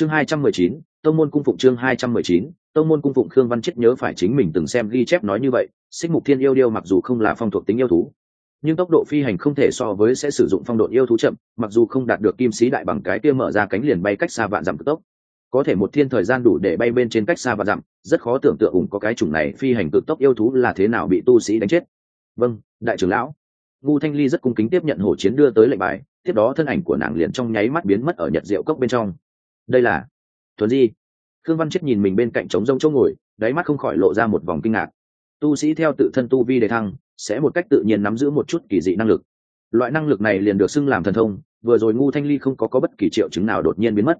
chương hai trăm mười chín, tông môn cung phụng chương hai trăm mười chín, tông môn cung phụng khương văn chết nhớ phải chính mình từng xem ghi chép nói như vậy, xích mục thiên yêu điêu mặc dù không là phong thuộc tính yêu thú, nhưng tốc độ phi hành không thể so với sẽ sử dụng phong độn yêu thú chậm, mặc dù không đạt được kim sĩ đại bằng cái kia mở ra cánh liền bay cách xa vạn dặm tốc. Có thể một thiên thời gian đủ để bay bên trên cách xa vạn dặm, rất khó tưởng tượng ủng có cái chủng này phi hành cực tốc yêu thú là thế nào bị tu sĩ đánh chết. Vâng đại trưởng lão. Ngu thanh ly rất cung kính tiếp nhận hồ chiến đưa tới lệnh bài, tiếp đó thân ảnh của nàng liền trong nháy mắt biến mất ở nhật diệu cốc bên trong đây là thuần di. Khương văn chết nhìn mình bên cạnh trống rông chỗ ngồi, đáy mắt không khỏi lộ ra một vòng kinh ngạc. Tu sĩ theo tự thân tu vi đề thăng, sẽ một cách tự nhiên nắm giữ một chút kỳ dị năng lực. Loại năng lực này liền được xưng làm thần thông, vừa rồi ngu thanh ly không có có bất kỳ triệu chứng nào đột nhiên biến mất.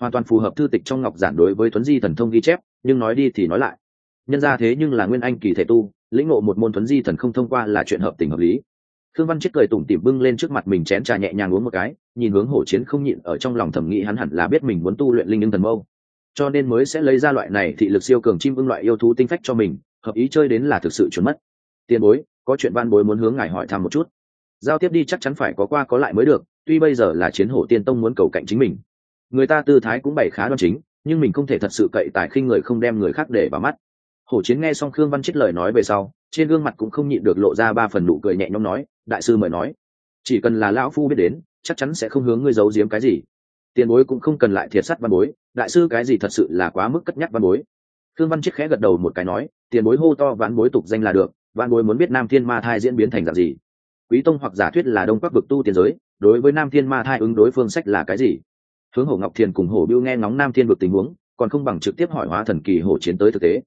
Hoàn toàn phù hợp thư tịch trong ngọc giản đối với thuấn di thần thông ghi chép, nhưng nói đi thì nói lại. Nhân ra thế nhưng là nguyên anh kỳ thể tu, lĩnh ngộ một môn thuấn di thần không thông qua là chuyện hợp tình hợp lý. Thương văn chết cười tủm tỉm bưng lên trước mặt mình chén trà nhẹ nhàng uống một cái nhìn hướng hổ chiến không nhịn ở trong lòng thẩm nghĩ hắn hẳn là biết mình muốn tu luyện linh ưng thần mâu. Cho nên mới sẽ lấy ra loại này thị lực siêu cường chim ưng loại yêu thú tinh phách cho mình, hợp ý chơi đến là thực sự chuẩn mất. Tiền bối, có chuyện ban bối muốn hướng ngài hỏi thăm một chút. Giao tiếp đi chắc chắn phải có qua có lại mới được, tuy bây giờ là chiến hổ tiên tông muốn cầu cạnh chính mình. Người ta tư thái cũng bày khá đoan chính, nhưng mình không thể thật sự cậy tại khi người không đem người khác để vào mắt. Hổ chiến nghe xong khương văn chết lời nói về sau, trên gương mặt cũng không nhịn được lộ ra ba phần nụ cười nhẹ nhõm nói, đại sư mời nói. Chỉ cần là lão phu biết đến chắc chắn sẽ không hướng ngươi giấu giếm cái gì. Tiền bối cũng không cần lại thiệt sắt văn bối, đại sư cái gì thật sự là quá mức cất nhắc văn bối. Thương văn chiết khẽ gật đầu một cái nói, tiền bối hô to ván bối tục danh là được ván bối muốn biết nam thiên ma thai diễn biến thành dạng gì. Quý tông hoặc giả thuyết là đông bắc vực tu tiền giới, đối với nam thiên ma thai ứng đối phương sách là cái gì? Hướng hổ ngọc thiền cùng hổ biêu nghe ngóng nam thiên vực tình huống, còn không bằng trực tiếp hỏi hóa thần kỳ hổ chiến tới thực tế.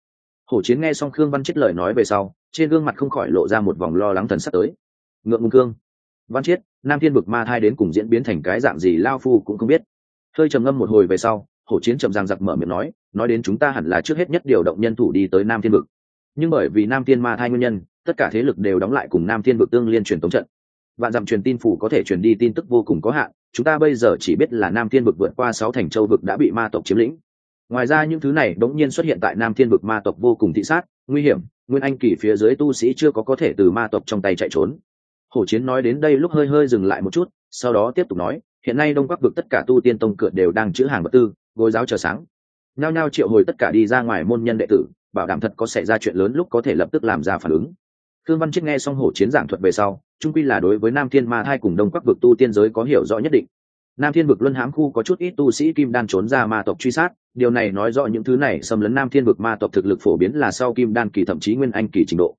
Hổ chiến nghe xong khương văn chết lời nói về sau, trên gương mặt không khỏi lộ ra một vòng lo lắng thần sắp tới. Ngượng ngùng cương văn chiết, nam thiên vực ma thai đến cùng diễn biến thành cái dạng gì lao phu cũng không biết. Hơi trầm ngâm một hồi về sau, hổ chiến trầm giang giặc mở miệng nói nói đến chúng ta hẳn là trước hết nhất điều động nhân thủ đi tới nam thiên vực. Nhưng bởi vì nam thiên ma thai nguyên nhân, tất cả thế lực đều đóng lại cùng nam thiên vực tương liên truyền tống trận. Vạn dặm truyền tin phủ có thể truyền đi tin tức vô cùng có hạn, chúng ta bây giờ chỉ biết là nam thiên vực vượt qua sáu thành châu vực đã bị ma tộc chiếm lĩnh. Ngoài ra những thứ này đống nhiên xuất hiện tại nam thiên vực ma tộc vô cùng thị sát, nguy hiểm, nguyên anh kỳ phía dưới tu sĩ chưa có có thể từ ma tộc trong tay chạy trốn hổ chiến nói đến đây lúc hơi hơi dừng lại một chút, sau đó tiếp tục nói, hiện nay đông bắc vực tất cả tu tiên tông cửa đều đang chữ hàng vật tư, gối giáo chờ sáng. Nhao nhao triệu hồi tất cả đi ra ngoài môn nhân đệ tử, bảo đảm thật có xảy ra chuyện lớn lúc có thể lập tức làm ra phản ứng. Thương văn chiết nghe xong hổ chiến giảng thuật về sau trung quy là đối với nam thiên ma thai cùng đông bắc vực tu tiên giới có hiểu rõ nhất định. Nam thiên vực luân hám khu có chút ít tu sĩ kim đan trốn ra ma tộc truy sát, điều này nói rõ những thứ này xâm lấn nam thiên vực ma tộc thực lực phổ biến là sau kim đan kỳ thậm chí nguyên anh kỳ trình độ.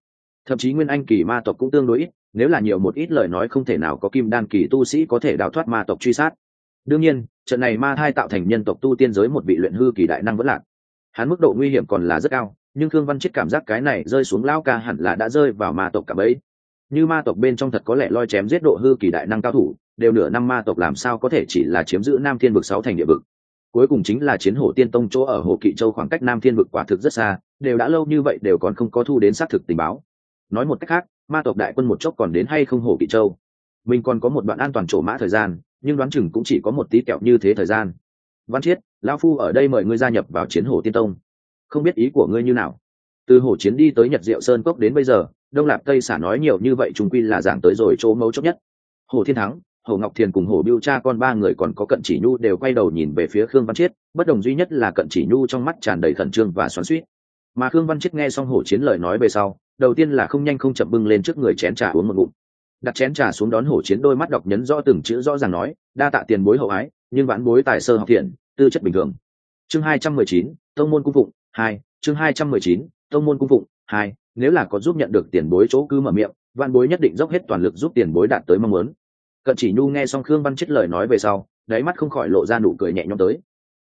Thậm chí nguyên anh kỳ ma tộc cũng tương đối ít nếu là nhiều một ít lời nói không thể nào có kim đan kỳ tu sĩ có thể đào thoát ma tộc truy sát. Đương nhiên, trận này ma thai tạo thành nhân tộc tu tiên giới một vị luyện hư kỳ đại năng vẫn lạc. Hắn mức độ nguy hiểm còn là rất cao, nhưng thương văn chết cảm giác cái này rơi xuống lao ca hẳn là đã rơi vào ma tộc cả bấy như ma tộc bên trong thật có lẽ loi chém giết độ hư kỳ đại năng cao thủ, đều nửa năm ma tộc làm sao có thể chỉ là chiếm giữ nam thiên vực sáu thành địa vực. Cuối cùng chính là chiến hổ tiên tông chỗ ở hồ kỵ châu khoảng cách nam thiên vực quả thực rất xa, đều đã lâu như vậy đều còn không có thu đến xác thực tình báo. Nói một cách khác ma tộc đại quân một chốc còn đến hay không hồ kỵ châu. Mình còn có một đoạn an toàn chỗ mã thời gian, nhưng đoán chừng cũng chỉ có một tí kẹo như thế thời gian. Văn chiết, lão phu ở đây mời ngươi gia nhập vào chiến hổ tiên tông. Không biết ý của ngươi như nào? Từ hổ chiến đi tới nhật diệu sơn cốc đến bây giờ, đông lạp tây xả nói nhiều như vậy chúng quy là giảng tới rồi chỗ mấu chốt nhất. Hồ thiên thắng, hồ ngọc thiền cùng hồ biêu cha con ba người còn có cận chỉ nhu đều quay đầu nhìn về phía khương văn chiết, bất đồng duy nhất là cận chỉ nhu trong mắt tràn đầy khẩn trương và xoắn suýt mà khương văn chiết nghe xong hồ chiến lời nói về sau đầu tiên là không nhanh không chậm bưng lên trước người chén trà uống một ngụm. Đặt chén trà xuống đón hổ chiến đôi mắt đọc nhấn rõ từng chữ rõ ràng nói, đa tạ tiền bối hậu ái, nhưng vãn bối tài sơ học thiện, tư chất bình thường. Chương hai trăm mười chín, tông môn cung phụng, hai, chương hai trăm mười chín, tông môn cung phụng, hai, nếu là có giúp nhận được tiền bối chỗ cứ mở miệng vạn bối nhất định dốc hết toàn lực giúp tiền bối đạt tới mong muốn. Cận chỉ nhu nghe xong khương văn chết lời nói về sau, đáy mắt không khỏi lộ ra nụ cười nhẹ nhõm tới.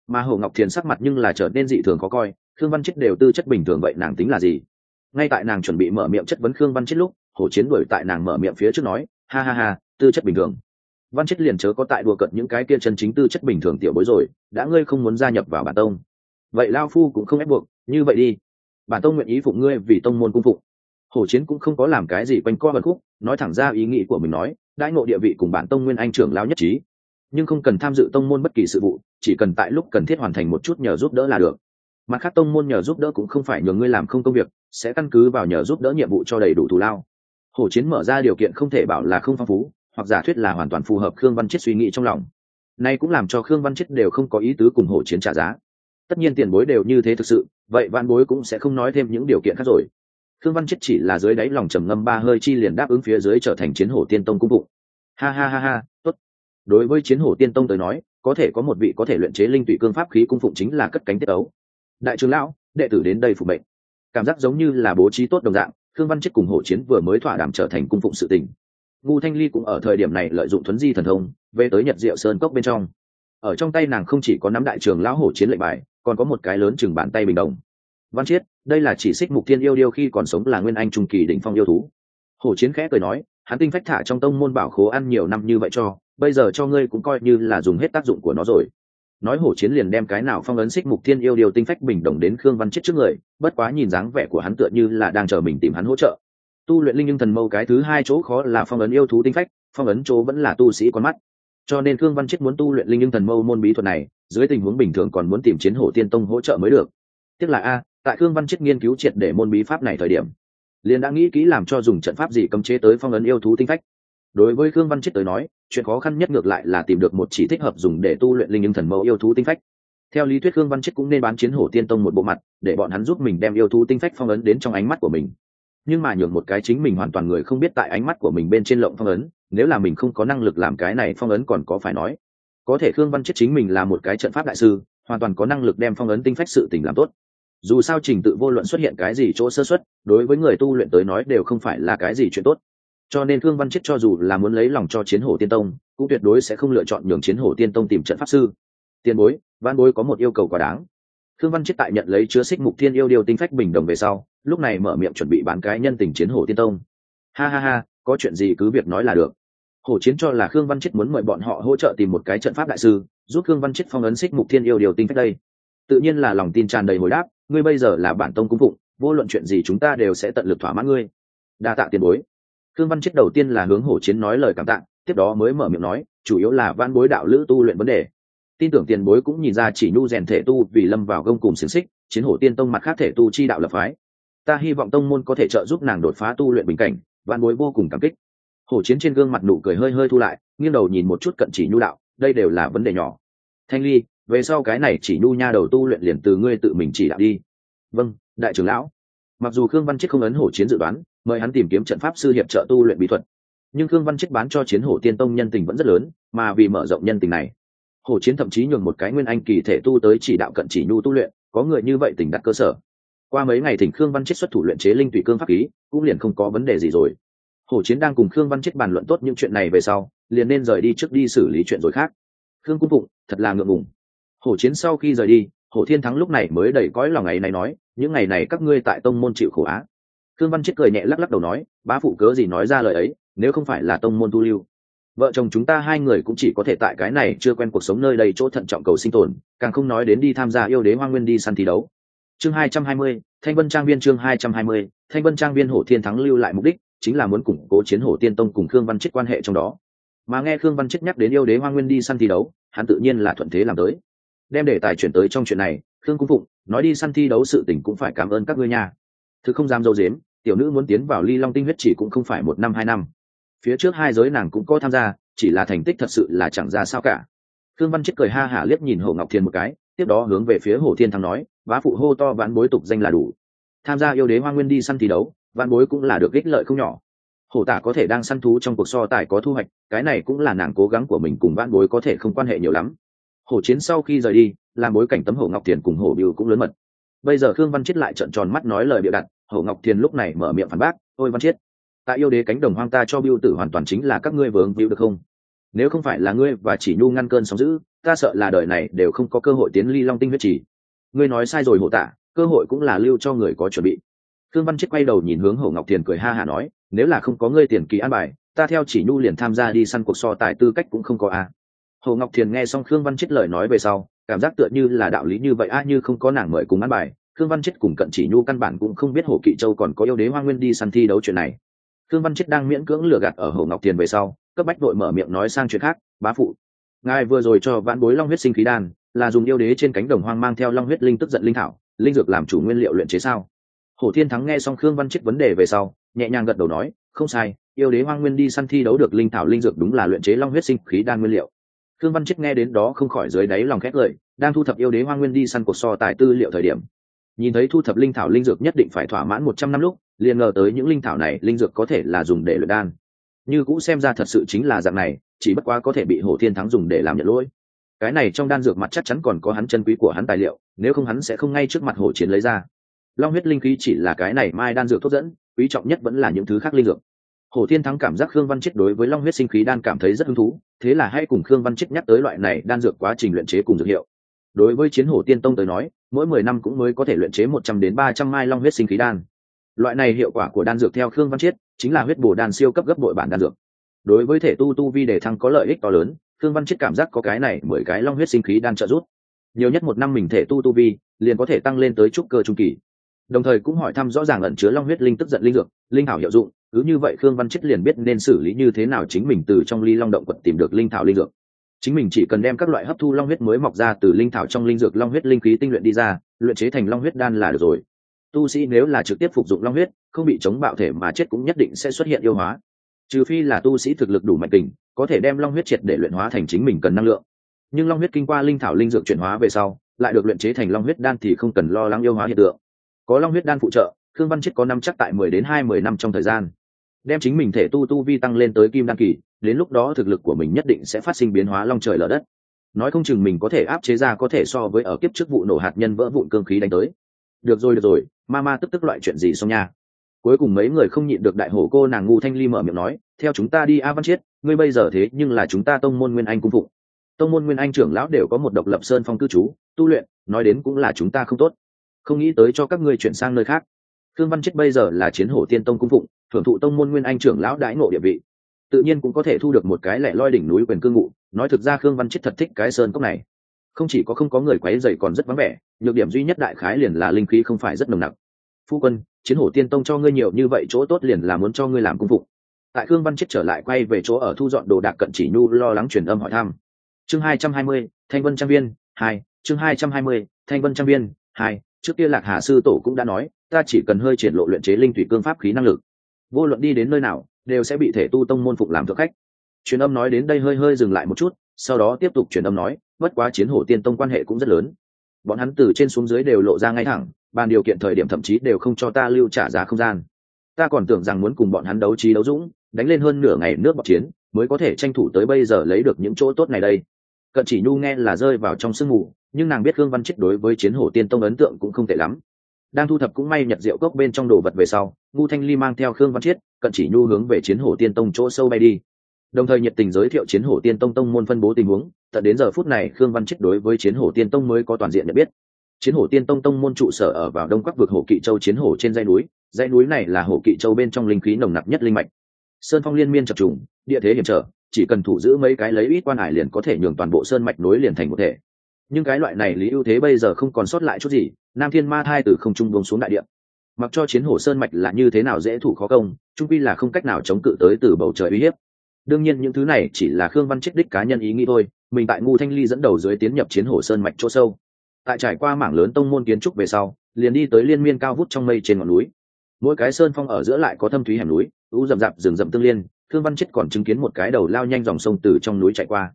Mà hồ ngọc thiền sắc mặt nhưng là trở nên dị thường khó coi, khương văn chết đều tư chất bình thường vậy nàng tính là gì? Ngay tại nàng chuẩn bị mở miệng chất vấn khương văn chết lúc, hổ chiến đuổi tại nàng mở miệng phía trước nói, ha ha ha, tư chất bình thường. Văn chết liền chớ có tại đùa cận những cái kia chân chính tư chất bình thường tiểu bối rồi, đã ngươi không muốn gia nhập vào bản tông, vậy lao phu cũng không ép buộc, như vậy đi. Bản tông nguyện ý phụng ngươi vì tông môn cung phụng. Hổ chiến cũng không có làm cái gì quanh co bật khúc, nói thẳng ra ý nghĩ của mình nói, đãi ngộ địa vị cùng bản tông nguyên anh trưởng lao nhất trí, nhưng không cần tham dự tông môn bất kỳ sự vụ, chỉ cần tại lúc cần thiết hoàn thành một chút nhờ giúp đỡ là được mặt khác tông môn nhờ giúp đỡ cũng không phải nhờ ngươi làm không công việc, sẽ căn cứ vào nhờ giúp đỡ nhiệm vụ cho đầy đủ thù lao. Hổ chiến mở ra điều kiện không thể bảo là không phong phú, hoặc giả thuyết là hoàn toàn phù hợp khương văn chết suy nghĩ trong lòng. Nay cũng làm cho khương văn chết đều không có ý tứ cùng hổ chiến trả giá. Tất nhiên tiền bối đều như thế thực sự, vậy văn bối cũng sẽ không nói thêm những điều kiện khác rồi. Khương văn chết chỉ là dưới đáy lòng trầm ngâm ba hơi chi liền đáp ứng phía dưới trở thành chiến hổ tiên tông cung phụng. Ha ha ha ha, tốt. Đối với chiến hổ tiên tông tới nói, có thể có một vị có thể luyện chế linh tụy cương pháp khí cung phụng chính là cất cánh tiết ấu đại trưởng lão, đệ tử đến đây phục mệnh. Cảm giác giống như là bố trí tốt đồng dạng, khương văn chết cùng hổ chiến vừa mới thỏa đàm trở thành cung phụng sự tình. Ngu thanh ly cũng ở thời điểm này lợi dụng thuấn di thần thông, về tới nhật diệu sơn cốc bên trong. Ở trong tay nàng không chỉ có nắm đại trường lão hổ chiến lệnh bài, còn có một cái lớn chừng bàn tay bình đồng. Văn chiết đây là chỉ xích mục thiên yêu điêu khi còn sống là nguyên anh trung kỳ đỉnh phong yêu thú. Hổ chiến khẽ cười nói, hắn tinh phách thả trong tông môn bảo khố ăn nhiều năm như vậy cho, bây giờ cho ngươi cũng coi như là dùng hết tác dụng của nó rồi nói hổ chiến liền đem cái nào phong ấn xích mục thiên yêu điều tinh phách bình đồng đến khương văn chết trước người, bất quá nhìn dáng vẻ của hắn tựa như là đang chờ mình tìm hắn hỗ trợ. Tu luyện linh nhưng thần mâu cái thứ hai chỗ khó là phong ấn yêu thú tinh phách, phong ấn chỗ vẫn là tu sĩ con mắt. Cho nên khương văn chết muốn tu luyện linh nhưng thần mâu môn bí thuật này, dưới tình huống bình thường còn muốn tìm chiến hổ tiên tông hỗ trợ mới được. Tiếc là a, tại khương văn chết nghiên cứu triệt để môn bí pháp này thời điểm, liền đã nghĩ kỹ làm cho dùng trận pháp gì cấm chế tới phong ấn yêu thú tinh phách. Đối với khương văn chết tới nói chuyện khó khăn nhất ngược lại là tìm được một chỉ thích hợp dùng để tu luyện linh ứng thần mẫu yêu thú tinh phách. Theo lý thuyết khương văn chết cũng nên bán chiến hổ tiên tông một bộ mặt, để bọn hắn giúp mình đem yêu thú tinh phách phong ấn đến trong ánh mắt của mình. Nhưng mà nhường một cái chính mình hoàn toàn người không biết tại ánh mắt của mình bên trên lộng phong ấn, nếu là mình không có năng lực làm cái này phong ấn còn có phải nói. Có thể khương văn chết chính mình là một cái trận pháp đại sư, hoàn toàn có năng lực đem phong ấn tinh phách sự tình làm tốt. Dù sao trình tự vô luận xuất hiện cái gì chỗ sơ xuất đối với người tu luyện tới nói đều không phải là cái gì chuyện tốt cho nên thương văn chết cho dù là muốn lấy lòng cho chiến hổ tiên tông, cũng tuyệt đối sẽ không lựa chọn nhường chiến hổ tiên tông tìm trận pháp sư. Tiền bối văn bối có một yêu cầu quá đáng. Thương văn chết tại nhận lấy chứa xích mục thiên yêu điều tinh phách bình đồng về sau, lúc này mở miệng chuẩn bị bán cái nhân tình chiến hổ tiên tông. Ha ha ha, có chuyện gì cứ việc nói là được. Hổ chiến cho là khương văn chết muốn mời bọn họ hỗ trợ tìm một cái trận pháp đại sư, giúp khương văn chết phong ấn xích mục thiên yêu điều tinh phách đây. Tự nhiên là lòng tin tràn đầy hồi đáp, ngươi bây giờ là bản tông cung phụng, vô luận chuyện gì chúng ta đều sẽ tận lực thỏa mãn ngươi. Đa tạ tiền bối. Khương Văn Chết đầu tiên là hướng Hổ Chiến nói lời cảm tạ, tiếp đó mới mở miệng nói, chủ yếu là văn bối đạo lữ tu luyện vấn đề. Tin tưởng tiền bối cũng nhìn ra chỉ nhu rèn thể tu vì lâm vào gông cùng xiển xích, chiến hổ tiên tông mặt khác thể tu chi đạo lập phái. Ta hy vọng tông môn có thể trợ giúp nàng đột phá tu luyện bình cảnh, văn bối vô cùng cảm kích. Hổ Chiến trên gương mặt nụ cười hơi hơi thu lại, nghiêng đầu nhìn một chút cận chỉ nhu đạo, đây đều là vấn đề nhỏ. Thanh Ly, về sau cái này chỉ nhu nha đầu tu luyện liền từ ngươi tự mình chỉ đạo đi. Vâng, đại trưởng lão. Mặc dù Khương Văn Chết không ấn Hổ Chiến dự đoán, mời hắn tìm kiếm trận pháp sư hiệp trợ tu luyện bí thuật. Nhưng khương văn chết bán cho chiến hổ tiên tông nhân tình vẫn rất lớn, mà vì mở rộng nhân tình này, hổ chiến thậm chí nhường một cái nguyên anh kỳ thể tu tới chỉ đạo cận chỉ nhu tu luyện, có người như vậy tỉnh đặt cơ sở. Qua mấy ngày thỉnh khương văn chết xuất thủ luyện chế linh tùy cương pháp khí, cũng liền không có vấn đề gì rồi. Hổ chiến đang cùng khương văn chết bàn luận tốt những chuyện này về sau, liền nên rời đi trước đi xử lý chuyện rồi khác. Khương cung phụng, thật là ngượng ngùng. Hổ chiến sau khi rời đi, hổ thiên thắng lúc này mới đầy cõi lòng ngày này nói, những ngày này các ngươi tại tông môn chịu khổ á thương văn chết cười nhẹ lắc lắc đầu nói, bá phụ cớ gì nói ra lời ấy, nếu không phải là tông môn tu lưu. Vợ chồng chúng ta hai người cũng chỉ có thể tại cái này chưa quen cuộc sống nơi đây chỗ thận trọng cầu sinh tồn, càng không nói đến đi tham gia yêu đế hoa nguyên đi săn thi đấu. Chương hai trăm hai mươi, thanh vân trang viên chương hai trăm hai mươi, thanh vân trang viên hổ thiên thắng lưu lại mục đích chính là muốn củng cố chiến hổ tiên tông cùng khương văn chết quan hệ trong đó. Mà nghe khương văn chết nhắc đến yêu đế hoa nguyên đi săn thi đấu, hắn tự nhiên là thuận thế làm tới. Đem để tài chuyển tới trong chuyện này, khương cung phụng, nói đi săn thi đấu sự tình cũng phải cảm ơn các ngươi nha. Thứ không dám dâu dếm tiểu nữ muốn tiến vào ly long tinh huyết chỉ cũng không phải một năm, hai năm. Phía trước hai giới nàng cũng có tham gia, chỉ là thành tích thật sự là chẳng ra sao cả. Thương văn chết cười ha hả liếc nhìn hồ ngọc thiên một cái, tiếp đó hướng về phía hồ thiên thắng nói bá phụ hô to vãn bối tục danh là đủ. Tham gia yêu đế hoa nguyên đi săn thi đấu, vãn bối cũng là được ích lợi không nhỏ. Hổ tả có thể đang săn thú trong cuộc so tài có thu hoạch, cái này cũng là nàng cố gắng của mình cùng vãn bối có thể không quan hệ nhiều lắm. Hổ chiến sau khi rời đi, làm bối cảnh tấm hổ ngọc tiền cùng hổ biêu cũng lớn mật. Bây giờ khương văn chết lại trợn tròn mắt nói lời bịa đặt Hổ ngọc thiền lúc này mở miệng phản bác, ôi văn chiết, tại yêu đế cánh đồng hoang ta cho biêu tử hoàn toàn chính là các ngươi vướng biêu được không? Nếu không phải là ngươi và chỉ nhu ngăn cơn sóng giữ ta sợ là đời này đều không có cơ hội tiến ly long tinh huyết chỉ ngươi nói sai rồi hộ tạ, cơ hội cũng là lưu cho người có chuẩn bị. Thương văn Chiết quay đầu nhìn hướng Hổ ngọc thiền cười ha hả nói, nếu là không có ngươi tiền kỳ an bài, ta theo chỉ nhu liền tham gia đi săn cuộc so tài tư cách cũng không có a. À. hồ ngọc thiền nghe xong khương văn chết lời nói về sau, cảm giác tựa như là đạo lý như vậy, a, như không có nàng mời cùng ăn bài khương văn chết cùng cận chỉ nhu căn bản cũng không biết hồ kỵ châu còn có yêu đế hoa nguyên đi săn thi đấu chuyện này. Khương văn chết đang miễn cưỡng lừa gạt ở hồ ngọc tiền về sau, cấp bách đội mở miệng nói sang chuyện khác, bá phụ, ngài vừa rồi cho vãn bối long huyết sinh khí đan, là dùng yêu đế trên cánh đồng hoang mang theo long huyết linh tức giận linh thảo, linh dược làm chủ nguyên liệu luyện chế sao? Hổ thiên thắng nghe xong khương văn chết vấn đề về sau, nhẹ nhàng gật đầu nói, không sai, yêu đế hoang nguyên đi săn thi đấu được linh thảo linh dược đúng là luyện chế long huyết sinh khí đan nguyên liệu. Khương văn chết nghe đến đó không khỏi dưới đáy lòng khét lời, đang thu thập yêu đế hoang nguyên đi săn cuộc so tài tư liệu thời điểm nhìn thấy thu thập linh thảo linh dược nhất định phải thỏa mãn một trăm năm lúc, liền ngờ tới những linh thảo này linh dược có thể là dùng để luyện đan. Như cũ xem ra thật sự chính là dạng này, chỉ bất quá có thể bị hổ thiên thắng dùng để làm nhận lỗi. Cái này trong đan dược mặt chắc chắn còn có hắn chân quý của hắn tài liệu, nếu không hắn sẽ không ngay trước mặt hổ chiến lấy ra. Long huyết linh khí chỉ là cái này mai đan dược thuốc dẫn, quý trọng nhất vẫn là những thứ khác linh dược. Hổ thiên thắng cảm giác khương văn chết đối với long huyết sinh khí đan cảm thấy rất hứng thú, thế là hãy cùng khương văn chết nhắc tới loại này đan dược quá trình luyện chế cùng dược hiệu. Đối với chiến hổ tiên tông tới nói mỗi mười năm cũng mới có thể luyện chế một trăm đến ba trăm mai long huyết sinh khí đan. Loại này hiệu quả của đan dược theo khương văn chiết, chính là huyết bổ đan siêu cấp gấp bội bản đan dược. Đối với thể tu tu vi để thăng có lợi ích to lớn, khương văn chiết cảm giác có cái này mười cái long huyết sinh khí đan trợ giúp. Nhiều nhất một năm mình thể tu tu vi, liền có thể tăng lên tới trúc cơ trung kỳ. Đồng thời cũng hỏi thăm rõ ràng ẩn chứa long huyết linh tức giận linh dược, linh thảo hiệu dụng, cứ như vậy khương văn Chiết liền biết nên xử lý như thế nào chính mình từ trong ly long động quật tìm được linh thảo linh dược chính mình chỉ cần đem các loại hấp thu long huyết mới mọc ra từ linh thảo trong linh dược long huyết linh khí tinh luyện đi ra, luyện chế thành long huyết đan là được rồi. Tu sĩ nếu là trực tiếp phục dụng long huyết, không bị chống bạo thể mà chết cũng nhất định sẽ xuất hiện yêu hóa. Trừ phi là tu sĩ thực lực đủ mạnh tình, có thể đem long huyết triệt để luyện hóa thành chính mình cần năng lượng. Nhưng long huyết kinh qua linh thảo linh dược chuyển hóa về sau, lại được luyện chế thành long huyết đan thì không cần lo lắng yêu hóa hiện tượng. Có long huyết đan phụ trợ, khương văn chết có năm chắc tại mười đến hai mười năm trong thời gian. Đem chính mình thể tu tu vi tăng lên tới kim đan kỳ đến lúc đó thực lực của mình nhất định sẽ phát sinh biến hóa long trời lở đất. Nói không chừng mình có thể áp chế ra có thể so với ở kiếp trước vụ nổ hạt nhân vỡ vụn cương khí đánh tới. Được rồi được rồi, ma ma tức tức loại chuyện gì xong nha. Cuối cùng mấy người không nhịn được đại hổ cô nàng ngu thanh ly mở miệng nói, theo chúng ta đi a văn chiết, ngươi bây giờ thế nhưng là chúng ta tông môn nguyên anh cung phụng. Tông môn nguyên anh trưởng lão đều có một độc lập sơn phong cư trú, tu luyện, nói đến cũng là chúng ta không tốt. Không nghĩ tới cho các ngươi chuyển sang nơi khác. Thương văn chết bây giờ là chiến hổ tiên tông cung phụng, thưởng thụ tông môn nguyên anh trưởng lão đãi ngộ địa vị tự nhiên cũng có thể thu được một cái lẻ loi đỉnh núi quyền cư ngụ, nói thực ra khương văn chết thật thích cái sơn cốc này. Không chỉ có không có người quấy dày còn rất vắng vẻ, nhược điểm duy nhất đại khái liền là linh khí không phải rất nồng nặc. Phu quân, chiến hổ tiên tông cho ngươi nhiều như vậy chỗ tốt liền là muốn cho ngươi làm cung phụng tại khương văn chết trở lại quay về chỗ ở thu dọn đồ đạc cận chỉ nhu lo lắng truyền âm hỏi thăm. Chương hai trăm hai mươi, thanh vân trang viên, hai, chương hai trăm hai mươi, thanh vân trang viên, hai, trước kia lạc hà sư tổ cũng đã nói, ta chỉ cần hơi triển lộ luyện chế linh thủy cương pháp khí năng lực. Vô luận đi đến nơi nào đều sẽ bị thể tu tông môn phục làm thượng khách. Truyền âm nói đến đây hơi hơi dừng lại một chút, sau đó tiếp tục truyền âm nói, bất quá chiến hổ tiên tông quan hệ cũng rất lớn. Bọn hắn từ trên xuống dưới đều lộ ra ngay thẳng, bàn điều kiện thời điểm thậm chí đều không cho ta lưu trả giá không gian. Ta còn tưởng rằng muốn cùng bọn hắn đấu trí đấu dũng, đánh lên hơn nửa ngày nước bọc chiến, mới có thể tranh thủ tới bây giờ lấy được những chỗ tốt này đây. Cận chỉ nhu nghe là rơi vào trong sương mù, nhưng nàng biết gương văn chết đối với chiến hổ tiên tông ấn tượng cũng không tệ lắm đang thu thập cũng may nhặt rượu cốc bên trong đồ vật về sau, ngu thanh ly mang theo khương văn chiết, cận chỉ nhu hướng về chiến hổ tiên tông chỗ sâu bay đi. Đồng thời nhiệt tình giới thiệu chiến hổ tiên tông tông môn phân bố tình huống, tận đến giờ phút này khương văn chiết đối với chiến hổ tiên tông mới có toàn diện nhận biết. Chiến hổ tiên tông tông môn trụ sở ở vào đông các vực hổ kỵ châu chiến hổ trên dãy núi dãy núi này là hổ kỵ châu bên trong linh khí nồng nặc nhất linh mạch. Sơn phong liên miên chập trùng, địa thế hiểm trở, chỉ cần thủ giữ mấy cái lấy ít quan hải liền có thể nhường toàn bộ sơn mạch nối liền thành một thể nhưng cái loại này lý ưu thế bây giờ không còn sót lại chút gì, nam thiên ma thai từ không trung buông xuống đại địa. Mặc cho chiến hổ sơn mạch là như thế nào dễ thủ khó công, trung pi là không cách nào chống cự tới từ bầu trời uy hiếp. Đương nhiên những thứ này chỉ là khương văn chết đích cá nhân ý nghĩ thôi, mình tại ngu thanh ly dẫn đầu dưới tiến nhập chiến hổ sơn mạch chỗ sâu. Tại trải qua mảng lớn tông môn kiến trúc về sau, liền đi tới liên miên cao vút trong mây trên ngọn núi. Mỗi cái sơn phong ở giữa lại có thâm thúy hẻm núi, u rậm rạp, rừng rậm tương liên thương văn chết còn chứng kiến một cái đầu lao nhanh dòng sông từ trong núi chạy qua.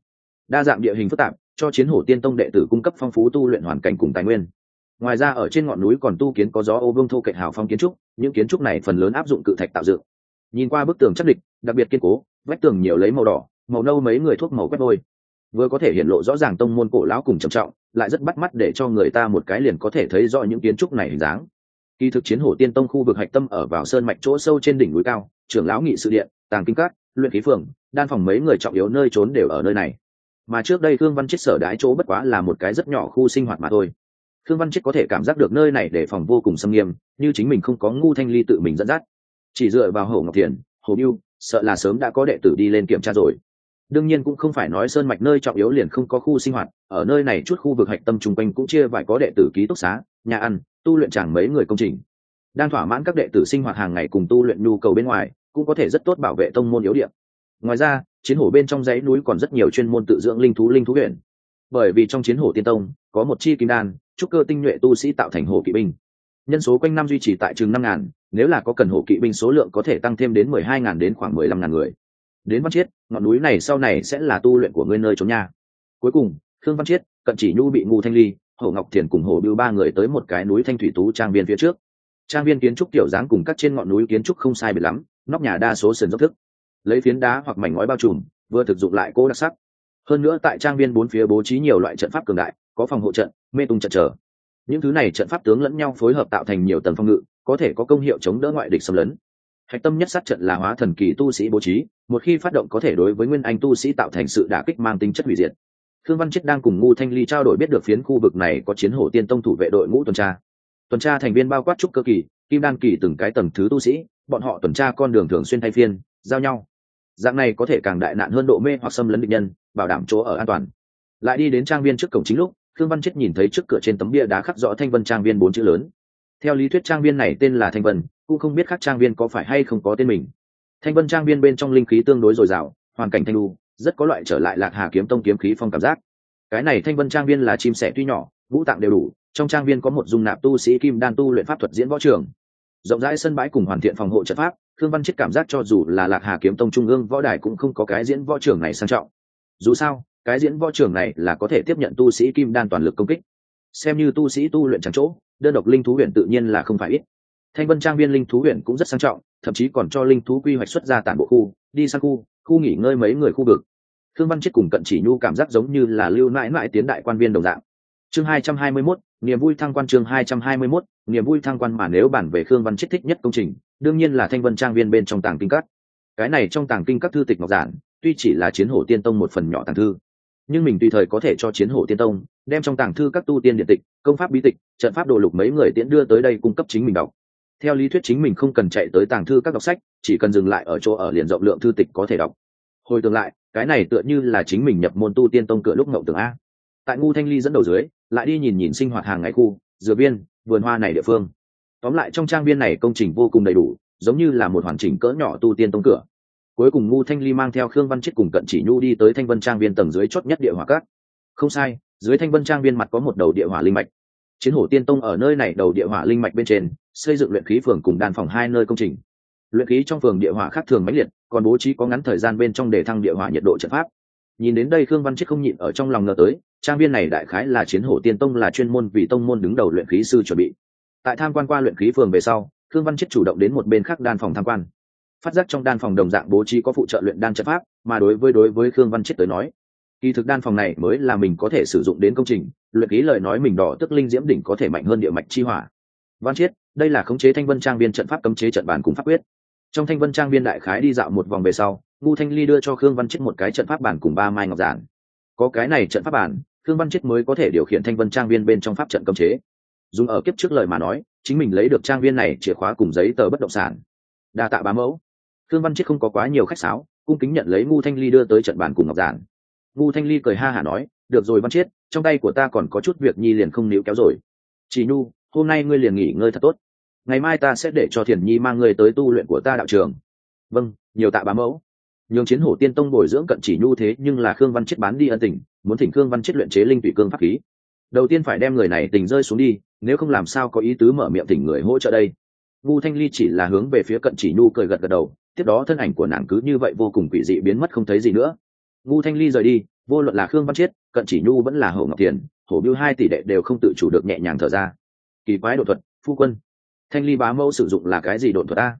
Đa dạng địa hình phức tạp cho chiến hổ tiên tông đệ tử cung cấp phong phú tu luyện hoàn cảnh cùng tài nguyên. Ngoài ra ở trên ngọn núi còn tu kiến có gió ô vương thô cạnh hào phong kiến trúc những kiến trúc này phần lớn áp dụng cự thạch tạo dựng. Nhìn qua bức tường chắc địch đặc biệt kiên cố vách tường nhiều lấy màu đỏ màu nâu mấy người thuốc màu quét vôi vừa có thể hiện lộ rõ ràng tông môn cổ lão cùng trầm trọng lại rất bắt mắt để cho người ta một cái liền có thể thấy rõ những kiến trúc này hình dáng. Kỳ thực chiến hổ tiên tông khu vực hạch tâm ở vào sơn mạch chỗ sâu trên đỉnh núi cao trưởng lão nghị sự điện tàng kinh cát, luyện khí phường đan phòng mấy người trọng yếu nơi trốn đều ở nơi này mà trước đây thương văn chết sở đái chỗ bất quá là một cái rất nhỏ khu sinh hoạt mà thôi. Thương văn chết có thể cảm giác được nơi này để phòng vô cùng xâm nghiêm, như chính mình không có ngu thanh ly tự mình dẫn dắt. Chỉ dựa vào hậu ngọc thiền, hồ biêu sợ là sớm đã có đệ tử đi lên kiểm tra rồi. Đương nhiên cũng không phải nói sơn mạch nơi trọng yếu liền không có khu sinh hoạt, ở nơi này chút khu vực hạch tâm chung quanh cũng chia vài có đệ tử ký túc xá, nhà ăn, tu luyện chẳng mấy người công trình. Đang thỏa mãn các đệ tử sinh hoạt hàng ngày cùng tu luyện nhu cầu bên ngoài, cũng có thể rất tốt bảo vệ tông môn yếu điểm. Ngoài ra chiến hổ bên trong dãy núi còn rất nhiều chuyên môn tự dưỡng linh thú linh thú huyện. Bởi vì trong chiến hổ tiên tông, có một chi kim đan, trúc cơ tinh nhuệ tu sĩ tạo thành hổ kỵ binh. Nhân số quanh năm duy trì tại chừng năm ngàn, nếu là có cần hổ kỵ binh số lượng có thể tăng thêm đến mười hai ngàn đến khoảng mười lăm ngàn người. Đến văn chiết, ngọn núi này sau này sẽ là tu luyện của ngươi nơi trốn nhà cuối cùng, khương văn chiết, cận chỉ nhu bị ngu thanh ly, hổ ngọc thiền cùng hổ bưu ba người tới một cái núi thanh thủy tú trang viên phía trước. Trang viên kiến trúc tiểu dáng cùng các trên ngọn núi kiến trúc không sai biệt lắm, nóc nhà đa số sườn dốc thức lấy phiến đá hoặc mảnh ngói bao trùm, vừa thực dụng lại cố đặc sắc. Hơn nữa tại trang viên bốn phía bố trí nhiều loại trận pháp cường đại, có phòng hộ trận, mê tung trận trở những thứ này trận pháp tướng lẫn nhau phối hợp tạo thành nhiều tầng phòng ngự, có thể có công hiệu chống đỡ ngoại địch xâm lấn. Hạch tâm nhất sát trận là hóa thần kỳ tu sĩ bố trí, một khi phát động có thể đối với nguyên anh tu sĩ tạo thành sự đả kích mang tính chất hủy diệt. Thương văn chết đang cùng ngu thanh ly trao đổi biết được phiến khu vực này có chiến hổ tiên tông thủ vệ đội ngũ tuần tra. Tuần tra thành viên bao quát trúc cơ kỳ, kim đan kỳ từng cái tầng thứ tu sĩ, bọn họ tuần tra con đường thường xuyên thay phiên giao nhau. Dạng này có thể càng đại nạn hơn độ mê hoặc xâm lấn địch nhân, bảo đảm chỗ ở an toàn. Lại đi đến trang viên trước cổng chính lúc thương văn chết nhìn thấy trước cửa trên tấm bia đá khắc rõ thanh vân trang viên bốn chữ lớn. Theo lý thuyết trang viên này tên là thanh vân, cũng không biết khác trang viên có phải hay không có tên mình. Thanh vân trang viên bên trong linh khí tương đối dồi dào, hoàn cảnh thanh lu rất có loại trở lại lạc hà kiếm tông kiếm khí phong cảm giác. Cái này thanh vân trang viên là chim sẻ tuy nhỏ vũ tạng đều đủ, trong trang viên có một dung nạp tu sĩ kim đan tu luyện pháp thuật diễn võ trường rộng rãi sân bãi cùng hoàn thiện phòng hộ trận pháp thương văn chết cảm giác cho dù là lạc hà kiếm tông trung ương võ đài cũng không có cái diễn võ trưởng này sang trọng. Dù sao, cái diễn võ trưởng này là có thể tiếp nhận tu sĩ kim đan toàn lực công kích. Xem như tu sĩ tu luyện chẳng chỗ, đơn độc linh thú huyện tự nhiên là không phải ít. Thanh vân trang viên linh thú huyện cũng rất sang trọng, thậm chí còn cho linh thú quy hoạch xuất ra tản bộ khu, đi sang khu khu nghỉ ngơi mấy người khu vực. Thương văn chết cùng cận chỉ nhu cảm giác giống như là lưu mãi mãi tiến đại quan viên đồng dạng chương hai trăm hai mươi 221, niềm vui thăng quan chương hai trăm hai mươi 221, niềm vui thăng quan mà nếu bản về khương văn chết thích nhất công trình đương nhiên là thanh vân trang viên bên trong tàng kinh các. Cái này trong tàng kinh các thư tịch ngọc giản tuy chỉ là chiến hổ tiên tông một phần nhỏ tàng thư nhưng mình tùy thời có thể cho chiến hổ tiên tông đem trong tàng thư các tu tiên điện tịch công pháp bí tịch trận pháp đồ lục mấy người tiễn đưa tới đây cung cấp chính mình đọc. Theo lý thuyết chính mình không cần chạy tới tàng thư các đọc sách chỉ cần dừng lại ở chỗ ở liền rộng lượng thư tịch có thể đọc. Hồi tương lại cái này tựa như là chính mình nhập môn tu tiên tông cửa lúc ngậu tường a. Tại ngu thanh ly dẫn đầu dưới lại đi nhìn nhìn sinh hoạt hàng ngày khu, dừa biên, vườn hoa này địa phương. Tóm lại trong trang viên này công trình vô cùng đầy đủ, giống như là một hoàn chỉnh cỡ nhỏ tu tiên tông cửa. Cuối cùng ngu thanh ly mang theo khương văn chết cùng cận chỉ nhu đi tới thanh vân trang viên tầng dưới chốt nhất địa hỏa cát. Không sai, dưới thanh vân trang viên mặt có một đầu địa hỏa linh mạch. Chiến hổ tiên tông ở nơi này đầu địa hỏa linh mạch bên trên, xây dựng luyện khí phường cùng đàn phòng hai nơi công trình. Luyện khí trong phường địa hỏa khác thường mãnh liệt, còn bố trí có ngắn thời gian bên trong để thăng địa hỏa nhiệt độ trận pháp. Nhìn đến đây khương văn chết không nhịn ở trong lòng ngờ tới trang viên này đại khái là chiến hổ tiên tông là chuyên môn vì tông môn đứng đầu luyện khí sư chuẩn bị. Tại tham quan qua luyện khí phường về sau thương văn chết chủ động đến một bên khác đan phòng tham quan. Phát giác trong đan phòng đồng dạng bố trí có phụ trợ luyện đan trận pháp, mà đối với đối với khương văn chết tới nói, kỳ thực đan phòng này mới là mình có thể sử dụng đến công trình, luyện ký lời nói mình đỏ tức linh diễm đỉnh có thể mạnh hơn địa mạch chi hỏa. Văn chiết đây là khống chế thanh vân trang viên trận pháp cấm chế trận bản cùng pháp quyết. Trong thanh vân trang viên đại khái đi dạo một vòng về sau ngu thanh ly đưa cho khương văn chết một cái trận pháp bản cùng ba mai ngọc giản. Có cái này trận pháp bản khương văn chết mới có thể điều khiển thanh vân trang viên bên trong pháp trận cấm chế. Dùng ở kiếp trước lời mà nói, chính mình lấy được trang viên này chìa khóa cùng giấy tờ bất động sản. Đa tạ bá mẫu. Khương văn chết không có quá nhiều khách sáo, cung kính nhận lấy ngu thanh ly đưa tới trận bàn cùng ngọc giản. Ngu thanh ly cười ha hả nói, được rồi văn chiết trong tay của ta còn có chút việc nhi liền không níu kéo rồi. Chỉ nhu, hôm nay ngươi liền nghỉ ngơi thật tốt. Ngày mai ta sẽ để cho thiền nhi mang ngươi tới tu luyện của ta đạo trường. Vâng nhiều tạ bá mẫu nhường chiến hổ tiên tông bồi dưỡng cận chỉ nhu thế nhưng là khương văn chết bán đi ân tình, muốn thỉnh khương văn chết luyện chế linh tụy cương pháp khí. Đầu tiên phải đem người này tình rơi xuống đi, nếu không làm sao có ý tứ mở miệng thỉnh người hỗ trợ đây. Ngu thanh ly chỉ là hướng về phía cận chỉ nhu cười gật gật đầu, tiếp đó thân ảnh của nàng cứ như vậy vô cùng quỷ dị biến mất không thấy gì nữa. Ngu thanh ly rời đi, vô luận là khương văn chiết cận chỉ nhu vẫn là hổ ngọc tiền hổ biêu hai tỷ đệ đều không tự chủ được nhẹ nhàng thở ra. Kỳ quái đột thuật, phu quân. Thanh ly bá mẫu sử dụng là cái gì đột thuật ta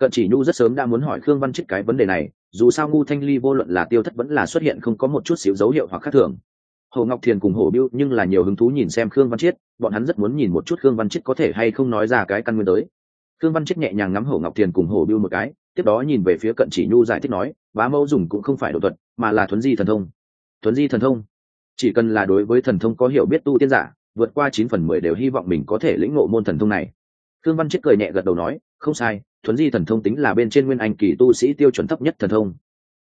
cận chỉ nhu rất sớm đã muốn hỏi khương văn chiết cái vấn đề này dù sao ngu thanh ly vô luận là tiêu thất vẫn là xuất hiện không có một chút xíu dấu hiệu hoặc khác thường. Hồ ngọc thiền cùng hổ biêu nhưng là nhiều hứng thú nhìn xem khương văn chiết, bọn hắn rất muốn nhìn một chút khương văn chiết có thể hay không nói ra cái căn nguyên tới. Khương văn chiết nhẹ nhàng ngắm hổ ngọc thiền cùng hổ biêu một cái, tiếp đó nhìn về phía cận chỉ nhu giải thích nói, bá mẫu dùng cũng không phải đột thuật, mà là thuấn di thần thông. Thuấn di thần thông? Chỉ cần là đối với thần thông có hiểu biết tu tiên giả, vượt qua chín phần mười đều hy vọng mình có thể lĩnh ngộ môn thần thông này. Khương văn Chiết cười nhẹ gật đầu nói, không sai thuấn di thần thông tính là bên trên nguyên anh kỳ tu sĩ tiêu chuẩn thấp nhất thần thông.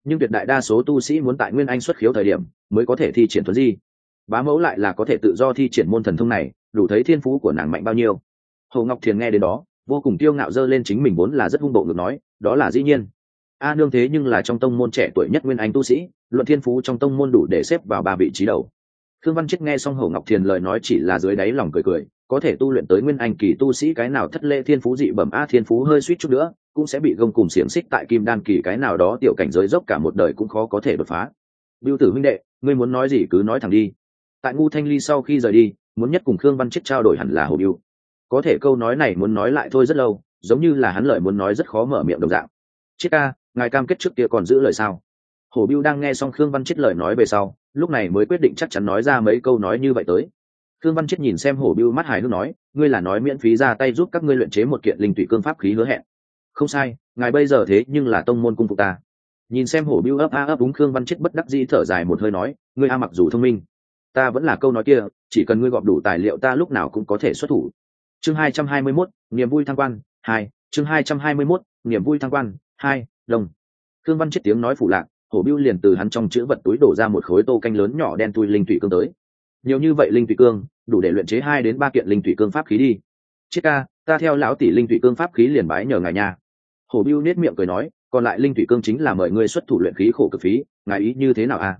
Nhưng tuyệt đại đa số tu sĩ muốn tại nguyên anh xuất khiếu thời điểm mới có thể thi triển thuấn di. Bá mẫu lại là có thể tự do thi triển môn thần thông này, đủ thấy thiên phú của nàng mạnh bao nhiêu. Hồ ngọc thiền nghe đến đó, vô cùng tiêu ngạo dơ lên chính mình vốn là rất hung bộ ngược nói, đó là dĩ nhiên. A nương thế nhưng là trong tông môn trẻ tuổi nhất nguyên anh tu sĩ, luận thiên phú trong tông môn đủ để xếp vào ba vị trí đầu. Thương văn chết nghe xong hồ ngọc thiền lời nói chỉ là dưới đáy lòng cười cười có thể tu luyện tới nguyên anh kỳ tu sĩ cái nào thất lễ thiên phú dị bẩm a thiên phú hơi suýt chút nữa, cũng sẽ bị gông cùng xiềng xích tại kim đan kỳ cái nào đó tiểu cảnh giới dốc cả một đời cũng khó có thể đột phá. Biêu tử huynh đệ, ngươi muốn nói gì cứ nói thẳng đi. Tại ngu thanh ly sau khi rời đi, muốn nhất cùng khương văn chết trao đổi hẳn là hồ biêu có thể câu nói này muốn nói lại thôi rất lâu, giống như là hắn lợi muốn nói rất khó mở miệng đồng dạng. Chết ca, ngài cam kết trước kia còn giữ lời sao? Hồ biêu đang nghe xong khương văn chết lời nói về sau, lúc này mới quyết định chắc chắn nói ra mấy câu nói như vậy tới khương văn chết nhìn xem hổ biêu mắt hài hước nói, ngươi là nói miễn phí ra tay giúp các ngươi luyện chế một kiện linh tụy cương pháp khí hứa hẹn. Không sai, ngài bây giờ thế nhưng là tông môn cung phục ta. Nhìn xem hổ biêu ấp a ấp đúng khương văn chết bất đắc dĩ thở dài một hơi nói, ngươi a mặc dù thông minh, ta vẫn là câu nói kia, chỉ cần ngươi gọp đủ tài liệu ta lúc nào cũng có thể xuất thủ. Chương hai trăm hai mươi mốt, niềm vui thăng quan, hai, chương hai trăm hai mươi mốt, niềm vui thăng quan, hai, đồng. Khương văn chết tiếng nói phụ lạc, hổ biêu liền từ hắn trong chữ vật túi đổ ra một khối tô canh lớn nhỏ đen tui linh thủy cương tới nhiều như vậy linh thủy cương, đủ để luyện chế hai đến ba kiện linh thủy cương pháp khí đi. Chiết ca, ta theo lão tỷ linh thủy cương pháp khí liền bái nhờ ngài nha. Hổ biêu nết miệng cười nói, còn lại linh thủy cương chính là mời ngươi xuất thủ luyện khí khổ cực phí, ngài ý như thế nào à?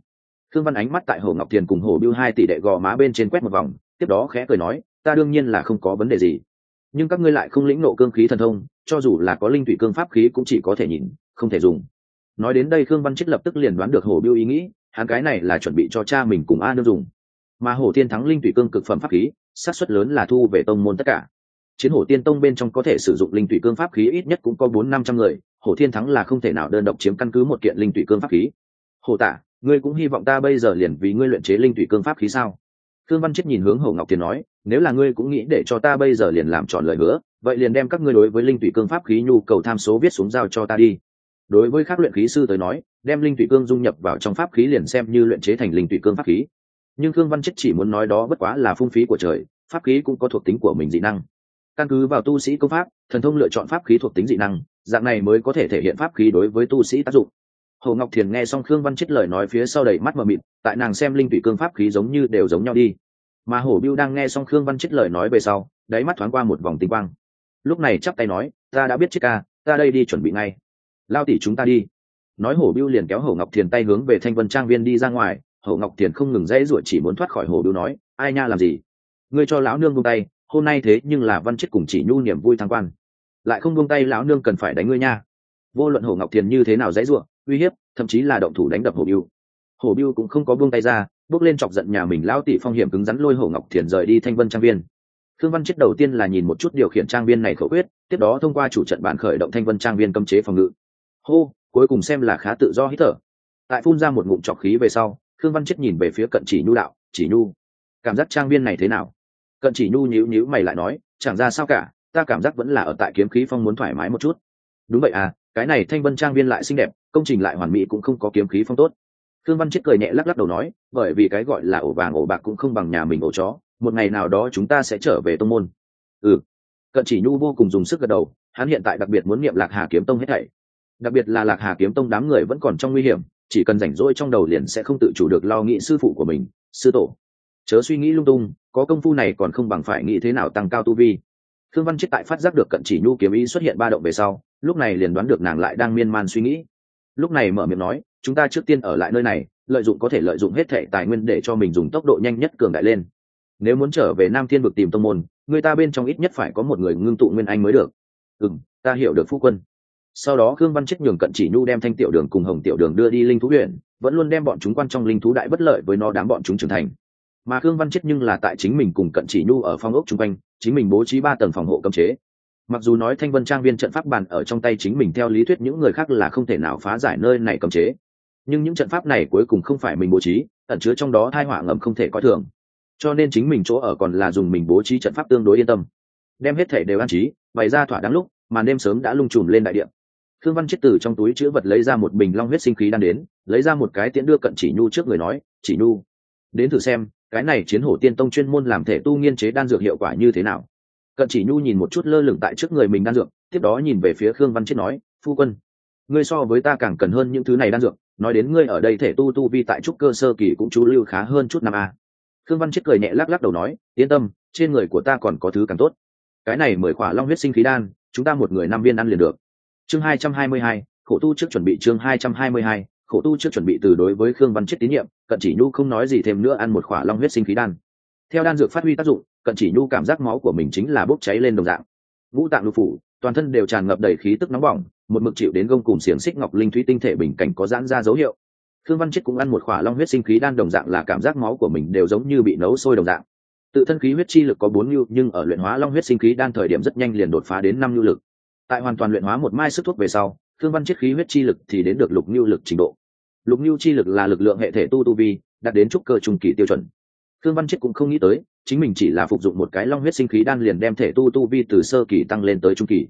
Thương văn ánh mắt tại hồ ngọc thiền cùng hồ biêu hai tỷ đệ gò má bên trên quét một vòng, tiếp đó khẽ cười nói, ta đương nhiên là không có vấn đề gì. Nhưng các ngươi lại không lĩnh nộ cương khí thần thông, cho dù là có linh thủy cương pháp khí cũng chỉ có thể nhìn, không thể dùng. Nói đến đây khương văn chết lập tức liền đoán được hồ biêu ý nghĩ, hắn cái này là chuẩn bị cho cha mình cùng a nương dùng mà Hổ thiên thắng linh thủy cương cực phẩm pháp khí, xác suất lớn là thu về tông môn tất cả. Chiến hổ tiên tông bên trong có thể sử dụng linh thủy cương pháp khí ít nhất cũng có bốn năm trăm người, hổ thiên thắng là không thể nào đơn độc chiếm căn cứ một kiện linh thủy cương pháp khí. Hồ tả, ngươi cũng hy vọng ta bây giờ liền vì ngươi luyện chế linh thủy cương pháp khí sao? Thương văn chết nhìn hướng hồ ngọc tiền nói, nếu là ngươi cũng nghĩ để cho ta bây giờ liền làm tròn lời hứa, vậy liền đem các ngươi đối với linh tụy cương pháp khí nhu cầu tham số viết xuống giao cho ta đi. Đối với các luyện khí sư tới nói, đem linh tụy cương dung nhập vào trong pháp khí liền xem như luyện chế thành linh tụy cương pháp khí nhưng thương văn chết chỉ muốn nói đó bất quá là phung phí của trời, pháp khí cũng có thuộc tính của mình dị năng. Căn cứ vào tu sĩ công pháp, thần thông lựa chọn pháp khí thuộc tính dị năng, dạng này mới có thể thể hiện pháp khí đối với tu sĩ tác dụng. Hồ ngọc thiền nghe xong khương văn chết lời nói phía sau đầy mắt mờ mịt, tại nàng xem linh thủy cương pháp khí giống như đều giống nhau đi. Mà hổ biêu đang nghe xong khương văn chết lời nói về sau, đáy mắt thoáng qua một vòng tinh quang. Lúc này chắp tay nói, ta đã biết chết ca, ta đây đi chuẩn bị ngay. Lao tỉ chúng ta đi. Nói hổ biêu liền kéo hổ ngọc thiền tay hướng về thanh vân trang viên đi ra ngoài hổ ngọc thiền không ngừng dãy ruột chỉ muốn thoát khỏi hổ biêu nói, ai nha làm gì? Ngươi cho lão nương buông tay, hôm nay thế nhưng là văn chết cùng chỉ nhu niềm vui thăng quan. Lại không buông tay lão nương cần phải đánh ngươi nha. Vô luận hổ ngọc thiền như thế nào dãy ruột uy hiếp, thậm chí là động thủ đánh đập hổ biêu. Hổ biêu cũng không có buông tay ra, bước lên chọc giận nhà mình lão tỷ phong hiểm cứng rắn lôi hổ ngọc thiền rời đi thanh vân trang viên. Thương văn chết đầu tiên là nhìn một chút điều khiển trang viên này khẩu quyết, tiếp đó thông qua chủ trận bản khởi động thanh vân trang viên cấm chế phòng ngự. Hô, cuối cùng xem là khá tự do hít thở. Tại phun ra một ngụm trọc khí về sau khương văn chết nhìn về phía cận chỉ nhu đạo, chỉ nhu, cảm giác trang viên này thế nào? Cận chỉ nhu nhíu nhíu mày lại nói, chẳng ra sao cả, ta cảm giác vẫn là ở tại kiếm khí phong muốn thoải mái một chút. Đúng vậy à cái này thanh vân trang viên lại xinh đẹp, công trình lại hoàn mỹ cũng không có kiếm khí phong tốt. Khương văn chết cười nhẹ lắc lắc đầu nói, bởi vì cái gọi là ổ vàng ổ bạc cũng không bằng nhà mình ổ chó, một ngày nào đó chúng ta sẽ trở về tông môn. Ừ. Cận chỉ nhu vô cùng dùng sức gật đầu, hắn hiện tại đặc biệt muốn niệm lạc hà kiếm tông hết thảy. Đặc biệt là lạc hà kiếm tông đám người vẫn còn trong nguy hiểm chỉ cần rảnh rỗi trong đầu liền sẽ không tự chủ được lo nghĩ sư phụ của mình, sư tổ. Chớ suy nghĩ lung tung, có công phu này còn không bằng phải nghĩ thế nào tăng cao tu vi. Thương văn chết tại phát giác được cận chỉ nhu kiếm ý xuất hiện ba động về sau, lúc này liền đoán được nàng lại đang miên man suy nghĩ. Lúc này mở miệng nói, chúng ta trước tiên ở lại nơi này, lợi dụng có thể lợi dụng hết thệ tài nguyên để cho mình dùng tốc độ nhanh nhất cường đại lên. Nếu muốn trở về nam thiên vực tìm tông môn, người ta bên trong ít nhất phải có một người ngưng tụ nguyên anh mới được. Ừ m ta hiểu được phu quân sau đó khương văn chết nhường cận chỉ nhu đem thanh tiểu đường cùng hồng tiểu đường đưa đi linh thú huyện vẫn luôn đem bọn chúng quan trong linh thú đại bất lợi với nó đám bọn chúng trưởng thành. Mà khương văn chết nhưng là tại chính mình cùng cận chỉ nhu ở phong ốc chung quanh, chính mình bố trí ba tầng phòng hộ cấm chế. Mặc dù nói thanh vân trang viên trận pháp bàn ở trong tay chính mình theo lý thuyết những người khác là không thể nào phá giải nơi này cấm chế. Nhưng những trận pháp này cuối cùng không phải mình bố trí, ẩn chứa trong đó thai họa ngầm không thể coi thường. Cho nên chính mình chỗ ở còn là dùng mình bố trí trận pháp tương đối yên tâm. Đem hết thể đều an trí, bày ra thỏa đáng lúc mà đêm sớm đã lung trùm lên đại điện Khương văn chết từ trong túi chữ vật lấy ra một bình long huyết sinh khí đang đến, lấy ra một cái tiễn đưa cận chỉ nhu trước người nói, chỉ nhu, đến thử xem, cái này chiến hổ tiên tông chuyên môn làm thể tu nghiên chế đan dược hiệu quả như thế nào? Cận chỉ nhu nhìn một chút lơ lửng tại trước người mình đan dược, tiếp đó nhìn về phía khương văn chết nói, phu quân, ngươi so với ta càng cần hơn những thứ này đan dược, nói đến ngươi ở đây thể tu tu vi tại trúc cơ sơ kỳ cũng chú lưu khá hơn chút năm a. Khương văn chết cười nhẹ lắc lắc đầu nói, yên tâm, trên người của ta còn có thứ càng tốt. Cái này mười khỏa long huyết sinh khí đan, chúng ta một người năm viên ăn liền được chương hai trăm hai mươi hai, khổ tu trước chuẩn bị chương hai trăm hai mươi hai, khổ tu trước chuẩn bị từ đối với khương văn chết tín nhiệm, cận chỉ nhu không nói gì thêm nữa ăn một khỏa long huyết sinh khí đan. Theo đan dược phát huy tác dụng, cận chỉ nhu cảm giác máu của mình chính là bốc cháy lên đồng dạng. Ngũ tạng lục phủ, toàn thân đều tràn ngập đầy khí tức nóng bỏng, một mực chịu đến gông cùng xiềng xích ngọc linh thúy tinh thể bình cảnh có giãn ra dấu hiệu. Khương văn chết cũng ăn một khỏa long huyết sinh khí đan đồng dạng là cảm giác máu của mình đều giống như bị nấu sôi đồng dạng. Tự thân khí huyết chi lực có bốn nhu, nhưng ở luyện hóa long huyết sinh khí đan thời điểm rất nhanh liền đột phá đến năm nhu lực tại hoàn toàn luyện hóa một mai sức thuốc về sau thương văn chiết khí huyết chi lực thì đến được lục nhu lực trình độ. Lục nhu chi lực là lực lượng hệ thể tu tu vi, đạt đến trúc cơ trung kỳ tiêu chuẩn. Thương văn chiết cũng không nghĩ tới, chính mình chỉ là phục dụng một cái long huyết sinh khí đan liền đem thể tu tu vi từ sơ kỳ tăng lên tới trung kỳ.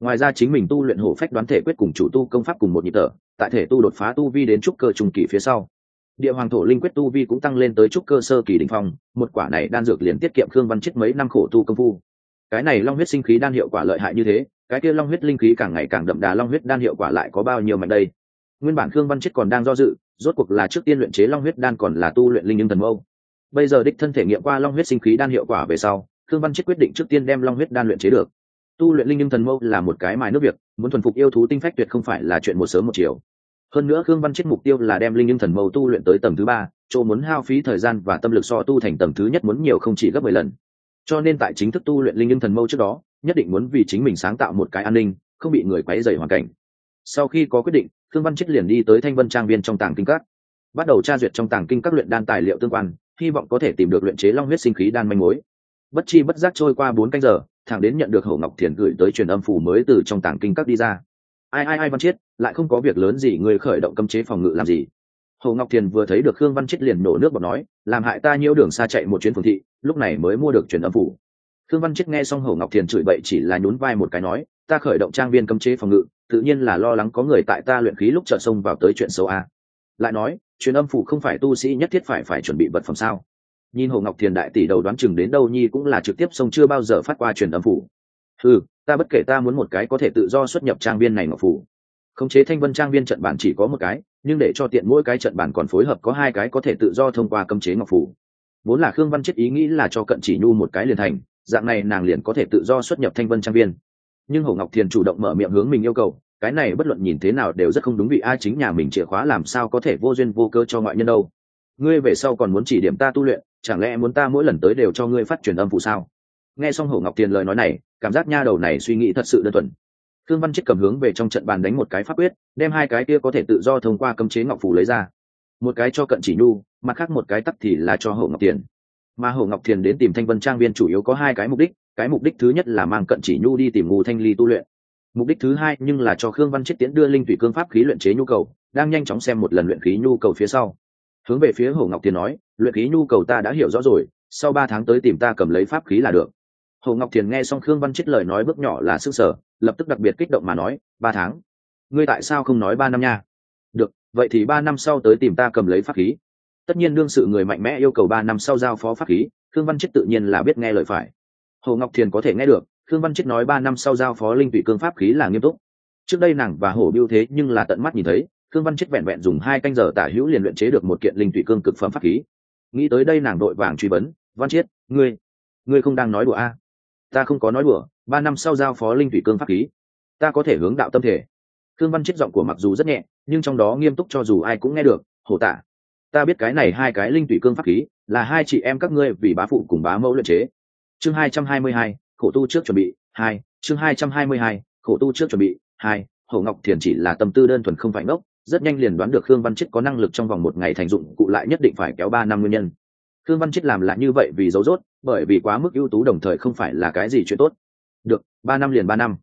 Ngoài ra chính mình tu luyện hổ phách đoán thể quyết cùng chủ tu công pháp cùng một nhịp thở, tại thể tu đột phá tu vi đến trúc cơ trung kỳ phía sau. Địa hoàng thổ linh quyết tu vi cũng tăng lên tới trúc cơ sơ kỳ đình phong, một quả này đan dược liền tiết kiệm khương văn chết mấy năm khổ tu công phu. Cái này long huyết sinh khí đan hiệu quả lợi hại như thế cái kia long huyết linh khí càng ngày càng đậm đà, long huyết đan hiệu quả lại có bao nhiêu mạnh đây? Nguyên bản khương văn chết còn đang do dự, rốt cuộc là trước tiên luyện chế long huyết đan còn là tu luyện linh nhưng thần mâu. Bây giờ đích thân thể nghiệm qua long huyết sinh khí đan hiệu quả về sau, khương văn chết quyết định trước tiên đem long huyết đan luyện chế được. Tu luyện linh nhưng thần mâu là một cái mài nước việc, muốn thuần phục yêu thú tinh phách tuyệt không phải là chuyện một sớm một chiều. Hơn nữa khương văn chết mục tiêu là đem linh nhưng thần mâu tu luyện tới tầng thứ ba, chỗ muốn hao phí thời gian và tâm lực so tu thành tầng thứ nhất muốn nhiều không chỉ gấp mười lần. Cho nên tại chính thức tu luyện linh nhưng thần mâu trước đó nhất định muốn vì chính mình sáng tạo một cái an ninh, không bị người quấy dày hoàn cảnh. Sau khi có quyết định Thương văn chết liền đi tới thanh vân trang viên trong tàng kinh các. Bắt đầu tra duyệt trong tàng kinh các luyện đan tài liệu tương quan, hy vọng có thể tìm được luyện chế long huyết sinh khí đan manh mối. Bất chi bất giác trôi qua bốn canh giờ, thẳng đến nhận được hậu ngọc thiền gửi tới truyền âm phủ mới từ trong tàng kinh các đi ra. Ai ai ai văn chiết lại không có việc lớn gì, người khởi động cấm chế phòng ngự làm gì? Hậu ngọc thiền vừa thấy được khương văn chiết liền nổ nước bọt nói, làm hại ta nhiễu đường xa chạy một chuyến phường thị, lúc này mới mua được truyền âm phủ khương văn chiết nghe xong Hồ ngọc thiền chửi bậy chỉ là nhún vai một cái nói, ta khởi động trang viên cấm chế phòng ngự, tự nhiên là lo lắng có người tại ta luyện khí lúc trợ sông vào tới chuyện xấu a. Lại nói, truyền âm phủ không phải tu sĩ nhất thiết phải phải chuẩn bị vật phẩm sao? Nhìn hồ ngọc thiền đại tỷ đầu đoán chừng đến đâu nhi cũng là trực tiếp sông chưa bao giờ phát qua truyền âm phủ. Ừ ta bất kể ta muốn một cái có thể tự do xuất nhập trang viên này ngọc phủ. Khống chế thanh vân trang viên trận bản chỉ có một cái, nhưng để cho tiện mỗi cái trận bản còn phối hợp có hai cái có thể tự do thông qua cấm chế ngọc phủ. Vốn là khương văn chết ý nghĩ là cho cận chỉ nhu một cái liền thành dạng này nàng liền có thể tự do xuất nhập thanh vân trang viên. Nhưng hồ ngọc thiền chủ động mở miệng hướng mình yêu cầu, cái này bất luận nhìn thế nào đều rất không đúng vị ai chính nhà mình chìa khóa làm sao có thể vô duyên vô cơ cho ngoại nhân đâu. Ngươi về sau còn muốn chỉ điểm ta tu luyện, chẳng lẽ muốn ta mỗi lần tới đều cho ngươi phát truyền âm phụ sao? Nghe xong hổ ngọc thiền lời nói này, cảm giác nha đầu này suy nghĩ thật sự đơn thuần. Thương văn chết cầm hướng về trong trận bàn đánh một cái pháp quyết, đem hai cái kia có thể tự do thông qua cấm chế ngọc phủ lấy ra. Một cái cho cận chỉ nhu, mặt khác một cái tắc thì là cho hổ ngọc tiền mà Hồ ngọc Thiền đến tìm thanh vân trang viên chủ yếu có hai cái mục đích, cái mục đích thứ nhất là mang cận chỉ nhu đi tìm ngù thanh ly tu luyện. Mục đích thứ hai nhưng là cho khương văn chết tiến đưa linh thủy cương pháp khí luyện chế nhu cầu, đang nhanh chóng xem một lần luyện khí nhu cầu phía sau. Hướng về phía hồ ngọc Thiền nói, luyện khí nhu cầu ta đã hiểu rõ rồi, sau ba tháng tới tìm ta cầm lấy pháp khí là được. Hồ ngọc thiền nghe xong khương văn chết lời nói bước nhỏ là sức sở, lập tức đặc biệt kích động mà nói, ba tháng? Ngươi tại sao không nói ba năm nha? Được, vậy thì ba năm sau tới tìm ta cầm lấy pháp khí tất nhiên đương sự người mạnh mẽ yêu cầu ba năm sau giao phó pháp khí, khương văn chết tự nhiên là biết nghe lời phải. Hồ ngọc thiền có thể nghe được, khương văn chết nói ba năm sau giao phó linh tụy cương pháp khí là nghiêm túc. Trước đây nàng và hổ biêu thế nhưng là tận mắt nhìn thấy, khương văn chết vẹn vẹn dùng hai canh giờ tả hữu liền luyện chế được một kiện linh tụy cương cực phẩm pháp khí. Nghĩ tới đây nàng đội vàng truy vấn, văn chiết ngươi ngươi không đang nói đùa a? À? ta không có nói đùa, ba năm sau giao phó linh tụy cương pháp khí, ta có thể hướng đạo tâm thể. Khương văn chiết giọng của mặc dù rất nhẹ, nhưng trong đó nghiêm túc cho dù ai cũng nghe được hổ tả ta biết cái này hai cái linh tụy cương pháp khí, là hai chị em các ngươi vì bá phụ cùng bá mẫu luyện chế. Chương hai trăm hai mươi hai, khổ tu trước chuẩn bị, hai, chương hai trăm hai mươi hai, khổ tu trước chuẩn bị, hai hổ ngọc thiền chỉ là tâm tư đơn thuần không phải ngốc, rất nhanh liền đoán được khương văn chết có năng lực trong vòng một ngày thành dụng, cụ lại nhất định phải kéo ba năm nguyên nhân. Khương văn chết làm lại như vậy vì dấu dốt bởi vì quá mức ưu tú đồng thời không phải là cái gì chuyện tốt. Được, ba năm liền ba năm.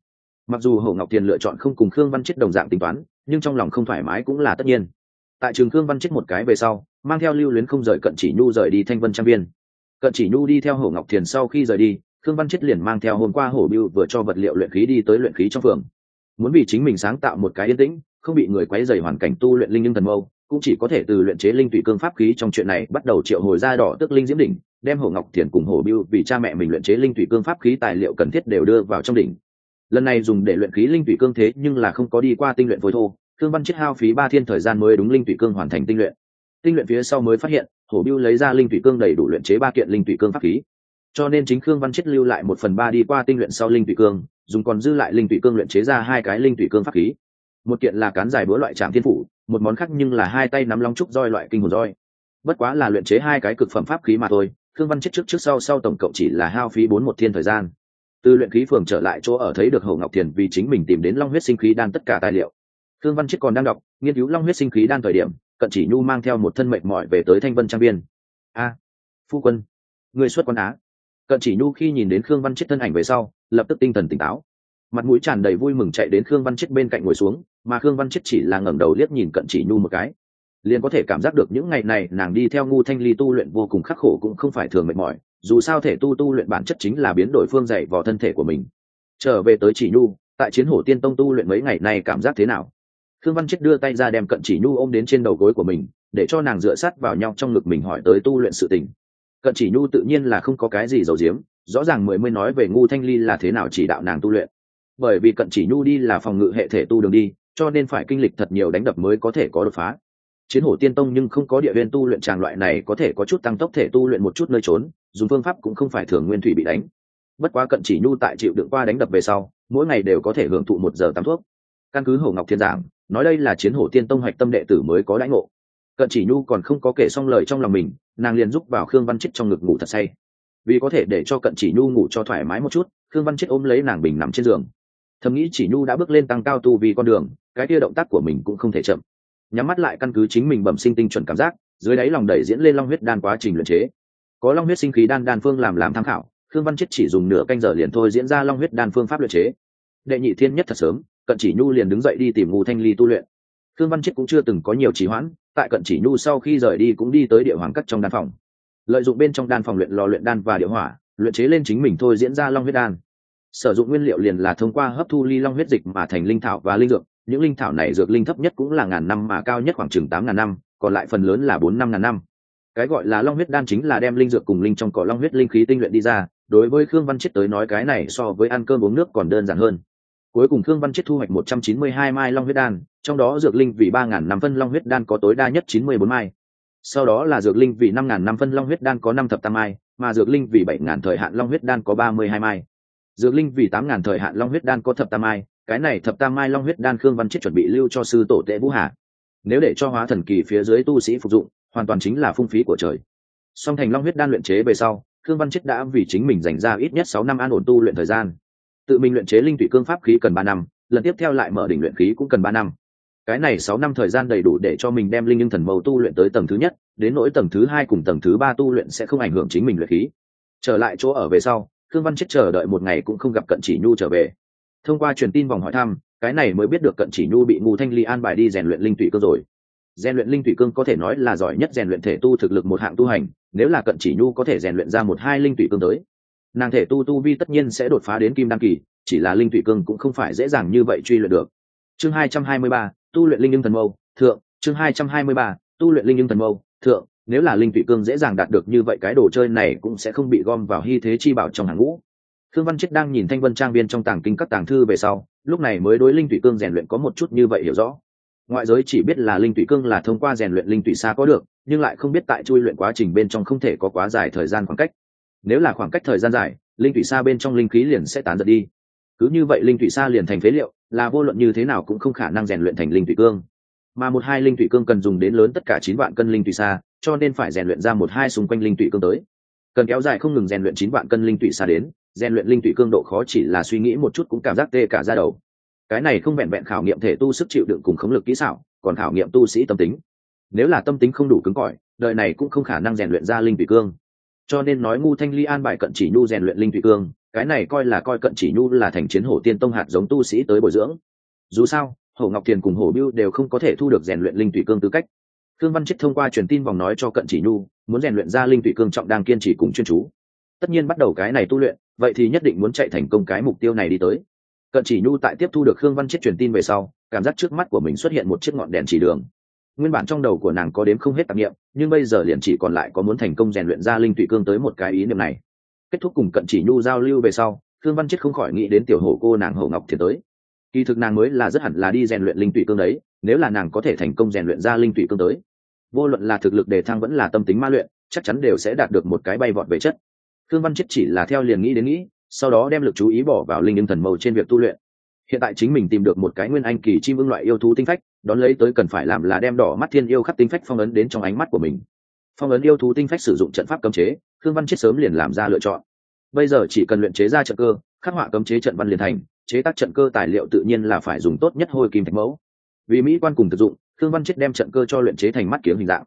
Mặc dù hậu ngọc thiền lựa chọn không cùng khương văn chết đồng dạng tính toán, nhưng trong lòng không thoải mái cũng là tất nhiên tại trường khương văn chết một cái về sau, mang theo lưu luyến không rời cận chỉ nhu rời đi thanh vân trang viên. Cận chỉ nhu đi theo hổ ngọc thiền sau khi rời đi, khương văn chết liền mang theo hôm qua hổ biêu vừa cho vật liệu luyện khí đi tới luyện khí trong phường. Muốn vì chính mình sáng tạo một cái yên tĩnh, không bị người quấy rầy hoàn cảnh tu luyện linh nhưng thần mâu, cũng chỉ có thể từ luyện chế linh tụy cương pháp khí trong chuyện này bắt đầu triệu hồi ra đỏ tức linh diễm đỉnh, đem Hổ ngọc thiền cùng Hổ biêu vì cha mẹ mình luyện chế linh tụy cương pháp khí tài liệu cần thiết đều đưa vào trong đỉnh. Lần này dùng để luyện khí linh tụy cương thế nhưng là không có đi qua tinh luyện phối thô thương văn chết hao phí ba thiên thời gian mới đúng linh tụy cương hoàn thành tinh luyện. Tinh luyện phía sau mới phát hiện, Hổ biêu lấy ra linh tụy cương đầy đủ luyện chế ba kiện linh tụy cương pháp khí. Cho nên chính khương văn chết lưu lại một phần ba đi qua tinh luyện sau linh tụy cương, dùng còn dư lại linh tụy cương luyện chế ra hai cái linh tụy cương pháp khí. Một kiện là cán dài búa loại trạm thiên phủ, một món khác nhưng là hai tay nắm long trúc roi loại kinh hồn roi. Bất quá là luyện chế hai cái cực phẩm pháp khí mà thôi, khương văn chết trước trước sau sau tổng cộng chỉ là hao phí bốn một thiên thời gian. Từ luyện khí phường trở lại chỗ ở thấy được hậu ngọc thiền vì chính mình tìm đến long huyết sinh khí đan tất cả tài liệu thương văn chết còn đang đọc, nghiên cứu long huyết sinh khí đan thời điểm, cận chỉ nhu mang theo một thân mệt mỏi về tới thanh vân trang biên. A, phu quân, người xuất quân á. Cận chỉ nhu khi nhìn đến khương văn chết thân ảnh về sau, lập tức tinh thần tỉnh táo. Mặt mũi tràn đầy vui mừng chạy đến khương văn chết bên cạnh ngồi xuống, mà khương văn chết chỉ là ngẩng đầu liếc nhìn cận chỉ nhu một cái. Liền có thể cảm giác được những ngày này nàng đi theo ngu thanh ly tu luyện vô cùng khắc khổ cũng không phải thường mệt mỏi, dù sao thể tu tu luyện bản chất chính là biến đổi phương dạy vào thân thể của mình. Trở về tới chỉ nhu, tại chiến hổ tiên tông tu luyện mấy ngày nay cảm giác thế nào? Khương văn chết đưa tay ra đem cận chỉ nhu ôm đến trên đầu gối của mình, để cho nàng dựa sát vào nhau trong ngực mình hỏi tới tu luyện sự tình. Cận chỉ nhu tự nhiên là không có cái gì giấu giếm, rõ ràng mười mới nói về ngu thanh ly là thế nào chỉ đạo nàng tu luyện. Bởi vì cận chỉ nhu đi là phòng ngự hệ thể tu đường đi, cho nên phải kinh lịch thật nhiều đánh đập mới có thể có đột phá. Chiến hổ tiên tông nhưng không có địa viên tu luyện tràng loại này có thể có chút tăng tốc thể tu luyện một chút nơi trốn, dùng phương pháp cũng không phải thường nguyên thủy bị đánh. Bất quá cận chỉ nhu tại chịu đựng qua đánh đập về sau, mỗi ngày đều có thể hưởng thụ một giờ tắm thuốc. Căn cứ hổ ngọc thiên giảng nói đây là chiến hổ tiên tông hoạch tâm đệ tử mới có đãi ngộ. Cận chỉ nhu còn không có kể xong lời trong lòng mình, nàng liền giúp vào khương văn chết trong ngực ngủ thật say. Vì có thể để cho cận chỉ nhu ngủ cho thoải mái một chút, khương văn chết ôm lấy nàng bình nằm trên giường. Thầm nghĩ chỉ nhu đã bước lên tăng cao tu vì con đường, cái kia động tác của mình cũng không thể chậm. Nhắm mắt lại căn cứ chính mình bẩm sinh tinh chuẩn cảm giác, dưới đáy lòng đẩy diễn lên long huyết đan quá trình luyện chế. Có long huyết sinh khí đan đan phương làm làm tham khảo, khương văn chết chỉ dùng nửa canh giờ liền thôi diễn ra long huyết đan phương pháp luyện chế. Đệ nhị thiên nhất thật sớm cận chỉ nhu liền đứng dậy đi tìm ngô thanh ly tu luyện. Khương văn chết cũng chưa từng có nhiều trì hoãn, tại cận chỉ nhu sau khi rời đi cũng đi tới địa hoàng cắt trong đan phòng. Lợi dụng bên trong đan phòng luyện lò luyện đan và địa hỏa, luyện chế lên chính mình thôi diễn ra long huyết đan. Sử dụng nguyên liệu liền là thông qua hấp thu ly long huyết dịch mà thành linh thảo và linh dược. Những linh thảo này dược linh thấp nhất cũng là ngàn năm mà cao nhất khoảng chừng tám ngàn năm, còn lại phần lớn là bốn năm ngàn năm. Cái gọi là long huyết đan chính là đem linh dược cùng linh trong cỏ long huyết linh khí tinh luyện đi ra, đối với khương văn chết tới nói cái này so với ăn cơm uống nước còn đơn giản hơn cuối cùng khương văn chết thu hoạch một trăm chín mươi hai mai long huyết đan, trong đó dược linh vì ba ngàn năm phân long huyết đan có tối đa nhất chín mươi bốn mai. Sau đó là dược linh vì năm ngàn năm phân long huyết đan có năm thập tam mai, mà dược linh vì bảy ngàn thời hạn long huyết đan có ba mươi hai mai. Dược linh vì tám ngàn thời hạn long huyết đan có thập tam mai, cái này thập tam mai long huyết đan khương văn chết chuẩn bị lưu cho sư tổ tệ vũ hà. Nếu để cho hóa thần kỳ phía dưới tu sĩ phục dụng, hoàn toàn chính là phung phí của trời. Song thành long huyết đan luyện chế về sau, khương văn chết đã vì chính mình dành ra ít nhất sáu năm an ổn tu luyện thời gian tự mình luyện chế linh thủy cương pháp khí cần ba năm, lần tiếp theo lại mở đỉnh luyện khí cũng cần ba năm. Cái này sáu năm thời gian đầy đủ để cho mình đem linh nhưng thần mâu tu luyện tới tầng thứ nhất, đến nỗi tầng thứ hai cùng tầng thứ ba tu luyện sẽ không ảnh hưởng chính mình luyện khí. Trở lại chỗ ở về sau, khương văn chết chờ đợi một ngày cũng không gặp cận chỉ nhu trở về. Thông qua truyền tin vòng hỏi thăm, cái này mới biết được cận chỉ nhu bị ngù thanh ly an bài đi rèn luyện linh thủy cương rồi. Rèn luyện linh thủy cương có thể nói là giỏi nhất rèn luyện thể tu thực lực một hạng tu hành, nếu là cận chỉ nhu có thể rèn luyện ra một hai linh thủy cương tới nàng thể tu tu vi tất nhiên sẽ đột phá đến kim đăng kỳ, chỉ là linh thủy cương cũng không phải dễ dàng như vậy truy luyện được. Chương hai trăm hai mươi ba, tu luyện linh nhưng thần mâu, thượng. Chương hai trăm hai mươi ba, tu luyện linh nhưng thần mâu, thượng. Nếu là linh thủy cương dễ dàng đạt được như vậy, cái đồ chơi này cũng sẽ không bị gom vào hy thế chi bảo trong hàng ngũ. Thương văn chết đang nhìn thanh vân trang viên trong tàng kinh các tàng thư về sau, lúc này mới đối linh thủy cương rèn luyện có một chút như vậy hiểu rõ. Ngoại giới chỉ biết là linh thủy cương là thông qua rèn luyện linh thủy xa có được, nhưng lại không biết tại chui luyện quá trình bên trong không thể có quá dài thời gian khoảng cách nếu là khoảng cách thời gian dài, linh thủy xa bên trong linh khí liền sẽ tán giật đi. Cứ như vậy linh thủy xa liền thành phế liệu, là vô luận như thế nào cũng không khả năng rèn luyện thành linh thủy cương. Mà một hai linh thủy cương cần dùng đến lớn tất cả chín vạn cân linh thủy xa cho nên phải rèn luyện ra một hai xung quanh linh thủy cương tới. Cần kéo dài không ngừng rèn luyện chín vạn cân linh thủy xa đến, rèn luyện linh thủy cương độ khó chỉ là suy nghĩ một chút cũng cảm giác tê cả ra đầu. Cái này không vẹn vẹn khảo nghiệm thể tu sức chịu đựng cùng khống lực kỹ xảo, còn khảo nghiệm tu sĩ tâm tính. Nếu là tâm tính không đủ cứng cỏi, đời này cũng không khả năng rèn luyện ra linh thủy cương cho nên nói ngu thanh ly an bài cận chỉ nhu rèn luyện linh thủy cương cái này coi là coi cận chỉ nhu là thành chiến hổ tiên tông hạt giống tu sĩ tới bồi dưỡng dù sao hổ ngọc thiền cùng hổ biêu đều không có thể thu được rèn luyện linh thủy cương tư cách Thương Văn Chết thông qua truyền tin vòng nói cho Cận Chỉ Nhu, muốn rèn luyện ra linh thủy cương trọng đang kiên trì cùng chuyên chú. Tất nhiên bắt đầu cái này tu luyện, vậy thì nhất định muốn chạy thành công cái mục tiêu này đi tới. Cận Chỉ Nhu tại tiếp thu được Khương Văn Chết truyền tin về sau, cảm giác trước mắt của mình xuất hiện một chiếc ngọn đèn chỉ đường. Nguyên bản trong đầu của nàng có đếm không hết tạp niệm, nhưng bây giờ liền chỉ còn lại có muốn thành công rèn luyện ra linh tụy cương tới một cái ý niệm này. Kết thúc cùng Cận Chỉ Nhu giao lưu về sau, Thương Văn Chết không khỏi nghĩ đến tiểu hổ cô nàng Hổ Ngọc Thiền tới. Kỳ thực nàng mới là rất hẳn là đi rèn luyện linh tụy cương đấy, nếu là nàng có thể thành công rèn luyện ra linh tụy cương tới vô luận là thực lực đề thăng vẫn là tâm tính ma luyện chắc chắn đều sẽ đạt được một cái bay vọt về chất thương văn chết chỉ là theo liền nghĩ đến nghĩ sau đó đem lực chú ý bỏ vào linh ứng thần mâu trên việc tu luyện hiện tại chính mình tìm được một cái nguyên anh kỳ chim ưng loại yêu thú tinh phách, đón lấy tới cần phải làm là đem đỏ mắt thiên yêu khắc tinh phách phong ấn đến trong ánh mắt của mình. Phong ấn yêu thú tinh phách sử dụng trận pháp cấm chế thương văn chết sớm liền làm ra lựa chọn. Bây giờ chỉ cần luyện chế ra trận cơ, khắc họa cấm chế trận văn liền thành, chế tác trận cơ tài liệu tự nhiên là phải dùng tốt nhất hôi kim thạch mẫu. Vì mỹ quan cùng thực dụng, khương văn chết đem trận cơ cho luyện chế thành mắt kiếm hình dạng.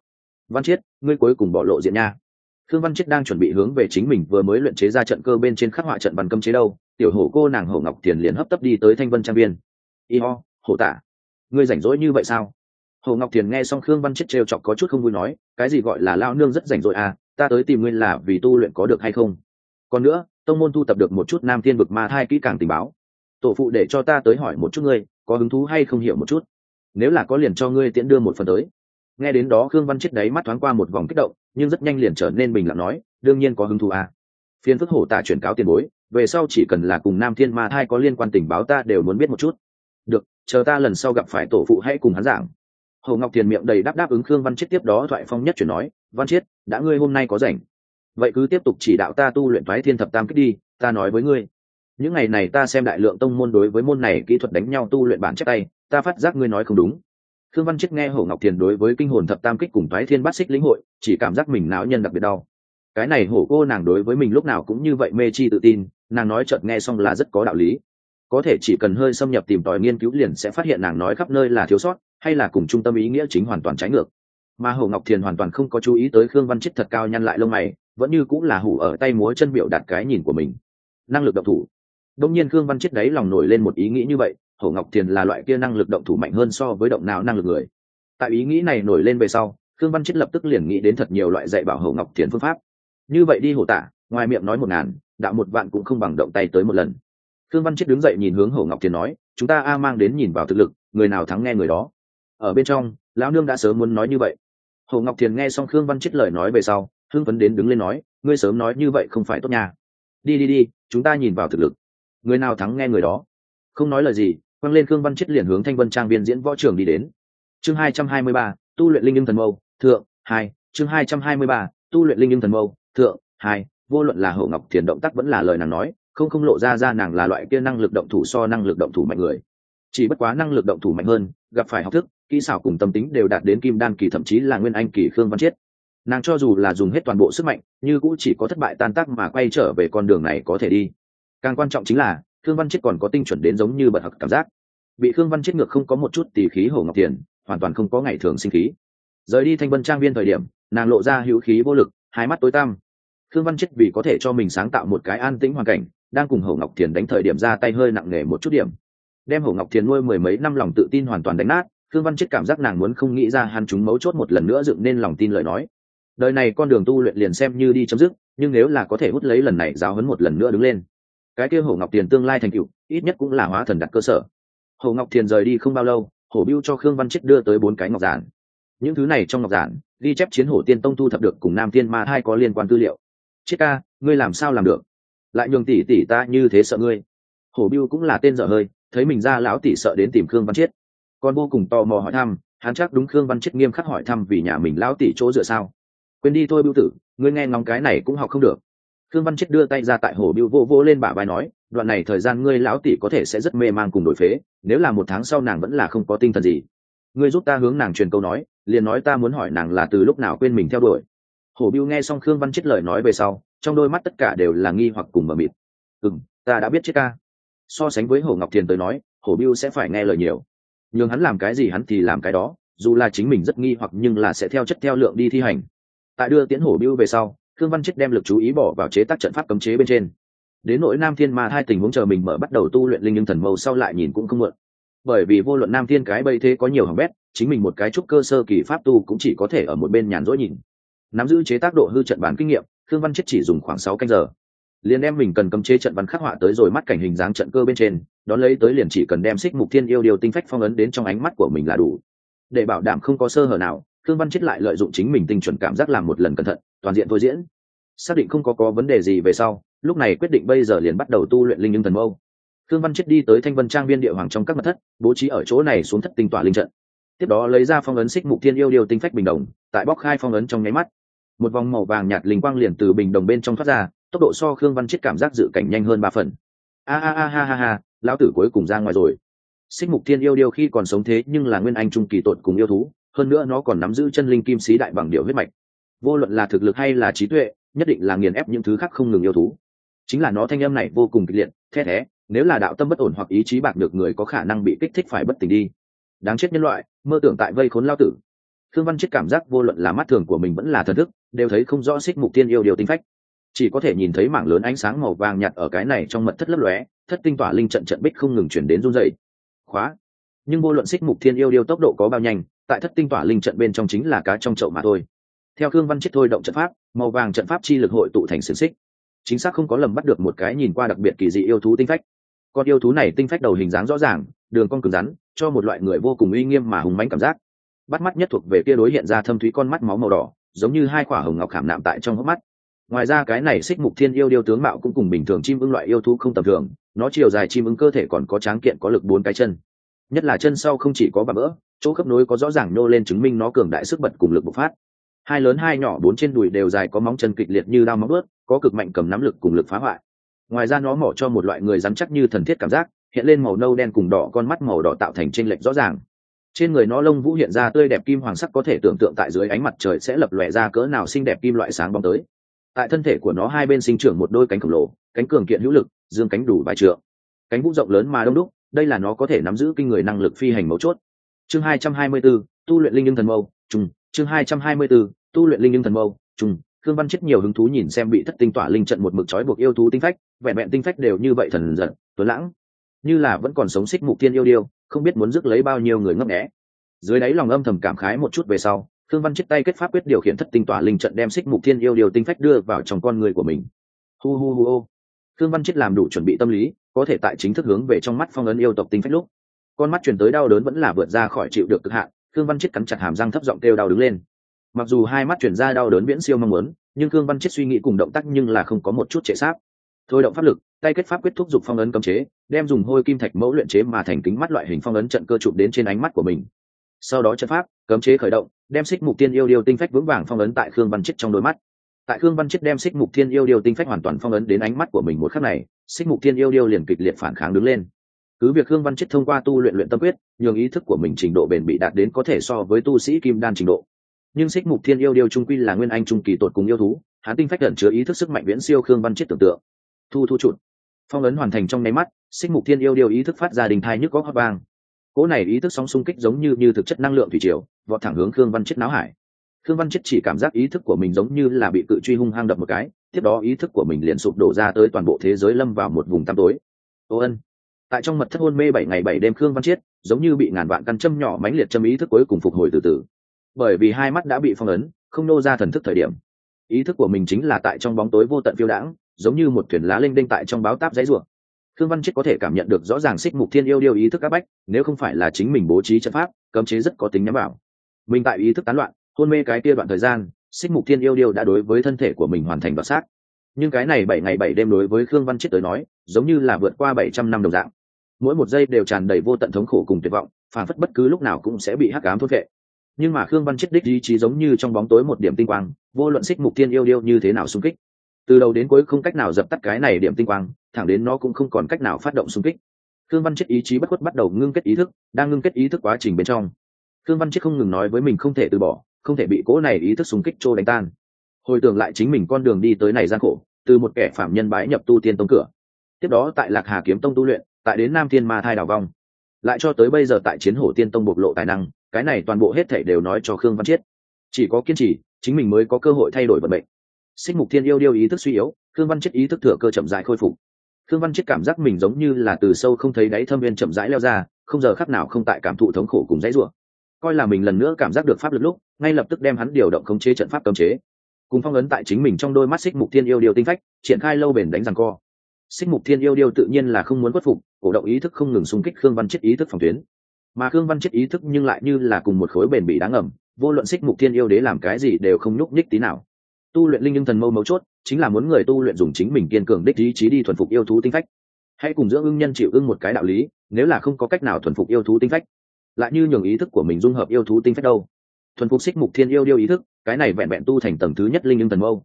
Văn chiết ngươi cuối cùng bỏ lộ diện nha khương văn chiết đang chuẩn bị hướng về chính mình vừa mới luyện chế ra trận cơ bên trên khắc họa trận văn cấm chế đâu, tiểu hổ cô nàng hổ ngọc tiền liền hấp tấp đi tới thanh vân trang viên. Y ho hổ tả ngươi rảnh rỗi như vậy sao? Hồ ngọc thiền nghe xong khương văn chết trêu chọc có chút không vui nói, cái gì gọi là lao nương rất rảnh rỗi à ta tới tìm ngươi là vì tu luyện có được hay không? Còn nữa, tông môn thu tập được một chút nam thiên vực ma thai kỹ càng tình báo. Tổ phụ để cho ta tới hỏi một chút ngươi, có hứng thú hay không hiểu một chút? Nếu là có liền cho ngươi tiễn đưa một phần tới nghe đến đó khương văn chết đấy mắt thoáng qua một vòng kích động, nhưng rất nhanh liền trở nên bình lặng nói, đương nhiên có hứng thú à. phiên phức hổ tả chuyển cáo tiền bối, về sau chỉ cần là cùng nam thiên ma thai có liên quan tình báo ta đều muốn biết một chút. Được, chờ ta lần sau gặp phải tổ phụ hãy cùng hắn giảng. Hồ ngọc thiền miệng đầy đáp đáp ứng khương văn chiết tiếp đó thoại phong nhất chuyển nói, văn chiết đã ngươi hôm nay có rảnh. Vậy cứ tiếp tục chỉ đạo ta tu luyện thoái thiên thập tam kích đi, ta nói với ngươi. Những ngày này ta xem đại lượng tông môn đối với môn này kỹ thuật đánh nhau tu luyện bản chép tay, ta phát giác ngươi nói không đúng khương văn chiết nghe hồ ngọc thiền đối với kinh hồn thập tam kích cùng thoái thiên bát xích lĩnh hội, chỉ cảm giác mình não nhân đặc biệt đau. Cái này hổ cô nàng đối với mình lúc nào cũng như vậy mê chi tự tin, nàng nói chợt nghe xong là rất có đạo lý. Có thể chỉ cần hơi xâm nhập tìm tòi nghiên cứu liền sẽ phát hiện nàng nói khắp nơi là thiếu sót, hay là cùng trung tâm ý nghĩa chính hoàn toàn trái ngược. Mà hồ ngọc thiền hoàn toàn không có chú ý tới khương văn chết thật cao nhăn lại lông mày, vẫn như cũng là hủ ở tay múa chân biểu đạt cái nhìn của mình. Năng lực động thủ. Đông nhiên khương văn chết đấy lòng nổi lên một ý nghĩ như vậy Hổ ngọc thiền là loại kia năng lực động thủ mạnh hơn so với động nào năng lực người. Tại ý nghĩ này nổi lên về sau, khương văn chết lập tức liền nghĩ đến thật nhiều loại dạy bảo Hổ ngọc thiền phương pháp. Như vậy đi Hổ tả, ngoài miệng nói một ngàn, đạo một vạn cũng không bằng động tay tới một lần. Khương văn chết đứng dậy nhìn hướng Hổ ngọc thiền nói, chúng ta a mang đến nhìn vào thực lực, người nào thắng nghe người đó. Ở bên trong, lão nương đã sớm muốn nói như vậy. Hồ ngọc thiền nghe xong khương văn chết lời nói về sau hưng phấn đến đứng lên nói, ngươi sớm nói như vậy không phải tốt nhà đi đi đi, chúng ta nhìn vào thực lực. Người nào thắng nghe người đó? Không nói lời gì quăng lên khương văn chết liền hướng thanh vân trang viên diễn võ trường đi đến. Chương hai trăm hai mươi ba, tu luyện linh nhưng thần mâu, thượng, hai, chương hai trăm hai mươi ba, tu luyện linh nhưng thần mâu, thượng, hai, vô luận là hậu ngọc thiền động tác vẫn là lời nàng nói, không không lộ ra ra nàng là loại kia năng lực động thủ so năng lực động thủ mạnh người. Chỉ bất quá năng lực động thủ mạnh hơn, gặp phải học thức, kỹ xảo cùng tâm tính đều đạt đến kim đan kỳ thậm chí là nguyên anh kỳ khương văn chiết nàng cho dù là dùng hết toàn bộ sức mạnh, như cũng chỉ có thất bại tan tác mà quay trở về con đường này có thể đi. Càng quan trọng chính là khương văn chiết còn có tinh chuẩn đến giống như bật hặc cảm giác. Bị khương văn chiết ngược không có một chút tỉ khí hổ ngọc tiền, hoàn toàn không có ngày thường sinh khí. Rời đi thanh vân trang viên thời điểm, nàng lộ ra hữu khí vô lực, hai mắt tối tăm. Khương văn chiết vì có thể cho mình sáng tạo một cái an tĩnh hoàn cảnh, đang cùng hổ ngọc thiền đánh thời điểm ra tay hơi nặng nề một chút điểm. Đem hổ ngọc thiền nuôi mười mấy năm lòng tự tin hoàn toàn đánh nát, khương văn chết cảm giác nàng muốn không nghĩ ra hắn chúng mấu chốt một lần nữa dựng nên lòng tin lời nói. Đời này con đường tu luyện liền xem như đi chấm dứt, nhưng nếu là có thể hút lấy lần này giáo hấn một lần nữa đứng lên cái kia hổ ngọc tiền tương lai thành cựu ít nhất cũng là hóa thần đặt cơ sở. Hổ ngọc thiền rời đi không bao lâu, hổ biêu cho khương văn chết đưa tới bốn cái ngọc giản. Những thứ này trong ngọc giản, ghi chép chiến hổ tiên tông thu thập được cùng nam tiên ma hai có liên quan tư liệu. Chết ca, ngươi làm sao làm được? Lại nhường tỷ tỷ ta như thế sợ ngươi. Hổ biêu cũng là tên dở hơi, thấy mình ra lão tỷ sợ đến tìm khương văn chiết còn vô cùng tò mò hỏi thăm, hắn chắc đúng khương văn chiết nghiêm khắc hỏi thăm vì nhà mình lão tỷ chỗ dựa sao. Quên đi thôi biêu tử, ngươi nghe ngóng cái này cũng học không được khương văn chết đưa tay ra tại Hồ biêu vô vô lên bả vai nói, đoạn này thời gian ngươi lão tỷ có thể sẽ rất mê man cùng đổi phế, nếu là một tháng sau nàng vẫn là không có tinh thần gì. Ngươi giúp ta hướng nàng truyền câu nói, liền nói ta muốn hỏi nàng là từ lúc nào quên mình theo đuổi. Hổ biêu nghe xong khương văn chết lời nói về sau, trong đôi mắt tất cả đều là nghi hoặc cùng mờ mịt. Ừ ta đã biết chết ca. So sánh với hồ ngọc thiền tới nói, hồ biêu sẽ phải nghe lời nhiều. Nhưng hắn làm cái gì hắn thì làm cái đó, dù là chính mình rất nghi hoặc nhưng là sẽ theo chất theo lượng đi thi hành. Tại đưa tiễn hổ biêu về sau thương văn chết đem lực chú ý bỏ vào chế tác trận pháp cấm chế bên trên. Đến nỗi nam thiên ma hai tình huống chờ mình mở bắt đầu tu luyện linh nhưng thần mâu sau lại nhìn cũng không mượn. Bởi vì vô luận nam thiên cái bây thế có nhiều hỏng bét, chính mình một cái trúc cơ sơ kỳ pháp tu cũng chỉ có thể ở một bên nhàn rỗi nhìn. Nắm giữ chế tác độ hư trận bản kinh nghiệm thương văn chết chỉ dùng khoảng sáu canh giờ. Liền đem mình cần cấm chế trận văn khắc họa tới rồi mắt cảnh hình dáng trận cơ bên trên đón lấy tới liền chỉ cần đem xích mục thiên yêu điều tinh phách phong ấn đến trong ánh mắt của mình là đủ. Để bảo đảm không có sơ hở nào thương văn chết lại lợi dụng chính mình tinh chuẩn cảm giác làm một lần cẩn thận toàn diện thôi diễn. Xác định không có có vấn đề gì về sau, lúc này quyết định bây giờ liền bắt đầu tu luyện linh nhưng thần mâu. Thương văn chết đi tới thanh vân trang viên địa hoàng trong các mật thất, bố trí ở chỗ này xuống thất tinh tỏa linh trận. Tiếp đó lấy ra phong ấn xích mục thiên yêu điều tinh phách bình đồng, tại bóc khai phong ấn trong nháy mắt. Một vòng màu vàng nhạt linh quang liền từ bình đồng bên trong thoát ra, tốc độ so khương văn chết cảm giác dự cảnh nhanh hơn ba phần. A a a ha ha ha, lão tử cuối cùng ra ngoài rồi. Xích mục thiên yêu điều khi còn sống thế nhưng là nguyên anh trung kỳ tột cùng yêu thú, hơn nữa nó còn nắm giữ chân linh kim sĩ đại bằng điệu huyết mạch vô luận là thực lực hay là trí tuệ, nhất định là nghiền ép những thứ khác không ngừng yêu thú. Chính là nó thanh âm này vô cùng kịch liệt, the thé nếu là đạo tâm bất ổn hoặc ý chí bạc được người có khả năng bị kích thích phải bất tỉnh đi. Đáng chết nhân loại, mơ tưởng tại vây khốn lao tử. Thương văn chết cảm giác vô luận là mắt thường của mình vẫn là thần thức, đều thấy không rõ xích mục tiên yêu điều tính phách. Chỉ có thể nhìn thấy mảng lớn ánh sáng màu vàng nhạt ở cái này trong mật thất lấp lóe, thất tinh tỏa linh trận trận bích không ngừng chuyển đến run dậy khóa. Nhưng vô luận xích mục thiên yêu điêu tốc độ có bao nhanh, tại thất tinh tỏa linh trận bên trong chính là cá trong chậu mà thôi theo thương văn chết thôi động trận pháp, màu vàng trận pháp chi lực hội tụ thành xiềng xích. Chính xác không có lầm bắt được một cái nhìn qua đặc biệt kỳ dị yêu thú tinh phách. Con yêu thú này tinh phách đầu hình dáng rõ ràng, đường con cứng rắn, cho một loại người vô cùng uy nghiêm mà hùng mãnh cảm giác. Bắt mắt nhất thuộc về kia đối hiện ra thâm thúy con mắt máu màu đỏ, giống như hai quả hồng ngọc khảm nạm tại trong hốc mắt. Ngoài ra cái này xích mục thiên yêu điêu tướng mạo cũng cùng bình thường chim ưng loại yêu thú không tầm thường, nó chiều dài chim ưng cơ thể còn có tráng kiện có lực bốn cái chân. Nhất là chân sau không chỉ có bà bỡ, chỗ khớp nối có rõ ràng nô lên chứng minh nó cường đại sức bật cùng lực bộc phát hai lớn hai nhỏ bốn trên đùi đều dài có móng chân kịch liệt như đao móng ướt có cực mạnh cầm nắm lực cùng lực phá hoại. Ngoài ra nó mỏ cho một loại người dám chắc như thần thiết cảm giác hiện lên màu nâu đen cùng đỏ con mắt màu đỏ tạo thành tranh lệch rõ ràng. Trên người nó lông vũ hiện ra tươi đẹp kim hoàng sắc có thể tưởng tượng tại dưới ánh mặt trời sẽ lập lòe ra cỡ nào xinh đẹp kim loại sáng bóng tới. Tại thân thể của nó hai bên sinh trưởng một đôi cánh khổng lồ cánh cường kiện hữu lực dương cánh đủ vài trượng. Cánh vũ rộng lớn mà đông đúc đây là nó có thể nắm giữ kinh người năng lực phi hành mấu chốt. Chương 224, tu luyện linh nhưng thần mâu trung chương 224, tu luyện linh nhưng thần mâu trùng thương văn chết nhiều hứng thú nhìn xem bị thất tinh tỏa linh trận một mực trói buộc yêu thú tinh phách vẹn vẹn tinh phách đều như vậy thần giận tuấn lãng. Như là vẫn còn sống xích mục tiên yêu điêu không biết muốn rước lấy bao nhiêu người ngấp nghé. Dưới đáy lòng âm thầm cảm khái một chút về sau thương văn chết tay kết pháp quyết điều khiển thất tinh tỏa linh trận đem xích mục thiên yêu điều tinh phách đưa vào trong con người của mình. Hu hu hu ô. Thương văn chết làm đủ chuẩn bị tâm lý có thể tại chính thức hướng về trong mắt phong ấn yêu tộc tinh phách lúc. Con mắt chuyển tới đau đớn vẫn là vượt ra khỏi chịu được cực hạn khương văn chết cắn chặt hàm răng thấp giọng kêu đau đứng lên. Mặc dù hai mắt chuyển ra đau đớn viễn siêu mong muốn, nhưng khương văn chết suy nghĩ cùng động tác nhưng là không có một chút trệ sáp. Thôi động pháp lực, tay kết pháp quyết thúc giục phong ấn cấm chế, đem dùng hôi kim thạch mẫu luyện chế mà thành kính mắt loại hình phong ấn trận cơ chụp đến trên ánh mắt của mình. Sau đó trận pháp, cấm chế khởi động, đem xích mục tiên yêu điều tinh phách vững vàng phong ấn tại khương văn chết trong đôi mắt. Tại khương văn chết đem xích mục thiên yêu điều tinh phách hoàn toàn phong ấn đến ánh mắt của mình một khắc này xích mục thiên yêu điều liền kịch liệt phản kháng đứng lên cứ việc khương văn chết thông qua tu luyện luyện tâm quyết, nhường ý thức của mình trình độ bền bị đạt đến có thể so với tu sĩ kim đan trình độ. Nhưng xích mục thiên yêu điêu trung quy là nguyên anh trung kỳ tột cùng yêu thú, hán tinh phách gần chứa ý thức sức mạnh viễn siêu khương văn chết tưởng tượng. Thu thu trụt phong ấn hoàn thành trong nháy mắt xích mục thiên yêu điêu ý thức phát ra đình thai nhức có hót vang. Cỗ này ý thức sóng xung kích giống như như thực chất năng lượng thủy triều, vọt thẳng hướng khương văn chết náo hải. Khương văn chết chỉ cảm giác ý thức của mình giống như là bị cự truy hung hăng đập một cái, tiếp đó ý thức của mình liền sụp đổ ra tới toàn bộ thế giới lâm vào một vùng tăm tối. Ô ân tại trong mật thất hôn mê bảy ngày bảy đêm khương văn chiết giống như bị ngàn vạn căn châm nhỏ mãnh liệt châm ý thức cuối cùng phục hồi từ từ bởi vì hai mắt đã bị phong ấn không nô ra thần thức thời điểm ý thức của mình chính là tại trong bóng tối vô tận phiêu đãng giống như một thuyền lá linh đinh tại trong báo táp giấy ruộng Khương Văn Chiết có thể cảm nhận được rõ ràng xích mục thiên yêu điêu ý thức áp bách, nếu không phải là chính mình bố trí trận pháp, cấm chế rất có tính nhắm vào. Mình tại ý thức tán loạn, hôn mê cái kia đoạn thời gian, xích mục thiên yêu điêu đã đối với thân thể của mình hoàn thành đoạt xác. Nhưng cái này bảy ngày bảy đêm đối với Khương Văn Chiết tới nói, giống như là vượt qua bảy trăm năm đồng dạng. Mỗi một giây đều tràn đầy vô tận thống khổ cùng tuyệt vọng, phản phất bất cứ lúc nào cũng sẽ bị hắc ám thốt vệ. Nhưng mà Khương Văn Chết đích ý chí giống như trong bóng tối một điểm tinh quang, vô luận xích mục tiên yêu điêu như thế nào xung kích, từ đầu đến cuối không cách nào dập tắt cái này điểm tinh quang thẳng đến nó cũng không còn cách nào phát động xung kích. Khương văn chết ý chí bất khuất bắt đầu ngưng kết ý thức đang ngưng kết ý thức quá trình bên trong. Khương văn chết không ngừng nói với mình không thể từ bỏ không thể bị cố này ý thức xung kích trô đánh tan. Hồi tưởng lại chính mình con đường đi tới này gian khổ từ một kẻ phạm nhân bái nhập tu tiên tông cửa. Tiếp đó tại lạc hà kiếm tông tu luyện tại đến nam thiên ma thai đào vong. Lại cho tới bây giờ tại chiến hổ tiên tông bộc lộ tài năng, cái này toàn bộ hết thể đều nói cho khương văn chiết. Chỉ có kiên trì, chính mình mới có cơ hội thay đổi vận mệnh. Sinh mục thiên yêu điêu ý thức suy yếu thương văn chết ý thức thừa cơ chậm rãi khôi phục. Thương văn chết cảm giác mình giống như là từ sâu không thấy đáy thâm viên chậm rãi leo ra, không giờ khắc nào không tại cảm thụ thống khổ cùng dãy ruộng coi là mình lần nữa cảm giác được pháp lực lúc, ngay lập tức đem hắn điều động khống chế trận pháp cấm chế. Cùng phong ấn tại chính mình trong đôi mắt xích mục thiên yêu điêu tinh phách, triển khai lâu bền đánh rằng co xích mục thiên yêu điêu tự nhiên là không muốn khuất phục, cổ động ý thức không ngừng xung kích khương văn chết ý thức phòng tuyến. Mà khương văn chết ý thức nhưng lại như là cùng một khối bền bỉ đáng ẩm vô luận xích mục thiên yêu đế làm cái gì đều không nhúc nhích tí nào. Tu luyện linh nhưng thần mâu mấu chốt, chính là muốn người tu luyện dùng chính mình kiên cường đích ý chí đi thuần phục yêu thú tinh phách. Hãy cùng dưỡng ưng nhân chịu ưng một cái đạo lý, nếu là không có cách nào thuần phục yêu thú tinh phách, lại như nhường ý thức của mình dung hợp yêu thú tinh phách đâu. Thuần phục xích mục thiên yêu điêu ý thức, cái này vẹn vẹn tu thành tầng thứ nhất linh nhưng thần mâu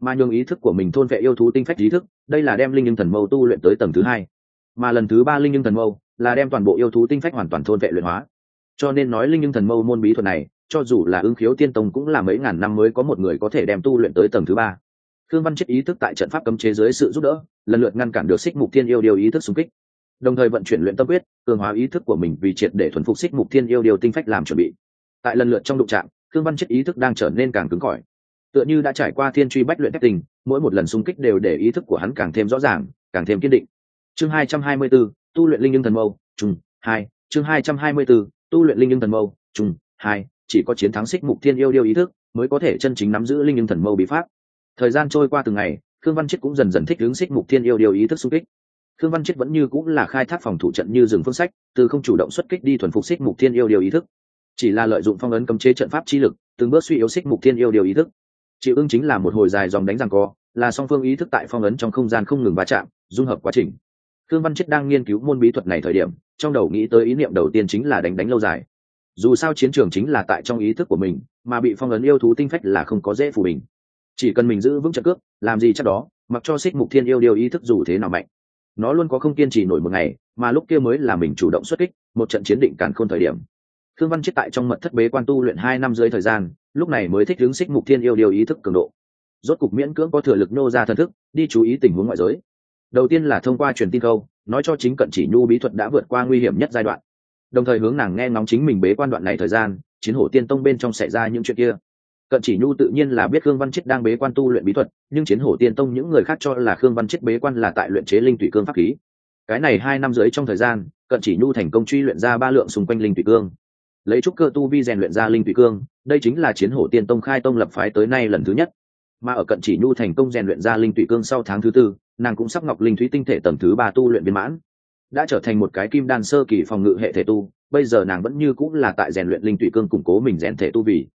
mà nhường ý thức của mình thôn vệ yêu thú tinh phách ý thức đây là đem linh nhưng thần mâu tu luyện tới tầng thứ hai. Mà lần thứ ba linh nhưng thần mâu là đem toàn bộ yêu thú tinh phách hoàn toàn thôn vệ luyện hóa. Cho nên nói linh nhưng thần mâu môn bí thuật này cho dù là ứng khiếu tiên tông cũng là mấy ngàn năm mới có một người có thể đem tu luyện tới tầng thứ ba. Khương văn chết ý thức tại trận pháp cấm chế dưới sự giúp đỡ lần lượt ngăn cản được xích mục thiên yêu điều ý thức xung kích. Đồng thời vận chuyển luyện tâm quyết cường hóa ý thức của mình vì triệt để thuần phục xích mục thiên yêu điều tinh phách làm chuẩn bị. Tại lần lượt trong đụng trạng, Khương văn chết ý thức đang trở nên càng cứng cỏi tựa như đã trải qua thiên truy bách luyện cách tình mỗi một lần xung kích đều để ý thức của hắn càng thêm rõ ràng càng thêm kiên định. Chương 224, tu luyện linh nhưng thần mâu chung hai chương 224, tu luyện linh nhưng thần mâu chung hai chỉ có chiến thắng xích mục thiên yêu điêu ý thức mới có thể chân chính nắm giữ linh nhưng thần mâu bí pháp. Thời gian trôi qua từng ngày khương văn chết cũng dần dần thích ứng xích mục thiên yêu điêu ý thức xung kích. Khương văn chết vẫn như cũng là khai thác phòng thủ trận như rừng phương sách từ không chủ động xuất kích đi thuần phục xích mục thiên yêu điều ý thức. Chỉ là lợi dụng phong ấn cấm chế trận pháp chi lực từng bước suy yếu xích mục thiên yêu điều ý thức chịu ưng chính là một hồi dài dòng đánh rằng co, là song phương ý thức tại phong ấn trong không gian không ngừng va chạm, dung hợp quá trình. Khương văn chết đang nghiên cứu môn bí thuật này thời điểm, trong đầu nghĩ tới ý niệm đầu tiên chính là đánh đánh lâu dài. Dù sao chiến trường chính là tại trong ý thức của mình, mà bị phong ấn yêu thú tinh phách là không có dễ phù mình. chỉ cần mình giữ vững trận cước, làm gì chắc đó, mặc cho xích mục thiên yêu điều ý thức dù thế nào mạnh. Nó luôn có không kiên trì nổi một ngày, mà lúc kia mới là mình chủ động xuất kích, một trận chiến định càn khôn thời điểm thương văn chết tại trong mật thất bế quan tu luyện hai năm dưới thời gian, lúc này mới thích hướng xích mục thiên yêu điều ý thức cường độ. Rốt cục miễn cưỡng có thừa lực nô ra thân thức, đi chú ý tình huống ngoại giới. Đầu tiên là thông qua truyền tin câu, nói cho chính cận chỉ nhu bí thuật đã vượt qua nguy hiểm nhất giai đoạn. Đồng thời hướng nàng nghe ngóng chính mình bế quan đoạn này thời gian, chiến hổ tiên tông bên trong xảy ra những chuyện kia. Cận chỉ nhu tự nhiên là biết khương văn chết đang bế quan tu luyện bí thuật, nhưng chiến hổ tiên tông những người khác cho là khương văn chết bế quan là tại luyện chế linh thủy cương pháp khí. Cái này hai năm dưới trong thời gian, cận chỉ nhu thành công truy luyện ra ba lượng xung quanh linh thủy cương lấy trúc cơ tu vi rèn luyện ra linh thủy cương, đây chính là chiến hổ tiên tông khai tông lập phái tới nay lần thứ nhất. Mà ở cận chỉ nhu thành công rèn luyện ra linh thủy cương sau tháng thứ tư, nàng cũng sắp ngọc linh thủy tinh thể tầng thứ ba tu luyện viên mãn. Đã trở thành một cái kim đan sơ kỳ phòng ngự hệ thể tu, bây giờ nàng vẫn như cũng là tại rèn luyện linh thủy cương củng cố mình rèn thể tu vì.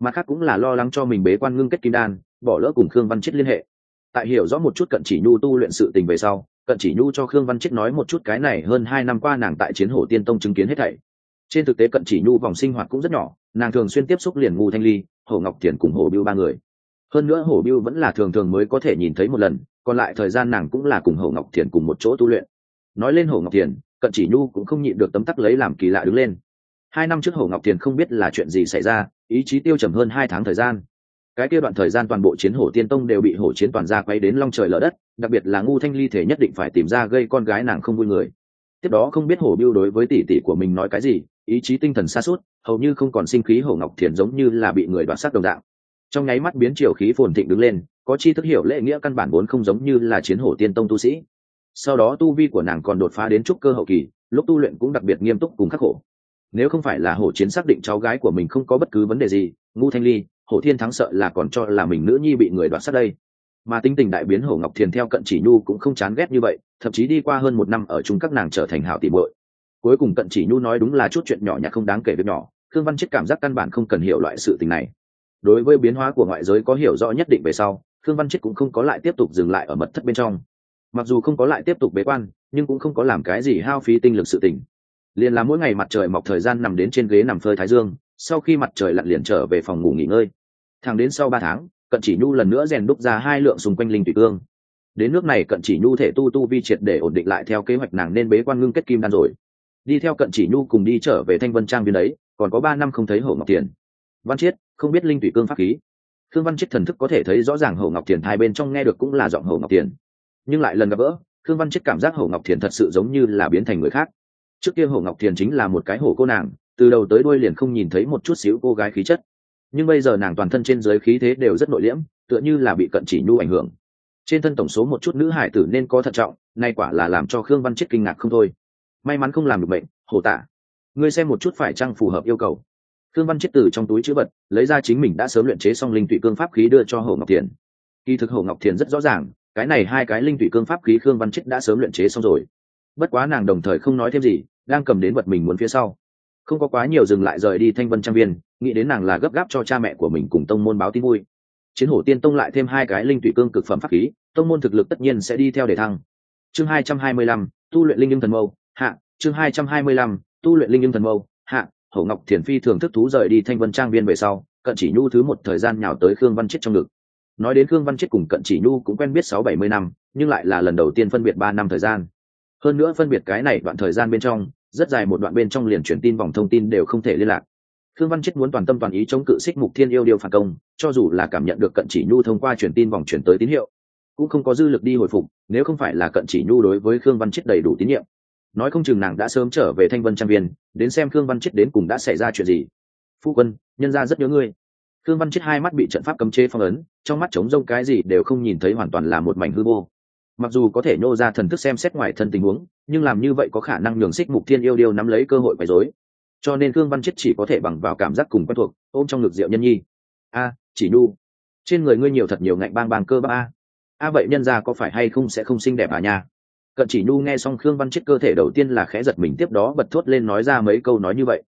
Mặt khác cũng là lo lắng cho mình bế quan ngưng kết kim đan, bỏ lỡ cùng khương văn chết liên hệ. Tại hiểu rõ một chút cận chỉ nhu tu luyện sự tình về sau, cận chỉ nhu cho khương văn chết nói một chút cái này hơn hai năm qua nàng tại chiến hổ tiên tông chứng kiến hết thảy trên thực tế cận chỉ nhu vòng sinh hoạt cũng rất nhỏ, nàng thường xuyên tiếp xúc liền ngu thanh ly hồ ngọc thiền cùng hồ biêu ba người. Hơn nữa hồ biêu vẫn là thường thường mới có thể nhìn thấy một lần, còn lại thời gian nàng cũng là cùng hồ ngọc thiền cùng một chỗ tu luyện. Nói lên hồ ngọc thiền, cận chỉ nhu cũng không nhịn được tấm tắc lấy làm kỳ lạ đứng lên. Hai năm trước hồ ngọc thiền không biết là chuyện gì xảy ra, ý chí tiêu trầm hơn hai tháng thời gian. Cái kia đoạn thời gian toàn bộ chiến hổ tiên tông đều bị hổ chiến toàn gia quay đến long trời lở đất, đặc biệt là ngu thanh ly thể nhất định phải tìm ra gây con gái nàng không vui người. Tiếp đó không biết hổ biêu đối với tỷ tỷ của mình nói cái gì ý chí tinh thần xa suốt, hầu như không còn sinh khí hổ ngọc thiền giống như là bị người đoạt sát đồng dạng. Trong nháy mắt biến chiều khí phồn thịnh đứng lên, có chi thức hiểu lễ nghĩa căn bản vốn không giống như là chiến hổ tiên tông tu sĩ. Sau đó tu vi của nàng còn đột phá đến trúc cơ hậu kỳ, lúc tu luyện cũng đặc biệt nghiêm túc cùng khắc khổ. Nếu không phải là hổ chiến xác định cháu gái của mình không có bất cứ vấn đề gì ngu thanh ly, hổ thiên thắng sợ là còn cho là mình nữ nhi bị người đoạt sát đây. Mà tinh tình đại biến hổ ngọc thiền theo cận chỉ nhu cũng không chán ghét như vậy, thậm chí đi qua hơn một năm ở chung các nàng trở thành hảo tỷ bội cuối cùng cận chỉ nhu nói đúng là chút chuyện nhỏ nhặt không đáng kể việc nhỏ thương văn chết cảm giác căn bản không cần hiểu loại sự tình này. Đối với biến hóa của ngoại giới có hiểu rõ nhất định về sau thương văn chết cũng không có lại tiếp tục dừng lại ở mật thất bên trong. Mặc dù không có lại tiếp tục bế quan, nhưng cũng không có làm cái gì hao phí tinh lực sự tình. Liền là mỗi ngày mặt trời mọc thời gian nằm đến trên ghế nằm phơi thái dương, sau khi mặt trời lặn liền trở về phòng ngủ nghỉ ngơi. Thẳng đến sau ba tháng, cận chỉ nhu lần nữa rèn đúc ra hai lượng xung quanh linh tùy cương. Đến nước này cận chỉ nhu thể tu tu vi triệt để ổn định lại theo kế hoạch nàng nên bế quan ngưng kết kim đan rồi đi theo cận chỉ nhu cùng đi trở về thanh vân trang viên đấy, còn có ba năm không thấy hổ ngọc tiền. Văn chiết, không biết linh tùy cương pháp khí. Thương văn chiết thần thức có thể thấy rõ ràng hổ ngọc tiền hai bên trong nghe được cũng là giọng hổ ngọc tiền. Nhưng lại lần gặp gỡ thương văn chiết cảm giác hổ ngọc tiền thật sự giống như là biến thành người khác. Trước kia hổ ngọc tiền chính là một cái hổ cô nàng, từ đầu tới đuôi liền không nhìn thấy một chút xíu cô gái khí chất. Nhưng bây giờ nàng toàn thân trên giới khí thế đều rất nội liễm, tựa như là bị cận chỉ nhu ảnh hưởng. Trên thân tổng số một chút nữ hải tử nên có thận trọng, nay quả là làm cho khương văn chết kinh ngạc không thôi may mắn không làm được bệnh, hổ tả. Ngươi xem một chút phải chăng phù hợp yêu cầu. Thương văn chết từ trong túi chữ vật, lấy ra chính mình đã sớm luyện chế xong linh tụy cương pháp khí đưa cho Hồ ngọc thiền. Kỳ thực Hồ ngọc thiền rất rõ ràng, cái này hai cái linh tụy cương pháp khí khương văn chết đã sớm luyện chế xong rồi. Bất quá nàng đồng thời không nói thêm gì, đang cầm đến vật mình muốn phía sau. Không có quá nhiều dừng lại rời đi thanh vân trang viên, nghĩ đến nàng là gấp gáp cho cha mẹ của mình cùng tông môn báo tin vui. Chiến hổ tiên tông lại thêm hai cái linh tụy cương cực phẩm pháp khí, tông môn thực lực tất nhiên sẽ đi theo để thăng. Chương hai trăm hai mươi lăm, tu luyện linh nhưng thần mâu hạ, chương hai trăm hai mươi lăm, tu luyện linh nhưng thần mâu. Hạ hậu ngọc thiền phi thường thức thú rời đi thanh vân trang viên về sau, cận chỉ nhu thứ một thời gian nhào tới khương văn chết trong ngực. Nói đến khương văn chết cùng cận chỉ nhu cũng quen biết sáu bảy mươi năm, nhưng lại là lần đầu tiên phân biệt ba năm thời gian. Hơn nữa phân biệt cái này đoạn thời gian bên trong, rất dài một đoạn bên trong liền truyền tin vòng thông tin đều không thể liên lạc. Khương văn chết muốn toàn tâm toàn ý chống cự xích mục thiên yêu điều phản công, cho dù là cảm nhận được cận chỉ nhu thông qua truyền tin vòng truyền tới tín hiệu, cũng không có dư lực đi hồi phục, nếu không phải là cận chỉ nhu đối với khương văn chết đầy đủ tín nhiệm nói không chừng nàng đã sớm trở về thanh vân trang viên, đến xem khương văn chết đến cùng đã xảy ra chuyện gì. Phu quân, nhân ra rất nhớ ngươi. Khương văn chết hai mắt bị trận pháp cấm chế phong ấn, trong mắt trống rông cái gì đều không nhìn thấy hoàn toàn là một mảnh hư vô. Mặc dù có thể nhô ra thần thức xem xét ngoài thân tình huống, nhưng làm như vậy có khả năng nhường xích mục thiên yêu điêu nắm lấy cơ hội quấy dối cho nên khương văn chết chỉ có thể bằng vào cảm giác cùng quen thuộc, ôm trong ngực diệu nhân nhi. A, chỉ nhu. Trên người ngươi nhiều thật nhiều ngạnh bang bang cơ ba a. A vậy nhân ra có phải hay không sẽ không xinh đẹp à nha? Cận chỉ nhu nghe xong khương văn chết cơ thể đầu tiên là khẽ giật mình, tiếp đó bật thốt lên nói ra mấy câu nói như vậy.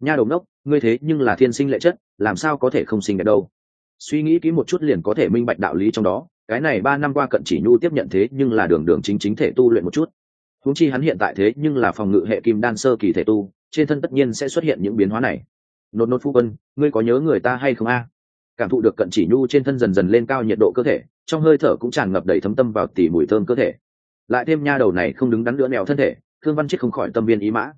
Nha đồng đốc ngươi thế nhưng là thiên sinh lệ chất, làm sao có thể không sinh đẹp đâu? Suy nghĩ kỹ một chút liền có thể minh bạch đạo lý trong đó, cái này ba năm qua cận chỉ nhu tiếp nhận thế nhưng là đường đường chính chính thể tu luyện một chút. Huống chi hắn hiện tại thế nhưng là phòng ngự hệ kim đan sơ kỳ thể tu, trên thân tất nhiên sẽ xuất hiện những biến hóa này. Nốt nốt phu quân, ngươi có nhớ người ta hay không a? Cảm thụ được cận chỉ nhu trên thân dần dần lên cao nhiệt độ cơ thể, trong hơi thở cũng tràn ngập đầy thấm tâm vào tỉ mùi thơm cơ thể lại thêm nha đầu này không đứng đắn nữa nèo thân thể thương văn chết không khỏi tâm viên ý mã.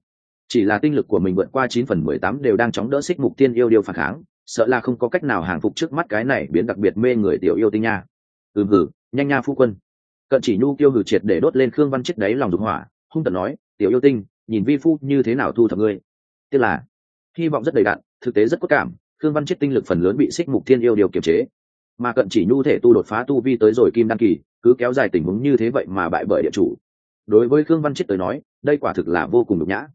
Chỉ là tinh lực của mình vượt qua chín phần mười tám đều đang chóng đỡ xích mục tiên yêu điều phản kháng, sợ là không có cách nào hàng phục trước mắt cái này biến đặc biệt mê người tiểu yêu tinh nha. Ừ hử nhanh nha phu quân. Cận chỉ nhu tiêu hử triệt để đốt lên khương văn chết đáy lòng dục hỏa, hung tận nói, tiểu yêu tinh, nhìn vi phu như thế nào thu thập ngươi? Tức là, hy vọng rất đầy đạn thực tế rất cốt cảm, khương văn chết tinh lực phần lớn bị xích mục thiên yêu điều kiềm chế. Mà cận chỉ nhu thể tu đột phá tu vi tới rồi kim đăng kỳ cứ kéo dài tình huống như thế vậy mà bại bởi địa chủ. Đối với khương văn chết tới nói, đây quả thực là vô cùng nhục nhã.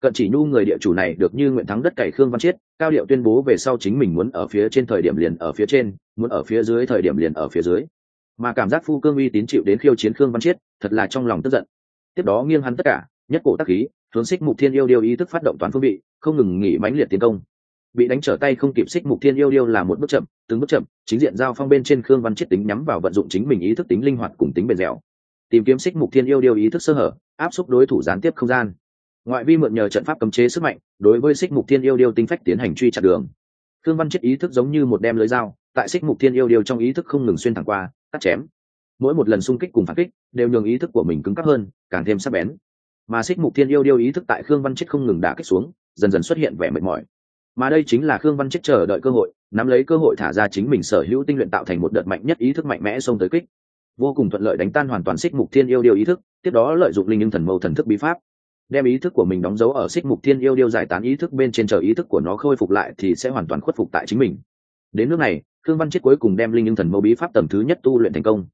Cận chỉ nhu người địa chủ này được như nguyện thắng đất cày khương văn chiết, cao điệu tuyên bố về sau chính mình muốn ở phía trên thời điểm liền ở phía trên, muốn ở phía dưới thời điểm liền ở phía dưới. Mà cảm giác phu cương uy tín chịu đến khiêu chiến khương văn chiết, thật là trong lòng tức giận. Tiếp đó nghiêng hắn tất cả, nhất cổ tắc khí, hướng xích mục thiên yêu điều ý thức phát động toàn phương vị, không ngừng nghỉ mãnh liệt tiến công bị đánh trở tay không kịp xích mục thiên yêu điêu là một bước chậm, từng bước chậm, chính diện giao phong bên trên khương văn chiết tính nhắm vào vận dụng chính mình ý thức tính linh hoạt cùng tính bền dẻo. Tìm kiếm xích mục thiên yêu điêu ý thức sơ hở, áp xúc đối thủ gián tiếp không gian. Ngoại vi mượn nhờ trận pháp cấm chế sức mạnh, đối với xích mục thiên yêu điêu tinh phách tiến hành truy chặt đường. Khương văn chiết ý thức giống như một đem lưới dao, tại xích mục thiên yêu điêu trong ý thức không ngừng xuyên thẳng qua, cắt chém. Mỗi một lần xung kích cùng phản kích, đều nhường ý thức của mình cứng cắp hơn, càng thêm sắc bén. Mà xích mục thiên yêu điêu ý thức tại khương văn chiết không ngừng đả kích xuống, dần dần xuất hiện vẻ mệt mỏi mà đây chính là khương văn chết chờ đợi cơ hội, nắm lấy cơ hội thả ra chính mình sở hữu tinh luyện tạo thành một đợt mạnh nhất ý thức mạnh mẽ xông tới kích. Vô cùng thuận lợi đánh tan hoàn toàn xích mục thiên yêu điêu ý thức, tiếp đó lợi dụng linh nhưng thần mâu thần thức bí pháp, đem ý thức của mình đóng dấu ở xích mục thiên yêu điêu giải tán ý thức bên trên chờ ý thức của nó khôi phục lại thì sẽ hoàn toàn khuất phục tại chính mình. Đến nước này thương văn chết cuối cùng đem linh nhưng thần mâu bí pháp tầm thứ nhất tu luyện thành công.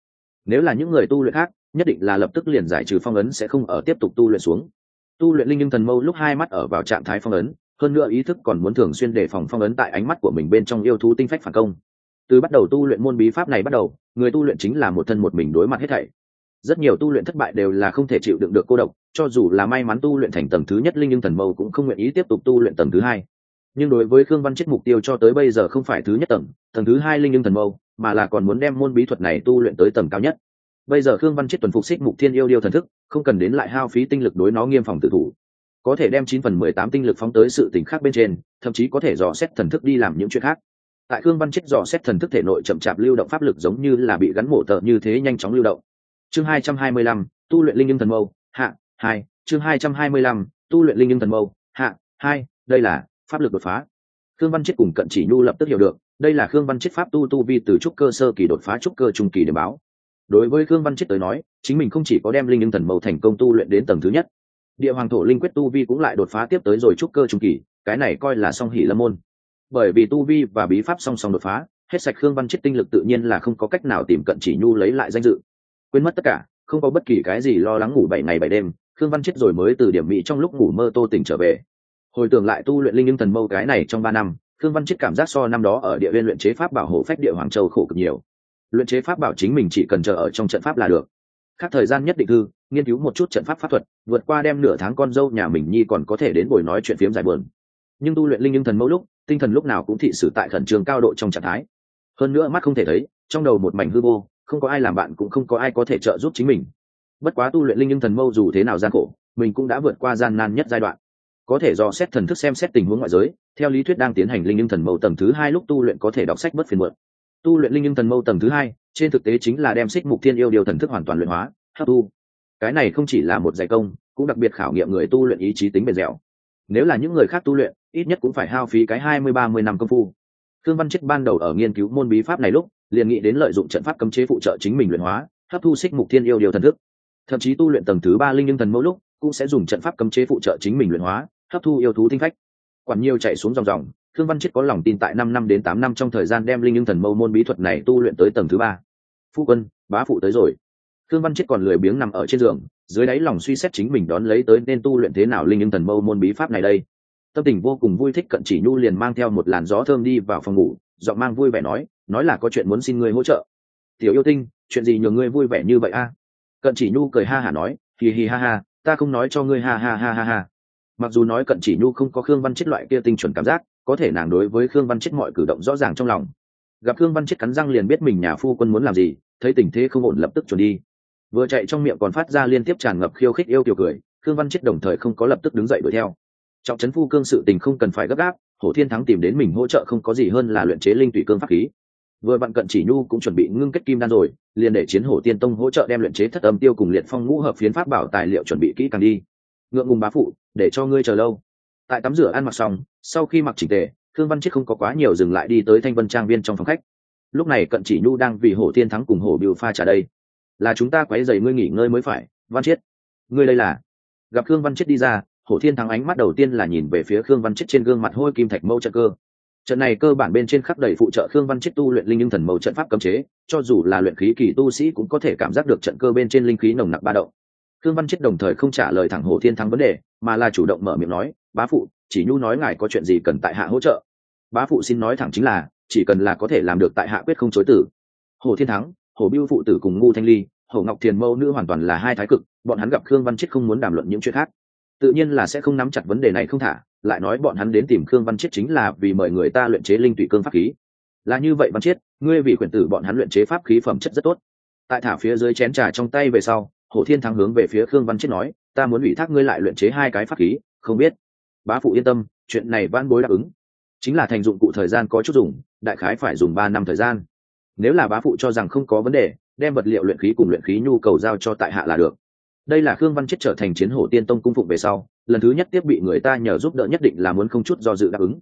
Nếu là những người tu luyện khác, nhất định là lập tức liền giải trừ phong ấn sẽ không ở tiếp tục tu luyện xuống. Tu luyện linh nhưng thần mâu lúc hai mắt ở vào trạng thái phong ấn hơn nữa ý thức còn muốn thường xuyên đề phòng phong ấn tại ánh mắt của mình bên trong yêu thú tinh phách phản công. Từ bắt đầu tu luyện môn bí pháp này bắt đầu, người tu luyện chính là một thân một mình đối mặt hết thảy. Rất nhiều tu luyện thất bại đều là không thể chịu đựng được cô độc, cho dù là may mắn tu luyện thành tầng thứ nhất linh nhưng thần mâu cũng không nguyện ý tiếp tục tu luyện tầng thứ hai. Nhưng đối với khương văn chết mục tiêu cho tới bây giờ không phải thứ nhất tầng tầng thứ hai linh nhưng thần mâu, mà là còn muốn đem môn bí thuật này tu luyện tới tầng cao nhất. Bây giờ khương văn chết tuần phục xích mục thiên yêu điêu thần thức, không cần đến lại hao phí tinh lực đối nó nghiêm phòng tự thủ có thể đem chín phần mười tám tinh lực phóng tới sự tình khác bên trên, thậm chí có thể dò xét thần thức đi làm những chuyện khác. Tại khương văn chết dò xét thần thức thể nội chậm chạp lưu động pháp lực giống như là bị gắn mổ tờ như thế nhanh chóng lưu động. Chương hai trăm hai mươi lăm, tu luyện linh nhưng thần mâu, hạ, hai, chương hai trăm hai mươi lăm, tu luyện linh nhưng thần mâu, hạ, hai, đây là pháp lực đột phá. Khương văn chết cùng cận chỉ nhu lập tức hiểu được, đây là khương văn chết pháp tu tu vi từ trúc cơ sơ kỳ đột phá trúc cơ trung kỳ để báo. Đối với khương văn chết tới nói, chính mình không chỉ có đem linh nhưng thần mâu thành công tu luyện đến tầng thứ nhất địa hoàng thổ linh quyết tu vi cũng lại đột phá tiếp tới rồi trúc cơ trung kỳ, cái này coi là song hỷ lâm môn. Bởi vì tu vi và bí pháp song song đột phá, hết sạch khương văn chết tinh lực tự nhiên là không có cách nào tìm cận chỉ nhu lấy lại danh dự. Quên mất tất cả, không có bất kỳ cái gì lo lắng ngủ bảy ngày bảy đêm, khương văn chết rồi mới từ điểm mỹ trong lúc ngủ mơ tô tỉnh trở về. Hồi tưởng lại tu luyện linh nhưng thần mâu cái này trong ba năm, khương văn chết cảm giác so năm đó ở địa viên luyện chế pháp bảo hộ phách địa hoàng châu khổ cực nhiều. Luyện chế pháp bảo chính mình chỉ cần chờ ở trong trận pháp là được. Khác thời gian nhất định thư nghiên cứu một chút trận pháp pháp thuật, vượt qua đem nửa tháng con dâu nhà mình nhi còn có thể đến buổi nói chuyện phiếm giải buồn. Nhưng tu luyện linh nhưng thần mẫu lúc, tinh thần lúc nào cũng thị sử tại khẩn trường cao độ trong trạng thái. Hơn nữa mắt không thể thấy, trong đầu một mảnh hư vô, không có ai làm bạn cũng không có ai có thể trợ giúp chính mình. Bất quá tu luyện linh nhưng thần mâu dù thế nào gian khổ, mình cũng đã vượt qua gian nan nhất giai đoạn. Có thể do xét thần thức xem xét tình huống ngoại giới, theo lý thuyết đang tiến hành linh nhưng thần mâu tầng thứ hai lúc tu luyện có thể đọc sách bất phiền muộn. Tu luyện linh nhưng thần mâu tầng thứ hai, trên thực tế chính là đem xích mục thiên yêu điều thần thức hoàn toàn luyện hóa, hấp tu cái này không chỉ là một giải công, cũng đặc biệt khảo nghiệm người tu luyện ý chí tính bền dẻo. Nếu là những người khác tu luyện, ít nhất cũng phải hao phí cái hai mươi, ba mươi năm công phu. Thương văn chết ban đầu ở nghiên cứu môn bí pháp này lúc, liền nghĩ đến lợi dụng trận pháp cấm chế phụ trợ chính mình luyện hóa, hấp thu xích mục thiên yêu điều thần thức. Thậm chí tu luyện tầng thứ ba linh nhưng thần mẫu lúc, cũng sẽ dùng trận pháp cấm chế phụ trợ chính mình luyện hóa, hấp thu yêu thú tinh phách. Quản nhiều chạy xuống dòng dòng thương văn chết có lòng tin tại năm năm đến tám năm trong thời gian đem linh nhưng thần mâu môn bí thuật này tu luyện tới tầng thứ ba. Phu quân, bá phụ tới rồi thương văn chết còn lười biếng nằm ở trên giường, dưới đáy lòng suy xét chính mình đón lấy tới nên tu luyện thế nào linh nhưng thần mâu môn bí pháp này đây. Tâm tình vô cùng vui thích cận chỉ nhu liền mang theo một làn gió thơm đi vào phòng ngủ, giọng mang vui vẻ nói nói là có chuyện muốn xin ngươi hỗ trợ. Tiểu yêu tinh, chuyện gì nhường ngươi vui vẻ như vậy a? Cận chỉ nhu cười ha hả nói hì hì ha ha, ta không nói cho ngươi ha ha ha ha ha. Mặc dù nói cận chỉ nhu không có khương văn chết loại kia tinh chuẩn cảm giác, có thể nàng đối với khương văn chết mọi cử động rõ ràng trong lòng. Gặp khương văn chết cắn răng liền biết mình nhà phu quân muốn làm gì, thấy tình thế không ổn lập tức chuẩn đi vừa chạy trong miệng còn phát ra liên tiếp tràn ngập khiêu khích yêu kiểu cười, khương văn chết đồng thời không có lập tức đứng dậy đuổi theo. Trọng trấn phu cương sự tình không cần phải gấp gáp, hổ thiên thắng tìm đến mình hỗ trợ không có gì hơn là luyện chế linh tùy cương pháp khí. Vừa bạn cận chỉ nhu cũng chuẩn bị ngưng kết kim đan rồi, liền để chiến hổ tiên tông hỗ trợ đem luyện chế thất âm tiêu cùng liệt phong ngũ hợp phiến pháp bảo tài liệu chuẩn bị kỹ càng đi. Ngượng ngùng bá phụ, để cho ngươi chờ lâu. Tại tắm rửa ăn mặc xong, sau khi mặc chỉnh tề, khương văn chết không có quá nhiều dừng lại đi tới thanh vân trang viên trong phòng khách. Lúc này cận chỉ nhu đang vì hổ tiên thắng cùng hổ biểu pha trả đây là chúng ta quấy dày ngươi nghỉ ngơi mới phải văn Chiết, ngươi đây là? Gặp khương văn Chiết đi ra hổ thiên thắng ánh mắt đầu tiên là nhìn về phía khương văn Chiết trên gương mặt hôi kim thạch mâu trận cơ. Trận này cơ bản bên trên khắp đầy phụ trợ khương văn Chiết tu luyện linh nhưng thần mâu trận pháp cấm chế cho dù là luyện khí kỳ tu sĩ cũng có thể cảm giác được trận cơ bên trên linh khí nồng nặc ba động. Khương văn Chiết đồng thời không trả lời thẳng hổ thiên thắng vấn đề mà là chủ động mở miệng nói bá phụ chỉ nhu nói ngài có chuyện gì cần tại hạ hỗ trợ. Bá phụ xin nói thẳng chính là chỉ cần là có thể làm được tại hạ quyết không chối tử. Hồ thiên thắng hồ biêu phụ tử cùng ngu thanh ly hổ ngọc thiền mâu nữ hoàn toàn là hai thái cực, bọn hắn gặp khương văn chết không muốn đàm luận những chuyện khác. Tự nhiên là sẽ không nắm chặt vấn đề này không thả, lại nói bọn hắn đến tìm khương văn chết chính là vì mời người ta luyện chế linh tụy cương pháp khí. Là như vậy văn chết, ngươi vì quyền tử bọn hắn luyện chế pháp khí phẩm chất rất tốt. Tại thả phía dưới chén trà trong tay về sau hồ thiên thắng hướng về phía khương văn chết nói, ta muốn ủy thác ngươi lại luyện chế hai cái pháp khí, không biết. Bá phụ yên tâm, chuyện này van bối đáp ứng. Chính là thành dụng cụ thời gian có chút dùng, đại khái phải dùng ba năm thời gian. Nếu là bá phụ cho rằng không có vấn đề đem vật liệu luyện khí cùng luyện khí nhu cầu giao cho tại hạ là được. Đây là khương văn chết trở thành chiến hổ tiên tông cung phụng về sau, lần thứ nhất tiếp bị người ta nhờ giúp đỡ nhất định là muốn không chút do dự đáp ứng.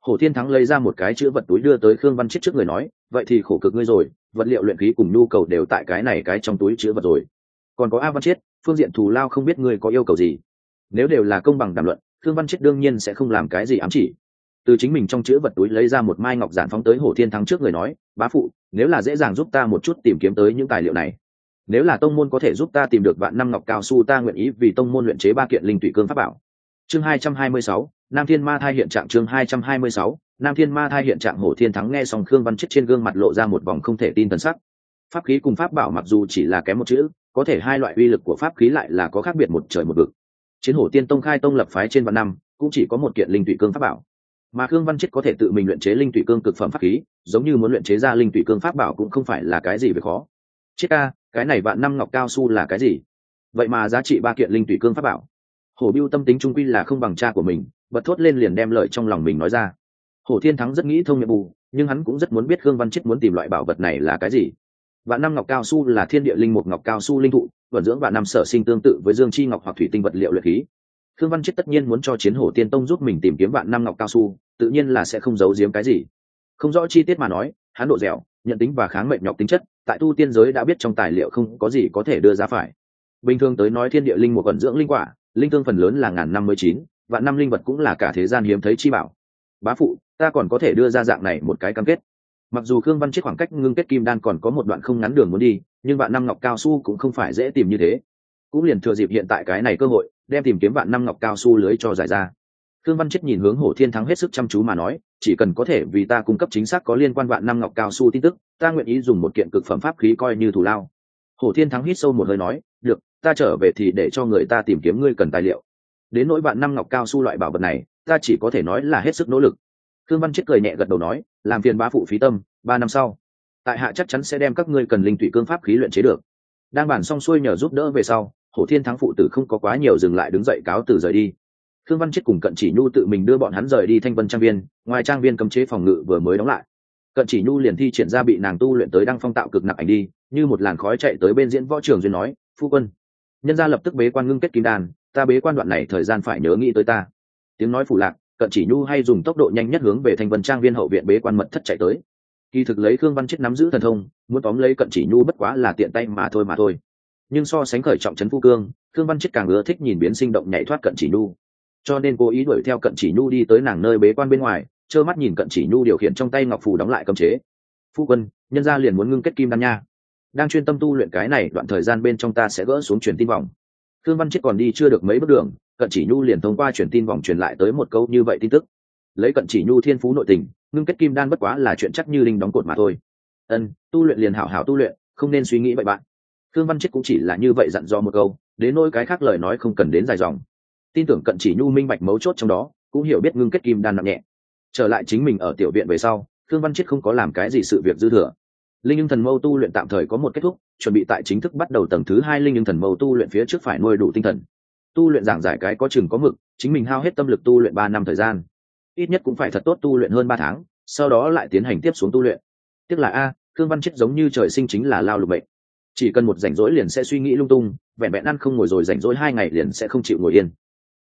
Hổ thiên thắng lấy ra một cái chữ vật túi đưa tới khương văn chết trước người nói, vậy thì khổ cực ngươi rồi, vật liệu luyện khí cùng nhu cầu đều tại cái này cái trong túi chữ vật rồi. Còn có a văn chết, phương diện thù lao không biết ngươi có yêu cầu gì. Nếu đều là công bằng đàm luận, khương văn chết đương nhiên sẽ không làm cái gì ám chỉ từ chính mình trong chữ vật túi lấy ra một mai ngọc giản phóng tới hồ thiên thắng trước người nói, bá phụ, nếu là dễ dàng giúp ta một chút tìm kiếm tới những tài liệu này, nếu là tông môn có thể giúp ta tìm được vạn năm ngọc cao su, ta nguyện ý vì tông môn luyện chế ba kiện linh tụy cương pháp bảo. Chương hai trăm hai mươi sáu, nam thiên ma thai hiện trạng chương hai trăm hai mươi sáu, nam thiên ma thai hiện trạng hồ thiên thắng nghe xong khương văn chết trên gương mặt lộ ra một vòng không thể tin t sắc. Pháp khí cùng pháp bảo mặc dù chỉ là kém một chữ, có thể hai loại uy lực của pháp khí lại là có khác biệt một trời một vực. Chiến hổ tiên tông khai tông lập phái trên vạn năm, cũng chỉ có một kiện linh tụy cương pháp bảo mà khương văn chết có thể tự mình luyện chế linh tụy cương cực phẩm pháp khí, giống như muốn luyện chế ra linh tụy cương pháp bảo cũng không phải là cái gì về khó. Chết ca, cái này vạn năm ngọc cao su là cái gì? Vậy mà giá trị ba kiện linh tụy cương pháp bảo. Hổ biêu tâm tính trung quy là không bằng cha của mình, bật thốt lên liền đem lợi trong lòng mình nói ra. Hổ thiên thắng rất nghĩ thông nhiệm vụ, nhưng hắn cũng rất muốn biết khương văn chết muốn tìm loại bảo vật này là cái gì. Vạn năm ngọc cao su là thiên địa linh mục ngọc cao su linh thụ, vận dưỡng vạn năm sở sinh tương tự với dương chi ngọc hoặc thủy tinh vật liệu luyện khí khương văn chết tất nhiên muốn cho chiến hổ tiên tông giúp mình tìm kiếm vạn năm ngọc cao su, tự nhiên là sẽ không giấu giếm cái gì. Không rõ chi tiết mà nói, hắn độ dẻo, nhận tính và kháng mệnh nhọc tính chất, tại tu tiên giới đã biết trong tài liệu không có gì có thể đưa ra phải. Bình thường tới nói thiên địa linh một vận dưỡng linh quả, linh tương phần lớn là ngàn năm mươi chín, vạn năm linh vật cũng là cả thế gian hiếm thấy chi bảo. Bá phụ, ta còn có thể đưa ra dạng này một cái cam kết. Mặc dù khương văn chết khoảng cách ngưng kết kim đan còn có một đoạn không ngắn đường muốn đi, nhưng vạn năm ngọc cao su cũng không phải dễ tìm như thế cũng liền thừa dịp hiện tại cái này cơ hội, đem tìm kiếm vạn năm ngọc cao su lưới cho giải ra. Khương văn chết nhìn hướng hổ thiên thắng hết sức chăm chú mà nói, chỉ cần có thể vì ta cung cấp chính xác có liên quan vạn năm ngọc cao su tin tức, ta nguyện ý dùng một kiện cực phẩm pháp khí coi như thủ lao. Hổ thiên thắng hít sâu một hơi nói, được, ta trở về thì để cho người ta tìm kiếm ngươi cần tài liệu. Đến nỗi vạn năm ngọc cao su loại bảo vật này, ta chỉ có thể nói là hết sức nỗ lực. Khương văn chết cười nhẹ gật đầu nói, làm phiền bá phụ phí tâm, ba năm sau, tại hạ chắc chắn sẽ đem các ngươi cần linh tụy cương pháp khí luyện chế được. Đang bản xong xuôi nhờ giúp đỡ về sau hổ thiên thắng phụ tử không có quá nhiều dừng lại đứng dậy cáo từ rời đi. Khương văn chết cùng cận chỉ nhu tự mình đưa bọn hắn rời đi thanh vân trang viên, ngoài trang viên cấm chế phòng ngự vừa mới đóng lại. Cận chỉ nhu liền thi triển ra bị nàng tu luyện tới đăng phong tạo cực nặng ảnh đi, như một làn khói chạy tới bên diễn võ trường duyên nói, phu quân. Nhân gia lập tức bế quan ngưng kết kim đàn ta bế quan đoạn này thời gian phải nhớ nghĩ tới ta. Tiếng nói phủ lạc, cận chỉ nhu hay dùng tốc độ nhanh nhất hướng về thanh vân trang viên hậu viện bế quan mật thất chạy tới. Kỳ thực lấy khương văn chết nắm giữ thần thông, muốn tóm lấy cận chỉ nhu bất quá là tiện tay mà thôi mà thôi nhưng so sánh khởi trọng trấn phu cương thương văn chết càng ưa thích nhìn biến sinh động nhảy thoát cận chỉ nhu. Cho nên cố ý đuổi theo cận chỉ nhu đi tới nàng nơi bế quan bên ngoài, trơ mắt nhìn cận chỉ nhu điều khiển trong tay ngọc phù đóng lại cấm chế. Phu quân, nhân gia liền muốn ngưng kết kim đan nha. Đang chuyên tâm tu luyện cái này, đoạn thời gian bên trong ta sẽ gỡ xuống truyền tin vòng. Thương văn chết còn đi chưa được mấy bước đường, cận chỉ nhu liền thông qua truyền tin vòng truyền lại tới một câu như vậy tin tức. Lấy cận chỉ nhu thiên phú nội tình, ngưng kết kim đan bất quá là chuyện chắc như linh đóng cột mà thôi. Ân, tu luyện liền hảo hảo tu luyện, không nên suy nghĩ vậy bạn khương văn chết cũng chỉ là như vậy dặn dò một câu, đến nỗi cái khác lời nói không cần đến dài dòng. Tin tưởng cận chỉ nhu minh bạch mấu chốt trong đó, cũng hiểu biết ngưng kết kim đan nặng nhẹ. Trở lại chính mình ở tiểu viện về sau, khương văn chết không có làm cái gì sự việc dư thừa. Linh nhưng thần mâu tu luyện tạm thời có một kết thúc, chuẩn bị tại chính thức bắt đầu tầng thứ hai linh nhưng thần mâu tu luyện phía trước phải nuôi đủ tinh thần. Tu luyện giảng giải cái có chừng có mực, chính mình hao hết tâm lực tu luyện ba năm thời gian. Ít nhất cũng phải thật tốt tu luyện hơn ba tháng, sau đó lại tiến hành tiếp xuống tu luyện. Tức là a, khương văn chết giống như trời sinh chính là lao lục bệnh chỉ cần một rảnh rỗi liền sẽ suy nghĩ lung tung, vẹn vẹn ăn không ngồi rồi rảnh rỗi hai ngày liền sẽ không chịu ngồi yên.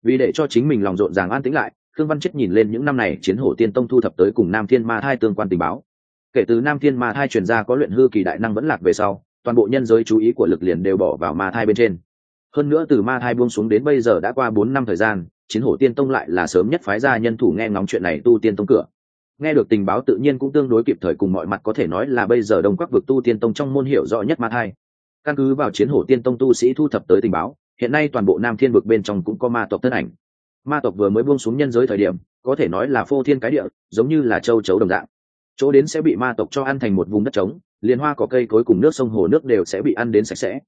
Vì để cho chính mình lòng rộn ràng an tĩnh lại thương văn chết nhìn lên những năm này chiến hổ tiên tông thu thập tới cùng nam thiên ma thai tương quan tình báo. Kể từ nam thiên ma thai truyền ra có luyện hư kỳ đại năng vẫn lạc về sau, toàn bộ nhân giới chú ý của lực liền đều bỏ vào ma thai bên trên. Hơn nữa từ ma thai buông xuống đến bây giờ đã qua bốn năm thời gian, chiến hổ tiên tông lại là sớm nhất phái ra nhân thủ nghe ngóng chuyện này tu tiên tông cửa nghe được tình báo tự nhiên cũng tương đối kịp thời cùng mọi mặt có thể nói là bây giờ đông quắc vực tu tiên tông trong môn hiểu rõ nhất ma thai. Căn cứ vào chiến hổ tiên tông tu sĩ thu thập tới tình báo hiện nay toàn bộ nam thiên vực bên trong cũng có ma tộc thân ảnh. Ma tộc vừa mới buông xuống nhân giới thời điểm có thể nói là phô thiên cái địa giống như là châu chấu đồng dạng. Chỗ đến sẽ bị ma tộc cho ăn thành một vùng đất trống liên hoa có cây cối cùng nước sông hồ nước đều sẽ bị ăn đến sạch sẽ.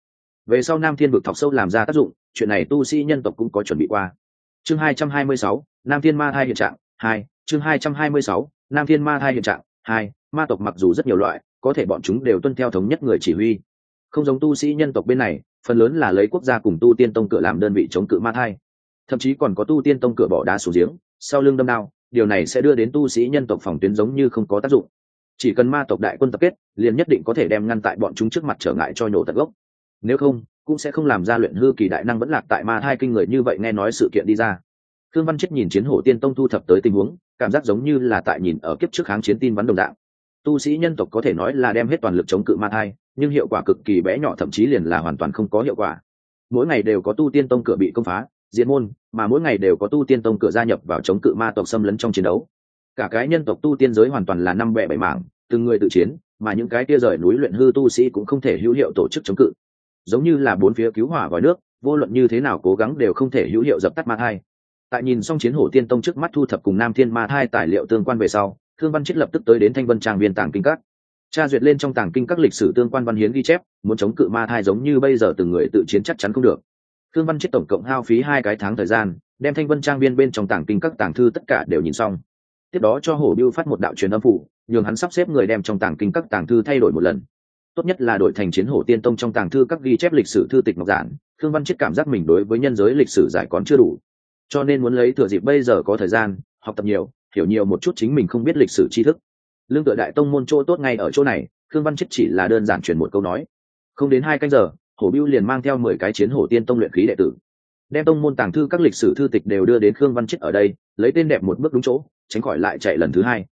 Về sau nam thiên vực thọc sâu làm ra tác dụng chuyện này tu sĩ nhân tộc cũng có chuẩn bị qua. Chương 226, nam thiên ma hai hiện trạng hai chương 226, nam thiên ma thai hiện trạng, hai, ma tộc mặc dù rất nhiều loại, có thể bọn chúng đều tuân theo thống nhất người chỉ huy. Không giống tu sĩ nhân tộc bên này, phần lớn là lấy quốc gia cùng tu tiên tông cửa làm đơn vị chống cự ma thai. Thậm chí còn có tu tiên tông cửa bỏ đá xuống giếng, sau lưng đâm đao, điều này sẽ đưa đến tu sĩ nhân tộc phòng tuyến giống như không có tác dụng. Chỉ cần ma tộc đại quân tập kết, liền nhất định có thể đem ngăn tại bọn chúng trước mặt trở ngại cho nhổ tận gốc. Nếu không, cũng sẽ không làm ra luyện hư kỳ đại năng vẫn lạc tại ma thai kinh người như vậy nghe nói sự kiện đi ra. Thương văn chết nhìn chiến hổ tiên tông thu thập tới tình huống cảm giác giống như là tại nhìn ở kiếp trước kháng chiến tin vắn đồng dạng. Tu sĩ nhân tộc có thể nói là đem hết toàn lực chống cự ma thai, nhưng hiệu quả cực kỳ bé nhỏ, thậm chí liền là hoàn toàn không có hiệu quả. Mỗi ngày đều có tu tiên tông cửa bị công phá, diệt môn, mà mỗi ngày đều có tu tiên tông cửa gia nhập vào chống cự ma tộc xâm lấn trong chiến đấu. Cả cái nhân tộc tu tiên giới hoàn toàn là năm bẻ bảy mảng, từng người tự chiến, mà những cái tia rời núi luyện hư tu sĩ cũng không thể hữu hiệu tổ chức chống cự. Giống như là bốn phía cứu hỏa vòi nước, vô luận như thế nào cố gắng đều không thể hữu hiệu dập tắt ma thai tại nhìn xong chiến hổ tiên tông trước mắt thu thập cùng nam thiên ma thai tài liệu tương quan về sau, thương văn chết lập tức tới đến thanh vân trang viên tàng kinh các. Tra duyệt lên trong tàng kinh các lịch sử tương quan văn hiến ghi chép, muốn chống cự ma thai giống như bây giờ từng người tự chiến chắc chắn không được. Thương văn chết tổng cộng hao phí hai cái tháng thời gian, đem thanh vân trang viên bên trong tàng kinh các tàng thư tất cả đều nhìn xong. Tiếp đó cho hổ biêu phát một đạo truyền âm phụ nhường hắn sắp xếp người đem trong tàng kinh các tàng thư thay đổi một lần. Tốt nhất là đổi thành chiến hổ tiên tông trong tàng thư các ghi chép lịch sử thư tịch ngọc giản. Thương văn chết cảm giác mình đối với nhân giới lịch sử giải còn chưa đủ cho nên muốn lấy thừa dịp bây giờ có thời gian, học tập nhiều, hiểu nhiều một chút chính mình không biết lịch sử tri thức. Lương tự đại tông môn chỗ tốt ngay ở chỗ này, khương văn chết chỉ là đơn giản truyền một câu nói. Không đến hai canh giờ, hổ biêu liền mang theo mười cái chiến hổ tiên tông luyện khí đệ tử. Đem tông môn tàng thư các lịch sử thư tịch đều đưa đến khương văn chết ở đây, lấy tên đẹp một bước đúng chỗ, tránh khỏi lại chạy lần thứ hai.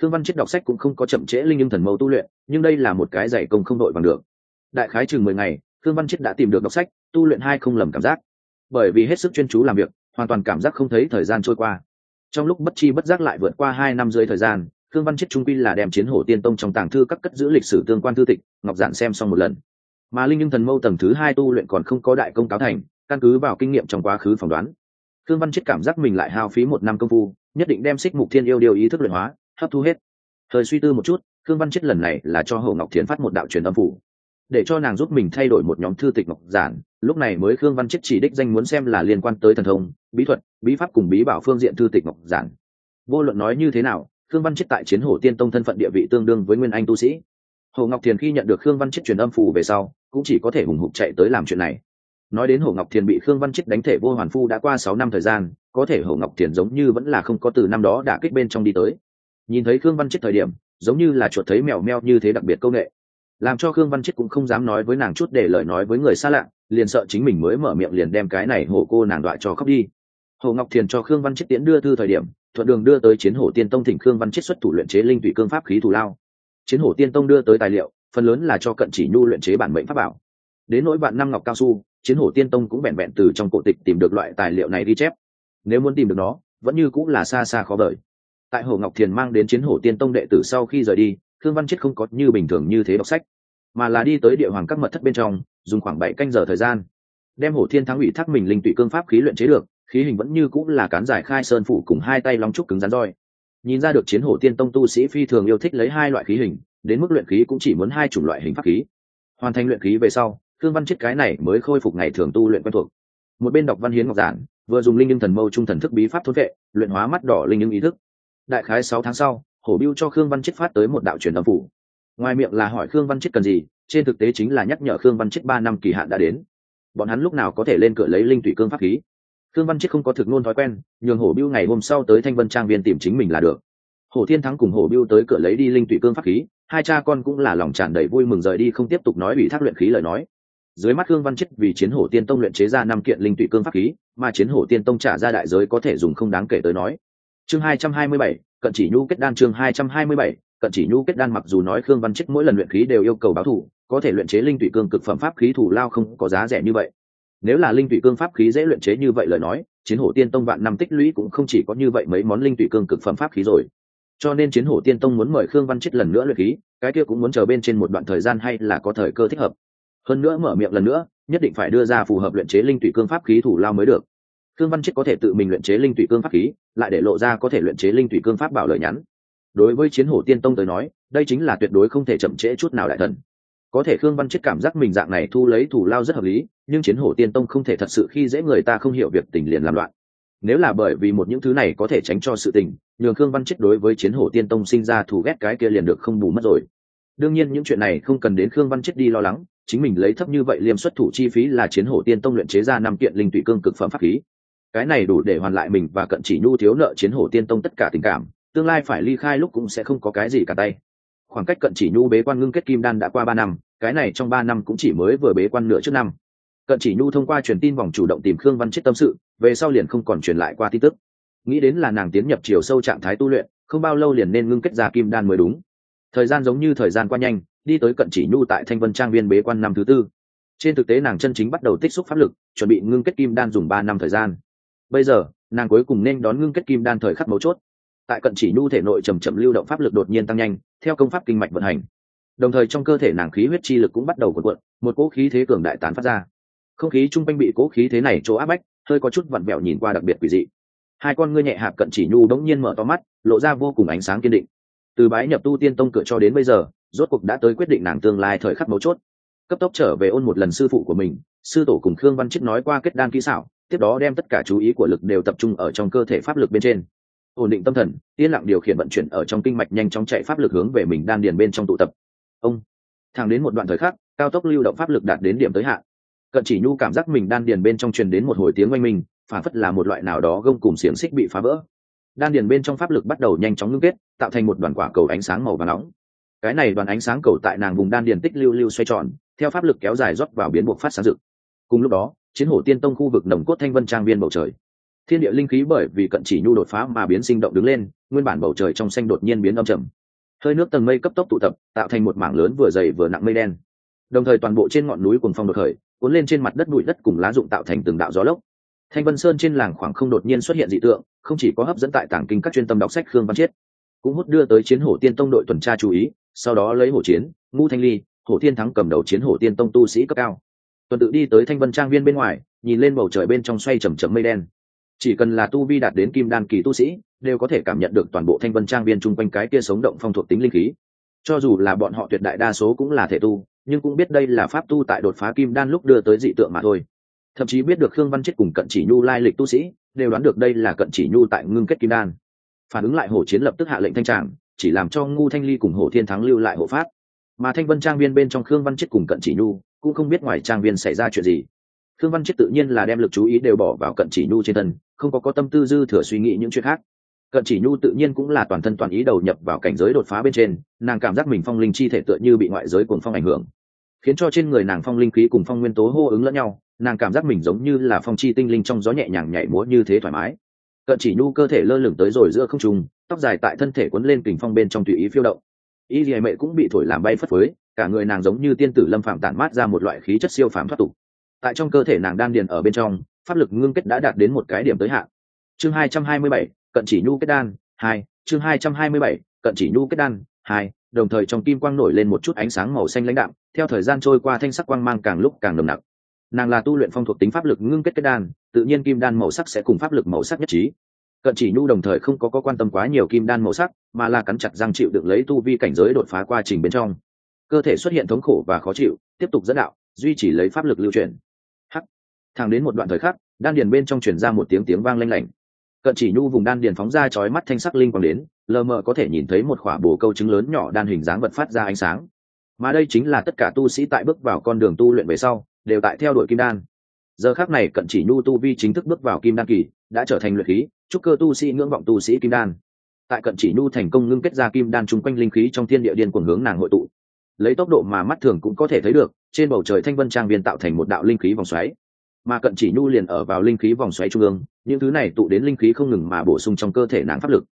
Khương văn chết đọc sách cũng không có chậm trễ linh nhưng thần mâu tu luyện, nhưng đây là một cái dạy công không đội bằng được. Đại khái chừng mười ngày, khương văn chết đã tìm được đọc sách, tu luyện hai không lầm cảm giác. Bởi vì hết sức chuyên chú làm việc hoàn toàn cảm giác không thấy thời gian trôi qua. Trong lúc bất chi bất giác lại vượt qua hai năm dưới thời gian, khương văn chết trung quy là đem chiến hổ tiên tông trong tàng thư các cất giữ lịch sử tương quan thư tịch, ngọc giản xem xong một lần. Mà linh nhưng thần mâu tầng thứ hai tu luyện còn không có đại công cáo thành, căn cứ vào kinh nghiệm trong quá khứ phỏng đoán. Khương văn chết cảm giác mình lại hao phí một năm công phu, nhất định đem xích mục thiên yêu điều ý thức luyện hóa, hấp thu hết. Thời suy tư một chút, khương văn chết lần này là cho Hồ ngọc thiến phát một đạo truyền âm phủ để cho nàng giúp mình thay đổi một nhóm thư tịch ngọc giản. Lúc này mới khương văn chết chỉ đích danh muốn xem là liên quan tới thần thông, bí thuật, bí pháp cùng bí bảo phương diện thư tịch ngọc giản. Vô luận nói như thế nào, khương văn chết tại chiến hổ tiên tông thân phận địa vị tương đương với nguyên anh tu sĩ. Hồ ngọc thiền khi nhận được khương văn chết truyền âm phù về sau, cũng chỉ có thể hùng hục chạy tới làm chuyện này. Nói đến hồ ngọc thiền bị khương văn chết đánh thể vô hoàn phu đã qua sáu năm thời gian, có thể hồ ngọc thiền giống như vẫn là không có từ năm đó đã kích bên trong đi tới. Nhìn thấy khương văn chết thời điểm, giống như là chuột thấy mèo meo như thế đặc biệt công nghệ làm cho khương văn chết cũng không dám nói với nàng chút để lời nói với người xa lạ, liền sợ chính mình mới mở miệng liền đem cái này hổ cô nàng đoại cho khóc đi. Hồ ngọc thiền cho khương văn chết tiễn đưa thư thời điểm, thuận đường đưa tới chiến hổ tiên tông thỉnh khương văn chết xuất thủ luyện chế linh thủy cương pháp khí thù lao. Chiến hổ tiên tông đưa tới tài liệu, phần lớn là cho cận chỉ nhu luyện chế bản mệnh pháp bảo. Đến nỗi bạn năm ngọc cao su, chiến hổ tiên tông cũng vẹn vẹn từ trong cổ tịch tìm được loại tài liệu này ghi chép. Nếu muốn tìm được nó, vẫn như cũng là xa xa khó vời. Tại hồ ngọc thiền mang đến chiến hổ tiên tông đệ tử sau khi rời đi, Khương văn chết không có như bình thường như thế đọc sách mà là đi tới địa hoàng các mật thất bên trong, dùng khoảng bảy canh giờ thời gian. Đem hổ thiên thắng ủy thác mình linh tụy cương pháp khí luyện chế được, khí hình vẫn như cũng là cán giải khai sơn phủ cùng hai tay long trúc cứng rắn roi. Nhìn ra được chiến hổ tiên tông tu sĩ phi thường yêu thích lấy hai loại khí hình, đến mức luyện khí cũng chỉ muốn hai chủng loại hình pháp khí. Hoàn thành luyện khí về sau thương văn chết cái này mới khôi phục ngày thường tu luyện quen thuộc. Một bên đọc văn hiến ngọc giản, vừa dùng linh nhưng thần mâu trung thần thức bí pháp thôn vệ, luyện hóa mắt đỏ linh nhưng ý thức. Đại khái sáu tháng sau, hổ biêu cho khương văn chết phát tới một đạo truyền âm phủ ngoài miệng là hỏi khương văn chết cần gì, trên thực tế chính là nhắc nhở khương văn chết ba năm kỳ hạn đã đến. Bọn hắn lúc nào có thể lên cửa lấy linh thủy cương pháp khí? Khương văn chết không có thực nôn thói quen, nhường hổ biêu ngày hôm sau tới thanh vân trang viên tìm chính mình là được. Hổ thiên thắng cùng hổ biêu tới cửa lấy đi linh thủy cương pháp khí, hai cha con cũng là lòng tràn đầy vui mừng rời đi không tiếp tục nói ủy thác luyện khí lời nói. Dưới mắt khương văn chết vì chiến hổ tiên tông luyện chế ra năm kiện linh tụy cương pháp khí, mà chiến hổ tiên tông trả ra đại giới có thể dùng không đáng kể tới nói. Chương hai trăm hai mươi bảy, cận chỉ nhu kết đan chương hai trăm hai mươi bảy cận chỉ nhu kết đan mặc dù nói khương văn trích mỗi lần luyện khí đều yêu cầu báo thủ, có thể luyện chế linh tụy cương cực phẩm pháp khí thủ lao không có giá rẻ như vậy. Nếu là linh tụy cương pháp khí dễ luyện chế như vậy lời nói, chiến hổ tiên tông vạn năm tích lũy cũng không chỉ có như vậy mấy món linh tụy cương cực phẩm pháp khí rồi. Cho nên chiến hổ tiên tông muốn mời khương văn chết lần nữa luyện khí, cái kia cũng muốn chờ bên trên một đoạn thời gian hay là có thời cơ thích hợp. Hơn nữa mở miệng lần nữa, nhất định phải đưa ra phù hợp luyện chế linh tụy cương pháp khí thủ lao mới được. Khương văn chết có thể tự mình luyện chế linh tụy cương pháp khí, lại để lộ ra có thể luyện chế linh tụy cương pháp bảo lời nhắn đối với chiến hổ tiên tông tới nói, đây chính là tuyệt đối không thể chậm trễ chút nào đại thần. Có thể khương văn chết cảm giác mình dạng này thu lấy thủ lao rất hợp lý, nhưng chiến hổ tiên tông không thể thật sự khi dễ người ta không hiểu việc tình liền làm loạn. Nếu là bởi vì một những thứ này có thể tránh cho sự tình, nhường khương văn chết đối với chiến hổ tiên tông sinh ra thù ghét cái kia liền được không bù mất rồi. Đương nhiên những chuyện này không cần đến khương văn chết đi lo lắng, chính mình lấy thấp như vậy liêm xuất thủ chi phí là chiến hổ tiên tông luyện chế ra năm kiện linh tụy cương cực phẩm pháp khí. Cái này đủ để hoàn lại mình và cận chỉ nhu thiếu nợ chiến hổ tiên tông tất cả tình cảm tương lai phải ly khai lúc cũng sẽ không có cái gì cả tay. Khoảng cách cận chỉ nhu bế quan ngưng kết kim đan đã qua ba năm, cái này trong ba năm cũng chỉ mới vừa bế quan nửa trước năm. Cận chỉ nhu thông qua truyền tin vòng chủ động tìm khương văn chết tâm sự, về sau liền không còn truyền lại qua tin tức. Nghĩ đến là nàng tiến nhập chiều sâu trạng thái tu luyện, không bao lâu liền nên ngưng kết ra kim đan mới đúng. Thời gian giống như thời gian qua nhanh, đi tới cận chỉ nhu tại thanh vân trang viên bế quan năm thứ tư. Trên thực tế nàng chân chính bắt đầu tích xúc pháp lực, chuẩn bị ngưng kết kim đan dùng ba năm thời gian. Bây giờ, nàng cuối cùng nên đón ngưng kết kim đan thời khắc mấu chốt tại cận chỉ nhu thể nội trầm chậm lưu động pháp lực đột nhiên tăng nhanh, theo công pháp kinh mạch vận hành. Đồng thời trong cơ thể nàng khí huyết chi lực cũng bắt đầu cuộn cuộn, một cỗ khí thế cường đại tán phát ra. Không khí chung quanh bị cỗ khí thế này chỗ áp bách, hơi có chút vặn vẹo nhìn qua đặc biệt quỷ dị. Hai con ngươi nhẹ hạp cận chỉ nhu đống nhiên mở to mắt, lộ ra vô cùng ánh sáng kiên định. Từ bái nhập tu tiên tông cửa cho đến bây giờ, rốt cuộc đã tới quyết định nàng tương lai thời khắc mấu chốt. Cấp tốc trở về ôn một lần sư phụ của mình, sư tổ cùng khương văn chức nói qua kết đan kỹ xảo, tiếp đó đem tất cả chú ý của lực đều tập trung ở trong cơ thể pháp lực bên trên ổn định tâm thần, yên lặng điều khiển vận chuyển ở trong kinh mạch nhanh chóng chạy pháp lực hướng về mình đan điền bên trong tụ tập. Ông, thẳng đến một đoạn thời khắc, cao tốc lưu động pháp lực đạt đến điểm tới hạn. Cận chỉ nhu cảm giác mình đan điền bên trong truyền đến một hồi tiếng oanh minh, phản phất là một loại nào đó gông cùng xiềng xích bị phá vỡ. Đan điền bên trong pháp lực bắt đầu nhanh chóng ngưng kết, tạo thành một đoàn quả cầu ánh sáng màu và nóng. Cái này đoàn ánh sáng cầu tại nàng vùng đan điền tích lưu lưu xoay tròn, theo pháp lực kéo dài rót vào biến buộc phát sáng rực. Cùng lúc đó, chiến hổ tiên tông khu vực nồng cốt thanh vân trang viên bầu trời thiên địa linh khí bởi vì cận chỉ nhu đột phá mà biến sinh động đứng lên, nguyên bản bầu trời trong xanh đột nhiên biến âm trầm. Hơi nước tầng mây cấp tốc tụ tập, tạo thành một mảng lớn vừa dày vừa nặng mây đen. Đồng thời toàn bộ trên ngọn núi cùng phong đột khởi, cuốn lên trên mặt đất bụi đất cùng lá dụng tạo thành từng đạo gió lốc. Thanh vân sơn trên làng khoảng không đột nhiên xuất hiện dị tượng, không chỉ có hấp dẫn tại tảng kinh các chuyên tâm đọc sách khương văn chiết, cũng hút đưa tới chiến hổ tiên tông đội tuần tra chú ý, sau đó lấy hổ chiến, ngũ thanh ly, hổ thiên thắng cầm đầu chiến hổ tiên tông tu sĩ cấp cao. Tuần tự đi tới thanh vân trang viên bên ngoài, nhìn lên bầu trời bên trong xoay chầm chầm mây đen chỉ cần là tu vi đạt đến kim đan kỳ tu sĩ, đều có thể cảm nhận được toàn bộ thanh vân trang viên chung quanh cái kia sống động phong thuộc tính linh khí. Cho dù là bọn họ tuyệt đại đa số cũng là thể tu, nhưng cũng biết đây là pháp tu tại đột phá kim đan lúc đưa tới dị tượng mà thôi. Thậm chí biết được khương văn chết cùng cận chỉ nhu lai lịch tu sĩ, đều đoán được đây là cận chỉ nhu tại ngưng kết kim đan. Phản ứng lại hổ chiến lập tức hạ lệnh thanh tràng, chỉ làm cho ngu thanh ly cùng hổ thiên thắng lưu lại hộ pháp. Mà thanh vân trang viên bên trong khương văn chết cùng cận chỉ nhu cũng không biết ngoài trang viên xảy ra chuyện gì. Khương văn chết tự nhiên là đem lực chú ý đều bỏ vào cận chỉ nhu trên thân không có có tâm tư dư thừa suy nghĩ những chuyện khác. Cận chỉ nhu tự nhiên cũng là toàn thân toàn ý đầu nhập vào cảnh giới đột phá bên trên, nàng cảm giác mình phong linh chi thể tựa như bị ngoại giới cuồng phong ảnh hưởng. Khiến cho trên người nàng phong linh khí cùng phong nguyên tố hô ứng lẫn nhau, nàng cảm giác mình giống như là phong chi tinh linh trong gió nhẹ nhàng nhảy múa như thế thoải mái. Cận chỉ nhu cơ thể lơ lửng tới rồi giữa không trung, tóc dài tại thân thể quấn lên kình phong bên trong tùy ý phiêu động. Y dì mẹ cũng bị thổi làm bay phất phới, cả người nàng giống như tiên tử lâm phạm tản mát ra một loại khí chất siêu phàm thoát tục. Tại trong cơ thể nàng đan điền ở bên trong pháp lực ngưng kết đã đạt đến một cái điểm tới hạn. Chương hai trăm hai mươi bảy cận chỉ nhu kết đan hai chương hai trăm hai mươi bảy cận chỉ nhu kết đan hai đồng thời trong kim quang nổi lên một chút ánh sáng màu xanh lãnh đạm theo thời gian trôi qua thanh sắc quang mang càng lúc càng nồng nặc. Nàng là tu luyện phong thuộc tính pháp lực ngưng kết kết đan tự nhiên kim đan màu sắc sẽ cùng pháp lực màu sắc nhất trí. Cận chỉ nhu đồng thời không có, có quan tâm quá nhiều kim đan màu sắc mà là cắn chặt răng chịu đựng lấy tu vi cảnh giới đột phá qua trình bên trong. Cơ thể xuất hiện thống khổ và khó chịu tiếp tục dẫn đạo duy trì lấy pháp lực lưu truyền thẳng đến một đoạn thời khắc, đan điền bên trong truyền ra một tiếng tiếng vang lanh lảnh. Cận chỉ nhu vùng đan điền phóng ra chói mắt thanh sắc linh quang đến, lờ mờ có thể nhìn thấy một khỏa bồ câu trứng lớn nhỏ đan hình dáng vật phát ra ánh sáng. Mà đây chính là tất cả tu sĩ tại bước vào con đường tu luyện về sau, đều tại theo đuổi kim đan. Giờ khác này cận chỉ nhu tu vi chính thức bước vào kim đan kỳ, đã trở thành luyện khí chúc cơ tu sĩ ngưỡng vọng tu sĩ kim đan. Tại cận chỉ nhu thành công ngưng kết ra kim đan chung quanh linh khí trong thiên địa điên cuồng hướng nàng hội tụ. Lấy tốc độ mà mắt thường cũng có thể thấy được, trên bầu trời thanh vân trang viên tạo thành một đạo linh khí vòng xoáy mà cận chỉ nhu liền ở vào linh khí vòng xoáy trung ương, những thứ này tụ đến linh khí không ngừng mà bổ sung trong cơ thể nàng pháp lực.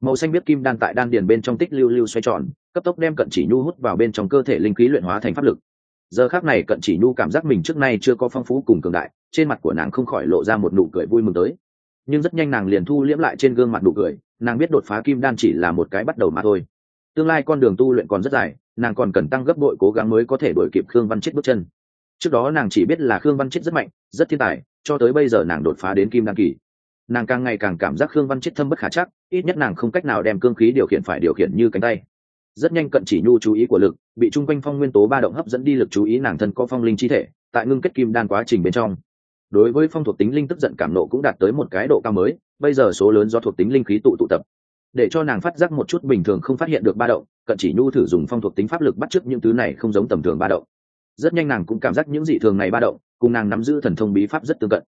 Màu xanh biết kim đan tại đan điền bên trong tích lưu lưu xoay tròn, cấp tốc đem cận chỉ nhu hút vào bên trong cơ thể linh khí luyện hóa thành pháp lực. Giờ khác này cận chỉ nhu cảm giác mình trước nay chưa có phong phú cùng cường đại, trên mặt của nàng không khỏi lộ ra một nụ cười vui mừng tới. Nhưng rất nhanh nàng liền thu liễm lại trên gương mặt nụ cười, nàng biết đột phá kim đan chỉ là một cái bắt đầu mà thôi. Tương lai con đường tu luyện còn rất dài, nàng còn cần tăng gấp bội cố gắng mới có thể đổi kịp khương văn chết bước chân trước đó nàng chỉ biết là khương văn chết rất mạnh, rất thiên tài, cho tới bây giờ nàng đột phá đến kim đăng kỳ. Nàng càng ngày càng cảm giác khương văn chết thâm bất khả chắc, ít nhất nàng không cách nào đem cương khí điều khiển phải điều khiển như cánh tay. Rất nhanh cận chỉ nhu chú ý của lực, bị chung quanh phong nguyên tố ba động hấp dẫn đi lực chú ý nàng thân có phong linh chi thể, tại ngưng kết kim đan quá trình bên trong. Đối với phong thuộc tính linh tức giận cảm nộ cũng đạt tới một cái độ cao mới, bây giờ số lớn do thuộc tính linh khí tụ tụ tập. Để cho nàng phát giác một chút bình thường không phát hiện được ba động, cận chỉ nhu thử dùng phong thuộc tính pháp lực bắt chước những thứ này không giống tầm thường ba động rất nhanh nàng cũng cảm giác những dị thường này ba động, cùng nàng nắm giữ thần thông bí pháp rất tương cận.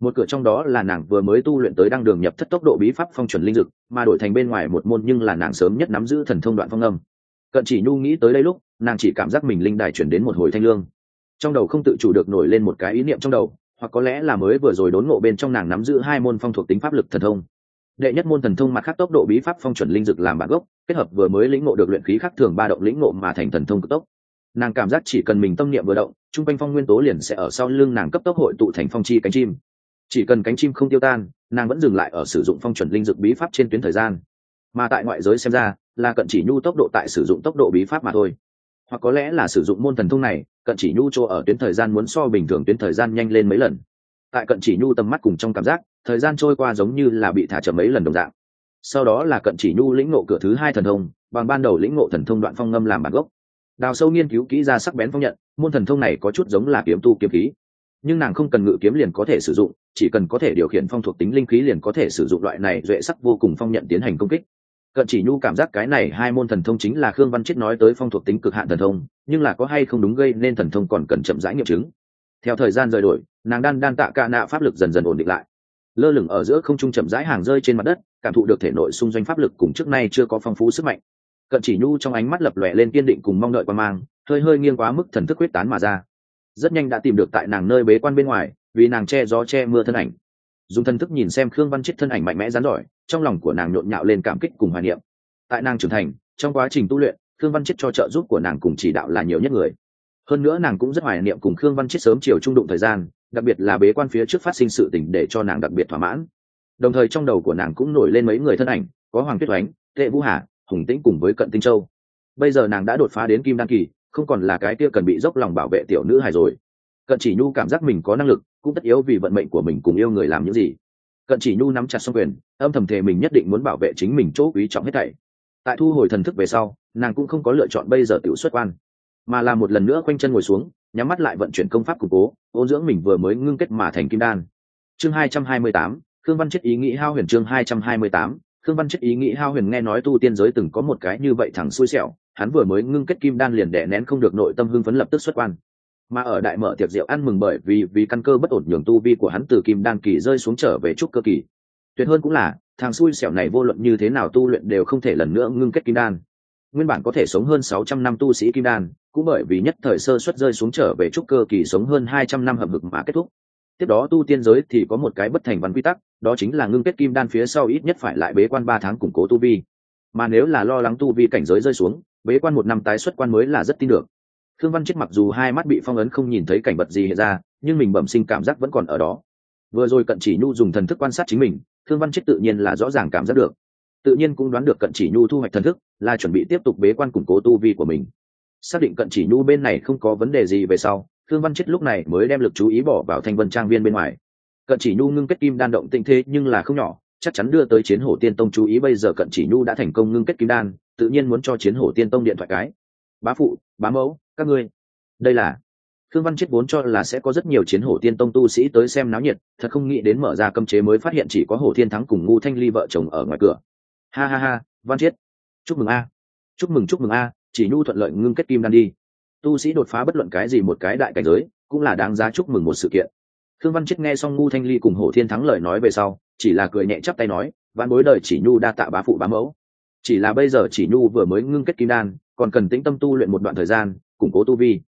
Một cửa trong đó là nàng vừa mới tu luyện tới đăng đường nhập thất tốc độ bí pháp phong chuẩn linh dực, mà đổi thành bên ngoài một môn nhưng là nàng sớm nhất nắm giữ thần thông đoạn phong âm. Cận chỉ nhu nghĩ tới đây lúc, nàng chỉ cảm giác mình linh đài chuyển đến một hồi thanh lương. Trong đầu không tự chủ được nổi lên một cái ý niệm trong đầu, hoặc có lẽ là mới vừa rồi đốn ngộ bên trong nàng nắm giữ hai môn phong thuộc tính pháp lực thần thông. Đệ nhất môn thần thông mặt khác tốc độ bí pháp phong chuẩn linh dực làm bản gốc, kết hợp vừa mới lĩnh ngộ được luyện khí khác thường ba động lĩnh ngộ mà thành thần thông cực tốc nàng cảm giác chỉ cần mình tâm niệm vừa động, chung quanh phong nguyên tố liền sẽ ở sau lưng nàng cấp tốc hội tụ thành phong chi cánh chim. Chỉ cần cánh chim không tiêu tan, nàng vẫn dừng lại ở sử dụng phong chuẩn linh dược bí pháp trên tuyến thời gian. Mà tại ngoại giới xem ra, là cận chỉ nhu tốc độ tại sử dụng tốc độ bí pháp mà thôi. Hoặc có lẽ là sử dụng môn thần thông này, cận chỉ nhu chỗ ở tuyến thời gian muốn so bình thường tuyến thời gian nhanh lên mấy lần. Tại cận chỉ nhu tầm mắt cùng trong cảm giác, thời gian trôi qua giống như là bị thả chậm mấy lần đồng dạng. Sau đó là cận chỉ nhu lĩnh ngộ cửa thứ hai thần thông, bằng ban đầu lĩnh ngộ thần thông đoạn phong ngâm làm bản gốc đào sâu nghiên cứu kỹ ra sắc bén phong nhận, môn thần thông này có chút giống là kiếm tu kiếm khí. Nhưng nàng không cần ngự kiếm liền có thể sử dụng, chỉ cần có thể điều khiển phong thuộc tính linh khí liền có thể sử dụng loại này duệ sắc vô cùng phong nhận tiến hành công kích. Cận chỉ nhu cảm giác cái này hai môn thần thông chính là khương văn chết nói tới phong thuộc tính cực hạn thần thông, nhưng là có hay không đúng gây nên thần thông còn cần chậm rãi nghiệm chứng. Theo thời gian rời đổi, nàng đan đan tạ ca nạ pháp lực dần dần ổn định lại. Lơ lửng ở giữa không trung chậm rãi hàng rơi trên mặt đất, cảm thụ được thể nội xung doanh pháp lực cùng trước nay chưa có phong phú sức mạnh cận chỉ nhu trong ánh mắt lập lòe lên kiên định cùng mong đợi quan mang, hơi hơi nghiêng quá mức thần thức quyết tán mà ra. Rất nhanh đã tìm được tại nàng nơi bế quan bên ngoài, vì nàng che gió che mưa thân ảnh. Dùng thần thức nhìn xem khương văn chết thân ảnh mạnh mẽ rán giỏi, trong lòng của nàng nhộn nhạo lên cảm kích cùng hoài niệm. Tại nàng trưởng thành, trong quá trình tu luyện, khương văn chết cho trợ giúp của nàng cùng chỉ đạo là nhiều nhất người. Hơn nữa nàng cũng rất hoài niệm cùng khương văn chết sớm chiều trung đụng thời gian, đặc biệt là bế quan phía trước phát sinh sự tình để cho nàng đặc biệt thỏa mãn. Đồng thời trong đầu của nàng cũng nổi lên mấy người thân ảnh, có hoàng tuyết oánh, tệ vũ hà hùng tĩnh cùng với cận tinh châu. Bây giờ nàng đã đột phá đến kim đan kỳ, không còn là cái kia cần bị dốc lòng bảo vệ tiểu nữ hài rồi. Cận chỉ nhu cảm giác mình có năng lực, cũng tất yếu vì vận mệnh của mình cùng yêu người làm những gì. Cận chỉ nhu nắm chặt xong quyền, âm thầm thề mình nhất định muốn bảo vệ chính mình chỗ quý trọng hết thảy. Tại thu hồi thần thức về sau, nàng cũng không có lựa chọn bây giờ tiểu xuất quan, mà là một lần nữa quanh chân ngồi xuống, nhắm mắt lại vận chuyển công pháp củng cố, ôn dưỡng mình vừa mới ngưng kết mà thành kim đan. Chương hai trăm hai mươi tám, khương văn chết ý nghĩ hao huyền chương hai trăm hai mươi tám khương văn chết ý nghĩ hao huyền nghe nói tu tiên giới từng có một cái như vậy thẳng xui xẻo, hắn vừa mới ngưng kết kim đan liền đẻ nén không được nội tâm hưng phấn lập tức xuất quan. Mà ở đại mở tiệc rượu ăn mừng bởi vì vì căn cơ bất ổn nhường tu vi của hắn từ kim đan kỳ rơi xuống trở về trúc cơ kỳ. Tuyệt hơn cũng là, thằng xui xẻo này vô luận như thế nào tu luyện đều không thể lần nữa ngưng kết kim đan. Nguyên bản có thể sống hơn sáu trăm năm tu sĩ kim đan, cũng bởi vì nhất thời sơ xuất rơi xuống trở về trúc cơ kỳ sống hơn hai trăm năm hầm hực mà kết thúc. Tiếp đó tu tiên giới thì có một cái bất thành văn quy tắc đó chính là ngưng kết kim đan phía sau ít nhất phải lại bế quan ba tháng củng cố tu vi. Mà nếu là lo lắng tu vi cảnh giới rơi xuống, bế quan một năm tái xuất quan mới là rất tin được. Khương văn chết mặc dù hai mắt bị phong ấn không nhìn thấy cảnh vật gì hiện ra, nhưng mình bẩm sinh cảm giác vẫn còn ở đó. Vừa rồi cận chỉ nhu dùng thần thức quan sát chính mình, khương văn chết tự nhiên là rõ ràng cảm giác được. Tự nhiên cũng đoán được cận chỉ nhu thu hoạch thần thức, là chuẩn bị tiếp tục bế quan củng cố tu vi của mình. Xác định cận chỉ nhu bên này không có vấn đề gì về sau, khương văn chết lúc này mới đem lực chú ý bỏ vào thanh vân trang viên bên ngoài cận chỉ nhu ngưng kết kim đan động tinh thế nhưng là không nhỏ chắc chắn đưa tới chiến hổ tiên tông chú ý bây giờ cận chỉ nhu đã thành công ngưng kết kim đan tự nhiên muốn cho chiến hổ tiên tông điện thoại cái bá phụ bá mẫu các ngươi đây là Khương Văn Chết vốn cho là sẽ có rất nhiều chiến hổ tiên tông tu sĩ tới xem náo nhiệt, thật không nghĩ đến mở ra cấm chế mới phát hiện chỉ có Hổ Thiên Thắng cùng Ngu Thanh Ly vợ chồng ở ngoài cửa. Ha ha ha, Văn Chết, chúc mừng a, chúc mừng chúc mừng a, chỉ nhu thuận lợi ngưng kết kim đan đi. Tu sĩ đột phá bất luận cái gì một cái đại cảnh giới, cũng là đáng giá chúc mừng một sự kiện. Khương Văn Chết nghe xong Ngu Thanh Ly cùng Hổ Thiên Thắng lời nói về sau, chỉ là cười nhẹ chắp tay nói, vạn bối đời chỉ nhu đa tạ bá phụ bá mẫu. Chỉ là bây giờ chỉ nhu vừa mới ngưng kết kim đan, còn cần tĩnh tâm tu luyện một đoạn thời gian, củng cố tu vi.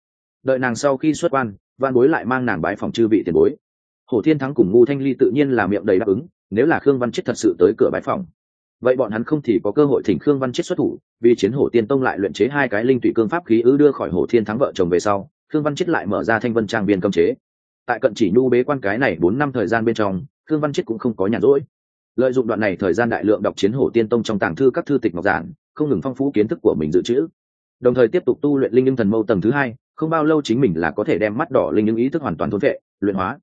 Đợi nàng sau khi xuất quan văn bối lại mang nàng bái phòng chư vị tiền bối. Hồ thiên thắng cùng ngu thanh ly tự nhiên là miệng đầy đáp ứng nếu là khương văn chết thật sự tới cửa bái phòng. Vậy bọn hắn không thì có cơ hội thỉnh khương văn chết xuất thủ vì chiến hổ tiên tông lại luyện chế hai cái linh tụy cương pháp khí ư đưa khỏi hồ thiên thắng vợ chồng về sau khương văn chết lại mở ra thanh vân trang viên cấm chế tại cận chỉ nhu bế quan cái này bốn năm thời gian bên trong, khương văn chết cũng không có nhàn rỗi. Lợi dụng đoạn này thời gian đại lượng đọc chiến hổ tiên tông trong tàng thư các thư tịch ngọc giản, không ngừng phong phú kiến thức của mình dự trữ. Đồng thời tiếp tục tu luyện linh nhưng thần mâu tầng thứ hai, không bao lâu chính mình là có thể đem mắt đỏ linh nhưng ý thức hoàn toàn thôn vệ, luyện hóa.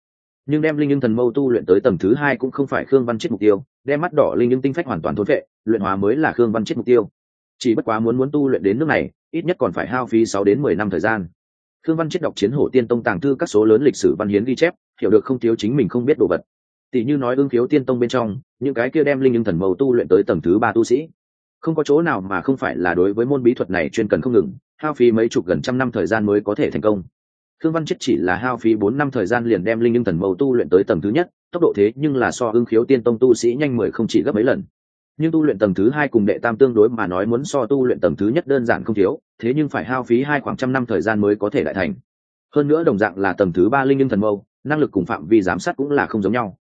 Nhưng đem linh nhưng thần mâu tu luyện tới tầng thứ hai cũng không phải khương văn chết mục tiêu, đem mắt đỏ linh nhưng tinh phách hoàn toàn thôn vệ, luyện hóa mới là khương văn chết mục tiêu. Chỉ bất quá muốn muốn tu luyện đến nước này, ít nhất còn phải hao phí sáu đến mười năm thời gian khương văn chết đọc chiến hổ tiên tông tàng thư các số lớn lịch sử văn hiến ghi chép, hiểu được không thiếu chính mình không biết đồ vật. Tỷ như nói ương khiếu tiên tông bên trong, những cái kia đem linh nhưng thần mầu tu luyện tới tầng thứ ba tu sĩ. Không có chỗ nào mà không phải là đối với môn bí thuật này chuyên cần không ngừng, hao phí mấy chục gần trăm năm thời gian mới có thể thành công. Thương văn chết chỉ là hao phí bốn năm thời gian liền đem linh nhưng thần mâu tu luyện tới tầng thứ nhất, tốc độ thế nhưng là so ưng khiếu tiên tông tu sĩ nhanh mười không chỉ gấp mấy lần nhưng tu luyện tầng thứ hai cùng đệ tam tương đối mà nói muốn so tu luyện tầng thứ nhất đơn giản không thiếu, thế nhưng phải hao phí hai khoảng trăm năm thời gian mới có thể đại thành. Hơn nữa đồng dạng là tầng thứ ba linh nhưng thần mâu, năng lực cùng phạm vi giám sát cũng là không giống nhau.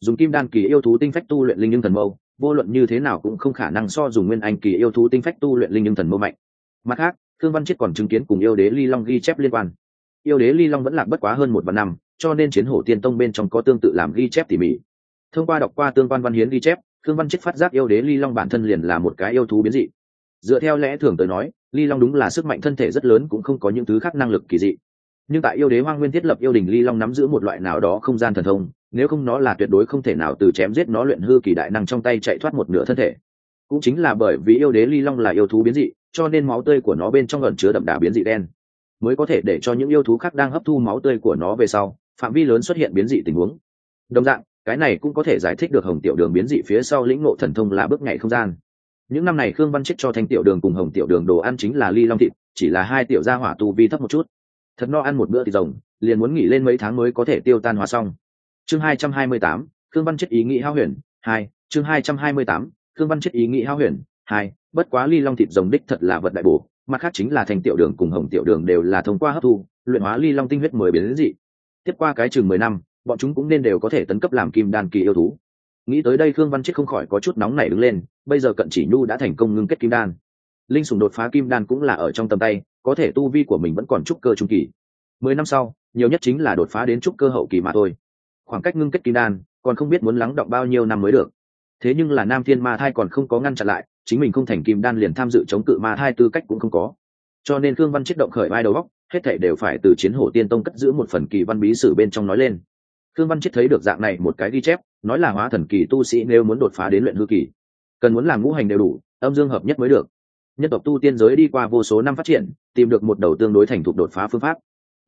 Dùng kim đan kỳ yêu thú tinh phách tu luyện linh nhưng thần mâu, vô luận như thế nào cũng không khả năng so dùng nguyên anh kỳ yêu thú tinh phách tu luyện linh nhưng thần mâu mạnh. Mặt khác, thương văn chết còn chứng kiến cùng yêu đế ly long ghi chép liên quan. Yêu đế ly long vẫn lạc bất quá hơn một vạn năm, cho nên chiến hổ tiên tông bên trong có tương tự làm ghi chép tỉ mỉ. Thông qua đọc qua tương quan văn hiến ghi chép khương văn chết phát giác yêu đế ly long bản thân liền là một cái yêu thú biến dị. Dựa theo lẽ thường tới nói, ly long đúng là sức mạnh thân thể rất lớn cũng không có những thứ khác năng lực kỳ dị. Nhưng tại yêu đế hoang nguyên thiết lập yêu đình, ly long nắm giữ một loại nào đó không gian thần thông, nếu không nó là tuyệt đối không thể nào từ chém giết nó luyện hư kỳ đại năng trong tay chạy thoát một nửa thân thể. Cũng chính là bởi vì yêu đế ly long là yêu thú biến dị, cho nên máu tươi của nó bên trong ẩn chứa đậm đà biến dị đen, mới có thể để cho những yêu thú khác đang hấp thu máu tươi của nó về sau, phạm vi lớn xuất hiện biến dị tình huống. Đồng dạng cái này cũng có thể giải thích được hồng tiểu đường biến dị phía sau lĩnh ngộ thần thông là bước nhảy không gian. Những năm này khương văn chết cho thanh tiểu đường cùng hồng tiểu đường đồ ăn chính là ly long thịt, chỉ là hai tiểu gia hỏa tu vi thấp một chút. Thật no ăn một bữa thịt rồng, liền muốn nghỉ lên mấy tháng mới có thể tiêu tan hóa xong. Chương hai trăm hai mươi tám, khương văn chết ý nghĩ hao huyền, hai, chương hai trăm hai mươi tám, khương văn chết ý nghĩ hao huyền, hai, bất quá ly long thịt rồng đích thật là vật đại bổ, mặt khác chính là thành tiểu đường cùng hồng tiểu đường đều là thông qua hấp thu, luyện hóa ly long tinh huyết mới biến dị. Tiếp qua cái chừng mười năm bọn chúng cũng nên đều có thể tấn cấp làm kim đan kỳ yêu thú. Nghĩ tới đây khương văn chết không khỏi có chút nóng nảy đứng lên, bây giờ cận chỉ nhu đã thành công ngưng kết kim đan. Linh sùng đột phá kim đan cũng là ở trong tầm tay, có thể tu vi của mình vẫn còn trúc cơ trung kỳ. Mười năm sau, nhiều nhất chính là đột phá đến trúc cơ hậu kỳ mà thôi. Khoảng cách ngưng kết kim đan, còn không biết muốn lắng động bao nhiêu năm mới được. Thế nhưng là nam thiên ma thai còn không có ngăn chặn lại, chính mình không thành kim đan liền tham dự chống cự ma thai tư cách cũng không có. Cho nên khương văn chết động khởi vai đầu góc hết thể đều phải từ chiến hổ tiên tông cất giữ một phần kỳ văn bí sử bên trong nói lên khương văn chết thấy được dạng này một cái ghi chép, nói là hóa thần kỳ tu sĩ nếu muốn đột phá đến luyện hư kỳ, cần muốn làm ngũ hành đều đủ, âm dương hợp nhất mới được. Nhân tộc tu tiên giới đi qua vô số năm phát triển, tìm được một đầu tương đối thành thục đột phá phương pháp.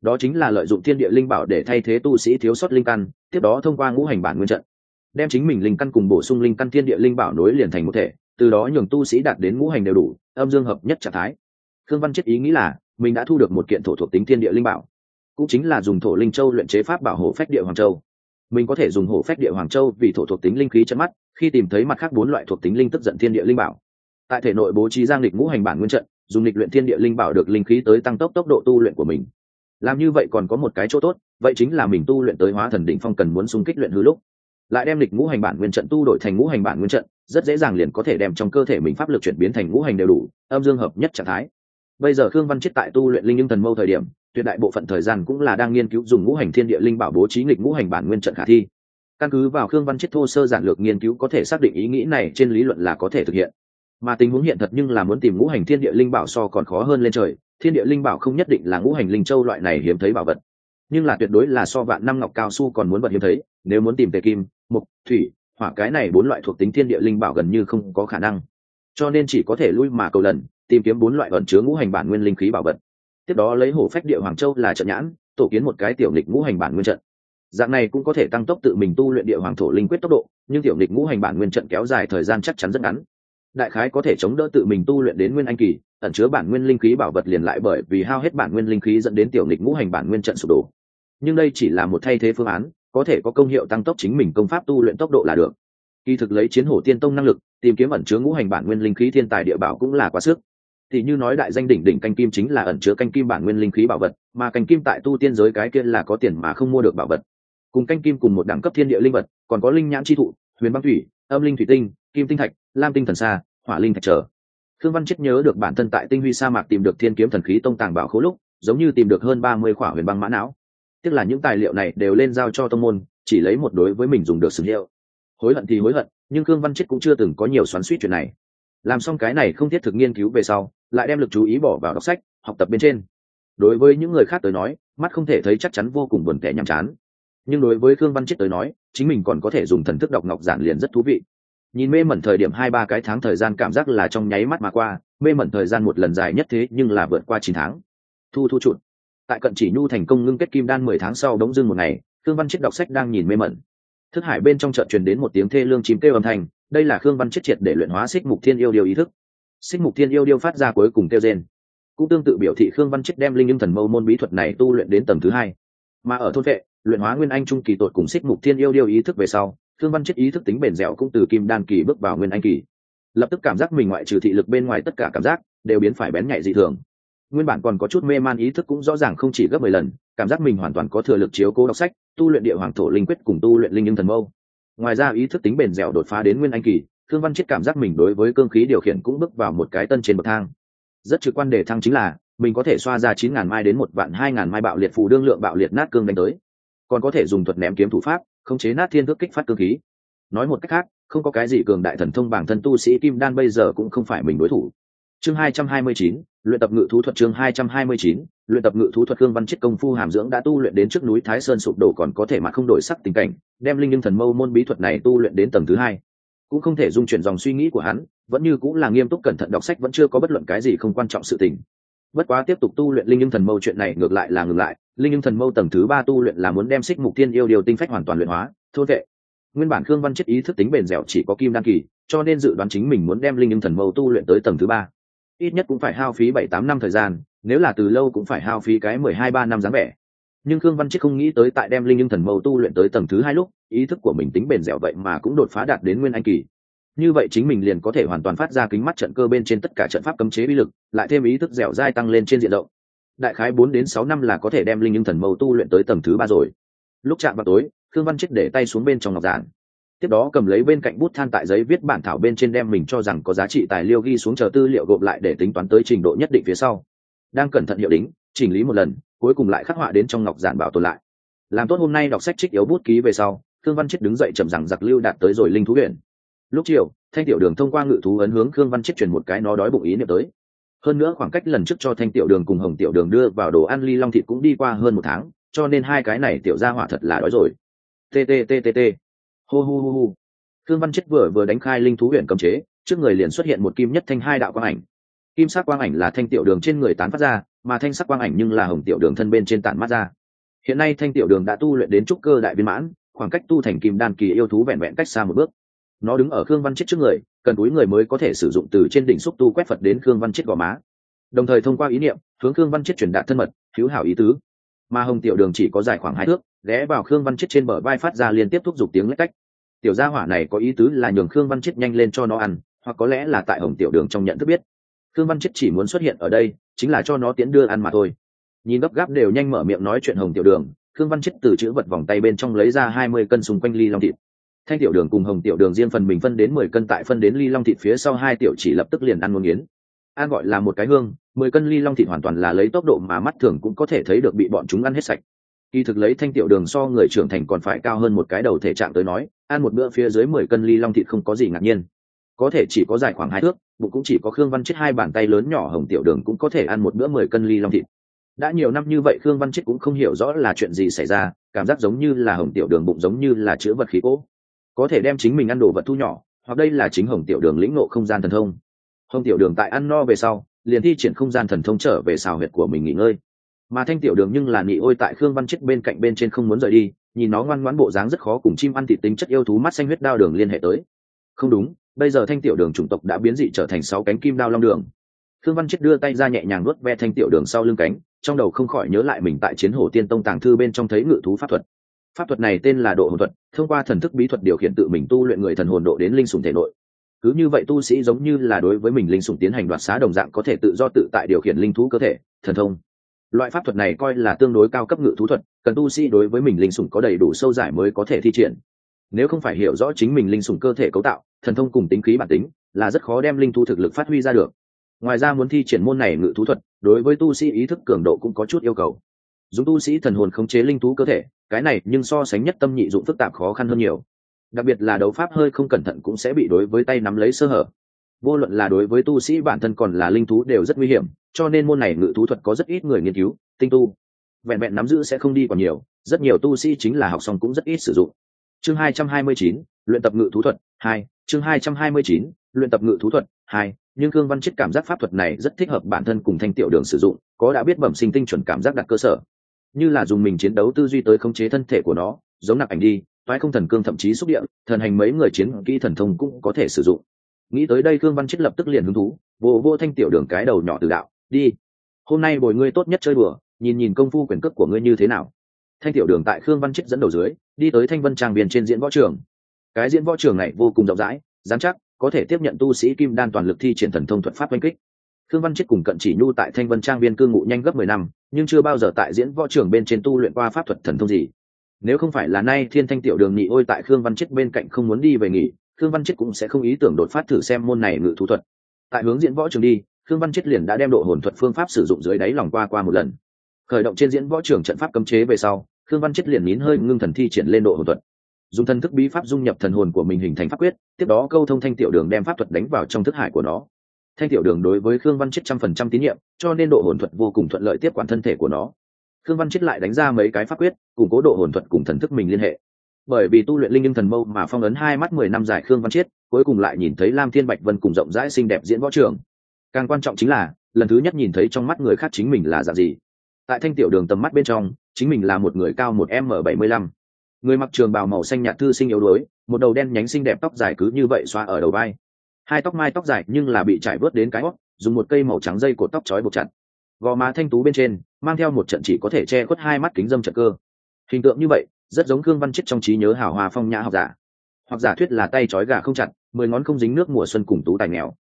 Đó chính là lợi dụng thiên địa linh bảo để thay thế tu sĩ thiếu sót linh căn, tiếp đó thông qua ngũ hành bản nguyên trận, đem chính mình linh căn cùng bổ sung linh căn thiên địa linh bảo nối liền thành một thể, từ đó nhường tu sĩ đạt đến ngũ hành đều đủ, âm dương hợp nhất trạng thái. Khương văn chết ý nghĩ là, mình đã thu được một kiện thổ thuộc tính thiên địa linh bảo cũng chính là dùng thổ linh châu luyện chế pháp bảo hộ phách địa hoàng châu. Mình có thể dùng hộ phách địa hoàng châu vì thổ thuộc tính linh khí chân mắt, khi tìm thấy mặt khác bốn loại thuộc tính linh tức giận thiên địa linh bảo. Tại thể nội bố trí giang lịch ngũ hành bản nguyên trận, dùng lịch luyện thiên địa linh bảo được linh khí tới tăng tốc tốc độ tu luyện của mình. Làm như vậy còn có một cái chỗ tốt, vậy chính là mình tu luyện tới hóa thần đỉnh phong cần muốn xung kích luyện hư lúc. Lại đem lịch ngũ hành bản nguyên trận tu đổi thành ngũ hành bản nguyên trận, rất dễ dàng liền có thể đem trong cơ thể mình pháp lực chuyển biến thành ngũ hành đều đủ, âm dương hợp nhất trạng thái. Bây giờ khương văn chết tại tu luyện linh nhưng thần mâu thời điểm tuyệt đại bộ phận thời gian cũng là đang nghiên cứu dùng ngũ hành thiên địa linh bảo bố trí nghịch ngũ hành bản nguyên trận khả thi. Căn cứ vào khương văn chết thô sơ giản lược nghiên cứu có thể xác định ý nghĩ này trên lý luận là có thể thực hiện. Mà tình huống hiện thật nhưng là muốn tìm ngũ hành thiên địa linh bảo so còn khó hơn lên trời, thiên địa linh bảo không nhất định là ngũ hành linh châu loại này hiếm thấy bảo vật. Nhưng là tuyệt đối là so vạn năm ngọc cao su còn muốn vật hiếm thấy, nếu muốn tìm tề kim mục thủy, hỏa cái này bốn loại thuộc tính thiên địa linh bảo gần như không có khả năng. Cho nên chỉ có thể lui mà cầu lần, tìm kiếm bốn loại ẩn chứa ngũ hành bản nguyên linh khí bảo vật tiếp đó lấy hổ phách địa hoàng châu là trận nhãn, tổ kiến một cái tiểu lịch ngũ hành bản nguyên trận. Dạng này cũng có thể tăng tốc tự mình tu luyện địa hoàng thổ linh quyết tốc độ, nhưng tiểu lịch ngũ hành bản nguyên trận kéo dài thời gian chắc chắn rất ngắn. Đại khái có thể chống đỡ tự mình tu luyện đến nguyên anh kỳ, ẩn chứa bản nguyên linh khí bảo vật liền lại bởi vì hao hết bản nguyên linh khí dẫn đến tiểu lịch ngũ hành bản nguyên trận sụp đổ. Nhưng đây chỉ là một thay thế phương án, có thể có công hiệu tăng tốc chính mình công pháp tu luyện tốc độ là được. Kỳ thực lấy chiến hổ tiên tông năng lực, tìm kiếm ẩn chứa ngũ hành bản nguyên linh khí thiên tài địa bảo cũng là quá sức thì như nói đại danh đỉnh đỉnh canh kim chính là ẩn chứa canh kim bản nguyên linh khí bảo vật mà canh kim tại tu tiên giới cái kia là có tiền mà không mua được bảo vật. Cùng canh kim cùng một đẳng cấp thiên địa linh vật còn có linh nhãn chi thụ huyền băng thủy âm linh thủy tinh kim tinh thạch lam tinh thần xa, hỏa linh thạch trở. Thương văn chết nhớ được bản thân tại tinh huy sa mạc tìm được thiên kiếm thần khí tông tàng bảo khố lúc giống như tìm được hơn ba mươi khỏa huyền băng mã não. Tức là những tài liệu này đều lên giao cho tông môn chỉ lấy một đối với mình dùng được sử hiệu hối hận thì hối hận nhưng khương văn chết cũng chưa từng có nhiều xoắn suýt chuyện này làm xong cái này không thiết thực nghiên cứu về sau, lại đem lực chú ý bỏ vào đọc sách, học tập bên trên. Đối với những người khác tới nói, mắt không thể thấy chắc chắn vô cùng buồn tẻ nhàm chán. Nhưng đối với khương văn chết tới nói, chính mình còn có thể dùng thần thức đọc ngọc giản liền rất thú vị. Nhìn mê mẩn thời điểm hai ba cái tháng thời gian cảm giác là trong nháy mắt mà qua, mê mẩn thời gian một lần dài nhất thế nhưng là vượt qua chín tháng. Thu thu trụt tại cận chỉ nhu thành công ngưng kết kim đan mười tháng sau đống dưng một ngày, khương văn chết đọc sách đang nhìn mê mẩn. Thức hải bên trong chợ truyền đến một tiếng thê lương chìm kêu âm thanh đây là khương văn chết triệt để luyện hóa xích mục thiên yêu điều ý thức. Xích mục thiên yêu điêu phát ra cuối cùng kêu gen cũng tương tự biểu thị khương văn chết đem linh nhưng thần mâu môn bí thuật này tu luyện đến tầng thứ hai. Mà ở thôn vệ, luyện hóa nguyên anh trung kỳ tội cùng xích mục thiên yêu điêu ý thức về sau, khương văn chết ý thức tính bền dẻo cũng từ kim đan kỳ bước vào nguyên anh kỳ. Lập tức cảm giác mình ngoại trừ thị lực bên ngoài tất cả cảm giác đều biến phải bén nhạy dị thường. Nguyên bản còn có chút mê man ý thức cũng rõ ràng không chỉ gấp mười lần, cảm giác mình hoàn toàn có thừa lực chiếu cố đọc sách, tu luyện địa hoàng thổ linh quyết cùng tu luyện linh nhưng thần mâu ngoài ra ý thức tính bền dẻo đột phá đến nguyên anh kỳ thương văn chết cảm giác mình đối với cương khí điều khiển cũng bước vào một cái tân trên bậc thang. Rất trực quan đề thăng chính là, mình có thể xoa ra chín ngàn mai đến một vạn hai ngàn mai bạo liệt phù đương lượng bạo liệt nát cương đánh tới. Còn có thể dùng thuật ném kiếm thủ pháp, khống chế nát thiên thức kích phát cương khí. Nói một cách khác, không có cái gì cường đại thần thông bản thân tu sĩ kim đan bây giờ cũng không phải mình đối thủ. Chương hai trăm hai mươi chín, luyện tập ngự thú thuật chương hai trăm hai mươi chín luyện tập ngự thú thuật cương văn chiết công phu hàm dưỡng đã tu luyện đến trước núi thái sơn sụp đổ còn có thể mà không đổi sắc tình cảnh, đem linh nhưng thần mâu môn bí thuật này tu luyện đến tầng thứ hai. Cũng không thể dung chuyển dòng suy nghĩ của hắn, vẫn như cũng là nghiêm túc cẩn thận đọc sách vẫn chưa có bất luận cái gì không quan trọng sự tình. Bất quá tiếp tục tu luyện linh nhưng thần mâu chuyện này ngược lại là ngược lại, linh nhưng thần mâu tầng thứ ba tu luyện là muốn đem xích mục tiên yêu điều tinh phách hoàn toàn luyện hóa, thôn vệ. Nguyên bản khương văn chiết ý thức tính bền dẻo chỉ có kim đan kỳ, cho nên dự đoán chính mình muốn đem linh nhưng thần mâu tu luyện tới tầng thứ ba ít nhất cũng phải hao phí bảy tám năm thời gian, nếu là từ lâu cũng phải hao phí cái mười hai ba năm dáng vẻ. Nhưng khương văn chết không nghĩ tới tại đem linh nhưng thần mâu tu luyện tới tầng thứ hai lúc, ý thức của mình tính bền dẻo vậy mà cũng đột phá đạt đến nguyên anh kỳ. Như vậy chính mình liền có thể hoàn toàn phát ra kính mắt trận cơ bên trên tất cả trận pháp cấm chế bí lực, lại thêm ý thức dẻo dai tăng lên trên diện rộng. Đại khái bốn đến sáu năm là có thể đem linh nhưng thần mâu tu luyện tới tầng thứ ba rồi. Lúc chạm vào tối, khương văn chết để tay xuống bên trong ngọc giản tiếp đó cầm lấy bên cạnh bút than tại giấy viết bản thảo bên trên đem mình cho rằng có giá trị tài liệu ghi xuống chờ tư liệu gộp lại để tính toán tới trình độ nhất định phía sau. Đang cẩn thận hiệu đính, chỉnh lý một lần, cuối cùng lại khắc họa đến trong ngọc giản bảo tồn lại. Làm tốt hôm nay đọc sách trích yếu bút ký về sau, khương văn chết đứng dậy chậm rằng giặc lưu đạt tới rồi linh thú huyện lúc chiều, thanh tiểu đường thông qua ngự thú ấn hướng khương văn chết truyền một cái nó đói bụng ý niệm tới. Hơn nữa khoảng cách lần trước cho thanh tiểu đường cùng hồng tiểu đường đưa vào đồ ăn ly long thịt cũng đi qua hơn một tháng, cho nên hai cái này tiểu ra hỏa thật là đói rồi. Tttt hô hô hô hô thương văn chết vừa vừa đánh khai linh thú huyện cầm chế, trước người liền xuất hiện một kim nhất thanh hai đạo quang ảnh. Kim sắc quang ảnh là thanh tiểu đường trên người tán phát ra, mà thanh sắc quang ảnh nhưng là hồng tiểu đường thân bên trên tản mắt ra. Hiện nay thanh tiểu đường đã tu luyện đến trúc cơ đại viên mãn, khoảng cách tu thành kim đan kỳ yêu thú vẹn vẹn cách xa một bước. Nó đứng ở khương văn chết trước người, cần túi người mới có thể sử dụng từ trên đỉnh xúc tu quét phật đến khương văn chết gò má. Đồng thời thông qua ý niệm, hướng khương văn chết truyền đạt thân mật, hữu hảo ý tứ mà hồng tiểu đường chỉ có dài khoảng hai thước, ghé vào khương văn chết trên bờ vai phát ra liên tiếp thúc giục tiếng lách cách. Tiểu gia hỏa này có ý tứ là nhường khương văn chết nhanh lên cho nó ăn, hoặc có lẽ là tại hồng tiểu đường trong nhận thức biết. Khương văn chết chỉ muốn xuất hiện ở đây, chính là cho nó tiến đưa ăn mà thôi. Nhìn gấp gáp đều nhanh mở miệng nói chuyện hồng tiểu đường, khương văn chết từ chữ vật vòng tay bên trong lấy ra hai mươi cân xung quanh ly long thịt. Thanh tiểu đường cùng hồng tiểu đường riêng phần mình phân đến mười cân tại phân đến ly long thịt phía sau hai tiểu chỉ lập tức liền ăn ngôn nghiến an gọi là một cái hương, mười cân ly long thịt hoàn toàn là lấy tốc độ mà mắt thường cũng có thể thấy được bị bọn chúng ăn hết sạch. Kỳ thực lấy thanh tiểu đường so người trưởng thành còn phải cao hơn một cái đầu thể trạng tới nói, ăn một bữa phía dưới mười cân ly long thịt không có gì ngạc nhiên. Có thể chỉ có dài khoảng hai thước, bụng cũng chỉ có khương văn chết hai bàn tay lớn nhỏ hồng tiểu đường cũng có thể ăn một bữa mười cân ly long thịt. Đã nhiều năm như vậy khương văn chết cũng không hiểu rõ là chuyện gì xảy ra, cảm giác giống như là hồng tiểu đường bụng giống như là chứa vật khí cỗ có thể đem chính mình ăn đồ vật thu nhỏ, hoặc đây là chính hồng tiểu đường lĩnh nộ không gian thần thông hồng tiểu đường tại ăn no về sau, liền thi triển không gian thần thông trở về xào huyệt của mình nghỉ ngơi. Mà thanh tiểu đường nhưng là nị ôi tại khương văn chết bên cạnh bên trên không muốn rời đi, nhìn nó ngoan ngoãn bộ dáng rất khó cùng chim ăn thịt tính chất yêu thú mắt xanh huyết đao đường liên hệ tới. Không đúng, bây giờ thanh tiểu đường chủng tộc đã biến dị trở thành sáu cánh kim đao long đường. Khương văn chết đưa tay ra nhẹ nhàng nuốt ve thanh tiểu đường sau lưng cánh, trong đầu không khỏi nhớ lại mình tại chiến hồ tiên tông tàng thư bên trong thấy ngự thú pháp thuật. Pháp thuật này tên là độ hồn thuật, thông qua thần thức bí thuật điều khiển tự mình tu luyện người thần hồn độ đến linh sùng thể nội cứ như vậy tu sĩ giống như là đối với mình linh sủng tiến hành đoạt xá đồng dạng có thể tự do tự tại điều khiển linh thú cơ thể, thần thông. Loại pháp thuật này coi là tương đối cao cấp ngự thú thuật, cần tu sĩ đối với mình linh sủng có đầy đủ sâu giải mới có thể thi triển. Nếu không phải hiểu rõ chính mình linh sủng cơ thể cấu tạo, thần thông cùng tính khí bản tính, là rất khó đem linh thú thực lực phát huy ra được. Ngoài ra muốn thi triển môn này ngự thú thuật, đối với tu sĩ ý thức cường độ cũng có chút yêu cầu. Dùng tu sĩ thần hồn khống chế linh thú cơ thể, cái này nhưng so sánh nhất tâm nhị dụng phức tạp khó khăn hơn nhiều đặc biệt là đấu pháp hơi không cẩn thận cũng sẽ bị đối với tay nắm lấy sơ hở. Vô luận là đối với tu sĩ bản thân còn là linh thú đều rất nguy hiểm cho nên môn này ngự thú thuật có rất ít người nghiên cứu tinh tu. Vẹn vẹn nắm giữ sẽ không đi còn nhiều rất nhiều tu sĩ chính là học xong cũng rất ít sử dụng. Chương 229, luyện tập ngự thú thuật 2, chương 229, luyện tập ngự thú thuật 2, nhưng cương văn chết cảm giác pháp thuật này rất thích hợp bản thân cùng thanh tiểu đường sử dụng có đã biết bẩm sinh tinh chuẩn cảm giác đặt cơ sở. Như là dùng mình chiến đấu tư duy tới khống chế thân thể của nó giống nặc ảnh đi toái không thần cương thậm chí xúc địa, thần hành mấy người chiến kỹ thần thông cũng có thể sử dụng. Nghĩ tới đây cương văn chết lập tức liền hứng thú, vô vô thanh tiểu đường cái đầu nhỏ từ đạo, đi, hôm nay bồi ngươi tốt nhất chơi đùa, nhìn nhìn công phu quyền cước của ngươi như thế nào. Thanh tiểu đường tại khương văn chết dẫn đầu dưới, đi tới thanh vân trang biên trên diễn võ trường. Cái diễn võ trường này vô cùng rộng rãi, dám chắc, có thể tiếp nhận tu sĩ kim đan toàn lực thi triển thần thông thuật pháp oanh kích. Khương văn chết cùng cận chỉ nhu tại thanh vân trang biên cư ngụ nhanh gấp mười năm, nhưng chưa bao giờ tại diễn võ trường bên trên tu luyện qua pháp thuật thần thông gì nếu không phải là nay thiên thanh tiểu đường nhị ôi tại khương văn chết bên cạnh không muốn đi về nghỉ, khương văn chết cũng sẽ không ý tưởng đột phát thử xem môn này ngự thú thuật. Tại hướng diễn võ trường đi, khương văn chết liền đã đem độ hồn thuật phương pháp sử dụng dưới đáy lòng qua qua một lần. Khởi động trên diễn võ trường trận pháp cấm chế về sau, khương văn chết liền nín hơi ngưng thần thi triển lên độ hồn thuật. Dùng thần thức bí pháp dung nhập thần hồn của mình hình thành pháp quyết, tiếp đó câu thông thanh tiểu đường đem pháp thuật đánh vào trong thức hải của nó. Thanh tiểu đường đối với khương văn chết trăm phần trăm tín nhiệm, cho nên độ hồn thuật vô cùng thuận lợi tiếp quản thân thể của nó khương văn chết lại đánh ra mấy cái pháp quyết, củng cố độ hồn thuật cùng thần thức mình liên hệ. Bởi vì tu luyện linh nhưng thần mâu mà phong ấn hai mắt mười năm dài khương văn chiết cuối cùng lại nhìn thấy lam thiên bạch vân cùng rộng rãi xinh đẹp diễn võ trường. Càng quan trọng chính là, lần thứ nhất nhìn thấy trong mắt người khác chính mình là dạng gì. Tại thanh tiểu đường tầm mắt bên trong, chính mình là một người cao một m bảy mươi lăm. Người mặc trường bào màu xanh nhạt thư sinh yếu đuối, một đầu đen nhánh xinh đẹp tóc dài cứ như vậy xoa ở đầu vai. Hai tóc mai tóc dài nhưng là bị trải vớt đến cái hót dùng một cây màu trắng dây cột tóc trói buộc chặt. Gò má thanh tú bên trên mang theo một trận chỉ có thể che khuất hai mắt kính dâm trận cơ. Hình tượng như vậy, rất giống khương văn chết trong trí nhớ hào hòa phong nhã học giả. Hoặc giả thuyết là tay trói gà không chặt, mười ngón không dính nước mùa xuân cùng tú tài nghèo.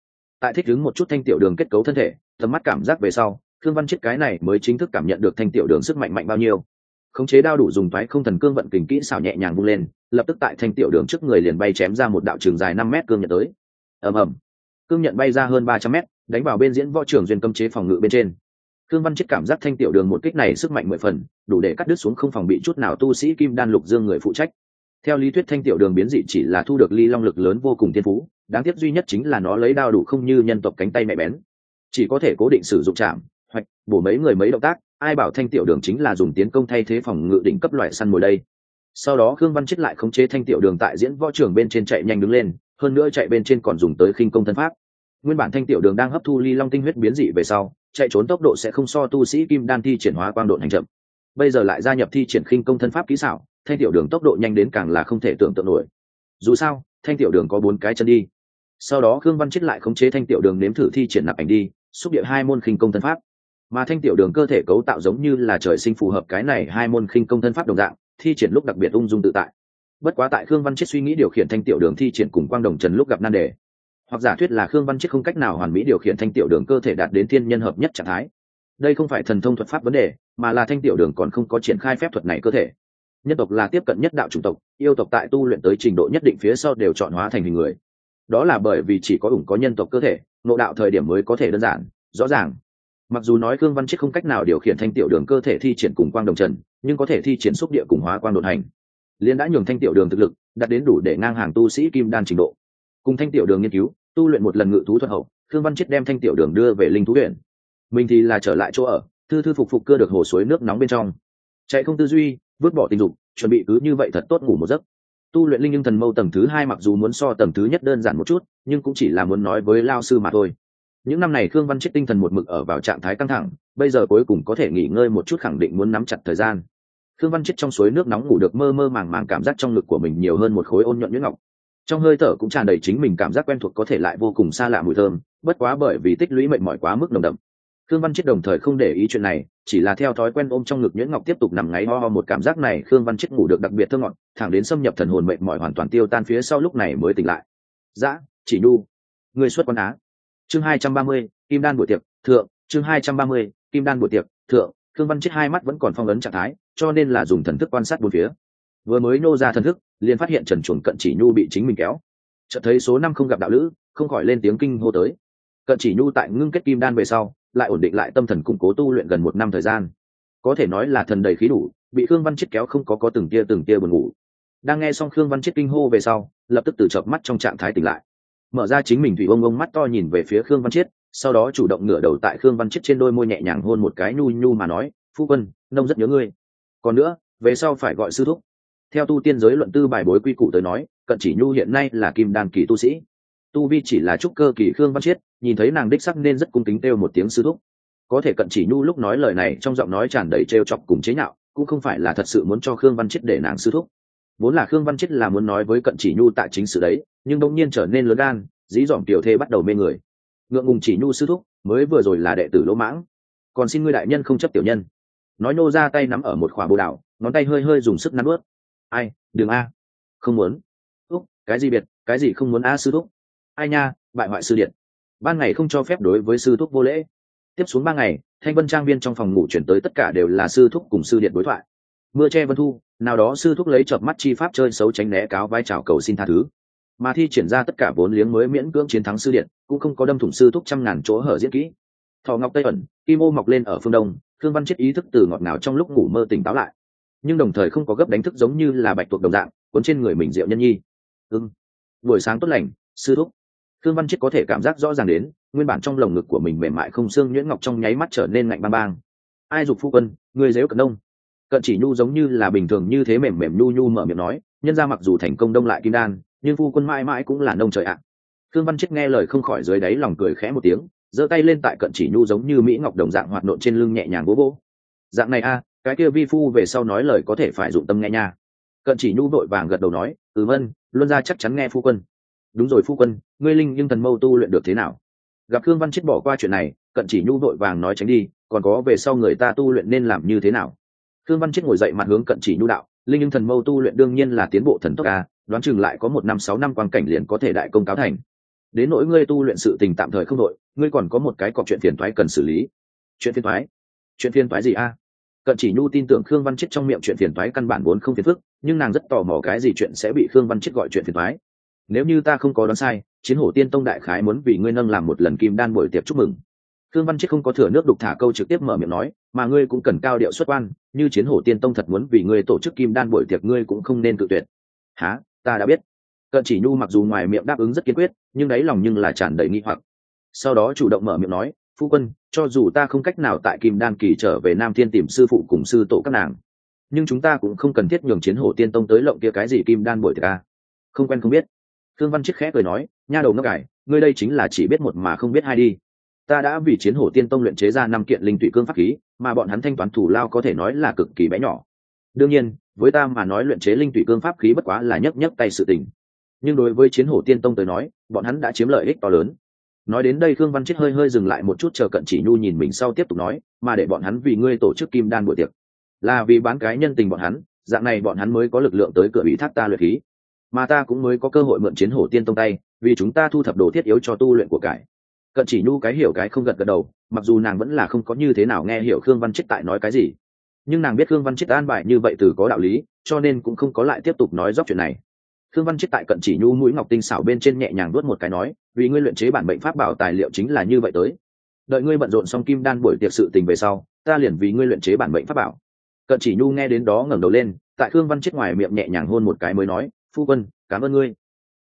Tại thích ứng một chút thanh tiểu đường kết cấu thân thể, tầm mắt cảm giác về sau, khương văn chết cái này mới chính thức cảm nhận được thanh tiểu đường sức mạnh mạnh bao nhiêu. Khống chế đao đủ dùng thoái không thần cương vận kình kỹ xảo nhẹ nhàng vung lên, lập tức tại thanh tiểu đường trước người liền bay chém ra một đạo trường dài năm mét cương nhận tới. Ầm ầm. Cương nhận bay ra hơn ba trăm mét, đánh vào bên diễn võ trường duyên cấm chế phòng ngự bên trên. Khương Văn Chết cảm giác thanh tiểu đường một kích này sức mạnh mười phần, đủ để cắt đứt xuống không phòng bị chút nào tu sĩ Kim Đan Lục Dương người phụ trách. Theo lý thuyết thanh tiểu đường biến dị chỉ là thu được ly long lực lớn vô cùng thiên phú, đáng tiếc duy nhất chính là nó lấy đao đủ không như nhân tộc cánh tay mẹ bén, chỉ có thể cố định sử dụng chạm, hoặc bổ mấy người mấy động tác, ai bảo thanh tiểu đường chính là dùng tiến công thay thế phòng ngự đỉnh cấp loại săn mồi đây. Sau đó Khương Văn Chết lại khống chế thanh tiểu đường tại diễn võ trường bên trên chạy nhanh đứng lên, hơn nữa chạy bên trên còn dùng tới khinh công thân pháp. Nguyên bản thanh tiểu đường đang hấp thu ly long tinh huyết biến dị về sau, chạy trốn tốc độ sẽ không so tu sĩ kim đan thi triển hóa quang độ hành chậm. Bây giờ lại gia nhập thi triển khinh công thân pháp kỹ xảo, thanh tiểu đường tốc độ nhanh đến càng là không thể tưởng tượng nổi. Dù sao, thanh tiểu đường có bốn cái chân đi. Sau đó khương văn chết lại khống chế thanh tiểu đường nếm thử thi triển nạp ảnh đi, xúc địa hai môn khinh công thân pháp. Mà thanh tiểu đường cơ thể cấu tạo giống như là trời sinh phù hợp cái này hai môn khinh công thân pháp đồng dạng, thi triển lúc đặc biệt ung dung tự tại. Bất quá tại khương văn chết suy nghĩ điều khiển thanh tiểu đường thi triển cùng quang đồng trần lúc gặp nan đề hoặc giả thuyết là khương văn chết không cách nào hoàn mỹ điều khiển thanh tiểu đường cơ thể đạt đến thiên nhân hợp nhất trạng thái. Đây không phải thần thông thuật pháp vấn đề, mà là thanh tiểu đường còn không có triển khai phép thuật này cơ thể. Nhân tộc là tiếp cận nhất đạo chủng tộc, yêu tộc tại tu luyện tới trình độ nhất định phía sau đều chọn hóa thành hình người. Đó là bởi vì chỉ có ủng có nhân tộc cơ thể nộ đạo thời điểm mới có thể đơn giản, rõ ràng. Mặc dù nói khương văn chết không cách nào điều khiển thanh tiểu đường cơ thể thi triển cùng quang đồng trần, nhưng có thể thi triển xúc địa cùng hóa quang đột hành. Liên đã nhường thanh tiểu đường thực lực, đạt đến đủ để ngang hàng tu sĩ kim đan trình độ. Cùng thanh tiểu đường nghiên cứu tu luyện một lần ngự thú thuật hậu Thương văn chết đem thanh tiểu đường đưa về linh thú huyện mình thì là trở lại chỗ ở, thư thư phục phục cưa được hồ suối nước nóng bên trong. Chạy không tư duy, vứt bỏ tình dục, chuẩn bị cứ như vậy thật tốt ngủ một giấc. Tu luyện linh nhưng thần mâu tầng thứ hai mặc dù muốn so tầng thứ nhất đơn giản một chút, nhưng cũng chỉ là muốn nói với lao sư mà thôi. Những năm này khương văn chết tinh thần một mực ở vào trạng thái căng thẳng, bây giờ cuối cùng có thể nghỉ ngơi một chút khẳng định muốn nắm chặt thời gian. Khương văn chết trong suối nước nóng ngủ được mơ mơ màng màng cảm giác trong ngực của mình nhiều hơn một khối ôn nhuận nhuyễn ngọc trong hơi thở cũng tràn đầy chính mình cảm giác quen thuộc có thể lại vô cùng xa lạ mùi thơm, bất quá bởi vì tích lũy mệt mỏi quá mức nồng đậm. Khương văn chết đồng thời không để ý chuyện này, chỉ là theo thói quen ôm trong ngực nhuyễn ngọc tiếp tục nằm ngáy ho ho một cảm giác này, khương văn chết ngủ được đặc biệt thơ ngọt, thẳng đến xâm nhập thần hồn mệt mỏi hoàn toàn tiêu tan phía sau lúc này mới tỉnh lại. Dã, chỉ nhu người xuất quan á? Chương hai trăm ba mươi, kim đan buổi tiệc, thượng, chương hai trăm ba mươi, kim đan buổi tiệc, thượng, khương văn chết hai mắt vẫn còn phong ấn trạng thái, cho nên là dùng thần thức quan sát bốn phía. Vừa mới nô ra thần thức liền phát hiện trần chuồng cận chỉ nhu bị chính mình kéo. Chợt thấy số năm không gặp đạo lữ, không khỏi lên tiếng kinh hô tới. Cận chỉ nhu tại ngưng kết kim đan về sau, lại ổn định lại tâm thần củng cố tu luyện gần một năm thời gian. Có thể nói là thần đầy khí đủ, bị khương văn chết kéo không có có từng tia từng tia buồn ngủ. Đang nghe xong khương văn chết kinh hô về sau, lập tức từ chợp mắt trong trạng thái tỉnh lại. Mở ra chính mình thủy ông ông mắt to nhìn về phía khương văn chiết sau đó chủ động ngửa đầu tại khương văn chiết trên đôi môi nhẹ nhàng hôn một cái nhu nhu mà nói, phu quân, nông rất nhớ ngươi. Còn nữa, về sau phải gọi sư thúc theo tu tiên giới luận tư bài bối quy củ tới nói, cận chỉ nhu hiện nay là kim đan kỳ tu sĩ. Tu vi chỉ là trúc cơ kỳ khương văn chiết, nhìn thấy nàng đích sắc nên rất cung kính kêu một tiếng sư thúc. Có thể cận chỉ nhu lúc nói lời này trong giọng nói tràn đầy trêu chọc cùng chế nhạo, cũng không phải là thật sự muốn cho khương văn chiết để nàng sư thúc. Vốn là khương văn chiết là muốn nói với cận chỉ nhu tại chính sự đấy, nhưng đông nhiên trở nên lớn gan, dí dỏm tiểu thê bắt đầu mê người. Ngượng ngùng chỉ nhu sư thúc, mới vừa rồi là đệ tử lỗ mãng. Còn xin ngươi đại nhân không chấp tiểu nhân. Nói nô ra tay nắm ở một khỏa bồ đảo ngón tay hơi hơi dùng sức nắn ướt ai đường a. Không muốn. Úc cái gì biệt, cái gì không muốn a, sư thúc? Ai nha, bại hoại sư điện. Ban ngày không cho phép đối với sư thúc vô lễ. Tiếp xuống ba ngày, thanh vân trang viên trong phòng ngủ chuyển tới tất cả đều là sư thúc cùng sư điện đối thoại. Mưa che vân thu, nào đó sư thúc lấy chợp mắt chi pháp chơi xấu tránh né cáo vai trào cầu xin tha thứ. Mà thi triển ra tất cả vốn liếng mới miễn cưỡng chiến thắng sư điện, cũng không có đâm thủng sư thúc trăm ngàn chỗ hở diễn kỹ. Thọ ngọc tây ẩn, kim ô mọc lên ở phương đông thương văn chết ý thức từ ngọt ngào trong lúc ngủ mơ tỉnh táo lại nhưng đồng thời không có gấp đánh thức giống như là bạch tuộc đồng dạng, cuốn trên người mình diệu nhân nhi. Ưng. Buổi sáng tốt lành, sư thúc. Thương văn chết có thể cảm giác rõ ràng đến, nguyên bản trong lồng ngực của mình mềm mại không xương nhuyễn ngọc trong nháy mắt trở nên ngạnh bang bang ai dục phu quân, người dếu cận đông cận chỉ nhu giống như là bình thường như thế mềm mềm nhu nhu mở miệng nói, nhân ra mặc dù thành công đông lại kim đan, nhưng phu quân mãi mãi cũng là nông trời ạ. Thương văn chết nghe lời không khỏi dưới đáy lòng cười khẽ một tiếng, giơ tay lên tại cận chỉ nhu giống như mỹ ngọc đồng dạng hoạt nộn trên lưng nhẹ nhàng vỗ vỗ. Dạng này a cái kia vi phu về sau nói lời có thể phải dụng tâm nghe nha. Cận chỉ nhu vội vàng gật đầu nói ừ vân, luân ra chắc chắn nghe phu quân. Đúng rồi phu quân, ngươi linh nhưng thần mâu tu luyện được thế nào? Gặp khương văn chết bỏ qua chuyện này, cận chỉ nhu vội vàng nói tránh đi, còn có về sau người ta tu luyện nên làm như thế nào? Khương văn chết ngồi dậy mặt hướng cận chỉ nhu đạo, linh nhưng thần mâu tu luyện đương nhiên là tiến bộ thần tốc ca đoán chừng lại có một năm sáu năm quan cảnh liền có thể đại công cáo thành. Đến nỗi ngươi tu luyện sự tình tạm thời không đội, ngươi còn có một cái cọc chuyện phiền thoái cần xử lý. Chuyện phiền thoái chuyện phiền thoái gì a? Cận chỉ nhu tin tưởng khương văn chết trong miệng chuyện phiền thoái căn bản vốn không phiền phức, nhưng nàng rất tò mò cái gì chuyện sẽ bị khương văn chết gọi chuyện phiền thoái nếu như ta không có đoán sai, chiến hổ tiên tông đại khái muốn vì ngươi nâng làm một lần kim đan buổi tiệc chúc mừng. Khương văn chết không có thừa nước đục thả câu trực tiếp mở miệng nói, mà ngươi cũng cần cao điệu xuất quan, như chiến hổ tiên tông thật muốn vì ngươi tổ chức kim đan buổi tiệc ngươi cũng không nên tự tuyệt. Há ta đã biết. Cận chỉ nhu mặc dù ngoài miệng đáp ứng rất kiên quyết, nhưng đáy lòng nhưng là tràn đầy nghi hoặc. Sau đó chủ động mở miệng nói phu quân, cho dù ta không cách nào tại kim đan kỳ trở về nam thiên tìm sư phụ cùng sư tổ các nàng, nhưng chúng ta cũng không cần thiết nhường chiến hổ tiên tông tới lộng kia cái gì kim đan bội ta không quen không biết. Thương văn chiếc khẽ cười nói, nha đầu ngốc cải ngươi đây chính là chỉ biết một mà không biết hai đi. Ta đã vì chiến hổ tiên tông luyện chế ra năm kiện linh tụy cương pháp khí, mà bọn hắn thanh toán thủ lao có thể nói là cực kỳ bé nhỏ. Đương nhiên, với ta mà nói luyện chế linh tụy cương pháp khí bất quá là nhấc nhấc tay sự tình. Nhưng đối với chiến hổ tiên tông tới nói, bọn hắn đã chiếm lợi ích to lớn nói đến đây khương văn chết hơi hơi dừng lại một chút chờ cận chỉ nhu nhìn mình sau tiếp tục nói, mà để bọn hắn vì ngươi tổ chức kim đan buổi tiệc, là vì bán cái nhân tình bọn hắn, dạng này bọn hắn mới có lực lượng tới cửa ủy thác ta luyện khí. Mà ta cũng mới có cơ hội mượn chiến hổ tiên tông tay, vì chúng ta thu thập đồ thiết yếu cho tu luyện của cải. Cận chỉ nhu cái hiểu cái không gật gật đầu, mặc dù nàng vẫn là không có như thế nào nghe hiểu khương văn chết tại nói cái gì, nhưng nàng biết khương văn chết an bài như vậy từ có đạo lý, cho nên cũng không có lại tiếp tục nói dóc chuyện này khương văn chết tại cận chỉ nhu mũi ngọc tinh xảo bên trên nhẹ nhàng đuốt một cái nói, vì ngươi luyện chế bản bệnh pháp bảo tài liệu chính là như vậy tới. Đợi ngươi bận rộn xong kim đan buổi tiệc sự tình về sau, ta liền vì ngươi luyện chế bản mệnh pháp bảo. Cận chỉ nhu nghe đến đó ngẩng đầu lên, tại khương văn chết ngoài miệng nhẹ nhàng hôn một cái mới nói, phu quân, cảm ơn ngươi.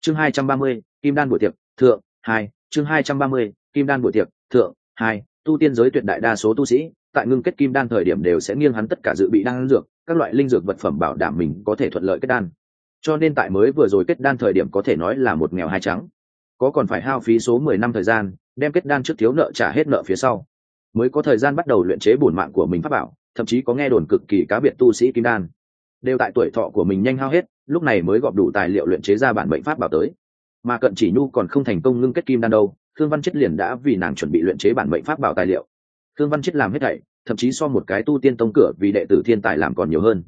Chương hai trăm ba mươi, kim đan buổi tiệc, thượng, hai, chương hai trăm ba mươi, kim đan buổi tiệc, thượng, hai, tu tiên giới tuyệt đại đa số tu sĩ, tại ngưng kết kim đan thời điểm đều sẽ nghiêng hắn tất cả dự bị đan dược, các loại linh dược vật phẩm bảo đảm mình có thể thuận lợi kết đan cho nên tại mới vừa rồi kết đan thời điểm có thể nói là một nghèo hai trắng. Có còn phải hao phí số mười năm thời gian, đem kết đan trước thiếu nợ trả hết nợ phía sau. Mới có thời gian bắt đầu luyện chế bổn mạng của mình pháp bảo, thậm chí có nghe đồn cực kỳ cá biệt tu sĩ kim đan. Đều tại tuổi thọ của mình nhanh hao hết, lúc này mới gọp đủ tài liệu luyện chế ra bản bệnh pháp bảo tới. Mà cận chỉ nhu còn không thành công ngưng kết kim đan đâu thương văn chết liền đã vì nàng chuẩn bị luyện chế bản bệnh pháp bảo tài liệu. Thương văn chết làm hết thảy, thậm chí so một cái tu tiên tông cửa vì đệ tử thiên tài làm còn nhiều hơn.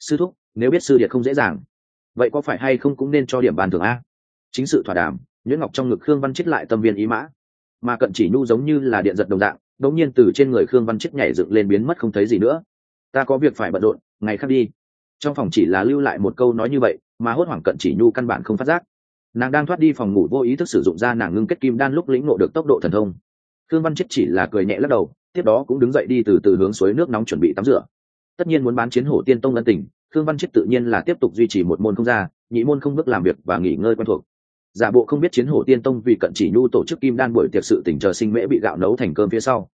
Sư thúc, nếu biết sư điệt không dễ dàng vậy có phải hay không cũng nên cho điểm bàn thưởng a? Chính sự thỏa đàm, nhuyễn ngọc trong ngực khương văn chết lại tâm viên ý mã. Mà cận chỉ nhu giống như là điện giật đồng dạng đống nhiên từ trên người khương văn chết nhảy dựng lên biến mất không thấy gì nữa. Ta có việc phải bận rộn, ngày khác đi. Trong phòng chỉ là lưu lại một câu nói như vậy, mà hốt hoảng cận chỉ nhu căn bản không phát giác. Nàng đang thoát đi phòng ngủ vô ý thức sử dụng ra nàng ngưng kết kim đan lúc lĩnh ngộ được tốc độ thần thông. Khương văn chết chỉ là cười nhẹ lắc đầu, tiếp đó cũng đứng dậy đi từ từ hướng suối nước nóng chuẩn bị tắm rửa. Tất nhiên muốn bán chiến hổ tiên tông ân tình khương văn chết tự nhiên là tiếp tục duy trì một môn không ra, nhị môn không bước làm việc và nghỉ ngơi quen thuộc. Giả bộ không biết chiến hổ tiên tông vì cận chỉ nhu tổ chức kim đan buổi tiệc sự tỉnh chờ sinh mễ bị gạo nấu thành cơm phía sau.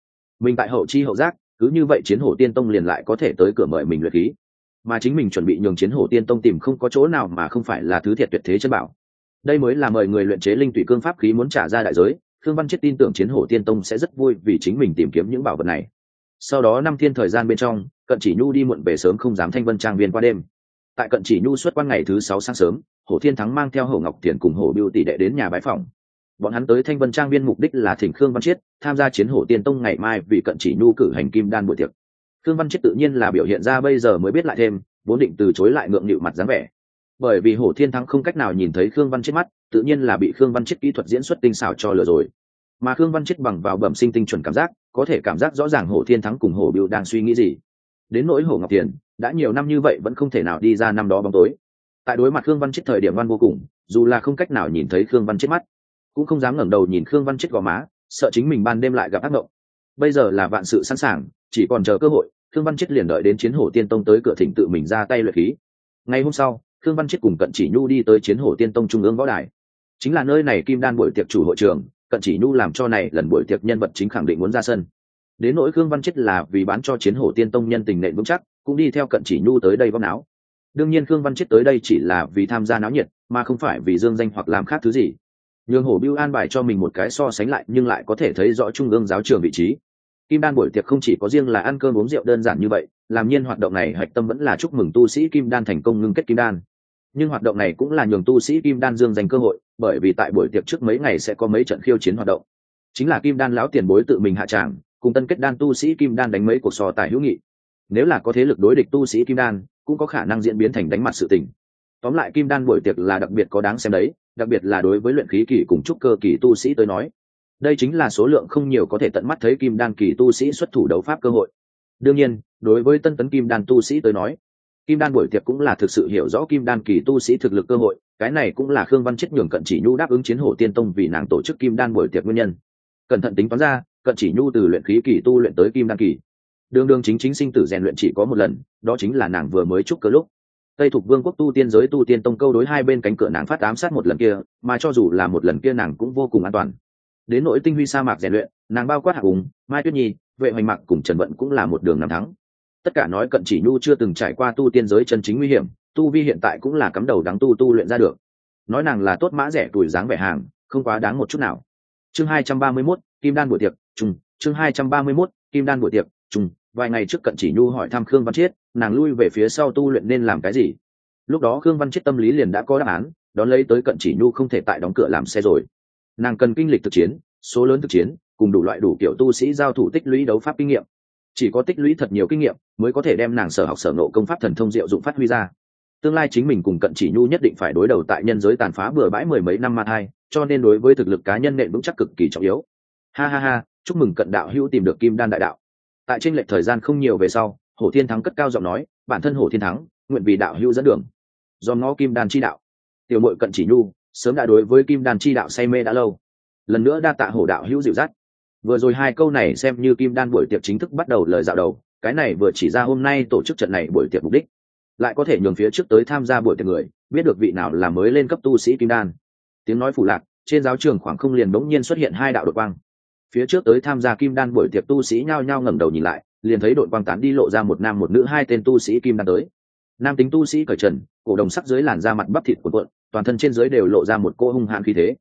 Mình tại hậu chi hậu giác, cứ như vậy chiến hổ tiên tông liền lại có thể tới cửa mời mình luyện khí. Mà chính mình chuẩn bị nhường chiến hổ tiên tông tìm không có chỗ nào mà không phải là thứ thiệt tuyệt thế chân bảo. Đây mới là mời người luyện chế linh tụy cương pháp khí muốn trả ra đại giới, khương văn chết tin tưởng chiến hổ tiên tông sẽ rất vui vì chính mình tìm kiếm những bảo vật này. Sau đó năm thiên thời gian bên trong cận chỉ nhu đi muộn về sớm không dám thanh vân trang viên qua đêm. Tại cận chỉ nhu xuất quan ngày thứ sáu sáng sớm, hổ thiên thắng mang theo hổ ngọc tiền cùng hổ biêu tỷ đệ đến nhà bái phòng bọn hắn tới thanh vân trang viên mục đích là thỉnh khương văn chiết tham gia chiến hổ tiên tông ngày mai vì cận chỉ nhu cử hành kim đan buổi tiệc. Khương văn chiết tự nhiên là biểu hiện ra bây giờ mới biết lại thêm, vốn định từ chối lại ngượng nghịu mặt dáng vẻ. Bởi vì hổ thiên thắng không cách nào nhìn thấy khương văn chiết mắt, tự nhiên là bị khương văn chiết kỹ thuật diễn xuất tinh xảo cho lừa rồi. Mà khương văn chiết bằng vào bẩm sinh tinh chuẩn cảm giác, có thể cảm giác rõ ràng hổ thiên thắng cùng hổ biêu đang suy nghĩ gì đến nỗi Hồ ngọc tiền, đã nhiều năm như vậy vẫn không thể nào đi ra năm đó bóng tối. Tại đối mặt khương văn chết thời điểm văn vô cùng, dù là không cách nào nhìn thấy khương văn chết mắt, cũng không dám ngẩng đầu nhìn khương văn chết gò má, sợ chính mình ban đêm lại gặp ác mộng. Bây giờ là vạn sự sẵn sàng, chỉ còn chờ cơ hội, khương văn chết liền đợi đến chiến hổ tiên tông tới cửa thỉnh tự mình ra tay luyện khí. Ngày hôm sau, khương văn chết cùng cận chỉ nhu đi tới chiến hổ tiên tông trung ương võ đài. Chính là nơi này kim đan buổi tiệc chủ hội trường, cận chỉ nhu làm cho này lần buổi tiệc nhân vật chính khẳng định muốn ra sân đến nỗi khương văn chết là vì bán cho chiến hổ tiên tông nhân tình nện vững chắc, cũng đi theo cận chỉ nhu tới đây vóc não đương nhiên khương văn chết tới đây chỉ là vì tham gia náo nhiệt, mà không phải vì dương danh hoặc làm khác thứ gì. Nhường hổ biêu an bài cho mình một cái so sánh lại, nhưng lại có thể thấy rõ trung ương giáo trường vị trí. Kim đan buổi tiệc không chỉ có riêng là ăn cơm uống rượu đơn giản như vậy, làm nhiên hoạt động này hạch tâm vẫn là chúc mừng tu sĩ kim đan thành công ngưng kết kim đan. Nhưng hoạt động này cũng là nhường tu sĩ kim đan dương dành cơ hội, bởi vì tại buổi tiệc trước mấy ngày sẽ có mấy trận khiêu chiến hoạt động. Chính là kim đan lão tiền bối tự mình hạ tràng cùng tân kết đan tu sĩ kim đan đánh mấy cuộc sò tài hữu nghị. Nếu là có thế lực đối địch tu sĩ kim đan, cũng có khả năng diễn biến thành đánh mặt sự tình. Tóm lại kim đan buổi tiệc là đặc biệt có đáng xem đấy, đặc biệt là đối với luyện khí kỳ cùng trúc cơ kỳ tu sĩ tới nói. Đây chính là số lượng không nhiều có thể tận mắt thấy kim đan kỳ tu sĩ xuất thủ đấu pháp cơ hội. Đương nhiên, đối với tân tấn kim đan tu sĩ tới nói, kim đan buổi tiệc cũng là thực sự hiểu rõ kim đan kỳ tu sĩ thực lực cơ hội, cái này cũng là khương văn chết nhường cận chỉ nhu đáp ứng chiến hổ tiên tông vì nàng tổ chức kim đan buổi tiệc nguyên nhân. Cẩn thận tính toán ra cận chỉ nhu từ luyện khí kỳ tu luyện tới kim đăng kỳ. Đường đường chính chính sinh tử rèn luyện chỉ có một lần đó chính là nàng vừa mới chúc cơ lúc. Tây thục vương quốc tu tiên giới tu tiên tông câu đối hai bên cánh cửa nàng phát ám sát một lần kia mà cho dù là một lần kia nàng cũng vô cùng an toàn. Đến nỗi tinh huy sa mạc rèn luyện nàng bao quát hạ hùng mai tuyết nhi vệ hoành mạc cùng trần vận cũng là một đường năm thắng. Tất cả nói cận chỉ nhu chưa từng trải qua tu tiên giới chân chính nguy hiểm tu vi hiện tại cũng là cắm đầu đáng tu tu luyện ra được. Nói nàng là tốt mã rẻ tuổi dáng vẻ hàng không quá đáng một chút nào. Chương hai trăm ba mươi 231, kim đan buổi tiệc trùng chương hai trăm ba mươi 231, kim đan buổi tiệc trùng vài ngày trước cận chỉ nhu hỏi thăm khương văn chiết nàng lui về phía sau tu luyện nên làm cái gì. Lúc đó khương văn chiết tâm lý liền đã có đáp án đón lấy tới cận chỉ nhu không thể tại đóng cửa làm xe rồi. Nàng cần kinh lịch thực chiến số lớn thực chiến cùng đủ loại đủ kiểu tu sĩ giao thủ tích lũy đấu pháp kinh nghiệm. Chỉ có tích lũy thật nhiều kinh nghiệm mới có thể đem nàng sở học sở nộ công pháp thần thông diệu dụng phát huy ra. Tương lai chính mình cùng cận chỉ nhu nhất định phải đối đầu tại nhân giới tàn phá bừa bãi mười mấy năm ma thai cho nên đối với thực lực cá nhân nện vững chắc cực kỳ trọng yếu ha ha ha, chúc mừng cận đạo hữu tìm được kim đan đại đạo. Tại tranh lệch thời gian không nhiều về sau, hổ thiên thắng cất cao giọng nói, bản thân hổ thiên thắng, nguyện vì đạo hữu dẫn đường. Do ngó kim đan chi đạo. Tiểu mội cận chỉ nhu, sớm đã đối với kim đan chi đạo say mê đã lâu. Lần nữa đa tạ hổ đạo hữu dịu dắt. Vừa rồi hai câu này xem như kim đan buổi tiệc chính thức bắt đầu lời dạo đầu, cái này vừa chỉ ra hôm nay tổ chức trận này buổi tiệc mục đích. Lại có thể nhường phía trước tới tham gia buổi tiệc người, biết được vị nào là mới lên cấp tu sĩ kim đan. Tiếng nói phủ lạc, trên giáo trường khoảng không liền bỗng nhiên xuất hiện hai đạo đột quang phía trước tới tham gia kim đan buổi tiệc tu sĩ nhao nhao ngẩng đầu nhìn lại, liền thấy đội quang tán đi lộ ra một nam một nữ hai tên tu sĩ kim đan tới. Nam tính tu sĩ cởi trần, cổ đồng sắc dưới làn da mặt bắp thịt của cuộn, toàn thân trên dưới đều lộ ra một cô hung hãn khí thế.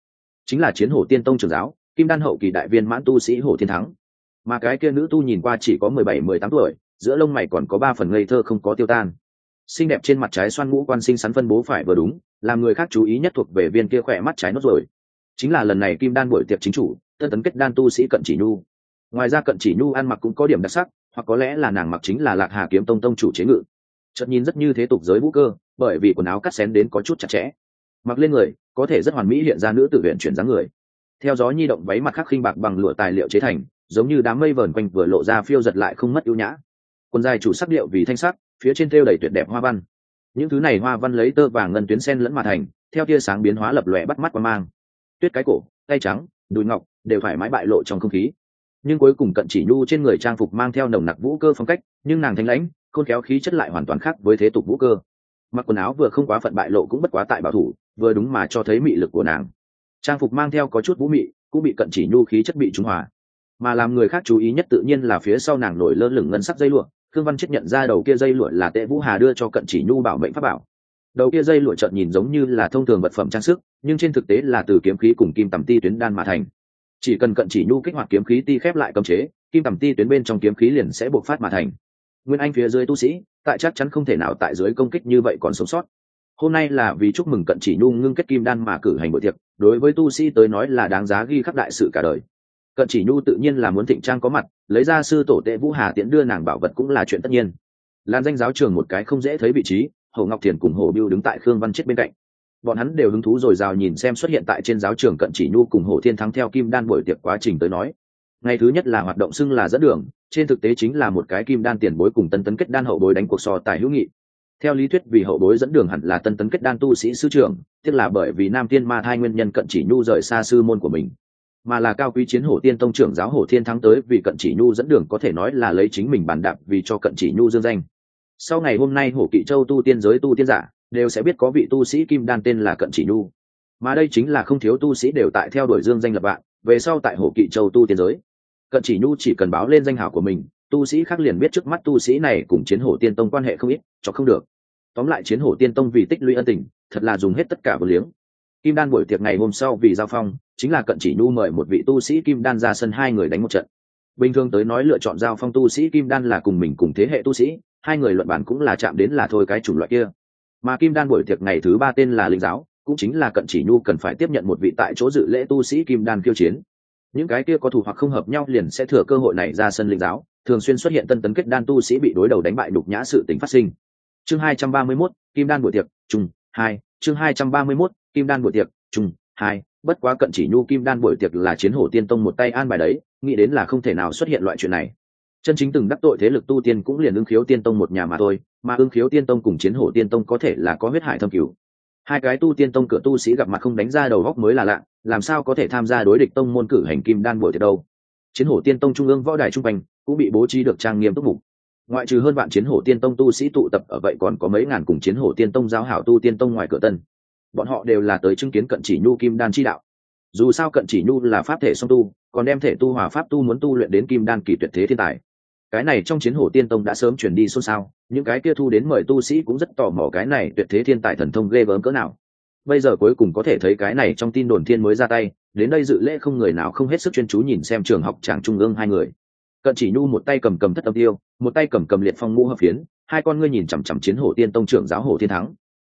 Chính là chiến hổ tiên tông trường giáo, kim đan hậu kỳ đại viên mãn tu sĩ hổ thiên thắng. Mà cái kia nữ tu nhìn qua chỉ có mười bảy, mười tám tuổi, giữa lông mày còn có ba phần ngây thơ không có tiêu tan. Xinh đẹp trên mặt trái xoan ngũ quan sinh sắn phân bố phải vừa đúng, làm người khác chú ý nhất thuộc về viên kia khỏe mắt trái nốt rồi chính là lần này kim đan buổi tiệc chính chủ tân tấn kết đan tu sĩ cận chỉ nhu. Ngoài ra cận chỉ nhu ăn mặc cũng có điểm đặc sắc, hoặc có lẽ là nàng mặc chính là lạc hà kiếm tông tông chủ chế ngự. Chợt nhìn rất như thế tục giới vũ cơ, bởi vì quần áo cắt xén đến có chút chặt chẽ. Mặc lên người, có thể rất hoàn mỹ hiện ra nữ tự huyện chuyển dáng người. Theo gió nhi động váy mặt khắc khinh bạc bằng lụa tài liệu chế thành, giống như đám mây vờn quanh vừa lộ ra phiêu giật lại không mất ưu nhã. Quần dài chủ sắc liệu vì thanh sắc, phía trên thêu đầy tuyệt đẹp hoa văn. Những thứ này hoa văn lấy tơ vàng ngân tuyến sen lẫn mà thành, theo tia sáng biến hóa lập lòe bắt mắt qua mang. Tuyết cái cổ, tay trắng, đùi ngọc đều thoải mái bại lộ trong không khí. Nhưng cuối cùng cận chỉ nhu trên người trang phục mang theo nồng nặc vũ cơ phong cách, nhưng nàng thanh lãnh, khôn khéo khí chất lại hoàn toàn khác với thế tục vũ cơ. Mặc quần áo vừa không quá phận bại lộ cũng bất quá tại bảo thủ, vừa đúng mà cho thấy mị lực của nàng. Trang phục mang theo có chút vũ mị, cũng bị cận chỉ nhu khí chất bị trung hòa. Mà làm người khác chú ý nhất tự nhiên là phía sau nàng nổi lơ lửng ngân sắc dây lụa, khương văn chết nhận ra đầu kia dây lụa là tệ vũ hà đưa cho cận chỉ nhu bảo mệnh pháp bảo. Đầu kia dây lụa trợn nhìn giống như là thông thường vật phẩm trang sức, nhưng trên thực tế là từ kiếm khí cùng kim tầm ti tuyến đan mà thành chỉ cần cận chỉ nhu kích hoạt kiếm khí ti khép lại cấm chế, kim tầm ti tuyến bên trong kiếm khí liền sẽ bộc phát mà thành. Nguyên anh phía dưới tu sĩ, tại chắc chắn không thể nào tại dưới công kích như vậy còn sống sót. Hôm nay là vì chúc mừng cận chỉ nhu ngưng kết kim đan mà cử hành buổi tiệc, đối với tu sĩ tới nói là đáng giá ghi khắc đại sự cả đời. Cận chỉ nhu tự nhiên là muốn thịnh trang có mặt, lấy ra sư tổ tệ vũ hà tiễn đưa nàng bảo vật cũng là chuyện tất nhiên. Lan danh giáo trường một cái không dễ thấy vị trí hồ ngọc thiền cùng hồ biêu đứng tại khương văn chết bên cạnh bọn hắn đều hứng thú rồi rào nhìn xem xuất hiện tại trên giáo trường cận chỉ nhu cùng hồ thiên thắng theo kim đan buổi tiệc quá trình tới nói. Ngày thứ nhất là hoạt động xưng là dẫn đường, trên thực tế chính là một cái kim đan tiền bối cùng tân tấn kết đan hậu bối đánh cuộc so tài hữu nghị. Theo lý thuyết vì hậu bối dẫn đường hẳn là tân tấn kết đan tu sĩ sư trưởng tức là bởi vì nam tiên ma thai nguyên nhân cận chỉ nhu rời xa sư môn của mình. Mà là cao quý chiến hổ tiên tông trưởng giáo hổ thiên thắng tới vì cận chỉ nhu dẫn đường có thể nói là lấy chính mình bàn đạp vì cho cận chỉ nhu dương danh. Sau ngày hôm nay hổ kỵ châu tu tiên giới tu tiên giả đều sẽ biết có vị tu sĩ kim đan tên là cận chỉ nhu. Mà đây chính là không thiếu tu sĩ đều tại theo đuổi dương danh lập bạn về sau tại hổ kỵ châu tu tiên giới. Cận chỉ nhu chỉ cần báo lên danh hào của mình, tu sĩ khác liền biết trước mắt tu sĩ này cùng chiến hổ tiên tông quan hệ không ít, cho không được. Tóm lại chiến hổ tiên tông vì tích lũy ân tình, thật là dùng hết tất cả vừa liếng. Kim đan buổi tiệc ngày hôm sau vì giao phong, chính là cận chỉ nhu mời một vị tu sĩ kim đan ra sân hai người đánh một trận. Bình thường tới nói lựa chọn giao phong tu sĩ kim đan là cùng mình cùng thế hệ tu sĩ, hai người luận bản cũng là chạm đến là thôi cái chủng loại kia mà kim đan buổi tiệc ngày thứ ba tên là linh giáo cũng chính là cận chỉ nhu cần phải tiếp nhận một vị tại chỗ dự lễ tu sĩ kim đan kiêu chiến. Những cái kia có thủ hoặc không hợp nhau liền sẽ thừa cơ hội này ra sân linh giáo thường xuyên xuất hiện tân tấn kết đan tu sĩ bị đối đầu đánh bại đục nhã sự tính phát sinh. Chương hai trăm ba mươi 231, kim đan buổi tiệc chung hai chương hai trăm ba mươi 231, kim đan buổi tiệc chung hai bất quá cận chỉ nhu kim đan buổi tiệc là chiến hổ tiên tông một tay an bài đấy nghĩ đến là không thể nào xuất hiện loại chuyện này chân chính từng đắc tội thế lực tu tiên cũng liền ưng khiếu tiên tông một nhà mà thôi, mà ưng khiếu tiên tông cùng chiến hổ tiên tông có thể là có huyết hải thâm cứu hai cái tu tiên tông cửa tu sĩ gặp mặt không đánh ra đầu góc mới là lạ, làm sao có thể tham gia đối địch tông môn cử hành kim đan buổi tiệc đâu? Chiến hổ tiên tông trung ương võ đài trung thành cũng bị bố trí được trang nghiêm túc mục. Ngoại trừ hơn vạn chiến hổ tiên tông tu sĩ tụ tập ở vậy còn có mấy ngàn cùng chiến hổ tiên tông giáo hảo tu tiên tông ngoài cửa tân. Bọn họ đều là tới chứng kiến cận chỉ nhu kim đan chi đạo. Dù sao cận chỉ nhu là pháp thể song tu, còn đem thể tu hòa pháp tu muốn tu luyện đến kim đan kỳ tuyệt thế thiên tài cái này trong chiến hổ tiên tông đã sớm chuyển đi xôn xao, những cái kia thu đến mời tu sĩ cũng rất tò mò cái này tuyệt thế thiên tài thần thông ghê gớm cỡ nào. Bây giờ cuối cùng có thể thấy cái này trong tin đồn thiên mới ra tay, đến đây dự lễ không người nào không hết sức chuyên chú nhìn xem trường học tràng trung ương hai người. Cận chỉ nhu một tay cầm cầm thất âm tiêu, một tay cầm cầm liệt phong ngũ hợp phiến, hai con ngươi nhìn chằm chằm chiến hổ tiên tông trưởng giáo hổ thiên thắng.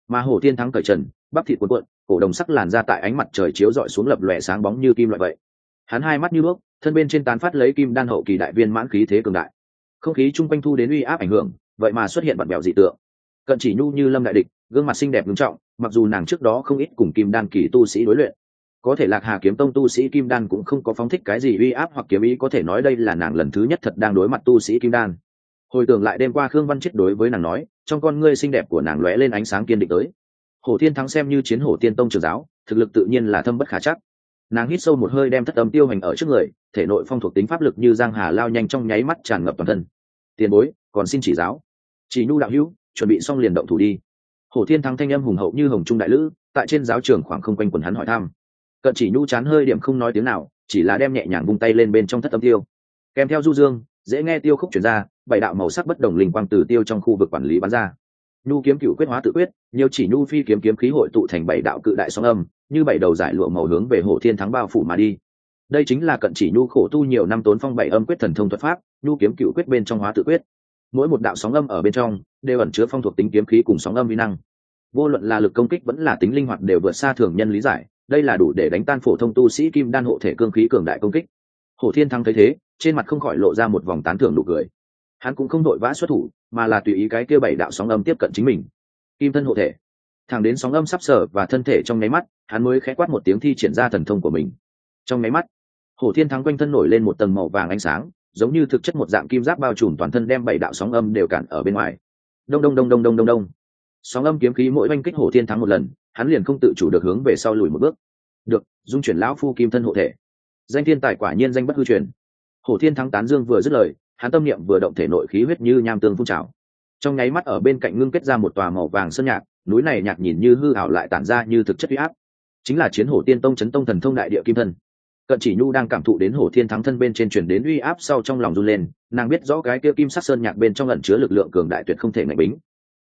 Mà hổ thiên thắng cởi trần, bắp thịt cuộn cuộn, cổ đồng sắc làn ra tại ánh mặt trời chiếu rọi xuống lập lòe sáng bóng như kim loại vậy. Hắn hai mắt như bước thân bên trên tán phát lấy kim đan hậu kỳ đại viên mãn khí thế cường đại không khí chung quanh thu đến uy áp ảnh hưởng, vậy mà xuất hiện bận bèo dị tượng. Cận chỉ nhu như lâm đại địch, gương mặt xinh đẹp nghiêm trọng, mặc dù nàng trước đó không ít cùng kim đan kỳ tu sĩ đối luyện. Có thể lạc hà kiếm tông tu sĩ kim đan cũng không có phóng thích cái gì uy áp hoặc kiếm ý, có thể nói đây là nàng lần thứ nhất thật đang đối mặt tu sĩ kim đan. Hồi tưởng lại đêm qua khương văn chết đối với nàng nói, trong con ngươi xinh đẹp của nàng lóe lên ánh sáng kiên định tới. Hổ thiên thắng xem như chiến hổ tiên tông trường giáo, thực lực tự nhiên là thâm bất khả chắc. Nàng hít sâu một hơi đem thất âm tiêu hành ở trước người, thể nội phong thuộc tính pháp lực như giang hà lao nhanh trong nháy mắt tràn ngập toàn thân tiền bối, còn xin chỉ giáo. Chỉ nhu đạo hữu, chuẩn bị xong liền động thủ đi. Hổ thiên thắng thanh âm hùng hậu như hồng trung đại lữ, tại trên giáo trường khoảng không quanh quần hắn hỏi thăm. Cận chỉ nhu chán hơi điểm không nói tiếng nào, chỉ là đem nhẹ nhàng vung tay lên bên trong thất âm tiêu. Kèm theo du dương, dễ nghe tiêu khúc chuyển ra, bảy đạo màu sắc bất đồng linh quang từ tiêu trong khu vực quản lý bắn ra. Nhu kiếm cựu quyết hóa tự quyết, nhiều chỉ nhu phi kiếm kiếm khí hội tụ thành bảy đạo cự đại song âm, như bảy đầu giải lụa màu hướng về hổ thiên thắng bao phủ mà đi. Đây chính là cận chỉ nhu khổ tu nhiều năm tốn phong bảy âm quyết thần thông thuật pháp nhu kiếm cựu quyết bên trong hóa tự quyết. Mỗi một đạo sóng âm ở bên trong đều ẩn chứa phong thuộc tính kiếm khí cùng sóng âm vi năng. Vô luận là lực công kích vẫn là tính linh hoạt đều vượt xa thường nhân lý giải, đây là đủ để đánh tan phổ thông tu sĩ kim đan hộ thể cương khí cường đại công kích. Hồ thiên thắng thấy thế, trên mặt không khỏi lộ ra một vòng tán thưởng nụ cười. Hắn cũng không đội vã xuất thủ, mà là tùy ý cái kia bảy đạo sóng âm tiếp cận chính mình. Kim thân hộ thể. Thẳng đến sóng âm sắp sở và thân thể trong nháy mắt, hắn mới khẽ quát một tiếng thi triển ra thần thông của mình. Trong nháy mắt hồ thiên thắng quanh thân nổi lên một tầng màu vàng ánh sáng giống như thực chất một dạng kim giáp bao trùm toàn thân đem bảy đạo sóng âm đều cản ở bên ngoài. Đông đông đông đông đông đông đông. Sóng âm kiếm khí mỗi oanh kích hổ thiên thắng một lần, hắn liền không tự chủ được hướng về sau lùi một bước. Được, dung chuyển lão phu kim thân hộ thể. Danh thiên tài quả nhiên danh bất hư truyền. Hổ thiên thắng tán dương vừa dứt lời, hắn tâm niệm vừa động thể nội khí huyết như nham tương phun trào. Trong nháy mắt ở bên cạnh ngưng kết ra một tòa màu vàng sơn nhạc, núi này nhạc nhìn như hư ảo lại tản ra như thực chất huy áp. Chính là chiến hổ tiên tông chấn tông thần thông đại địa kim thân cận chỉ nhu đang cảm thụ đến hổ thiên thắng thân bên trên truyền đến uy áp sau trong lòng run lên, nàng biết rõ cái kia kim sắc sơn nhạc bên trong ẩn chứa lực lượng cường đại tuyệt không thể ngạch bính.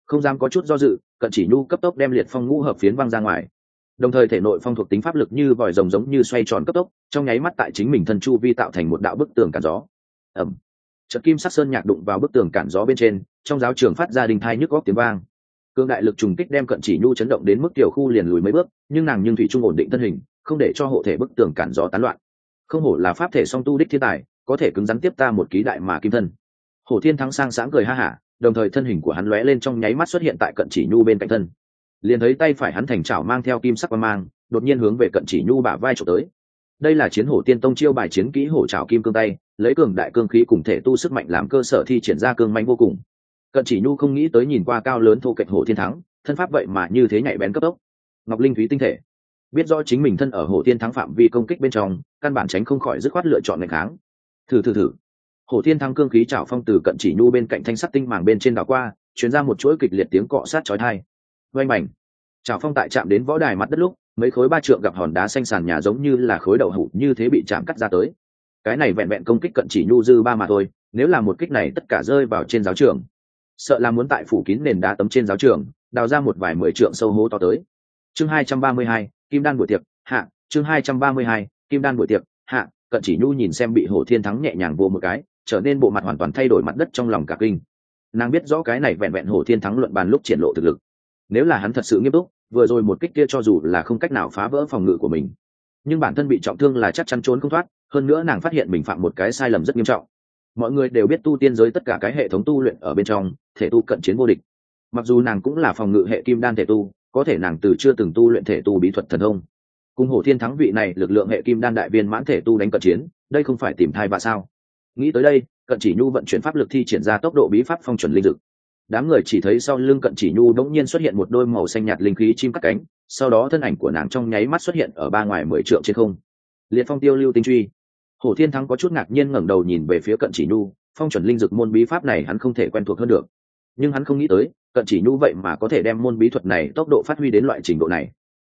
Không dám có chút do dự, cận chỉ nhu cấp tốc đem liệt phong ngũ hợp phiến văng ra ngoài. Đồng thời thể nội phong thuộc tính pháp lực như vòi rồng giống như xoay tròn cấp tốc, trong nháy mắt tại chính mình thân chu vi tạo thành một đạo bức tường cản gió. Ẩm trận kim sắc sơn nhạc đụng vào bức tường cản gió bên trên, trong giáo trường phát ra đình thai nhức góc tiếng vang. Cương đại lực trùng kích đem cận chỉ nhu chấn động đến mức tiểu khu liền lùi mấy bước, nhưng nàng nhưng thủy trung ổn định thân hình không để cho hộ thể bức tường cản gió tán loạn. Không hổ là pháp thể song tu đích thiên tài, có thể cứng rắn tiếp ta một ký đại mà kim thân. Hổ thiên thắng sang sáng cười ha hả, đồng thời thân hình của hắn lóe lên trong nháy mắt xuất hiện tại cận chỉ nhu bên cạnh thân. Liền thấy tay phải hắn thành chảo mang theo kim sắc và mang, đột nhiên hướng về cận chỉ nhu bả vai trộm tới. Đây là chiến hổ tiên tông chiêu bài chiến kỹ hổ trào kim cương tay, lấy cường đại cương khí cùng thể tu sức mạnh làm cơ sở thi triển ra cương manh vô cùng. Cận chỉ nhu không nghĩ tới nhìn qua cao lớn thô kệch hổ thiên thắng, thân pháp vậy mà như thế nhạy bén cấp tốc. Ngọc linh thúy tinh thể biết rõ chính mình thân ở hồ tiên thắng phạm vi công kích bên trong, căn bản tránh không khỏi dứt khoát lựa chọn ngày kháng. Thử thử thử. Hồ tiên thắng cương khí trào phong từ cận chỉ nhu bên cạnh thanh sắt tinh màng bên trên đảo qua, chuyển ra một chuỗi kịch liệt tiếng cọ sát chói thai oanh mảnh. Trào phong tại chạm đến võ đài mặt đất lúc, mấy khối ba trượng gặp hòn đá xanh sàn nhà giống như là khối đậu hủ như thế bị chạm cắt ra tới. Cái này vẹn vẹn công kích cận chỉ nhu dư ba mà thôi, nếu là một kích này tất cả rơi vào trên giáo trường. Sợ là muốn tại phủ kín nền đá tấm trên giáo trường, đào ra một vài mười trượng sâu hố to tới. Chương hai trăm ba mươi hai kim đan buổi tiệc, hạ, chương hai trăm ba mươi hai, kim đan buổi tiệc, hạ, cận chỉ nhu nhìn xem bị hổ thiên thắng nhẹ nhàng vô một cái, trở nên bộ mặt hoàn toàn thay đổi mặt đất trong lòng cả kinh. Nàng biết rõ cái này vẹn vẹn hổ thiên thắng luận bàn lúc triển lộ thực lực. Nếu là hắn thật sự nghiêm túc, vừa rồi một kích kia cho dù là không cách nào phá vỡ phòng ngự của mình, nhưng bản thân bị trọng thương là chắc chắn trốn không thoát, hơn nữa nàng phát hiện mình phạm một cái sai lầm rất nghiêm trọng. Mọi người đều biết tu tiên giới tất cả cái hệ thống tu luyện ở bên trong, thể tu cận chiến vô địch. Mặc dù nàng cũng là phòng ngự hệ kim đan thể tu có thể nàng từ chưa từng tu luyện thể tu bí thuật thần thông. Cùng hổ thiên thắng vị này lực lượng hệ kim đan đại viên mãn thể tu đánh cận chiến, đây không phải tìm thai vạ sao? Nghĩ tới đây, cận chỉ nhu vận chuyển pháp lực thi triển ra tốc độ bí pháp phong chuẩn linh dực. Đám người chỉ thấy sau lưng cận chỉ nhu đống nhiên xuất hiện một đôi màu xanh nhạt linh khí chim cắt cánh, sau đó thân ảnh của nàng trong nháy mắt xuất hiện ở ba ngoài mười trượng trên không. Liệt phong tiêu lưu tinh truy. Hổ thiên thắng có chút ngạc nhiên ngẩng đầu nhìn về phía cận chỉ nhu, phong chuẩn linh dực môn bí pháp này hắn không thể quen thuộc hơn được. Nhưng hắn không nghĩ tới cận chỉ nhu vậy mà có thể đem môn bí thuật này tốc độ phát huy đến loại trình độ này.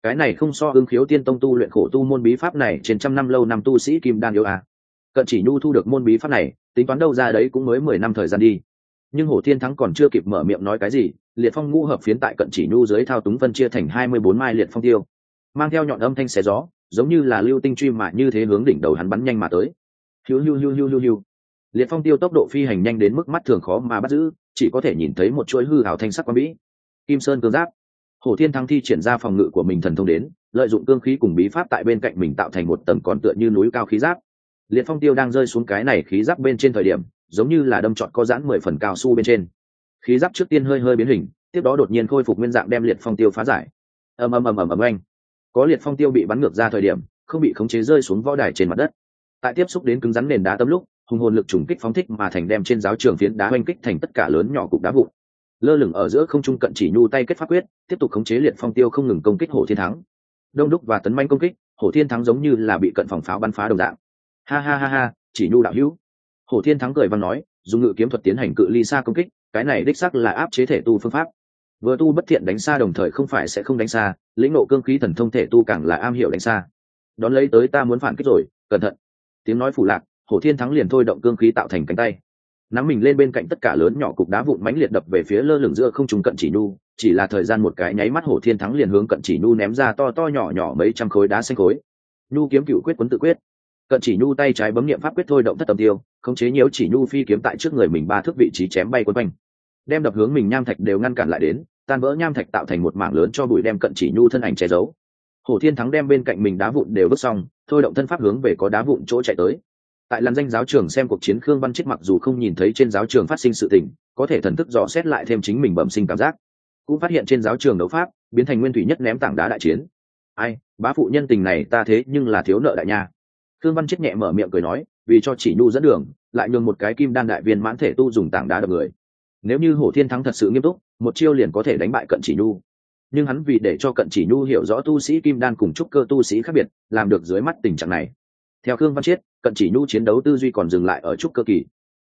Cái này không so ưng khiếu tiên tông tu luyện khổ tu môn bí pháp này trên trăm năm lâu năm tu sĩ kim đan yêu à. cận chỉ nhu thu được môn bí pháp này, tính toán đâu ra đấy cũng mới mười năm thời gian đi. Nhưng hổ thiên thắng còn chưa kịp mở miệng nói cái gì, liệt phong ngũ hợp phiến tại cận chỉ nhu dưới thao túng phân chia thành hai mươi bốn mai liệt phong tiêu. Mang theo nhọn âm thanh xé gió, giống như là lưu tinh truy mà như thế hướng đỉnh đầu hắn bắn nhanh mà tới. Hiu hiu hiu hiu hiu hiu. Liệt phong tiêu tốc độ phi hành nhanh đến mức mắt thường khó mà bắt giữ chỉ có thể nhìn thấy một chuỗi hư hào thanh sắc quan mỹ. Kim sơn cương giáp. Hồ thiên thắng thi triển ra phòng ngự của mình thần thông đến, lợi dụng cương khí cùng bí pháp tại bên cạnh mình tạo thành một tầng còn tựa như núi cao khí giáp. Liệt phong tiêu đang rơi xuống cái này khí giáp bên trên thời điểm, giống như là đâm trọn có giãn mười phần cao su bên trên. Khí giáp trước tiên hơi hơi biến hình, tiếp đó đột nhiên khôi phục nguyên dạng đem liệt phong tiêu phá giải. Ầm ầm ầm ầm ầm anh có liệt phong tiêu bị bắn ngược ra thời điểm, không bị khống chế rơi xuống võ đài trên mặt đất. Tại tiếp xúc đến cứng rắn nền đá tấm lúc hùng hồn lực trùng kích phóng thích mà thành đem trên giáo trường phiến đá oanh kích thành tất cả lớn nhỏ cục đá vụn. Lơ lửng ở giữa không trung cận chỉ nhu tay kết pháp quyết, tiếp tục khống chế liệt phong tiêu không ngừng công kích hồ thiên thắng. Đông đúc và tấn manh công kích, hồ thiên thắng giống như là bị cận phòng pháo bắn phá đồng dạng. Ha ha ha ha, chỉ nhu đạo hữu. Hồ thiên thắng cười văn nói, dùng ngự kiếm thuật tiến hành cự ly xa công kích, cái này đích sắc là áp chế thể tu phương pháp. Vừa tu bất thiện đánh xa đồng thời không phải sẽ không đánh xa, lĩnh nộ cương khí thần thông thể tu càng là am hiểu đánh xa. Đón lấy tới ta muốn phản kích rồi, cẩn thận. Tiếng nói phủ lạc hổ thiên thắng liền thôi động cương khí tạo thành cánh tay. Nắm mình lên bên cạnh tất cả lớn nhỏ cục đá vụn mánh liệt đập về phía lơ lửng giữa không trùng cận chỉ nhu chỉ là thời gian một cái nháy mắt hổ thiên thắng liền hướng cận chỉ nhu ném ra to to nhỏ nhỏ mấy trăm khối đá xanh khối. Nhu kiếm cựu quyết quấn tự quyết. Cận chỉ nhu tay trái bấm niệm pháp quyết thôi động thất tầm tiêu, khống chế nhiễu chỉ nhu phi kiếm tại trước người mình ba thước vị trí chém bay quấn quanh. Đem đập hướng mình nham thạch đều ngăn cản lại đến, tan vỡ nham thạch tạo thành một mảng lớn cho bụi đem cận chỉ nhu thân ảnh che giấu. Hổ thiên thắng đem bên cạnh mình đá vụn đều bước xong, thôi động thân pháp hướng về có đá vụn chỗ chạy tới tại làn danh giáo trường xem cuộc chiến khương văn chết mặc dù không nhìn thấy trên giáo trường phát sinh sự tình, có thể thần thức dò xét lại thêm chính mình bẩm sinh cảm giác. Cũng phát hiện trên giáo trường đấu pháp, biến thành nguyên thủy nhất ném tảng đá đại chiến. Ai, bá phụ nhân tình này ta thế nhưng là thiếu nợ đại nha. Khương văn chết nhẹ mở miệng cười nói, vì cho chỉ nhu dẫn đường, lại nhường một cái kim đan đại viên mãn thể tu dùng tảng đá đập người. Nếu như hổ thiên thắng thật sự nghiêm túc, một chiêu liền có thể đánh bại cận chỉ nhu. Nhưng hắn vì để cho cận chỉ nhu hiểu rõ tu sĩ kim đan cùng trúc cơ tu sĩ khác biệt, làm được dưới mắt tình trạng này. Theo khương văn chiết cận chỉ nhu chiến đấu tư duy còn dừng lại ở trúc cơ kỳ.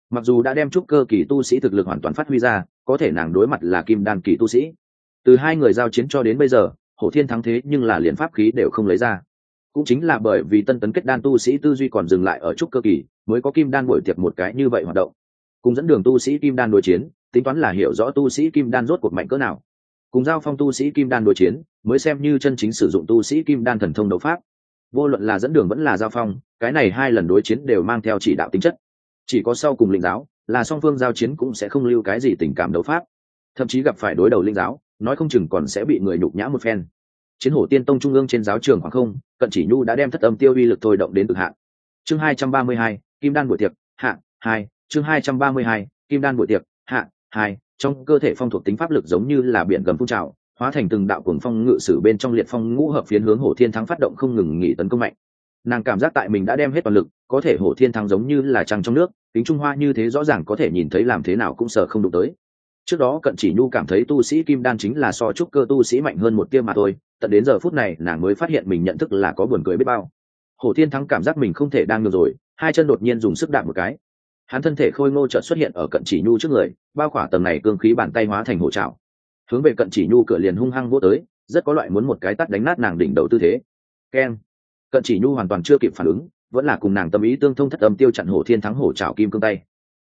Mặc dù đã đem trúc cơ kỳ tu sĩ thực lực hoàn toàn phát huy ra, có thể nàng đối mặt là kim đan kỳ tu sĩ. Từ hai người giao chiến cho đến bây giờ, hổ thiên thắng thế nhưng là liền pháp khí đều không lấy ra. Cũng chính là bởi vì tân tấn kết đan tu sĩ tư duy còn dừng lại ở trúc cơ kỳ, mới có kim đan bội tiệp một cái như vậy hoạt động. Cùng dẫn đường tu sĩ kim đan đối chiến, tính toán là hiểu rõ tu sĩ kim đan rốt cuộc mạnh cỡ nào. Cùng giao phong tu sĩ kim đan đối chiến, mới xem như chân chính sử dụng tu sĩ kim đan thần thông đấu pháp vô luận là dẫn đường vẫn là giao phong, cái này hai lần đối chiến đều mang theo chỉ đạo tính chất. Chỉ có sau cùng linh giáo, là song phương giao chiến cũng sẽ không lưu cái gì tình cảm đấu pháp. Thậm chí gặp phải đối đầu linh giáo, nói không chừng còn sẽ bị người nhục nhã một phen. Chiến hổ tiên tông trung ương trên giáo trường khoảng không, cận chỉ nhu đã đem thất âm tiêu uy lực thôi động đến cực hạn. Chương hai trăm ba mươi hai, kim đan buổi tiệc, hạ, hai, chương hai trăm ba mươi hai, kim đan buổi tiệc, hạ, hai, trong cơ thể phong thuộc tính pháp lực giống như là biển gầm phun trào hóa thành từng đạo cuồng phong ngự sử bên trong liệt phong ngũ hợp phiến hướng hổ thiên thắng phát động không ngừng nghỉ tấn công mạnh. Nàng cảm giác tại mình đã đem hết toàn lực, có thể hổ thiên thắng giống như là trăng trong nước, kính trung hoa như thế rõ ràng có thể nhìn thấy làm thế nào cũng sợ không đụng tới. Trước đó cận chỉ nhu cảm thấy tu sĩ kim đan chính là so trúc cơ tu sĩ mạnh hơn một tia mà thôi, tận đến giờ phút này nàng mới phát hiện mình nhận thức là có buồn cười biết bao. Hổ thiên thắng cảm giác mình không thể đang ngược rồi, hai chân đột nhiên dùng sức đạp một cái. Hắn thân thể khôi ngô chợt xuất hiện ở cận chỉ nhu trước người, bao khỏa tầng này cương khí bàn tay hóa thành hổ trạo hướng về cận chỉ nhu cửa liền hung hăng vô tới, rất có loại muốn một cái tắt đánh nát nàng đỉnh đầu tư thế. Keng cận chỉ nhu hoàn toàn chưa kịp phản ứng, vẫn là cùng nàng tâm ý tương thông thất âm tiêu chặn hổ thiên thắng hổ trào kim cương tay.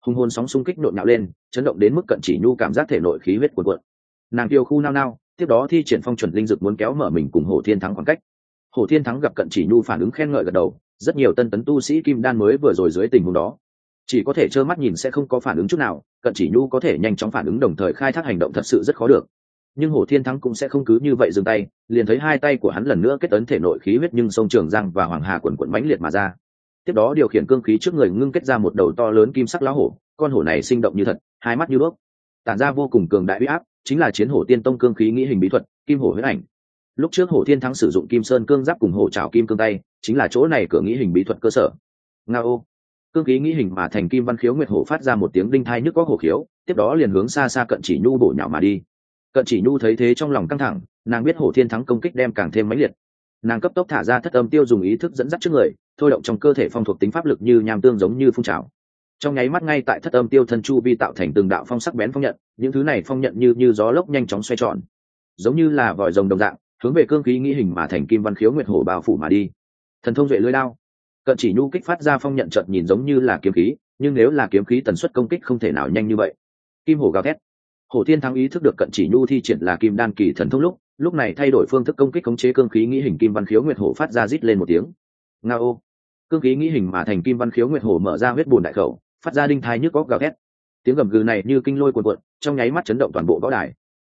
Hung hôn sóng xung kích nộn nạo lên, chấn động đến mức cận chỉ nhu cảm giác thể nội khí huyết cuộn cuộn. Nàng tiêu khu nao nao, tiếp đó thi triển phong chuẩn linh dực muốn kéo mở mình cùng hổ thiên thắng khoảng cách. Hổ thiên thắng gặp cận chỉ nhu phản ứng khen ngợi gật đầu, rất nhiều tân tấn tu sĩ kim đan mới vừa rồi dưới tình huống đó chỉ có thể trơ mắt nhìn sẽ không có phản ứng chút nào, cận chỉ nhu có thể nhanh chóng phản ứng đồng thời khai thác hành động thật sự rất khó được. Nhưng hồ thiên thắng cũng sẽ không cứ như vậy dừng tay, liền thấy hai tay của hắn lần nữa kết ấn thể nội khí huyết nhưng sông trường giang và hoàng hà quần quận mãnh liệt mà ra. Tiếp đó điều khiển cương khí trước người ngưng kết ra một đầu to lớn kim sắc lá hổ, con hổ này sinh động như thật, hai mắt như đuốc. Tản ra vô cùng cường đại huy áp, chính là chiến hổ tiên tông cương khí nghĩ hình bí thuật, kim hổ huyết ảnh. Lúc trước hổ thiên thắng sử dụng kim sơn cương giáp cùng hổ trào kim cương tay, chính là chỗ này cửa nghĩ hình bí thuật cơ sở. Nga ô cương khí nghĩ hình mà thành kim văn khiếu nguyệt hổ phát ra một tiếng đinh thai nhức có hổ khiếu, tiếp đó liền hướng xa xa cận chỉ nhu bổ nhào mà đi. Cận chỉ nhu thấy thế trong lòng căng thẳng, nàng biết hổ thiên thắng công kích đem càng thêm mãnh liệt. Nàng cấp tốc thả ra thất âm tiêu dùng ý thức dẫn dắt trước người, thôi động trong cơ thể phong thuộc tính pháp lực như nham tương giống như phun trào. Trong nháy mắt ngay tại thất âm tiêu thân chu vi tạo thành từng đạo phong sắc bén phong nhận, những thứ này phong nhận như như gió lốc nhanh chóng xoay tròn. Giống như là vòi rồng đồng dạng, hướng về cương khí nghĩ hình mà thành kim văn khiếu nguyệt hổ bao phủ mà đi. Thần thông duệ lưới lao cận chỉ nhu kích phát ra phong nhận trận nhìn giống như là kiếm khí, nhưng nếu là kiếm khí tần suất công kích không thể nào nhanh như vậy. Kim hổ gào thét. Hổ thiên thắng ý thức được cận chỉ nhu thi triển là kim đan kỳ thần thông lúc lúc này thay đổi phương thức công kích khống chế cương khí nghĩ hình kim văn khiếu nguyệt hổ phát ra rít lên một tiếng. Nga ô. Cương khí nghĩ hình mà thành kim văn khiếu nguyệt hổ mở ra huyết bùn đại khẩu, phát ra đinh thai nhức góc gào thét. Tiếng gầm gừ này như kinh lôi cuồn cuộn, trong nháy mắt chấn động toàn bộ võ đài.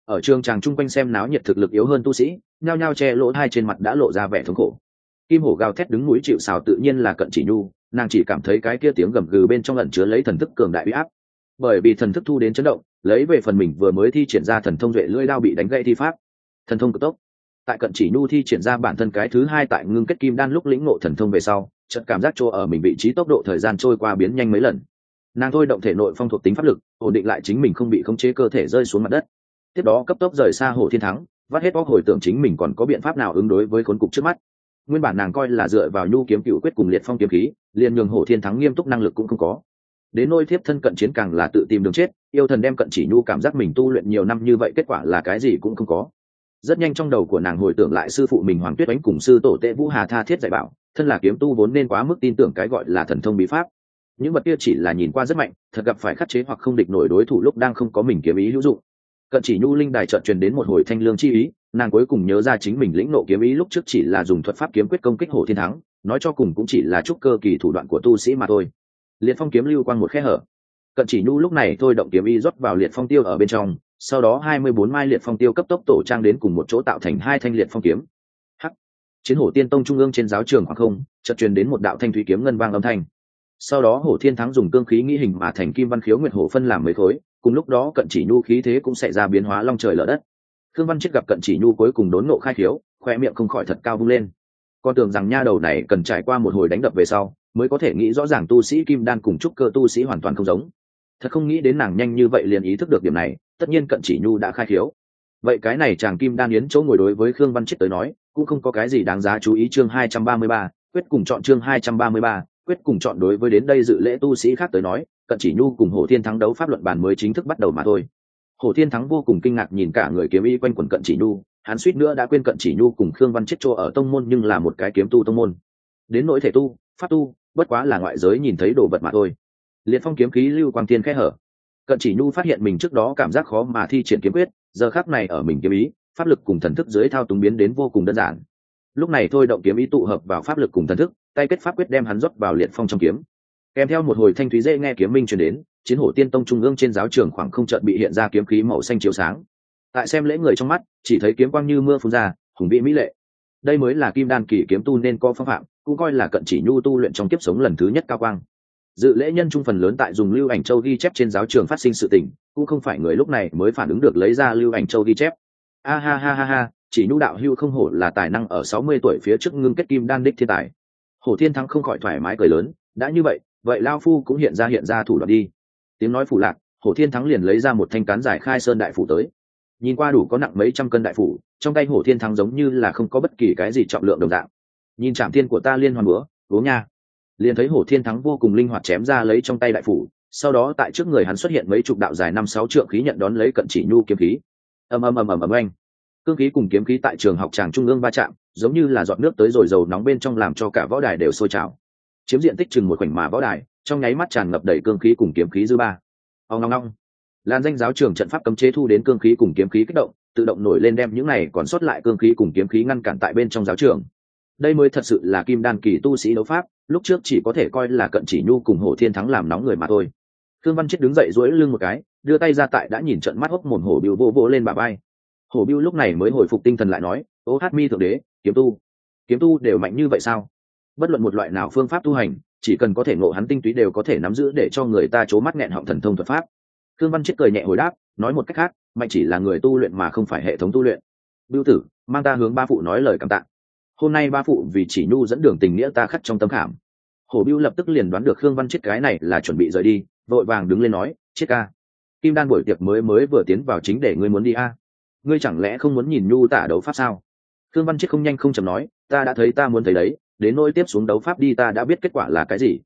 Ở trường tràng chung quanh xem náo nhiệt thực lực yếu hơn tu sĩ, nhao nhao che lỗ hai trên mặt đã lộ ra vẻ thống khổ kim hổ gào thét đứng núi chịu xào tự nhiên là cận chỉ nhu, nàng chỉ cảm thấy cái kia tiếng gầm gừ bên trong ẩn chứa lấy thần thức cường đại uy áp. Bởi vì thần thức thu đến chấn động, lấy về phần mình vừa mới thi triển ra thần thông duệ lưỡi đao bị đánh gãy thi pháp. Thần thông cực tốc. Tại cận chỉ nhu thi triển ra bản thân cái thứ hai tại ngưng kết kim đan lúc lĩnh ngộ thần thông về sau, chợt cảm giác chỗ ở mình vị trí tốc độ thời gian trôi qua biến nhanh mấy lần. Nàng thôi động thể nội phong thuộc tính pháp lực, ổn định lại chính mình không bị khống chế cơ thể rơi xuống mặt đất. Tiếp đó cấp tốc rời xa hồ thiên thắng, vắt hết bóc hồi tưởng chính mình còn có biện pháp nào ứng đối với khốn cục trước mắt nguyên bản nàng coi là dựa vào nhu kiếm cựu quyết cùng liệt phong kiếm khí, liền nhường hổ thiên thắng nghiêm túc năng lực cũng không có. Đến nôi thiếp thân cận chiến càng là tự tìm đường chết, yêu thần đem cận chỉ nhu cảm giác mình tu luyện nhiều năm như vậy kết quả là cái gì cũng không có. Rất nhanh trong đầu của nàng hồi tưởng lại sư phụ mình hoàng tuyết đánh cùng sư tổ tệ vũ hà tha thiết dạy bảo, thân là kiếm tu vốn nên quá mức tin tưởng cái gọi là thần thông bí pháp. Những vật kia chỉ là nhìn qua rất mạnh, thật gặp phải khắc chế hoặc không địch nổi đối thủ lúc đang không có mình kiếm ý hữu dụng. Cận chỉ nhu linh đài trợn truyền đến một hồi thanh lương chi ý nàng cuối cùng nhớ ra chính mình lĩnh nộ kiếm ý lúc trước chỉ là dùng thuật pháp kiếm quyết công kích hổ thiên thắng, nói cho cùng cũng chỉ là chút cơ kỳ thủ đoạn của tu sĩ mà thôi. Liệt phong kiếm lưu quang một khe hở. Cận chỉ nhu lúc này thôi động kiếm ý rót vào liệt phong tiêu ở bên trong, sau đó hai mươi bốn mai liệt phong tiêu cấp tốc tổ trang đến cùng một chỗ tạo thành hai thanh liệt phong kiếm. Hắc! Chiến hổ tiên tông trung ương trên giáo trường hoặc không, chợt truyền đến một đạo thanh thủy kiếm ngân vang âm thanh. Sau đó hổ thiên thắng dùng cương khí nghĩ hình mà thành kim văn khiếu nguyệt hổ phân làm mấy khối, cùng lúc đó cận chỉ nhu khí thế cũng sẽ ra biến hóa long trời lở đất khương văn chết gặp cận chỉ nhu cuối cùng đốn nộ khai khiếu khoe miệng không khỏi thật cao vung lên. Con tưởng rằng nha đầu này cần trải qua một hồi đánh đập về sau, mới có thể nghĩ rõ ràng tu sĩ kim đan cùng trúc cơ tu sĩ hoàn toàn không giống. Thật không nghĩ đến nàng nhanh như vậy liền ý thức được điểm này, tất nhiên cận chỉ nhu đã khai khiếu. Vậy cái này chàng kim đan yến chỗ ngồi đối với khương văn chết tới nói, cũng không có cái gì đáng giá chú ý chương hai trăm ba mươi ba, quyết cùng chọn chương hai trăm ba mươi ba, quyết cùng chọn đối với đến đây dự lễ tu sĩ khác tới nói, cận chỉ nhu cùng hồ thiên thắng đấu pháp luận bàn mới chính thức bắt đầu mà thôi hồ thiên thắng vô cùng kinh ngạc nhìn cả người kiếm y quanh quần cận chỉ nhu, hắn suýt nữa đã quên cận chỉ nhu cùng khương văn chết chỗ ở tông môn nhưng là một cái kiếm tu tông môn. Đến nỗi thể tu, pháp tu, bất quá là ngoại giới nhìn thấy đồ vật mà thôi. Liệt phong kiếm khí lưu quang tiên khẽ hở. Cận chỉ nhu phát hiện mình trước đó cảm giác khó mà thi triển kiếm quyết, giờ khác này ở mình kiếm ý, pháp lực cùng thần thức dưới thao túng biến đến vô cùng đơn giản. Lúc này thôi động kiếm ý tụ hợp vào pháp lực cùng thần thức, tay kết pháp quyết đem hắn rót vào liệt phong trong kiếm. Kèm theo một hồi thanh thúy dễ nghe kiếm minh truyền đến chiến hổ tiên tông trung ương trên giáo trường khoảng không trận bị hiện ra kiếm khí màu xanh chiếu sáng. Tại xem lễ người trong mắt, chỉ thấy kiếm quang như mưa phun ra, hùng vĩ mỹ lệ. Đây mới là kim đan kỳ kiếm tu nên có phong phạm, cũng coi là cận chỉ nhu tu luyện trong kiếp sống lần thứ nhất cao quang. Dự lễ nhân trung phần lớn tại dùng lưu ảnh châu ghi chép trên giáo trường phát sinh sự tình, cũng không phải người lúc này mới phản ứng được lấy ra lưu ảnh châu ghi chép. A ha ha ha ha, chỉ nhu đạo hưu không hổ là tài năng ở sáu mươi tuổi phía trước ngưng kết kim đan đích thiên tài. Hổ thiên thắng không khỏi thoải mái cười lớn, đã như vậy vậy lao phu cũng hiện ra hiện ra thủ đoạn đi tiếng nói phủ lạc hổ thiên thắng liền lấy ra một thanh cán giải khai sơn đại phủ tới. Nhìn qua đủ có nặng mấy trăm cân đại phủ, trong tay hổ thiên thắng giống như là không có bất kỳ cái gì trọng lượng đồng dạng. Nhìn trạm thiên của ta liên hoàn búa uống nha. Liền thấy hổ thiên thắng vô cùng linh hoạt chém ra lấy trong tay đại phủ, sau đó tại trước người hắn xuất hiện mấy chục đạo dài năm sáu trượng khí nhận đón lấy cận chỉ nhu kiếm khí. Ầm ầm ầm ầm ầm anh cương khí cùng kiếm khí tại trường học tràng trung ương va chạm, giống như là giọt nước tới rồi dầu nóng bên trong làm cho cả võ đài đều sôi trào. Chiếm diện tích chừng một khoảnh mà võ đài trong nháy mắt tràn ngập đầy cương khí cùng kiếm khí dư ba. Ông long long lan danh giáo trường trận pháp cấm chế thu đến cương khí cùng kiếm khí kích động, tự động nổi lên đem những này còn sót lại cương khí cùng kiếm khí ngăn cản tại bên trong giáo trường. Đây mới thật sự là kim đan kỳ tu sĩ đấu pháp, lúc trước chỉ có thể coi là cận chỉ nhu cùng hồ thiên thắng làm nóng người mà thôi. Thương văn chết đứng dậy duỗi lưng một cái, đưa tay ra tại đã nhìn trận mắt hốc mồm hổ biêu vô vô lên bà bay hổ biêu lúc này mới hồi phục tinh thần lại nói, ô hát mi thượng đế, kiếm tu. Kiếm tu đều mạnh như vậy sao? Bất luận một loại nào phương pháp tu hành chỉ cần có thể ngộ hắn tinh túy đều có thể nắm giữ để cho người ta c mắt nghẹn họng thần thông thuật pháp. Thương văn chết cười nhẹ hồi đáp, nói một cách khác, mạnh chỉ là người tu luyện mà không phải hệ thống tu luyện. Biêu tử, mang ta hướng ba phụ nói lời cảm tạ. Hôm nay ba phụ vì chỉ nhu dẫn đường tình nghĩa ta khắc trong tâm khảm. Hổ biêu lập tức liền đoán được khương văn chết cái này là chuẩn bị rời đi, vội vàng đứng lên nói chết ca, kim đan buổi tiệc mới mới vừa tiến vào chính để ngươi muốn đi a. Ngươi chẳng lẽ không muốn nhìn nhu tả đấu pháp sao? Khương văn chết không nhanh không chầm nói, ta đã thấy ta muốn thấy đấy đến nỗi tiếp xuống đấu pháp đi ta đã biết kết quả là cái gì.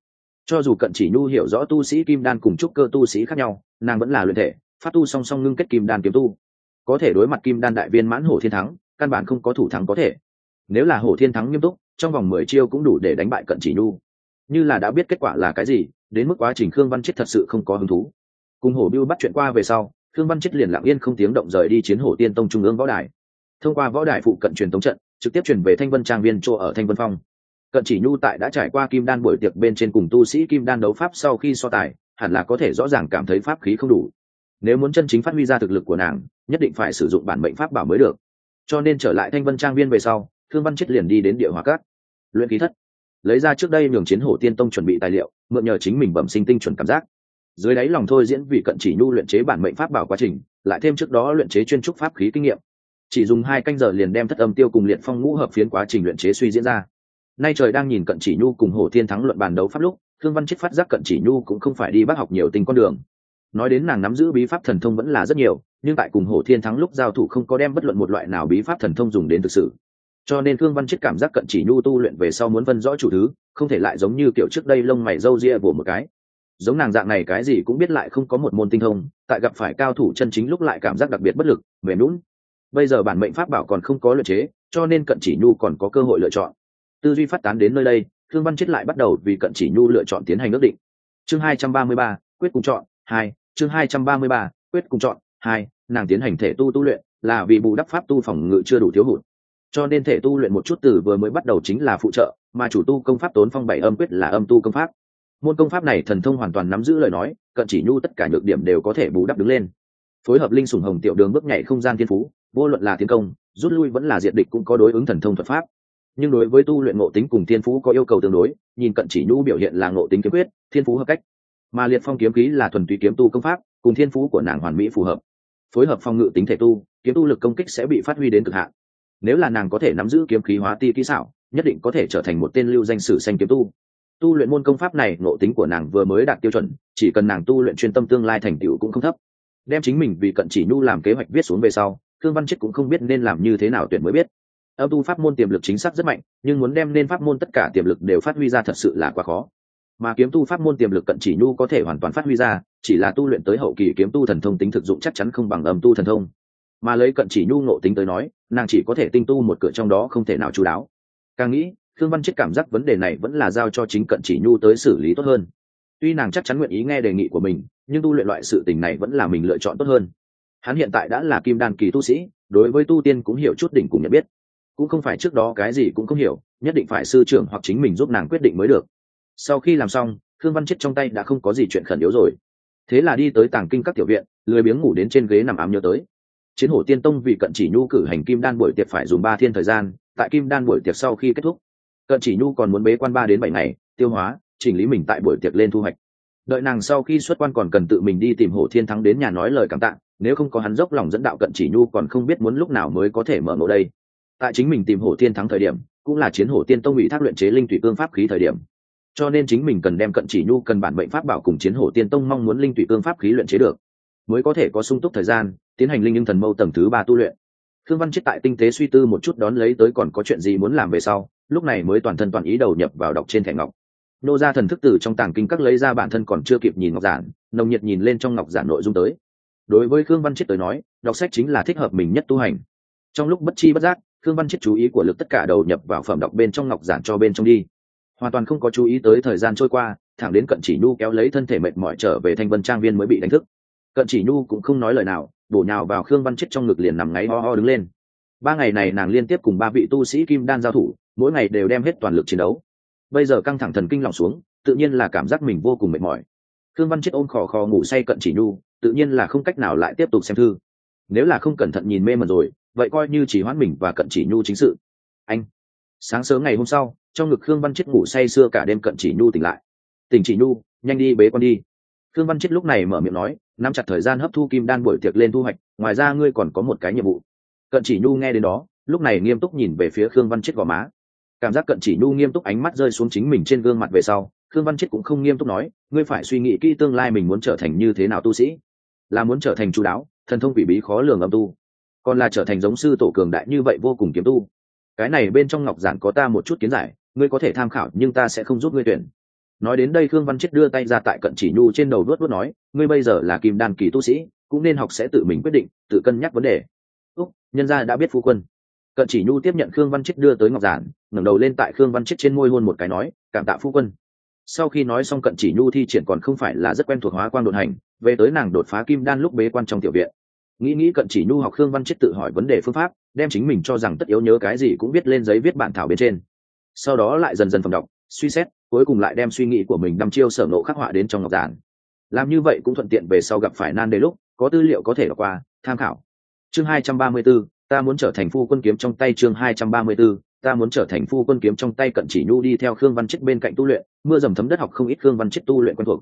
Cho dù cận chỉ nhu hiểu rõ tu sĩ kim đan cùng trúc cơ tu sĩ khác nhau, nàng vẫn là luyện thể, phát tu song song ngưng kết kim đan kiếm tu. Có thể đối mặt kim đan đại viên mãn hổ thiên thắng, căn bản không có thủ thắng có thể. Nếu là hổ thiên thắng nghiêm túc, trong vòng mười chiêu cũng đủ để đánh bại cận chỉ nhu. Như là đã biết kết quả là cái gì, đến mức quá trình khương văn chết thật sự không có hứng thú. Cùng hổ biêu bắt chuyện qua về sau, khương văn chết liền lặng yên không tiếng động rời đi chiến hổ tiên tông trung ương võ đài. Thông qua võ đài phụ cận truyền tống trận, trực tiếp chuyển về thanh vân trang viên chỗ ở thanh vân phong cận chỉ nhu tại đã trải qua kim đan buổi tiệc bên trên cùng tu sĩ kim đan đấu pháp sau khi so tài, hẳn là có thể rõ ràng cảm thấy pháp khí không đủ. Nếu muốn chân chính phát huy ra thực lực của nàng, nhất định phải sử dụng bản mệnh pháp bảo mới được. Cho nên trở lại thanh vân trang viên về sau, thương văn chết liền đi đến địa hòa cát, luyện khí thất. Lấy ra trước đây nhường chiến hổ tiên tông chuẩn bị tài liệu, mượn nhờ chính mình bẩm sinh tinh chuẩn cảm giác. Dưới đáy lòng thôi diễn vì cận chỉ nhu luyện chế bản mệnh pháp bảo quá trình, lại thêm trước đó luyện chế chuyên trúc pháp khí kinh nghiệm. Chỉ dùng hai canh giờ liền đem thất âm tiêu cùng liệt phong ngũ hợp phiến quá trình luyện chế suy diễn ra nay trời đang nhìn cận chỉ nhu cùng hồ thiên thắng luận bàn đấu pháp lúc thương văn chết phát giác cận chỉ nhu cũng không phải đi bác học nhiều tình con đường. Nói đến nàng nắm giữ bí pháp thần thông vẫn là rất nhiều, nhưng tại cùng hồ thiên thắng lúc giao thủ không có đem bất luận một loại nào bí pháp thần thông dùng đến thực sự. Cho nên thương văn chết cảm giác cận chỉ nhu tu luyện về sau muốn phân rõ chủ thứ, không thể lại giống như kiểu trước đây lông mày râu ria vỗ một cái. Giống nàng dạng này cái gì cũng biết lại không có một môn tinh thông, tại gặp phải cao thủ chân chính lúc lại cảm giác đặc biệt bất lực, mềm lún bây giờ bản mệnh pháp bảo còn không có luyện chế, cho nên cận chỉ nhu còn có cơ hội lựa chọn tư duy phát tán đến nơi đây, thương văn chết lại bắt đầu vì cận chỉ nhu lựa chọn tiến hành ước định. Chương hai trăm ba mươi ba, quyết cùng chọn, hai, chương hai trăm ba mươi ba, quyết cùng chọn, hai, nàng tiến hành thể tu tu luyện là vì bù đắp pháp tu phòng ngự chưa đủ thiếu hụt. Cho nên thể tu luyện một chút từ vừa mới bắt đầu chính là phụ trợ, mà chủ tu công pháp tốn phong bảy âm quyết là âm tu công pháp. Môn công pháp này thần thông hoàn toàn nắm giữ lời nói, cận chỉ nhu tất cả nhược điểm đều có thể bù đắp đứng lên. Phối hợp linh sủng hồng tiểu đường bước nhảy không gian thiên phú, vô luận là tiến công, rút lui vẫn là diện địch cũng có đối ứng thần thông thuật pháp nhưng đối với tu luyện ngộ tính cùng thiên phú có yêu cầu tương đối, nhìn cận chỉ nhu biểu hiện là ngộ tính kiếm quyết, thiên phú hợp cách. Mà liệt phong kiếm khí là thuần túy kiếm tu công pháp, cùng thiên phú của nàng hoàn mỹ phù hợp. Phối hợp phong ngự tính thể tu, kiếm tu lực công kích sẽ bị phát huy đến cực hạn. Nếu là nàng có thể nắm giữ kiếm khí hóa ti kỹ xảo, nhất định có thể trở thành một tên lưu danh sử xanh kiếm tu. Tu luyện môn công pháp này, ngộ tính của nàng vừa mới đạt tiêu chuẩn, chỉ cần nàng tu luyện chuyên tâm tương lai thành tựu cũng không thấp. Đem chính mình vì cận chỉ nhu làm kế hoạch viết xuống về sau thương văn chết cũng không biết nên làm như thế nào tuyển mới biết âm tu pháp môn tiềm lực chính xác rất mạnh, nhưng muốn đem nên pháp môn tất cả tiềm lực đều phát huy ra thật sự là quá khó. Mà kiếm tu pháp môn tiềm lực cận chỉ nhu có thể hoàn toàn phát huy ra, chỉ là tu luyện tới hậu kỳ kiếm tu thần thông tính thực dụng chắc chắn không bằng âm tu thần thông. Mà lấy cận chỉ nhu nộ tính tới nói, nàng chỉ có thể tinh tu một cửa trong đó không thể nào chú đáo. Càng nghĩ thương văn chết cảm giác vấn đề này vẫn là giao cho chính cận chỉ nhu tới xử lý tốt hơn. Tuy nàng chắc chắn nguyện ý nghe đề nghị của mình, nhưng tu luyện loại sự tình này vẫn là mình lựa chọn tốt hơn. Hắn hiện tại đã là kim đan kỳ tu sĩ, đối với tu tiên cũng hiểu chút đỉnh cùng nhận biết cũng không phải trước đó cái gì cũng không hiểu, nhất định phải sư trưởng hoặc chính mình giúp nàng quyết định mới được. Sau khi làm xong thương văn chết trong tay đã không có gì chuyện khẩn yếu rồi. Thế là đi tới tàng kinh các tiểu viện, lười biếng ngủ đến trên ghế nằm ám nhớ tới. Chiến hổ tiên tông vì cận chỉ nhu cử hành kim đan buổi tiệc phải dùng ba thiên thời gian, tại kim đan buổi tiệc sau khi kết thúc, cận chỉ nhu còn muốn bế quan ba đến bảy ngày, tiêu hóa, chỉnh lý mình tại buổi tiệc lên thu hoạch. Đợi nàng sau khi xuất quan còn cần tự mình đi tìm hổ thiên thắng đến nhà nói lời cảm tạ, nếu không có hắn dốc lòng dẫn đạo cận chỉ nhu còn không biết muốn lúc nào mới có thể mở mộ đây tại chính mình tìm hổ thiên thắng thời điểm, cũng là chiến hổ tiên tông ủy thác luyện chế linh thủy cương pháp khí thời điểm. Cho nên chính mình cần đem cận chỉ nhu cần bản mệnh pháp bảo cùng chiến hổ tiên tông mong muốn linh thủy cương pháp khí luyện chế được, mới có thể có sung túc thời gian, tiến hành linh nhưng thần mâu tầng thứ ba tu luyện. Thương văn chết tại tinh tế suy tư một chút đón lấy tới còn có chuyện gì muốn làm về sau, lúc này mới toàn thân toàn ý đầu nhập vào đọc trên thẻ ngọc. Nô ra thần thức tử trong tàng kinh các lấy ra bản thân còn chưa kịp nhìn ngọc giản, nồng nhiệt nhìn lên trong ngọc giản nội dung tới. Đối với khương văn chết tới nói, đọc sách chính là thích hợp mình nhất tu hành. Trong lúc bất chi bất giác khương văn chết chú ý của lực tất cả đầu nhập vào phẩm đọc bên trong ngọc giản cho bên trong đi. Hoàn toàn không có chú ý tới thời gian trôi qua, thẳng đến cận chỉ nhu kéo lấy thân thể mệt mỏi trở về thanh vân trang viên mới bị đánh thức. Cận chỉ nhu cũng không nói lời nào, bổ nhào vào khương văn chết trong ngực liền nằm ngáy ho ho đứng lên. Ba ngày này nàng liên tiếp cùng ba vị tu sĩ kim đan giao thủ, mỗi ngày đều đem hết toàn lực chiến đấu. Bây giờ căng thẳng thần kinh lỏng xuống, tự nhiên là cảm giác mình vô cùng mệt mỏi. Khương văn chết ôm khò khò ngủ say cận chỉ nhu, tự nhiên là không cách nào lại tiếp tục xem thư. Nếu là không cẩn thận nhìn mê mẩn rồi vậy coi như chỉ hoãn mình và cận chỉ nhu chính sự. Anh, sáng sớm ngày hôm sau, trong ngực khương văn chết ngủ say sưa cả đêm cận chỉ nhu tỉnh lại. Tỉnh chỉ nhu, nhanh đi bế con đi. Khương văn chết lúc này mở miệng nói, nắm chặt thời gian hấp thu kim đan buổi tiệc lên thu hoạch, ngoài ra ngươi còn có một cái nhiệm vụ. Cận chỉ nhu nghe đến đó, lúc này nghiêm túc nhìn về phía khương văn chết gò má. Cảm giác cận chỉ nhu nghiêm túc ánh mắt rơi xuống chính mình trên gương mặt về sau, khương văn chết cũng không nghiêm túc nói, ngươi phải suy nghĩ kỹ tương lai mình muốn trở thành như thế nào tu sĩ. Là muốn trở thành chú đáo, thần thông quỷ bí khó lường âm tu còn là trở thành giống sư tổ cường đại như vậy vô cùng kiếm tu. Cái này bên trong ngọc giản có ta một chút kiến giải, ngươi có thể tham khảo, nhưng ta sẽ không giúp ngươi tuyển. Nói đến đây khương văn chết đưa tay ra tại cận chỉ nhu trên đầu đuốt đuốt nói, ngươi bây giờ là kim đan kỳ tu sĩ, cũng nên học sẽ tự mình quyết định, tự cân nhắc vấn đề. Úc, nhân gia đã biết phu quân. Cận chỉ nhu tiếp nhận khương văn chết đưa tới ngọc giản, ngẩng đầu lên tại khương văn chết trên môi hôn một cái nói, cảm tạ phu quân. Sau khi nói xong cận chỉ nhu thi triển còn không phải là rất quen thuộc hóa quang đột hành, về tới nàng đột phá kim đan lúc bế quan trong tiểu viện nghĩ nghĩ cận chỉ nhu học khương văn chết tự hỏi vấn đề phương pháp đem chính mình cho rằng tất yếu nhớ cái gì cũng viết lên giấy viết bản thảo bên trên. Sau đó lại dần dần phẩm đọc suy xét cuối cùng lại đem suy nghĩ của mình đăm chiêu sở nộ khắc họa đến trong ngọc giản. Làm như vậy cũng thuận tiện về sau gặp phải nan đề lúc có tư liệu có thể đọc qua tham khảo. Chương hai trăm ba mươi 234, ta muốn trở thành phu quân kiếm trong tay chương hai trăm ba mươi 234, ta muốn trở thành phu quân kiếm trong tay cận chỉ nhu đi theo khương văn chết bên cạnh tu luyện mưa dầm thấm đất học không ít khương văn chết tu luyện quen thuộc.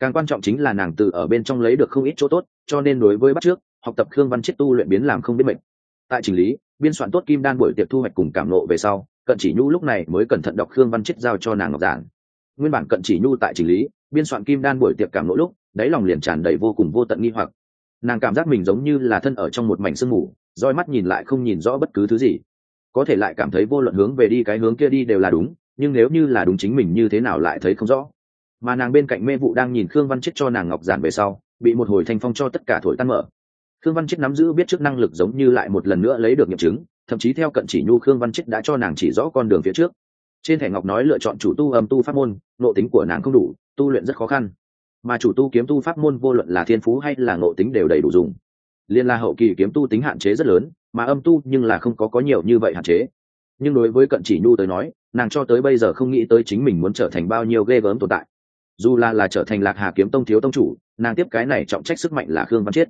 Càng quan trọng chính là nàng từ ở bên trong lấy được không ít chỗ tốt cho nên đối với bắt trước học tập khương văn chết tu luyện biến làm không biết mệnh. Tại chỉnh lý, biên soạn tốt kim đan buổi tiệc thu hoạch cùng cảm nộ về sau, cận chỉ nhu lúc này mới cẩn thận đọc khương văn chết giao cho nàng ngọc giản. Nguyên bản cận chỉ nhu tại chỉnh lý, biên soạn kim đan buổi tiệc cảm nộ lúc, đáy lòng liền tràn đầy vô cùng vô tận nghi hoặc. Nàng cảm giác mình giống như là thân ở trong một mảnh sương mù, roi mắt nhìn lại không nhìn rõ bất cứ thứ gì. Có thể lại cảm thấy vô luận hướng về đi cái hướng kia đi đều là đúng, nhưng nếu như là đúng chính mình như thế nào lại thấy không rõ. Mà nàng bên cạnh mê vụ đang nhìn khương văn chết cho nàng ngọc giản về sau, bị một hồi thanh phong cho tất cả thổi tan mở khương văn chết nắm giữ biết trước năng lực giống như lại một lần nữa lấy được nghiệm chứng, thậm chí theo cận chỉ nhu khương văn chết đã cho nàng chỉ rõ con đường phía trước. Trên thẻ ngọc nói lựa chọn chủ tu âm tu pháp môn nộ tính của nàng không đủ, tu luyện rất khó khăn. Mà chủ tu kiếm tu pháp môn vô luận là thiên phú hay là nộ tính đều đầy đủ dùng. Liên la hậu kỳ kiếm tu tính hạn chế rất lớn, mà âm tu nhưng là không có có nhiều như vậy hạn chế. Nhưng đối với cận chỉ nhu tới nói, nàng cho tới bây giờ không nghĩ tới chính mình muốn trở thành bao nhiêu ghê gớm tồn tại. Dù là là trở thành lạc hà kiếm tông thiếu tông chủ, nàng tiếp cái này trọng trách sức mạnh là khương văn chiết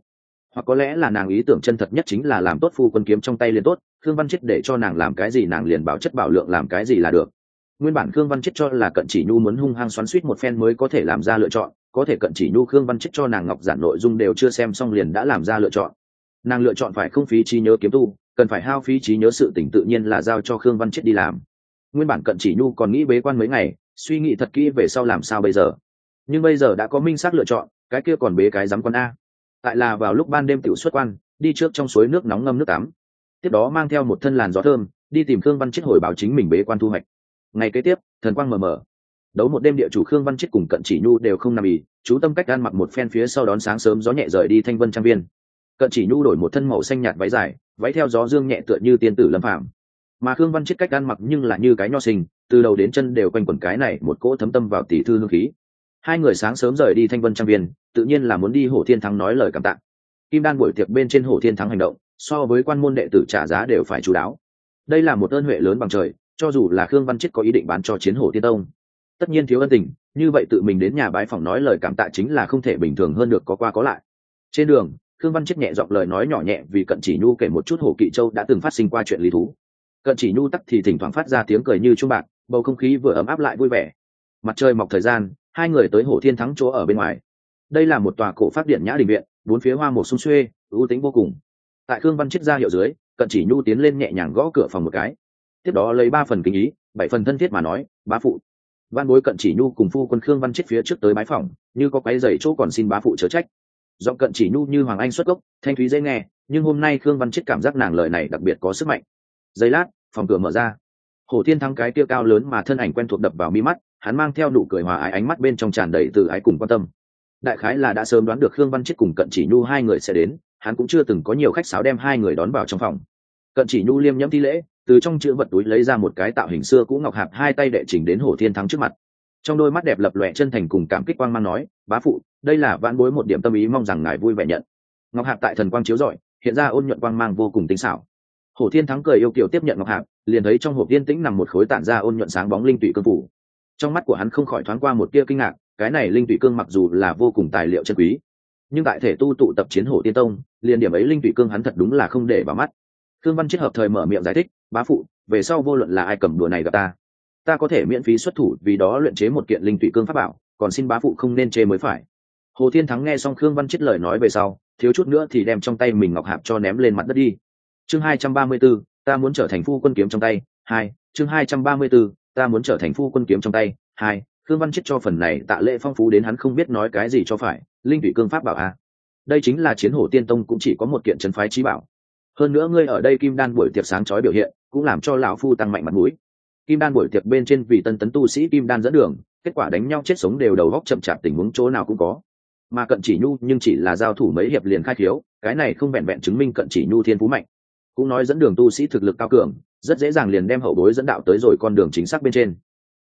hoặc có lẽ là nàng ý tưởng chân thật nhất chính là làm tốt phu quân kiếm trong tay liền tốt, khương văn chiết để cho nàng làm cái gì nàng liền bảo chất bảo lượng làm cái gì là được. Nguyên bản khương văn chiết cho là cận chỉ nhu muốn hung hăng xoắn suýt một phen mới có thể làm ra lựa chọn, có thể cận chỉ nhu, khương văn chiết cho nàng ngọc giản nội dung đều chưa xem xong liền đã làm ra lựa chọn. Nàng lựa chọn phải không phí trí nhớ kiếm tu, cần phải hao phí trí nhớ sự tỉnh tự nhiên là giao cho khương văn chiết đi làm. Nguyên bản cận chỉ nhu còn nghĩ bế quan mấy ngày, suy nghĩ thật kỹ về sau làm sao bây giờ. Nhưng bây giờ đã có minh xác lựa chọn, cái kia còn bế cái dám con a tại là vào lúc ban đêm tiểu xuất quan, đi trước trong suối nước nóng ngâm nước tắm. Tiếp đó mang theo một thân làn gió thơm, đi tìm khương văn chết hồi báo chính mình bế quan thu hoạch. Ngày kế tiếp, thần quang mờ mờ. Đấu một đêm địa chủ khương văn chết cùng cận chỉ nhu đều không nằm ì chú tâm cách ăn mặc một phen phía sau đón sáng sớm gió nhẹ rời đi thanh vân trang viên. Cận chỉ nhu đổi một thân màu xanh nhạt váy dài, váy theo gió dương nhẹ tựa như tiên tử lâm phạm mà khương văn chết cách ăn mặc nhưng là như cái nho sinh, từ đầu đến chân đều quanh quẩn cái này một cỗ thấm tâm vào tỷ thư hương khí hai người sáng sớm rời đi thanh vân trang viên, tự nhiên là muốn đi hổ thiên thắng nói lời cảm tạ. Kim đan buổi tiệc bên trên hổ thiên thắng hành động, so với quan môn đệ tử trả giá đều phải chú đáo. Đây là một ơn huệ lớn bằng trời, cho dù là khương văn chết có ý định bán cho chiến hổ thiên tông. Tất nhiên thiếu ân tình, như vậy tự mình đến nhà bái phòng nói lời cảm tạ chính là không thể bình thường hơn được có qua có lại. Trên đường, khương văn chết nhẹ giọng lời nói nhỏ nhẹ vì cận chỉ nhu kể một chút hổ kỵ châu đã từng phát sinh qua chuyện lý thú. Cận chỉ nhu tắc thì thỉnh thoảng phát ra tiếng cười như trung bạc, bầu không khí vừa ấm áp lại vui vẻ. Mặt trời mọc thời gian hai người tới hổ thiên thắng chỗ ở bên ngoài. Đây là một tòa cổ phát điện nhã đình viện, bốn phía hoa một sung xuê, ưu tính vô cùng. Tại khương văn chiết ra hiệu dưới, cận chỉ nhu tiến lên nhẹ nhàng gõ cửa phòng một cái. Tiếp đó lấy ba phần kinh ý, bảy phần thân thiết mà nói, bá phụ. Văn bối cận chỉ nhu cùng phu quân khương văn chiết phía trước tới bái phòng, như có quái dày chỗ còn xin bá phụ chớ trách. Do cận chỉ nhu như hoàng anh xuất gốc, thanh thúy dễ nghe, nhưng hôm nay khương văn chiết cảm giác nàng lời này đặc biệt có sức mạnh. Giây lát, phòng cửa mở ra. Hồ thiên thắng cái kia cao lớn mà thân ảnh quen thuộc đập vào mi mắt hắn mang theo nụ cười hòa ái ánh mắt bên trong tràn đầy từ ái cùng quan tâm. Đại khái là đã sớm đoán được khương văn chết cùng cận chỉ nhu hai người sẽ đến, hắn cũng chưa từng có nhiều khách sáo đem hai người đón vào trong phòng. Cận chỉ nhu liêm nhẫm thi lễ, từ trong chữ vật túi lấy ra một cái tạo hình xưa cũ ngọc hạp hai tay đệ chỉnh đến hồ thiên thắng trước mặt. Trong đôi mắt đẹp lập lòe chân thành cùng cảm kích quang mang nói, bá phụ, đây là vãn bối một điểm tâm ý mong rằng ngài vui vẻ nhận. Ngọc hạp tại thần quang chiếu rọi, hiện ra ôn nhuận quang mang vô cùng tinh xảo. Hồ thiên thắng cười yêu kiều tiếp nhận ngọc hạp, liền thấy trong hộp yên tĩnh nằm một khối tản ra ôn nhuận sáng bóng linh tụy cương phủ trong mắt của hắn không khỏi thoáng qua một tia kinh ngạc cái này linh tụy cương mặc dù là vô cùng tài liệu chân quý nhưng tại thể tu tụ tập chiến hổ tiên tông liền điểm ấy linh tụy cương hắn thật đúng là không để vào mắt. Thương văn chết hợp thời mở miệng giải thích bá phụ về sau vô luận là ai cầm đùa này gặp ta ta có thể miễn phí xuất thủ vì đó luyện chế một kiện linh tụy cương pháp bảo còn xin bá phụ không nên chê mới phải. Hồ thiên thắng nghe xong khương văn chết lời nói về sau thiếu chút nữa thì đem trong tay mình ngọc hạp cho ném lên mặt đất đi. Chương hai trăm ba mươi 234, ta muốn trở thành phu quân kiếm trong tay. Hai chương hai trăm ba mươi 234, ta muốn trở thành phu quân kiếm trong tay, hai, khương văn chết cho phần này tạ lệ phong phú đến hắn không biết nói cái gì cho phải, linh thủy cương pháp bảo a. Đây chính là chiến hổ tiên tông cũng chỉ có một kiện trấn phái trí bảo. Hơn nữa ngươi ở đây kim đan buổi tiệc sáng chói biểu hiện, cũng làm cho lão phu tăng mạnh mặt mũi. Kim đan buổi tiệc bên trên vì tân tấn tu sĩ kim đan dẫn đường, kết quả đánh nhau chết sống đều đầu góc chậm chạp tình huống chỗ nào cũng có. Mà cận chỉ nhu nhưng chỉ là giao thủ mấy hiệp liền khai thiếu, cái này không vẹn vẹn chứng minh cận chỉ nhu thiên phú mạnh. Cũng nói dẫn đường tu sĩ thực lực cao cường rất dễ dàng liền đem hậu bối dẫn đạo tới rồi con đường chính xác bên trên.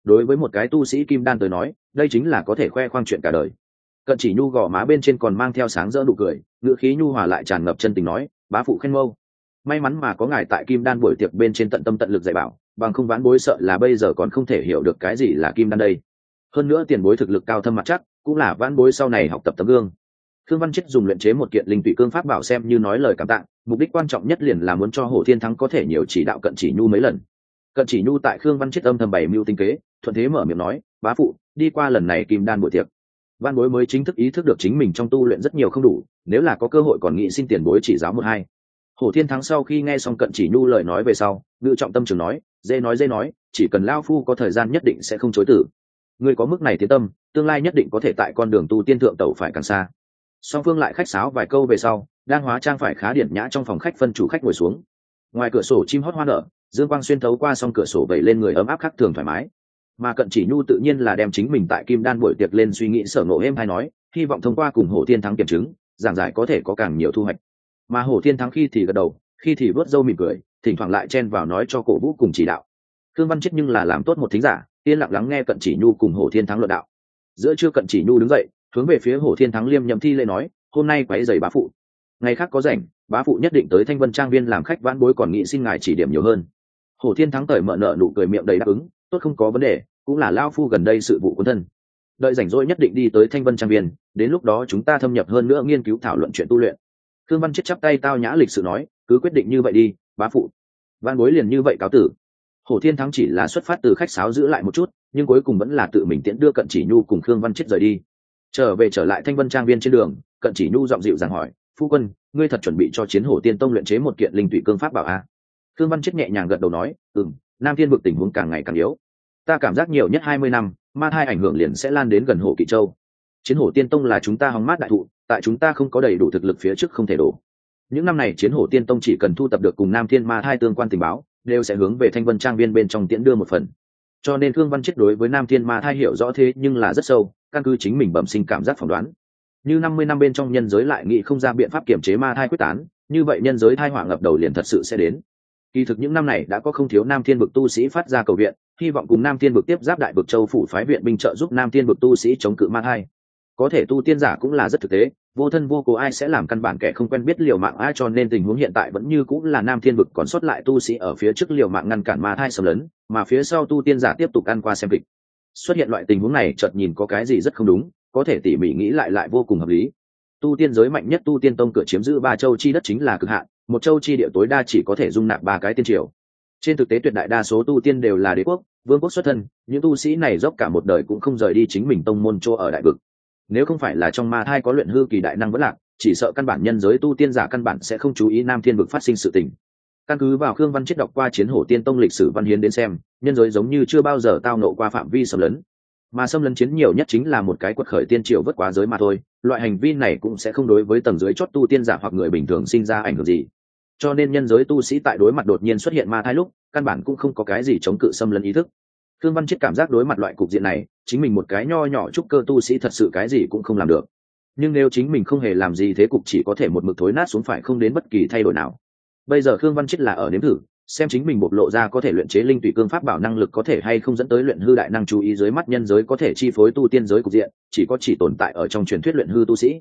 Đối với một cái tu sĩ kim đan tới nói đây chính là có thể khoe khoang chuyện cả đời. Cận chỉ nhu gò má bên trên còn mang theo sáng rỡ nụ cười ngữ khí nhu hòa lại tràn ngập chân tình nói bá phụ khen mâu. May mắn mà có ngài tại kim đan buổi tiệc bên trên tận tâm tận lực dạy bảo bằng không ván bối sợ là bây giờ còn không thể hiểu được cái gì là kim đan đây. Hơn nữa tiền bối thực lực cao thâm mặt chắc cũng là ván bối sau này học tập tấm gương. Khương Văn Chết dùng luyện chế một kiện linh tụy cương pháp bảo xem như nói lời cảm tạ, mục đích quan trọng nhất liền là muốn cho Hồ Thiên Thắng có thể nhiều chỉ đạo cận chỉ nhu mấy lần. Cận chỉ nhu tại Khương Văn Chết âm thầm bày mưu tinh kế, thuận thế mở miệng nói, "Bá phụ, đi qua lần này kim đan buổi tiệc." Văn Bối mới chính thức ý thức được chính mình trong tu luyện rất nhiều không đủ, nếu là có cơ hội còn nghĩ xin tiền bối chỉ giáo một hai. Hồ Thiên Thắng sau khi nghe xong cận chỉ nhu lời nói về sau, ngự trọng tâm trường nói, dê nói dê nói, chỉ cần lao phu có thời gian nhất định sẽ không chối từ. Ngươi có mức này tiến tâm, tương lai nhất định có thể tại con đường tu tiên thượng tẩu phải càng xa song phương lại khách sáo vài câu về sau đang hóa trang phải khá điển nhã trong phòng khách phân chủ khách ngồi xuống. Ngoài cửa sổ chim hót hoa nở, dương quang xuyên thấu qua s cửa sổ vẩy lên người ấm áp khác thường thoải mái. Mà cận chỉ nhu tự nhiên là đem chính mình tại kim đan buổi tiệc lên suy nghĩ sở nộ êm hay nói, hy vọng thông qua cùng Hồ thiên thắng kiểm chứng, giảng giải có thể có càng nhiều thu hoạch. Mà Hồ thiên thắng khi thì gật đầu, khi thì vớt râu mỉm cười, thỉnh thoảng lại chen vào nói cho cổ vũ cùng chỉ đạo. Thương văn chết nhưng là làm tốt một thính giả, yên lặng lắng nghe cận chỉ nhu cùng Hồ thiên thắng luận đạo. Giữa trưa cận chỉ nhu đứng dậy, hướng về phía Hồ thiên thắng liêm nhậm thi lê nói, hôm nay quấy giày bá phụ ngày khác có rảnh, bá phụ nhất định tới thanh vân trang viên làm khách vãn bối còn nghĩ xin ngài chỉ điểm nhiều hơn. Hồ thiên thắng cởi mở nợ nụ cười miệng đầy đáp ứng, tốt không có vấn đề, cũng là lao phu gần đây sự vụ quân thân. Đợi rảnh rỗi nhất định đi tới thanh vân trang viên, đến lúc đó chúng ta thâm nhập hơn nữa nghiên cứu thảo luận chuyện tu luyện. Thương văn chết chắp tay tao nhã lịch sự nói, cứ quyết định như vậy đi, bá phụ. Văn bối liền như vậy cáo tử. Hồ thiên thắng chỉ là xuất phát từ khách sáo giữ lại một chút, nhưng cuối cùng vẫn là tự mình tiễn đưa cận chỉ nhu cùng khương văn chết rời đi. Trở về trở lại thanh vân trang viên trên đường, cận chỉ nhu giọng dịu dàng hỏi phu quân, ngươi thật chuẩn bị cho chiến hổ tiên tông luyện chế một kiện linh thủy cương pháp bảo a. À? Thương văn chết nhẹ nhàng gật đầu nói ừ m nam thiên vực tình huống càng ngày càng yếu. Ta cảm giác nhiều nhất hai mươi năm, ma thai ảnh hưởng liền sẽ lan đến gần hồ kỵ châu. Chiến hổ tiên tông là chúng ta hóng mát đại thụ, tại chúng ta không có đầy đủ thực lực phía trước không thể đổ. Những năm này chiến hổ tiên tông chỉ cần thu tập được cùng nam thiên ma thai tương quan tình báo, đều sẽ hướng về thanh vân trang viên bên trong tiễn đưa một phần. Cho nên thương văn chết đối với nam thiên ma thai hiểu rõ thế nhưng là rất sâu, căn cứ chính mình bẩm sinh cảm giác phỏng đoán như năm mươi năm bên trong nhân giới lại nghĩ không ra biện pháp kiểm chế ma thai quyết tán, như vậy nhân giới thai hỏa ngập đầu liền thật sự sẽ đến. Kỳ thực những năm này đã có không thiếu nam thiên vực tu sĩ phát ra cầu viện, hy vọng cùng nam thiên vực tiếp giáp đại vực châu phủ phái viện binh trợ giúp nam thiên vực tu sĩ chống cự ma thai. Có thể tu tiên giả cũng là rất thực tế, vô thân vô cố ai sẽ làm căn bản kẻ không quen biết liều mạng ai cho nên tình huống hiện tại vẫn như cũng là nam thiên vực còn sót lại tu sĩ ở phía trước liều mạng ngăn cản ma thai xâm lấn, mà phía sau tu tiên giả tiếp tục ăn qua xem kịch. Xuất hiện loại tình huống này chợt nhìn có cái gì rất không đúng có thể tỉ mỉ nghĩ lại lại vô cùng hợp lý. Tu tiên giới mạnh nhất tu tiên tông cửa chiếm giữ ba châu chi đất chính là cực hạn, một châu chi địa tối đa chỉ có thể dung nạp ba cái tiên triều. Trên thực tế tuyệt đại đa số tu tiên đều là đế quốc, vương quốc xuất thân, những tu sĩ này dốc cả một đời cũng không rời đi chính mình tông môn chỗ ở đại vực. Nếu không phải là trong ma thai có luyện hư kỳ đại năng vẫn lạc, chỉ sợ căn bản nhân giới tu tiên giả căn bản sẽ không chú ý nam thiên vực phát sinh sự tình. Căn cứ vào khương văn chết đọc qua chiến hổ tiên tông lịch sử văn hiến đến xem, nhân giới giống như chưa bao giờ tao nộ qua phạm vi sầm lấn mà xâm lấn chiến nhiều nhất chính là một cái quật khởi tiên triều vất quá giới mà thôi, loại hành vi này cũng sẽ không đối với tầng dưới chót tu tiên giả hoặc người bình thường sinh ra ảnh hưởng gì. Cho nên nhân giới tu sĩ tại đối mặt đột nhiên xuất hiện ma thai lúc, căn bản cũng không có cái gì chống cự xâm lấn ý thức. Thương văn chết cảm giác đối mặt loại cục diện này, chính mình một cái nho nhỏ trúc cơ tu sĩ thật sự cái gì cũng không làm được. Nhưng nếu chính mình không hề làm gì thế cục chỉ có thể một mực thối nát xuống phải không đến bất kỳ thay đổi nào. Bây giờ khương văn chết là ở nếm thử xem chính mình bộc lộ ra có thể luyện chế linh tùy cương pháp bảo năng lực có thể hay không dẫn tới luyện hư đại năng chú ý dưới mắt nhân giới có thể chi phối tu tiên giới cục diện, chỉ có chỉ tồn tại ở trong truyền thuyết luyện hư tu sĩ.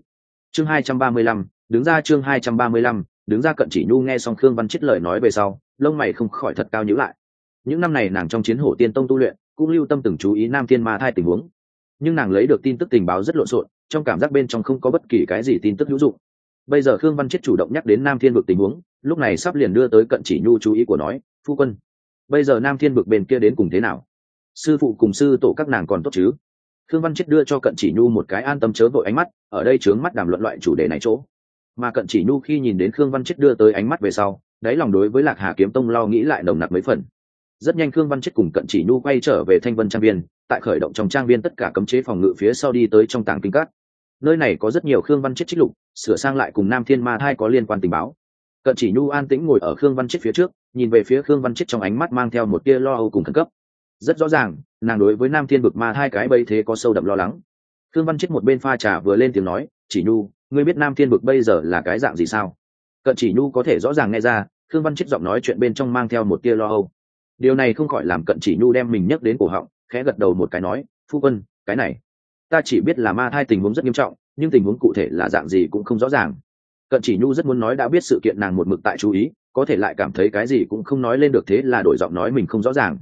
Chương hai trăm ba mươi lăm, đứng ra chương hai trăm ba mươi lăm, đứng ra cận chỉ nhu nghe xong khương văn chết lời nói về sau, lông mày không khỏi thật cao nhữ lại. Những năm này nàng trong chiến hổ tiên tông tu luyện, cũng lưu tâm từng chú ý nam thiên ma thai tình huống. Nhưng nàng lấy được tin tức tình báo rất lộn xộn, trong cảm giác bên trong không có bất kỳ cái gì tin tức hữu dụng bây giờ khương văn chết chủ động nhắc đến nam thiên vực tình huống, lúc này sắp liền đưa tới cận chỉ nhu chú ý của nói, phu quân, bây giờ nam thiên vực bên kia đến cùng thế nào? Sư phụ cùng sư tổ các nàng còn tốt chứ? Khương văn chết đưa cho cận chỉ nhu một cái an tâm chớ vội ánh mắt, ở đây chướng mắt đàm luận loại chủ đề này chỗ. Mà cận chỉ nhu khi nhìn đến khương văn chết đưa tới ánh mắt về sau, đáy lòng đối với lạc hà kiếm tông lo nghĩ lại nồng nặc mấy phần. Rất nhanh khương văn chết cùng cận chỉ nhu quay trở về thanh vân trang viên, tại khởi động trong trang viên tất cả cấm chế phòng ngự phía sau đi tới trong tàng kinh cát nơi này có rất nhiều khương văn chết trích lục sửa sang lại cùng nam thiên ma thai có liên quan tình báo. Cận chỉ nhu an tĩnh ngồi ở khương văn chết phía trước, nhìn về phía khương văn chết trong ánh mắt mang theo một tia lo âu cùng khẩn cấp. Rất rõ ràng, nàng đối với nam thiên bực ma hai cái bây thế có sâu đậm lo lắng. Khương văn chết một bên pha trà vừa lên tiếng nói, chỉ nhu, ngươi biết nam thiên bực bây giờ là cái dạng gì sao? Cận chỉ nhu có thể rõ ràng nghe ra, khương văn chết giọng nói chuyện bên trong mang theo một tia lo âu. Điều này không khỏi làm cận chỉ nhu đem mình nhắc đến cổ họng, khẽ gật đầu một cái nói, phu quân, cái này, ta chỉ biết là ma thai tình huống rất nghiêm trọng nhưng tình huống cụ thể là dạng gì cũng không rõ ràng. Cận chỉ nhu rất muốn nói đã biết sự kiện nàng một mực tại chú ý, có thể lại cảm thấy cái gì cũng không nói lên được thế là đổi giọng nói mình không rõ ràng.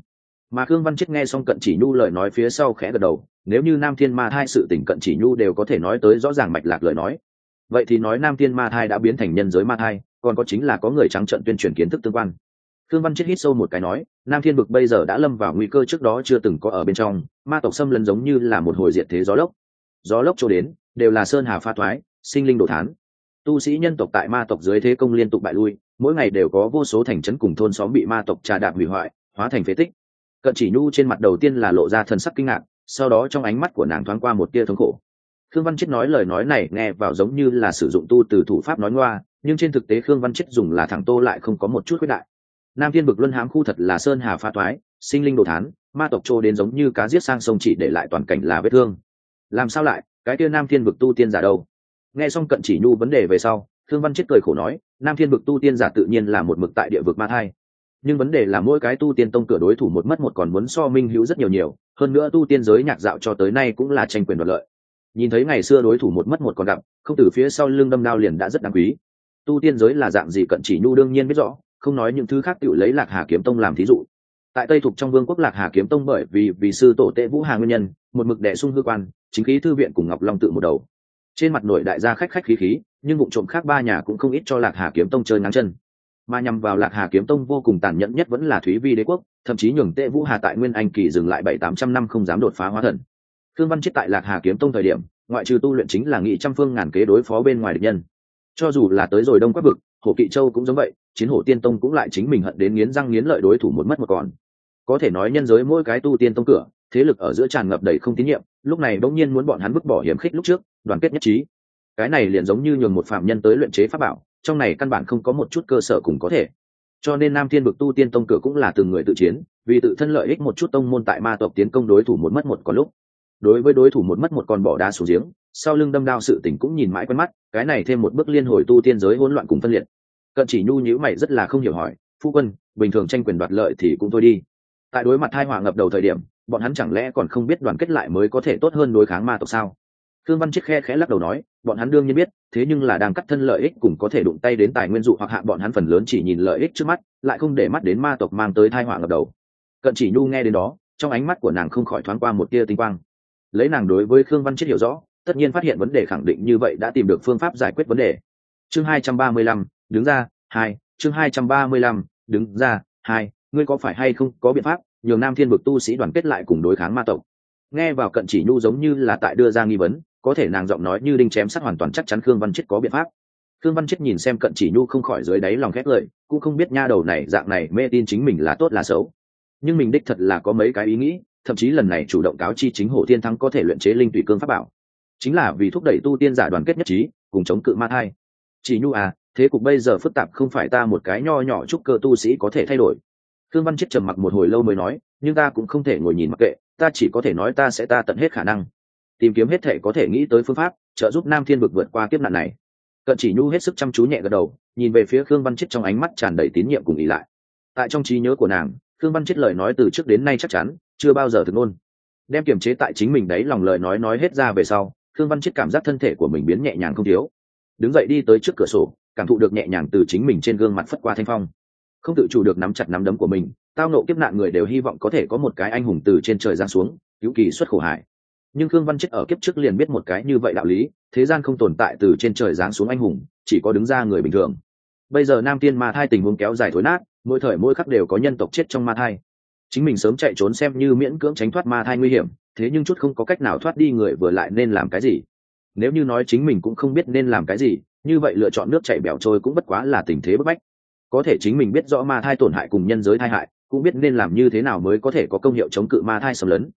Mà khương văn chết nghe xong cận chỉ nhu lời nói phía sau khẽ gật đầu, nếu như nam thiên ma thai sự tình cận chỉ nhu đều có thể nói tới rõ ràng mạch lạc lời nói. Vậy thì nói nam thiên ma thai đã biến thành nhân giới ma thai, còn có chính là có người trắng trận tuyên truyền kiến thức tương quan. Khương văn chết hít sâu một cái nói, nam thiên bực bây giờ đã lâm vào nguy cơ trước đó chưa từng có ở bên trong, ma tộc xâm lấn giống như là một hồi diệt thế gió lốc. Gió lốc trôi đến đều là sơn hà pha thoái, sinh linh đồ thán. Tu sĩ nhân tộc tại ma tộc dưới thế công liên tục bại lui, mỗi ngày đều có vô số thành trấn cùng thôn xóm bị ma tộc trà đạp hủy hoại, hóa thành phế tích. Cận chỉ nhu trên mặt đầu tiên là lộ ra thần sắc kinh ngạc, sau đó trong ánh mắt của nàng thoáng qua một tia thống khổ. Khương văn chết nói lời nói này nghe vào giống như là sử dụng tu từ thủ pháp nói ngoa, nhưng trên thực tế khương văn chết dùng là thẳng tô lại không có một chút quyết đại. Nam thiên bực luân hãm khu thật là sơn hà pha thoái, sinh linh đồ thán, ma tộc trô đến giống như cá giết sang sông chỉ để lại toàn cảnh là vết thương. Làm sao lại? Cái kia nam thiên vực tu tiên giả đâu? Nghe xong cận chỉ nhu vấn đề về sau, thương văn chết cười khổ nói, nam thiên vực tu tiên giả tự nhiên là một mực tại địa vực ma thai. Nhưng vấn đề là mỗi cái tu tiên tông cửa đối thủ một mất một còn muốn so minh hữu rất nhiều nhiều, hơn nữa tu tiên giới nhạc dạo cho tới nay cũng là tranh quyền đoạt lợi. Nhìn thấy ngày xưa đối thủ một mất một còn gặp, không từ phía sau lưng đâm đao liền đã rất đáng quý. Tu tiên giới là dạng gì cận chỉ nhu đương nhiên biết rõ, không nói những thứ khác tự lấy lạc hà kiếm tông làm thí dụ. Tại tây thục trong vương quốc lạc hà kiếm tông bởi vì vì sư tổ tệ vũ hà nguyên nhân một mực đệ sung hư quan, chính khí thư viện cùng ngọc long tự một đầu. Trên mặt nội đại gia khách khách khí khí, nhưng vụ trộm khác ba nhà cũng không ít cho lạc hà kiếm tông chơi nắng chân. Mà nhằm vào lạc hà kiếm tông vô cùng tàn nhẫn nhất vẫn là thúy vi đế quốc, thậm chí nhường tệ vũ hà tại nguyên anh kỳ dừng lại bảy tám trăm năm không dám đột phá hóa thần. Thương văn chết tại lạc hà kiếm tông thời điểm, ngoại trừ tu luyện chính là nghị trăm phương ngàn kế đối phó bên ngoài địch nhân. Cho dù là tới rồi đông quắc vực, hồ kỵ châu cũng giống vậy, chiến hổ tiên tông cũng lại chính mình hận đến nghiến răng nghiến lợi đối thủ một mất một còn. Có thể nói nhân giới mỗi cái tu tiên tông cửa thế lực ở giữa tràn ngập đầy không tín nhiệm, lúc này bỗng nhiên muốn bọn hắn vứt bỏ hiểm khích lúc trước, đoàn kết nhất trí. Cái này liền giống như nhường một phạm nhân tới luyện chế pháp bảo, trong này căn bản không có một chút cơ sở cùng có thể. Cho nên nam thiên vực tu tiên tông cửa cũng là từng người tự chiến, vì tự thân lợi ích một chút tông môn tại ma tộc tiến công đối thủ một mất một có lúc. Đối với đối thủ một mất một con bỏ đá xuống giếng, sau lưng đâm đao sự tỉnh cũng nhìn mãi quen mắt, cái này thêm một bước liên hồi tu tiên giới hỗn loạn cùng phân liệt. Cận chỉ nhu nhữ mày rất là không hiểu hỏi, phu quân, bình thường tranh quyền đoạt lợi thì cũng thôi đi. Tại đối mặt hai hỏa ngập đầu thời điểm bọn hắn chẳng lẽ còn không biết đoàn kết lại mới có thể tốt hơn đối kháng ma tộc sao? Thương văn Chiết khe khẽ lắc đầu nói, bọn hắn đương nhiên biết, thế nhưng là đang cắt thân lợi ích cùng có thể đụng tay đến tài nguyên dụ hoặc hạ bọn hắn phần lớn chỉ nhìn lợi ích trước mắt, lại không để mắt đến ma tộc mang tới thai họa ngập đầu. Cận chỉ nhu nghe đến đó, trong ánh mắt của nàng không khỏi thoáng qua một tia tinh quang. Lấy nàng đối với khương văn chiết hiểu rõ, tất nhiên phát hiện vấn đề khẳng định như vậy đã tìm được phương pháp giải quyết vấn đề. Chương hai trăm ba mươi lăm, đứng ra, hai, chương hai trăm ba mươi lăm, đứng ra, hai, ngươi có phải hay không có biện pháp? Nhường nam thiên vực tu sĩ đoàn kết lại cùng đối kháng ma tộc. Nghe vào cận chỉ nhu giống như là tại đưa ra nghi vấn, có thể nàng giọng nói như đinh chém sắt hoàn toàn chắc chắn khương văn chết có biện pháp. Khương văn chết nhìn xem cận chỉ nhu không khỏi dưới đáy lòng khét lời, cũng không biết nha đầu này dạng này mê tin chính mình là tốt là xấu. Nhưng mình đích thật là có mấy cái ý nghĩ, thậm chí lần này chủ động cáo chi chính hồ thiên thắng có thể luyện chế linh tùy cương pháp bảo. Chính là vì thúc đẩy tu tiên giả đoàn kết nhất trí, cùng chống cự ma thai. Chỉ nhu à thế cục bây giờ phức tạp không phải ta một cái nho nhỏ chúc cơ tu sĩ có thể thay đổi thương văn chết trầm mặc một hồi lâu mới nói, nhưng ta cũng không thể ngồi nhìn mặc kệ, ta chỉ có thể nói ta sẽ ta tận hết khả năng. Tìm kiếm hết thể có thể nghĩ tới phương pháp, trợ giúp nam thiên vực vượt qua kiếp nạn này. Cận chỉ nhu hết sức chăm chú nhẹ gật đầu, nhìn về phía khương văn chết trong ánh mắt tràn đầy tín nhiệm cùng ý lại. Tại trong trí nhớ của nàng, khương văn chết lời nói từ trước đến nay chắc chắn, chưa bao giờ thực ngôn. Đem kiềm chế tại chính mình đấy lòng lời nói nói hết ra về sau, khương văn chết cảm giác thân thể của mình biến nhẹ nhàng không thiếu. Đứng dậy đi tới trước cửa sổ, cảm thụ được nhẹ nhàng từ chính mình trên gương mặt phất qua thanh phong không tự chủ được nắm chặt nắm đấm của mình, tao nộ kiếp nạn người đều hy vọng có thể có một cái anh hùng từ trên trời giáng xuống, cứu kỳ xuất khổ hải. Nhưng khương văn chết ở kiếp trước liền biết một cái như vậy đạo lý, thế gian không tồn tại từ trên trời giáng xuống anh hùng, chỉ có đứng ra người bình thường. Bây giờ nam tiên ma thai tình huống kéo dài thối nát, mỗi thời mỗi khắc đều có nhân tộc chết trong ma thai. Chính mình sớm chạy trốn xem như miễn cưỡng tránh thoát ma thai nguy hiểm, thế nhưng chút không có cách nào thoát đi người vừa lại nên làm cái gì? Nếu như nói chính mình cũng không biết nên làm cái gì, như vậy lựa chọn nước chảy bẻo trôi cũng bất quá là tình thế bức bách có thể chính mình biết rõ ma thai tổn hại cùng nhân giới thai hại, cũng biết nên làm như thế nào mới có thể có công hiệu chống cự ma thai xâm lấn.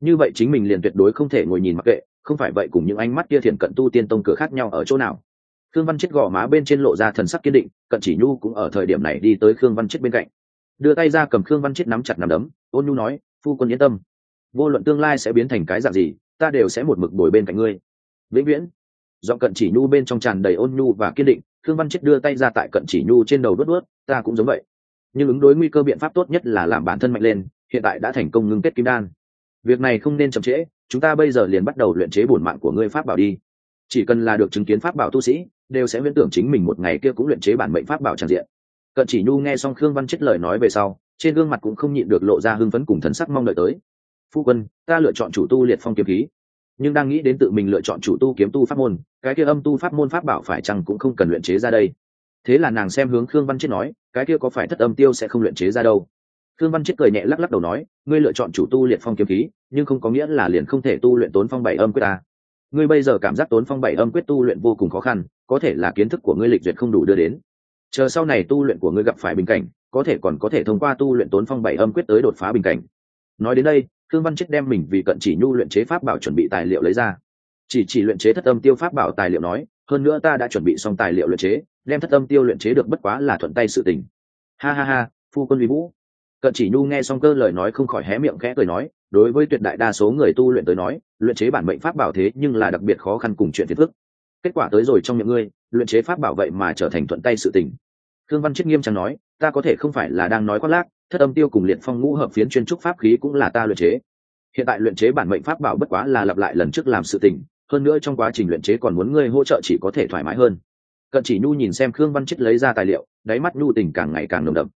Như vậy chính mình liền tuyệt đối không thể ngồi nhìn mặc kệ, không phải vậy cùng những ánh mắt kia thiện cận tu tiên tông cửa khác nhau ở chỗ nào. Khương văn chết gò má bên trên lộ ra thần sắc kiên định, cận chỉ nhu cũng ở thời điểm này đi tới khương văn chết bên cạnh. Đưa tay ra cầm khương văn chết nắm chặt nắm đấm, ôn nhu nói, phu quân yên tâm. Vô luận tương lai sẽ biến thành cái dạng gì, ta đều sẽ một mực bồi bên cạnh ngươi. Vĩnh viễn. Giọng cận chỉ nhu bên trong tràn đầy ôn nhu và kiên định Thương văn chết đưa tay ra tại cận chỉ nhu trên đầu đốt đốt ta cũng giống vậy. Nhưng ứng đối nguy cơ biện pháp tốt nhất là làm bản thân mạnh lên, hiện tại đã thành công ngưng kết kim đan. Việc này không nên chậm trễ, chúng ta bây giờ liền bắt đầu luyện chế bổn mạng của ngươi pháp bảo đi. Chỉ cần là được chứng kiến pháp bảo tu sĩ, đều sẽ viễn tưởng chính mình một ngày kia cũng luyện chế bản mệnh pháp bảo tràn diện. Cận chỉ nhu nghe xong khương văn chết lời nói về sau, trên gương mặt cũng không nhịn được lộ ra hưng phấn cùng thần sắc mong đợi tới. Phu quân, ta lựa chọn chủ tu liệt phong kiếm khí nhưng đang nghĩ đến tự mình lựa chọn chủ tu kiếm tu pháp môn, cái kia âm tu pháp môn pháp bảo phải chăng cũng không cần luyện chế ra đây? Thế là nàng xem hướng khương văn chết nói, cái kia có phải thất âm tiêu sẽ không luyện chế ra đâu? Khương văn chết cười nhẹ lắc lắc đầu nói, ngươi lựa chọn chủ tu liệt phong kiếm khí, nhưng không có nghĩa là liền không thể tu luyện tốn phong bảy âm quyết ta. Ngươi bây giờ cảm giác tốn phong bảy âm quyết tu luyện vô cùng khó khăn, có thể là kiến thức của ngươi lịch duyệt không đủ đưa đến. Chờ sau này tu luyện của ngươi gặp phải bình cảnh, có thể còn có thể thông qua tu luyện tốn phong bảy âm quyết tới đột phá bình cảnh. Nói đến đây khương văn chết đem mình vì cận chỉ nhu luyện chế pháp bảo chuẩn bị tài liệu lấy ra. Chỉ chỉ luyện chế thất âm tiêu pháp bảo tài liệu nói, hơn nữa ta đã chuẩn bị xong tài liệu luyện chế, đem thất âm tiêu luyện chế được bất quá là thuận tay sự tình. Ha ha ha, phu quân vi vũ. Cận chỉ nhu nghe xong cơ lời nói không khỏi hé miệng khẽ cười nói, đối với tuyệt đại đa số người tu luyện tới nói, luyện chế bản mệnh pháp bảo thế nhưng là đặc biệt khó khăn cùng chuyện phiền phức. Kết quả tới rồi trong miệng ngươi, luyện chế pháp bảo vậy mà trở thành thuận tay sự tình. Thương văn chết nghiêm trang nói ta có thể không phải là đang nói khoác lác, thất âm tiêu cùng liệt phong ngũ hợp phiến chuyên trúc pháp khí cũng là ta luyện chế. Hiện tại luyện chế bản mệnh pháp bảo bất quá là lặp lại lần trước làm sự tình, hơn nữa trong quá trình luyện chế còn muốn ngươi hỗ trợ chỉ có thể thoải mái hơn. Cận chỉ nhu nhìn xem khương văn chết lấy ra tài liệu, đáy mắt nhu tình càng ngày càng nồng đậm.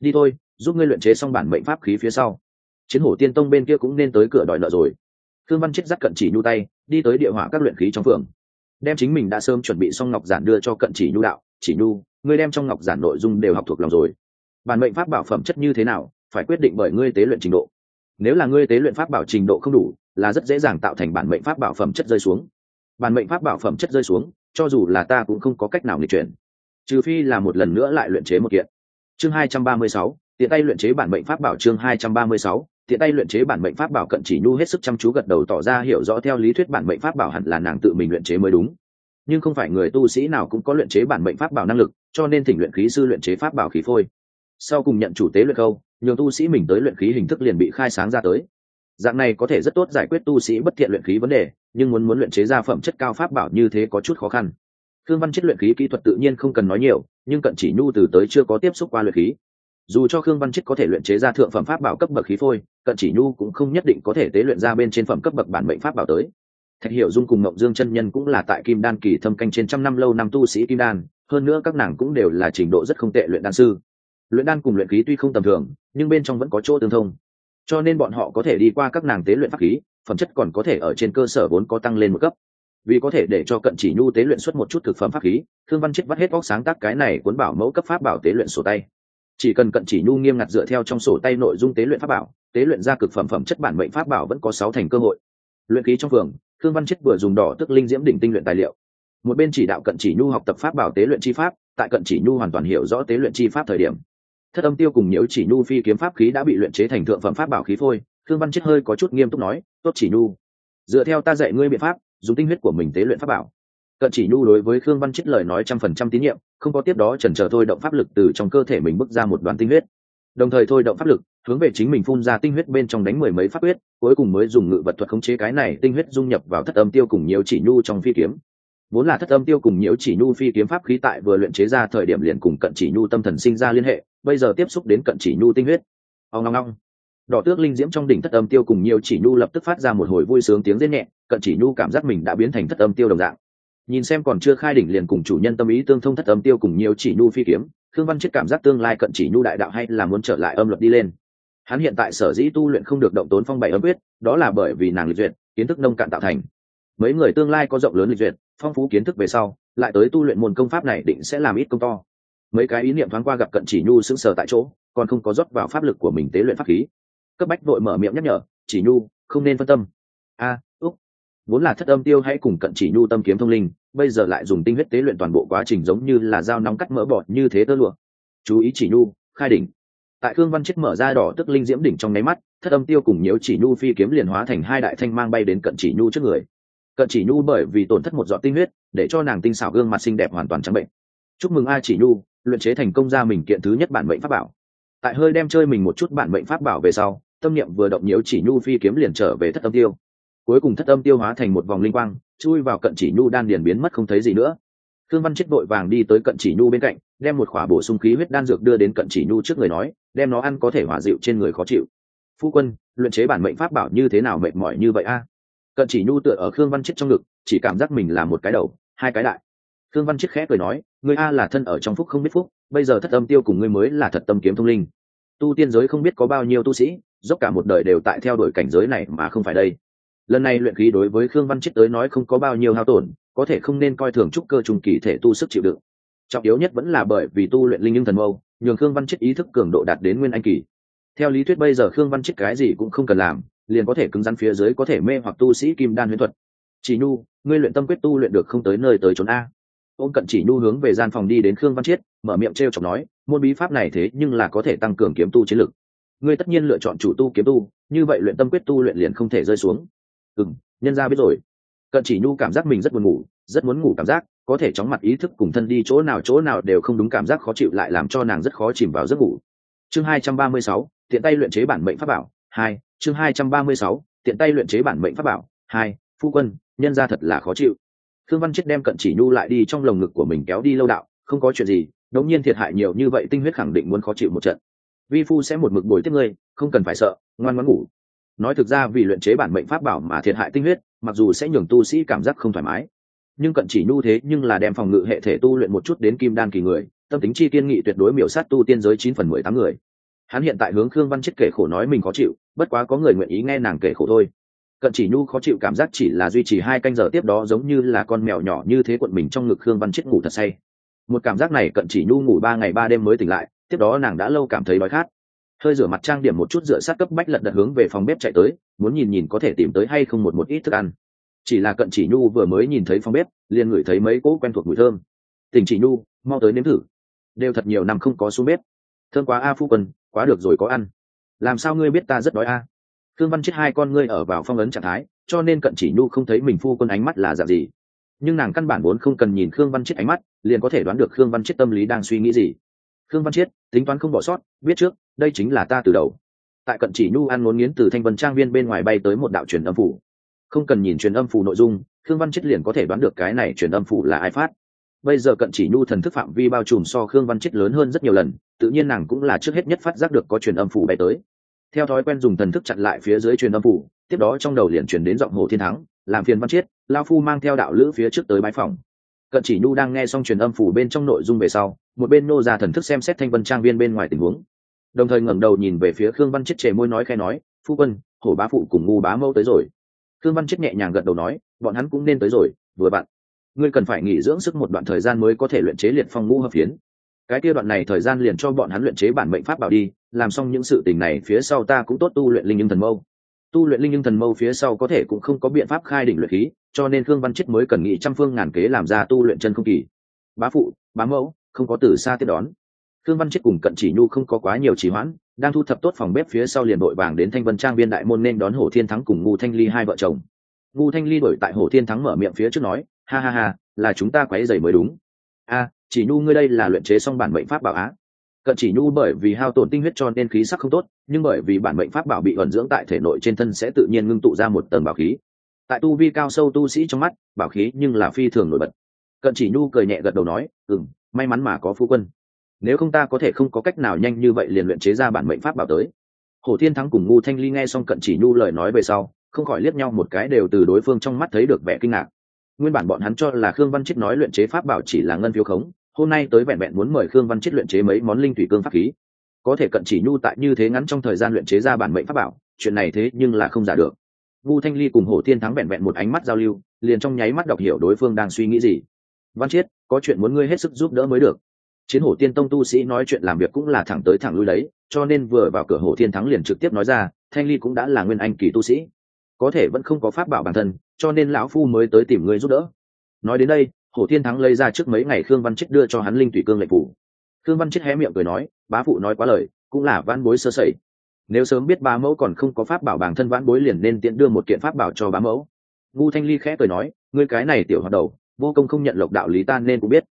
Đi thôi, giúp ngươi luyện chế xong bản mệnh pháp khí phía sau. Chiến hổ tiên tông bên kia cũng nên tới cửa đòi nợ rồi. Khương văn chết dắt cận chỉ nhu tay, đi tới địa hỏa các luyện khí trong phường. Đem chính mình đã sớm chuẩn bị xong ngọc giản đưa cho cận chỉ nhu đạo, chỉ nhu ngươi đem trong ngọc giản nội dung đều học thuộc lòng rồi. Bản mệnh pháp bảo phẩm chất như thế nào, phải quyết định bởi ngươi tế luyện trình độ. Nếu là ngươi tế luyện pháp bảo trình độ không đủ, là rất dễ dàng tạo thành bản mệnh pháp bảo phẩm chất rơi xuống. Bản mệnh pháp bảo phẩm chất rơi xuống, cho dù là ta cũng không có cách nào nghịch chuyển. Trừ phi là một lần nữa lại luyện chế một kiện. Chương hai trăm ba mươi sáu, tiện tay luyện chế bản mệnh pháp bảo chương hai trăm ba mươi sáu, tiện tay luyện chế bản mệnh pháp bảo cận chỉ nhu hết sức chăm chú gật đầu tỏ ra hiểu rõ theo lý thuyết bản mệnh pháp bảo hẳn là nàng tự mình luyện chế mới đúng nhưng không phải người tu sĩ nào cũng có luyện chế bản mệnh pháp bảo năng lực, cho nên thỉnh luyện khí sư luyện chế pháp bảo khí phôi. Sau cùng nhận chủ tế luyện câu nhiều tu sĩ mình tới luyện khí hình thức liền bị khai sáng ra tới. Dạng này có thể rất tốt giải quyết tu sĩ bất thiện luyện khí vấn đề, nhưng muốn muốn luyện chế ra phẩm chất cao pháp bảo như thế có chút khó khăn. Thương văn chất luyện khí kỹ thuật tự nhiên không cần nói nhiều, nhưng cận chỉ nhu từ tới chưa có tiếp xúc qua luyện khí. Dù cho khương văn chết có thể luyện chế ra thượng phẩm pháp bảo cấp bậc khí phôi, cận chỉ nhu cũng không nhất định có thể tế luyện ra bên trên phẩm cấp bậc bản mệnh pháp bảo tới thạch hiệu dung cùng mộng dương chân nhân cũng là tại kim đan kỳ thâm canh trên trăm năm lâu năm tu sĩ kim đan, hơn nữa các nàng cũng đều là trình độ rất không tệ luyện đan sư. Luyện đan cùng luyện khí tuy không tầm thường, nhưng bên trong vẫn có chỗ tương thông. Cho nên bọn họ có thể đi qua các nàng tế luyện pháp khí, phẩm chất còn có thể ở trên cơ sở vốn có tăng lên một cấp. Vì có thể để cho cận chỉ nhu tế luyện xuất một chút thực phẩm pháp khí, thương văn chết vắt hết óc sáng tác cái này cuốn bảo mẫu cấp pháp bảo tế luyện sổ tay. Chỉ cần cận chỉ nhu nghiêm ngặt dựa theo trong sổ tay nội dung tế luyện pháp bảo, tế luyện ra cực phẩm phẩm chất bản mệnh pháp bảo vẫn có sáu thành cơ hội. Luyện khí trong phường thương văn chết vừa dùng đỏ tức linh diễm đỉnh tinh luyện tài liệu. Một bên chỉ đạo cận chỉ nhu học tập pháp bảo tế luyện chi pháp, tại cận chỉ nhu hoàn toàn hiểu rõ tế luyện chi pháp thời điểm. Thất âm tiêu cùng nhiễu chỉ nhu phi kiếm pháp khí đã bị luyện chế thành thượng phẩm pháp bảo khí phôi thương văn chết hơi có chút nghiêm túc nói, tốt chỉ nhu, dựa theo ta dạy ngươi biện pháp, dùng tinh huyết của mình tế luyện pháp bảo. Cận chỉ nhu đối với khương văn chết lời nói trăm phần trăm tín nhiệm, không có tiếp đó chần chờ thôi động pháp lực từ trong cơ thể mình bước ra một đoàn tinh huyết đồng thời thôi động pháp lực, hướng về chính mình phun ra tinh huyết bên trong đánh mười mấy pháp huyết cuối cùng mới dùng ngự vật thuật khống chế cái này tinh huyết dung nhập vào thất âm tiêu cùng nhiều chỉ nhu trong phi kiếm. Vốn là thất âm tiêu cùng nhiễu chỉ nhu phi kiếm pháp khí tại vừa luyện chế ra thời điểm liền cùng cận chỉ nhu tâm thần sinh ra liên hệ, bây giờ tiếp xúc đến cận chỉ nhu tinh huyết. Ông ngong ngong đỏ tước linh diễm trong đỉnh thất âm tiêu cùng nhiều chỉ nhu lập tức phát ra một hồi vui sướng tiếng rên nhẹ, cận chỉ nhu cảm giác mình đã biến thành thất âm tiêu đồng dạng. Nhìn xem còn chưa khai đỉnh liền cùng chủ nhân tâm ý tương thông thất âm tiêu cùng nhiều chỉ nhu phi kiếm thương văn chết cảm giác tương lai cận chỉ nhu đại đạo hay là muốn trở lại âm luật đi lên. Hắn hiện tại sở dĩ tu luyện không được động tốn phong bảy âm quyết đó là bởi vì nàng lịch duyệt kiến thức nông cạn tạo thành. Mấy người tương lai có rộng lớn lịch duyệt phong phú kiến thức về sau lại tới tu luyện môn công pháp này định sẽ làm ít công to. Mấy cái ý niệm thoáng qua gặp cận chỉ nhu sững sờ tại chỗ còn không có rót vào pháp lực của mình tế luyện pháp khí. Cấp bách vội mở miệng nhắc nhở chỉ nhu không nên phân tâm. A à, úc vốn là thất âm tiêu hãy cùng cận chỉ nhu tâm kiếm thông linh bây giờ lại dùng tinh huyết tế luyện toàn bộ quá trình giống như là dao nóng cắt mỡ bọt như thế tơ lụa. Chú ý chỉ nhu, khai đỉnh. Tại khương văn chết mở ra đỏ tức linh diễm đỉnh trong nháy mắt, thất âm tiêu cùng nhiễu chỉ nhu phi kiếm liền hóa thành hai đại thanh mang bay đến cận chỉ nhu trước người. Cận chỉ nhu bởi vì tổn thất một giọt tinh huyết, để cho nàng tinh xảo gương mặt xinh đẹp hoàn toàn trắng bệnh. Chúc mừng a chỉ nhu, luyện chế thành công ra mình kiện thứ nhất bản mệnh pháp bảo. Tại hơi đem chơi mình một chút bản mệnh pháp bảo về sau, tâm niệm vừa động nhiễu chỉ nhu phi kiếm liền trở về thất âm tiêu cuối cùng thất âm tiêu hóa thành một vòng linh quang, chui vào cận chỉ nhu đan liền biến mất không thấy gì nữa. Thương văn chết đội vàng đi tới cận chỉ nhu bên cạnh, đem một khỏa bổ sung khí huyết đan dược đưa đến cận chỉ nhu trước người nói, đem nó ăn có thể hòa dịu trên người khó chịu. Phu quân, luyện chế bản mệnh pháp bảo như thế nào mệt mỏi như vậy a? Cận chỉ nhu tựa ở khương văn chết trong ngực, chỉ cảm giác mình là một cái đầu, hai cái đại. Khương văn chết khẽ cười nói, người a là thân ở trong phúc không biết phúc, bây giờ thất âm tiêu cùng ngươi mới là thật tâm kiếm thông linh. Tu tiên giới không biết có bao nhiêu tu sĩ, dốc cả một đời đều tại theo đuổi cảnh giới này mà không phải đây lần này luyện khí đối với khương văn chết tới nói không có bao nhiêu hao tổn, có thể không nên coi thường trúc cơ trùng kỳ thể tu sức chịu đựng. Trọng yếu nhất vẫn là bởi vì tu luyện linh nhưng thần mâu, nhường khương văn chết ý thức cường độ đạt đến nguyên anh kỳ. Theo lý thuyết bây giờ khương văn chết cái gì cũng không cần làm, liền có thể cứng rắn phía dưới có thể mê hoặc tu sĩ kim đan huyễn thuật. Chỉ nhu, ngươi luyện tâm quyết tu luyện được không tới nơi tới trốn a. Ôm cận chỉ nhu hướng về gian phòng đi đến khương văn chiết mở miệng t r e o chọc nói, môn bí pháp này thế nhưng là có thể tăng cường kiếm tu chiến lực. Ngươi tất nhiên lựa chọn chủ tu kiếm tu, như vậy luyện tâm quyết tu luyện liền không thể rơi xuống. Ừm, nhân ra biết rồi. Cận chỉ nhu cảm giác mình rất buồn ngủ rất muốn ngủ cảm giác có thể chóng mặt ý thức cùng thân đi chỗ nào chỗ nào đều không đúng cảm giác khó chịu lại làm cho nàng rất khó chìm vào giấc ngủ. Chương hai trăm ba mươi sáu tiện tay luyện chế bản mệnh pháp bảo hai chương hai trăm ba mươi sáu tiện tay luyện chế bản mệnh pháp bảo hai phu quân nhân ra thật là khó chịu. Thương văn chết đem cận chỉ nhu lại đi trong lồng ngực của mình kéo đi lâu đạo không có chuyện gì đống nhiên thiệt hại nhiều như vậy tinh huyết khẳng định muốn khó chịu một trận. Vi phu sẽ một mực bồi tiếp ngươi không cần phải sợ ngoan ngoãn ngủ nói thực ra vì luyện chế bản mệnh pháp bảo mà thiệt hại tinh huyết, mặc dù sẽ nhường tu sĩ cảm giác không thoải mái. Nhưng cận chỉ nhu thế nhưng là đem phòng ngự hệ thể tu luyện một chút đến kim đan kỳ người, tâm tính chi kiên nghị tuyệt đối miểu sát tu tiên giới chín phần mười tám người. Hắn hiện tại hướng khương văn chết kể khổ nói mình khó chịu, bất quá có người nguyện ý nghe nàng kể khổ thôi. Cận chỉ nhu khó chịu cảm giác chỉ là duy trì hai canh giờ tiếp đó giống như là con mèo nhỏ như thế quận mình trong ngực khương văn chết ngủ thật say. Một cảm giác này cận chỉ nhu ngủ ba ngày ba đêm mới tỉnh lại, tiếp đó nàng đã lâu cảm thấy đói khát hơi rửa mặt trang điểm một chút rửa sát cấp bách lật đật hướng về phòng bếp chạy tới, muốn nhìn nhìn có thể tìm tới hay không một một ít thức ăn. Chỉ là cận chỉ nhu vừa mới nhìn thấy phòng bếp, liền ngửi thấy mấy cỗ quen thuộc mùi thơm. Tình chỉ nhu, mau tới nếm thử. Đều thật nhiều năm không có xuống bếp. Thơm quá a phu quân, quá được rồi có ăn. Làm sao ngươi biết ta rất đói a? À? thương văn chết hai con ngươi ở vào phong ấn trạng thái, cho nên cận chỉ nhu không thấy mình phu quân ánh mắt là dạng gì. Nhưng nàng căn bản vốn không cần nhìn khương văn chết ánh mắt, liền có thể đoán được khương văn chết tâm lý đang suy nghĩ gì khương văn chiết, tính toán không bỏ sót, biết trước, đây chính là ta từ đầu. Tại cận chỉ nhu ăn ngốn nghiến từ thanh vân trang viên bên ngoài bay tới một đạo truyền âm phủ. Không cần nhìn truyền âm phủ nội dung, khương văn chiết liền có thể đoán được cái này truyền âm phủ là ai phát. Bây giờ cận chỉ nhu thần thức phạm vi bao trùm so khương văn chiết lớn hơn rất nhiều lần, tự nhiên nàng cũng là trước hết nhất phát giác được có truyền âm phủ bay tới. Theo thói quen dùng thần thức chặn lại phía dưới truyền âm phủ, tiếp đó trong đầu liền truyền đến giọng hồ thiên thắng, làm phiền văn chiết lao phu mang theo đạo lữ phía trước tới bãi phòng cận chỉ nhu đang nghe xong truyền âm phủ bên trong nội dung về sau, một bên nô ra thần thức xem xét thanh vân trang viên bên ngoài tình huống. Đồng thời ngẩng đầu nhìn về phía khương văn chết chề môi nói khai nói, phu quân, hổ bá phụ cùng ngu bá mâu tới rồi. Khương văn chết nhẹ nhàng gật đầu nói, bọn hắn cũng nên tới rồi, vừa bạn. Ngươi cần phải nghỉ dưỡng sức một đoạn thời gian mới có thể luyện chế liệt phong ngũ hợp phiến. Cái kia đoạn này thời gian liền cho bọn hắn luyện chế bản mệnh pháp bảo đi, làm xong những sự tình này phía sau ta cũng tốt tu luyện linh nhưng thần mâu tu luyện linh nhưng thần mâu phía sau có thể cũng không có biện pháp khai đỉnh luyện khí, cho nên khương văn chết mới cần nghĩ trăm phương ngàn kế làm ra tu luyện chân không kỳ. Bá phụ, bá mẫu, không có từ xa tiếp đón. Khương văn chết cùng cận chỉ nhu không có quá nhiều trì hoãn, đang thu thập tốt phòng bếp phía sau liền đội vàng đến thanh vân trang viên đại môn nên đón hồ thiên thắng cùng ngu thanh ly hai vợ chồng. Ngu thanh ly đổi tại hồ thiên thắng mở miệng phía trước nói, ha ha ha, là chúng ta quấy dày mới đúng. A, chỉ nhu ngươi đây là luyện chế xong bản mệnh pháp bảo á? Cận chỉ nhu bởi vì hao tổn tinh huyết cho nên khí sắc không tốt, nhưng bởi vì bản mệnh pháp bảo bị ẩn dưỡng tại thể nội trên thân sẽ tự nhiên ngưng tụ ra một tầng bảo khí. Tại tu vi cao sâu tu sĩ trong mắt, bảo khí nhưng là phi thường nổi bật. Cận chỉ nhu cười nhẹ gật đầu nói ừ m may mắn mà có phu quân. Nếu không ta có thể không có cách nào nhanh như vậy liền luyện chế ra bản mệnh pháp bảo tới. Hồ thiên thắng cùng ngu thanh ly nghe xong cận chỉ nhu lời nói về sau, không khỏi liếc nhau một cái đều từ đối phương trong mắt thấy được vẻ kinh ngạc. Nguyên bản bọn hắn cho là khương văn chết nói luyện chế pháp bảo chỉ là ngân phiếu khống hôm nay tới vẹn vẹn muốn mời khương văn chết luyện chế mấy món linh thủy cương pháp khí. Có thể cận chỉ nhu tại như thế ngắn trong thời gian luyện chế ra bản mệnh pháp bảo chuyện này thế nhưng là không giả được. Vu thanh ly cùng hổ thiên thắng vẹn vẹn một ánh mắt giao lưu liền trong nháy mắt đọc hiểu đối phương đang suy nghĩ gì. Văn chiết có chuyện muốn ngươi hết sức giúp đỡ mới được. Chiến hổ tiên tông tu sĩ nói chuyện làm việc cũng là thẳng tới thẳng lui lấy, cho nên vừa vào cửa hổ thiên thắng liền trực tiếp nói ra thanh ly cũng đã là nguyên anh kỳ tu sĩ có thể vẫn không có pháp bảo bản thân cho nên lão phu mới tới tìm ngươi giúp đỡ. Nói đến đây hổ thiên thắng lấy ra trước mấy ngày khương văn trích đưa cho hắn linh thủy cương lệnh phủ. Khương văn trích hé miệng cười nói, bá phụ nói quá lời, cũng là van bối sơ sẩy. Nếu sớm biết bá mẫu còn không có pháp bảo bản thân vãn bối liền nên tiện đưa một kiện pháp bảo cho bá mẫu. Ngu thanh ly khẽ cười nói, ngươi cái này tiểu hoạt đầu, vô công không nhận lộc đạo lý tan nên cũng biết.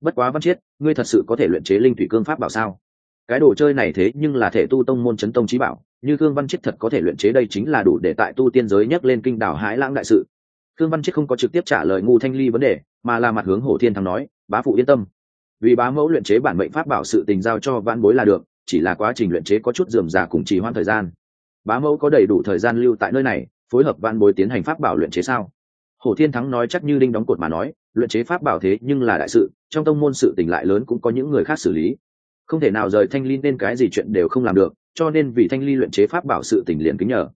Bất quá văn chiết ngươi thật sự có thể luyện chế linh thủy cương pháp bảo sao? Cái đồ chơi này thế nhưng là thể tu tông môn chấn tông trí bảo, như khương văn chiết thật có thể luyện chế đây chính là đủ để tại tu tiên giới nhắc lên kinh đảo hãi lãng đại sự. Khương văn chiết không có trực tiếp trả lời ngu thanh ly vấn đề mà là mặt hướng hổ thiên thắng nói bá phụ yên tâm. Vì bá mẫu luyện chế bản mệnh pháp bảo sự tình giao cho vãn bối là được chỉ là quá trình luyện chế có chút dườm già cùng trì hoãn thời gian. Bá mẫu có đầy đủ thời gian lưu tại nơi này phối hợp vãn bối tiến hành pháp bảo luyện chế sao? Hổ thiên thắng nói chắc như đinh đóng cột mà nói luyện chế pháp bảo thế nhưng là đại sự trong tông môn sự tình lại lớn cũng có những người khác xử lý. Không thể nào rời thanh ly nên cái gì chuyện đều không làm được cho nên vì thanh ly luyện chế pháp bảo sự tình liền kính nhờ.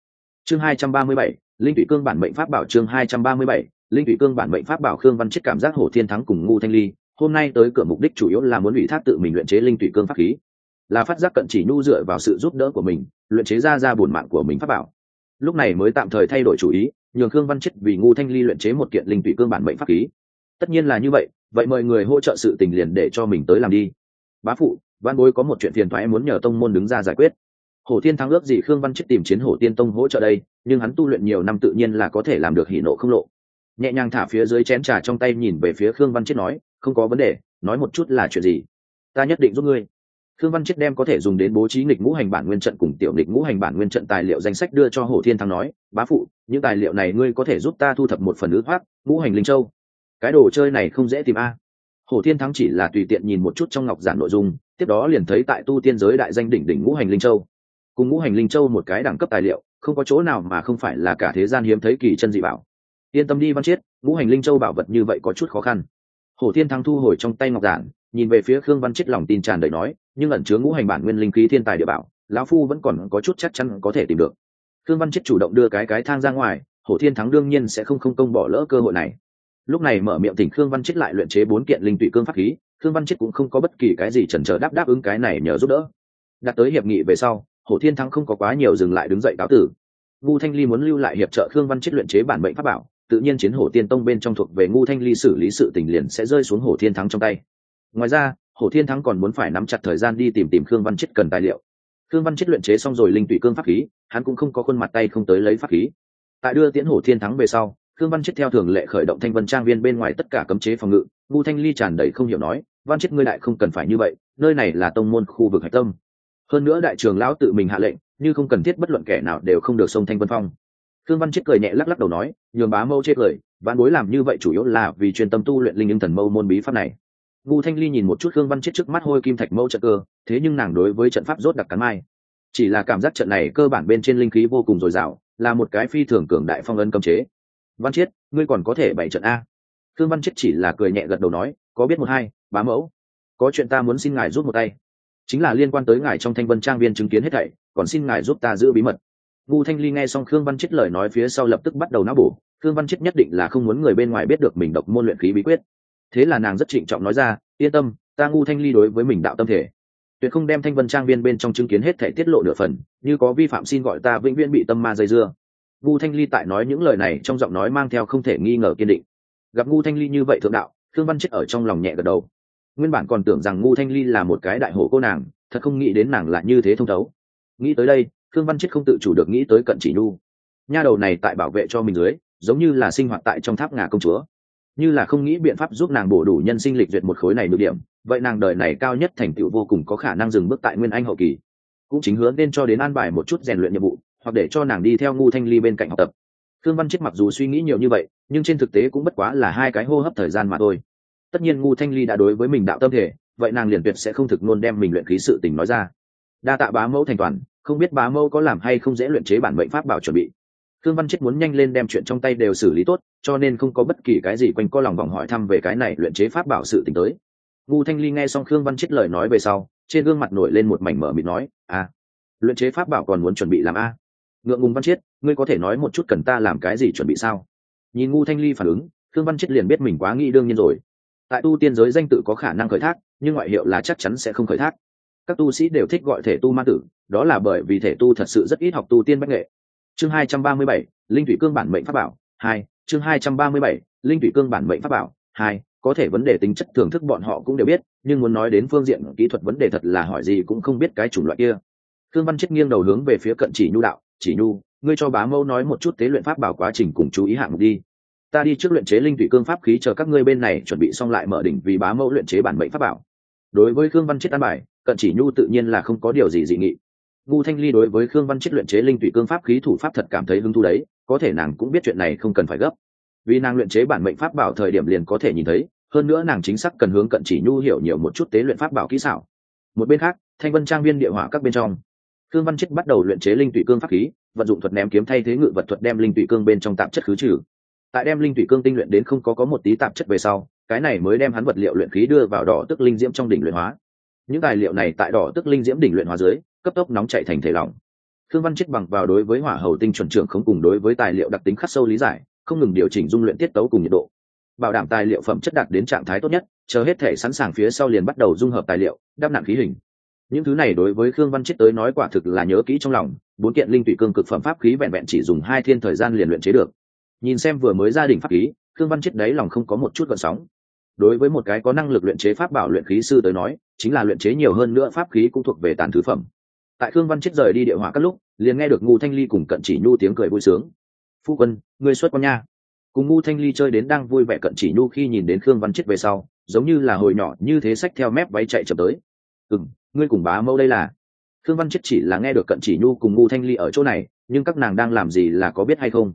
Chương 237, linh thủy cương bản mệnh pháp bảo chương 237, linh thủy cương bản mệnh pháp bảo khương văn chết cảm giác hổ thiên thắng cùng ngu thanh ly, hôm nay tới cửa mục đích chủ yếu là muốn ủy thác tự mình luyện chế linh thủy cương pháp khí. Là phát giác cận chỉ nhu dựa vào sự giúp đỡ của mình, luyện chế ra ra buồn mạng của mình pháp bảo. Lúc này mới tạm thời thay đổi chủ ý, nhường khương văn chết vì ngu thanh ly luyện chế một kiện linh thủy cương bản mệnh pháp khí. Tất nhiên là như vậy vậy mời người hỗ trợ sự tình liền để cho mình tới làm đi. Bá phụ, văn bối có một chuyện phiền thoái muốn nhờ tông môn đứng ra giải quyết. Hổ thiên thắng ước gì khương văn chết tìm chiến hổ tiên tông hỗ trợ đây, nhưng hắn tu luyện nhiều năm tự nhiên là có thể làm được hỉ nộ không lộ nhẹ nhàng thả phía dưới chén trà trong tay nhìn về phía khương văn chết nói không có vấn đề nói một chút là chuyện gì ta nhất định giúp ngươi Khương Văn Chết đem có thể dùng đến bố trí nghịch ngũ hành bản nguyên trận cùng tiểu nghịch ngũ hành bản nguyên trận tài liệu danh sách đưa cho Hồ Thiên Thắng nói, "Bá phụ, những tài liệu này ngươi có thể giúp ta thu thập một phần ứ thoát ngũ hành linh châu. Cái đồ chơi này không dễ tìm a." Hồ Thiên Thắng chỉ là tùy tiện nhìn một chút trong ngọc giản nội dung, tiếp đó liền thấy tại tu tiên giới đại danh đỉnh đỉnh ngũ hành linh châu. Cùng ngũ hành linh châu một cái đẳng cấp tài liệu, không có chỗ nào mà không phải là cả thế gian hiếm thấy kỳ chân dị bảo. Yên tâm đi Văn Chiết, ngũ hành linh châu bảo vật như vậy có chút khó khăn. Hổ Thiên Thắng thu hồi trong tay ngọc giản, nhìn về phía Khương Văn Chiết lòng tin tràn đầy nói, nhưng ẩn chứa ngũ hành bản nguyên linh khí thiên tài địa bảo lão phu vẫn còn có chút chắc chắn có thể tìm được. Khương văn Chiết chủ động đưa cái cái thang ra ngoài hổ thiên thắng đương nhiên sẽ không không công bỏ lỡ cơ hội này. Lúc này mở miệng tỉnh khương văn Chiết lại luyện chế bốn kiện linh tụy cương pháp khí khương văn Chiết cũng không có bất kỳ cái gì chần chờ đáp đáp ứng cái này nhờ giúp đỡ. Đặt tới hiệp nghị về sau hổ thiên thắng không có quá nhiều dừng lại đứng dậy cáo tử. Vu thanh ly muốn lưu lại hiệp trợ khương văn Chiết luyện chế bản mệnh pháp bảo tự nhiên chiến hổ tiên tông bên trong thuộc về ngu thanh ly xử lý sự tình liền sẽ rơi xuống hổ thiên thắng trong tay. Ngoài ra, hổ thiên thắng còn muốn phải nắm chặt thời gian đi tìm tìm khương văn chết cần tài liệu. Khương văn chết luyện chế xong rồi linh tụy cương pháp khí, hắn cũng không có khuôn mặt tay không tới lấy pháp khí. Tại đưa tiễn hổ thiên thắng về sau, khương văn chết theo thường lệ khởi động thanh vân trang viên bên ngoài tất cả cấm chế phòng ngự, ngu thanh ly tràn đầy không hiểu nói, văn chết ngươi đại không cần phải như vậy, nơi này là tông môn khu vực hạch tâm. Hơn nữa đại trường lão tự mình hạ lệnh, như không cần thiết bất luận kẻ nào đều không được sông thanh vân phong khương văn chết cười nhẹ lắc lắc đầu nói, nhường bá mâu chết cười ván bối làm như vậy chủ yếu là vì chuyên tâm tu luyện linh ứng thần mâu môn bí pháp này. Ngu thanh ly nhìn một chút khương văn chết trước mắt hôi kim thạch mâu trận cơ, thế nhưng nàng đối với trận pháp rốt đặc cắn mai. Chỉ là cảm giác trận này cơ bản bên trên linh khí vô cùng dồi dào, là một cái phi thường cường đại phong ân cấm chế. Văn chiết ngươi còn có thể bảy trận a. Khương văn chiết chỉ là cười nhẹ gật đầu nói, có biết một hai, bá mẫu, có chuyện ta muốn xin ngài giúp một tay. Chính là liên quan tới ngài trong thanh vân trang viên chứng kiến hết thảy, còn xin ngài giúp ta giữ bí mật ngu thanh ly nghe xong khương văn chết lời nói phía sau lập tức bắt đầu não bổ. Khương văn chết nhất định là không muốn người bên ngoài biết được mình độc môn luyện khí bí quyết. Thế là nàng rất trịnh trọng nói ra, yên tâm, ta ngu thanh ly đối với mình đạo tâm thể. Tuyệt không đem thanh vân trang viên bên trong chứng kiến hết thể tiết lộ nửa phần, như có vi phạm xin gọi ta vĩnh viễn bị tâm ma dây dưa. Ngu thanh ly tại nói những lời này trong giọng nói mang theo không thể nghi ngờ kiên định. Gặp ngu thanh ly như vậy thượng đạo thương văn chết ở trong lòng nhẹ gật đầu. Nguyên bản còn tưởng rằng ngu thanh ly là một cái đại hổ cô nàng, thật không nghĩ đến nàng là như thế thông thấu. Nghĩ tới đây thương văn chết không tự chủ được nghĩ tới cận chỉ nhu. Nha đầu này tại bảo vệ cho mình dưới, giống như là sinh hoạt tại trong tháp ngà công chúa. Như là không nghĩ biện pháp giúp nàng bổ đủ nhân sinh lịch duyệt một khối này được điểm, vậy nàng đời này cao nhất thành tựu vô cùng có khả năng dừng bước tại nguyên anh hậu kỳ. Cũng chính hướng nên cho đến an bài một chút rèn luyện nhiệm vụ, hoặc để cho nàng đi theo ngu thanh ly bên cạnh học tập. Thương văn chết mặc dù suy nghĩ nhiều như vậy, nhưng trên thực tế cũng bất quá là hai cái hô hấp thời gian mà thôi. Tất nhiên ngu thanh ly đã đối với mình đạo tâm thể, vậy nàng liền tuyệt sẽ không thực luôn đem mình luyện khí sự tình nói ra. Đa tạ bá mẫu thành toàn không biết bá mâu có làm hay không dễ luyện chế bản mệnh pháp bảo chuẩn bị. Thương văn chết muốn nhanh lên đem chuyện trong tay đều xử lý tốt, cho nên không có bất kỳ cái gì quanh co lòng vòng hỏi thăm về cái này luyện chế pháp bảo sự t tới. Ngu thanh ly nghe xong khương văn chết lời nói về sau, trên gương mặt nổi lên một mảnh mở mịt nói à luyện chế pháp bảo còn muốn chuẩn bị làm a? Ngượng ngùng văn chết, ngươi có thể nói một chút cần ta làm cái gì chuẩn bị sao? Nhìn ngu thanh ly phản ứng, khương văn chết liền biết mình quá nghĩ đương nhiên rồi. Tại tu tiên giới danh tự có khả năng khởi thác, nhưng ngoại hiệu là chắc chắn sẽ không khởi thác các tu sĩ đều thích gọi thể tu ma tử đó là bởi vì thể tu thật sự rất ít học tu tiên bách nghệ. Chương 237, linh thủy cương bản mệnh pháp bảo hai chương 237, linh thủy cương bản mệnh pháp bảo hai có thể vấn đề tính chất thưởng thức bọn họ cũng đều biết nhưng muốn nói đến phương diện kỹ thuật vấn đề thật là hỏi gì cũng không biết cái chủng loại kia. Thương văn chết nghiêng đầu hướng về phía cận chỉ nhu đạo chỉ nhu ngươi cho bá mâu nói một chút tế luyện pháp bảo quá trình cùng chú ý hạng mục đi. Ta đi trước luyện chế linh thủy cương pháp khí chờ các ngươi bên này chuẩn bị xong lại mở đỉnh vì bá mâu luyện chế bản mệnh pháp bảo. Đối với khương văn chết an bài cận chỉ nhu tự nhiên là không có điều gì dị nghị. Ngu thanh ly đối với khương văn chết luyện chế linh tụy cương pháp khí thủ pháp thật cảm thấy hứng thú đấy, có thể nàng cũng biết chuyện này không cần phải gấp. Vì nàng luyện chế bản mệnh pháp bảo thời điểm liền có thể nhìn thấy, hơn nữa nàng chính xác cần hướng cận chỉ nhu hiểu nhiều một chút tế luyện pháp bảo kỹ xảo. Một bên khác, thanh vân trang viên địa hỏa các bên trong, khương văn chết bắt đầu luyện chế linh tụy cương pháp khí, vận dụng thuật ném kiếm thay thế ngự vật thuật đem linh tụy cương bên trong tạp chất khứ trừ. Tại đem linh tụy cương tinh luyện đến không có có một tí tạp chất về sau, cái này mới đem hắn vật liệu luyện khí đưa vào đỏ tức linh diễm trong đỉnh luyện hóa những tài liệu này tại đỏ tức linh diễm đỉnh luyện hóa dưới, cấp tốc nóng chạy thành thể lỏng. Thương văn chết bằng vào đối với hỏa hầu tinh chuẩn trưởng không cùng đối với tài liệu đặc tính khắc sâu lý giải, không ngừng điều chỉnh dung luyện tiết tấu cùng nhiệt độ. Bảo đảm tài liệu phẩm chất đạt đến trạng thái tốt nhất, chờ hết thể sẵn sàng phía sau liền bắt đầu dung hợp tài liệu, đắp nặng khí hình. Những thứ này đối với khương văn chết tới nói quả thực là nhớ kỹ trong lòng, bốn kiện linh tụy cương cực phẩm pháp khí vẹn vẹn chỉ dùng hai thiên thời gian liền luyện chế được. Nhìn xem vừa mới gia đình pháp khí, khương văn chết đấy lòng không có một chút gợn sóng đối với một cái có năng lực luyện chế pháp bảo luyện khí sư tới nói, chính là luyện chế nhiều hơn nữa pháp khí cũng thuộc về tàn thứ phẩm. Tại khương văn chết rời đi địa hỏa các lúc, liền nghe được ngu thanh ly cùng cận chỉ nhu tiếng cười vui sướng. Phu quân, ngươi xuất con nha. Cùng ngu thanh ly chơi đến đang vui vẻ, cận chỉ nhu khi nhìn đến khương văn chết về sau, giống như là hồi nhỏ, như thế sách theo mép váy chạy chậm tới. Ừ ngươi cùng bá mẫu đây là? Thương văn chết chỉ là nghe được cận chỉ nhu cùng ngu thanh ly ở chỗ này, nhưng các nàng đang làm gì là có biết hay không?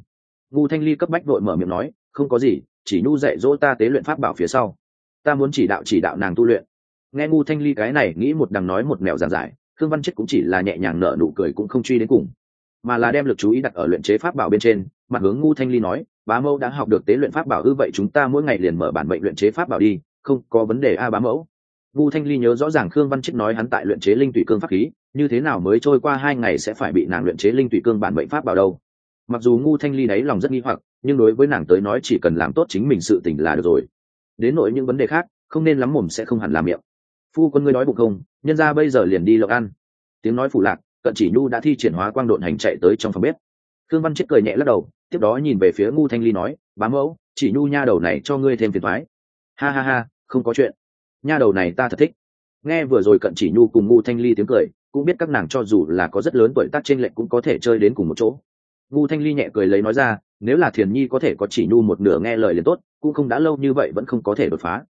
Ngu thanh ly cấp bách vội mở miệng nói, không có gì chỉ nhu dạy dỗ ta tế luyện pháp bảo phía sau. Ta muốn chỉ đạo chỉ đạo nàng tu luyện. Nghe ngu thanh ly cái này nghĩ một đằng nói một mẹo giản giải thương văn chết cũng chỉ là nhẹ nhàng nở nụ cười cũng không truy đến cùng. Mà là đem lực chú ý đặt ở luyện chế pháp bảo bên trên, mặt hướng ngu thanh ly nói, bá mẫu đã học được tế luyện pháp bảo ư vậy chúng ta mỗi ngày liền mở bản bệnh luyện chế pháp bảo đi, không có vấn đề a bá mẫu. Ngu thanh ly nhớ rõ ràng khương văn chết nói hắn tại luyện chế linh tụy cương pháp khí, như thế nào mới trôi qua hai ngày sẽ phải bị nàng luyện chế linh tụy cương bản bệnh pháp bảo đâu. Mặc dù ngu thanh ly đáy lòng rất nghi hoặc nhưng đối với nàng tới nói chỉ cần làm tốt chính mình sự tỉnh là được rồi. Đến nội những vấn đề khác, không nên lắm mồm sẽ không hẳn làm miệng. Phu quân ngươi nói bụng không? Nhân ra bây giờ liền đi lộc ăn. Tiếng nói phủ lạc, cận chỉ nhu đã thi triển hóa quang độn hành chạy tới trong phòng bếp. Khương văn chết cười nhẹ lắc đầu, tiếp đó nhìn về phía ngu thanh ly nói bám mẫu, chỉ nhu nha đầu này cho ngươi thêm phiền thoái. Ha ha ha, không có chuyện. Nha đầu này ta thật thích. Nghe vừa rồi cận chỉ nhu cùng ngu thanh ly tiếng cười, cũng biết các nàng cho dù là có rất lớn tuổi tác trên lệnh cũng có thể chơi đến cùng một chỗ. Ngu thanh ly nhẹ cười lấy nói ra nếu là thiền nhi có thể có chỉ nhu một nửa nghe lời liền tốt, cũng không đã lâu như vậy vẫn không có thể đột phá.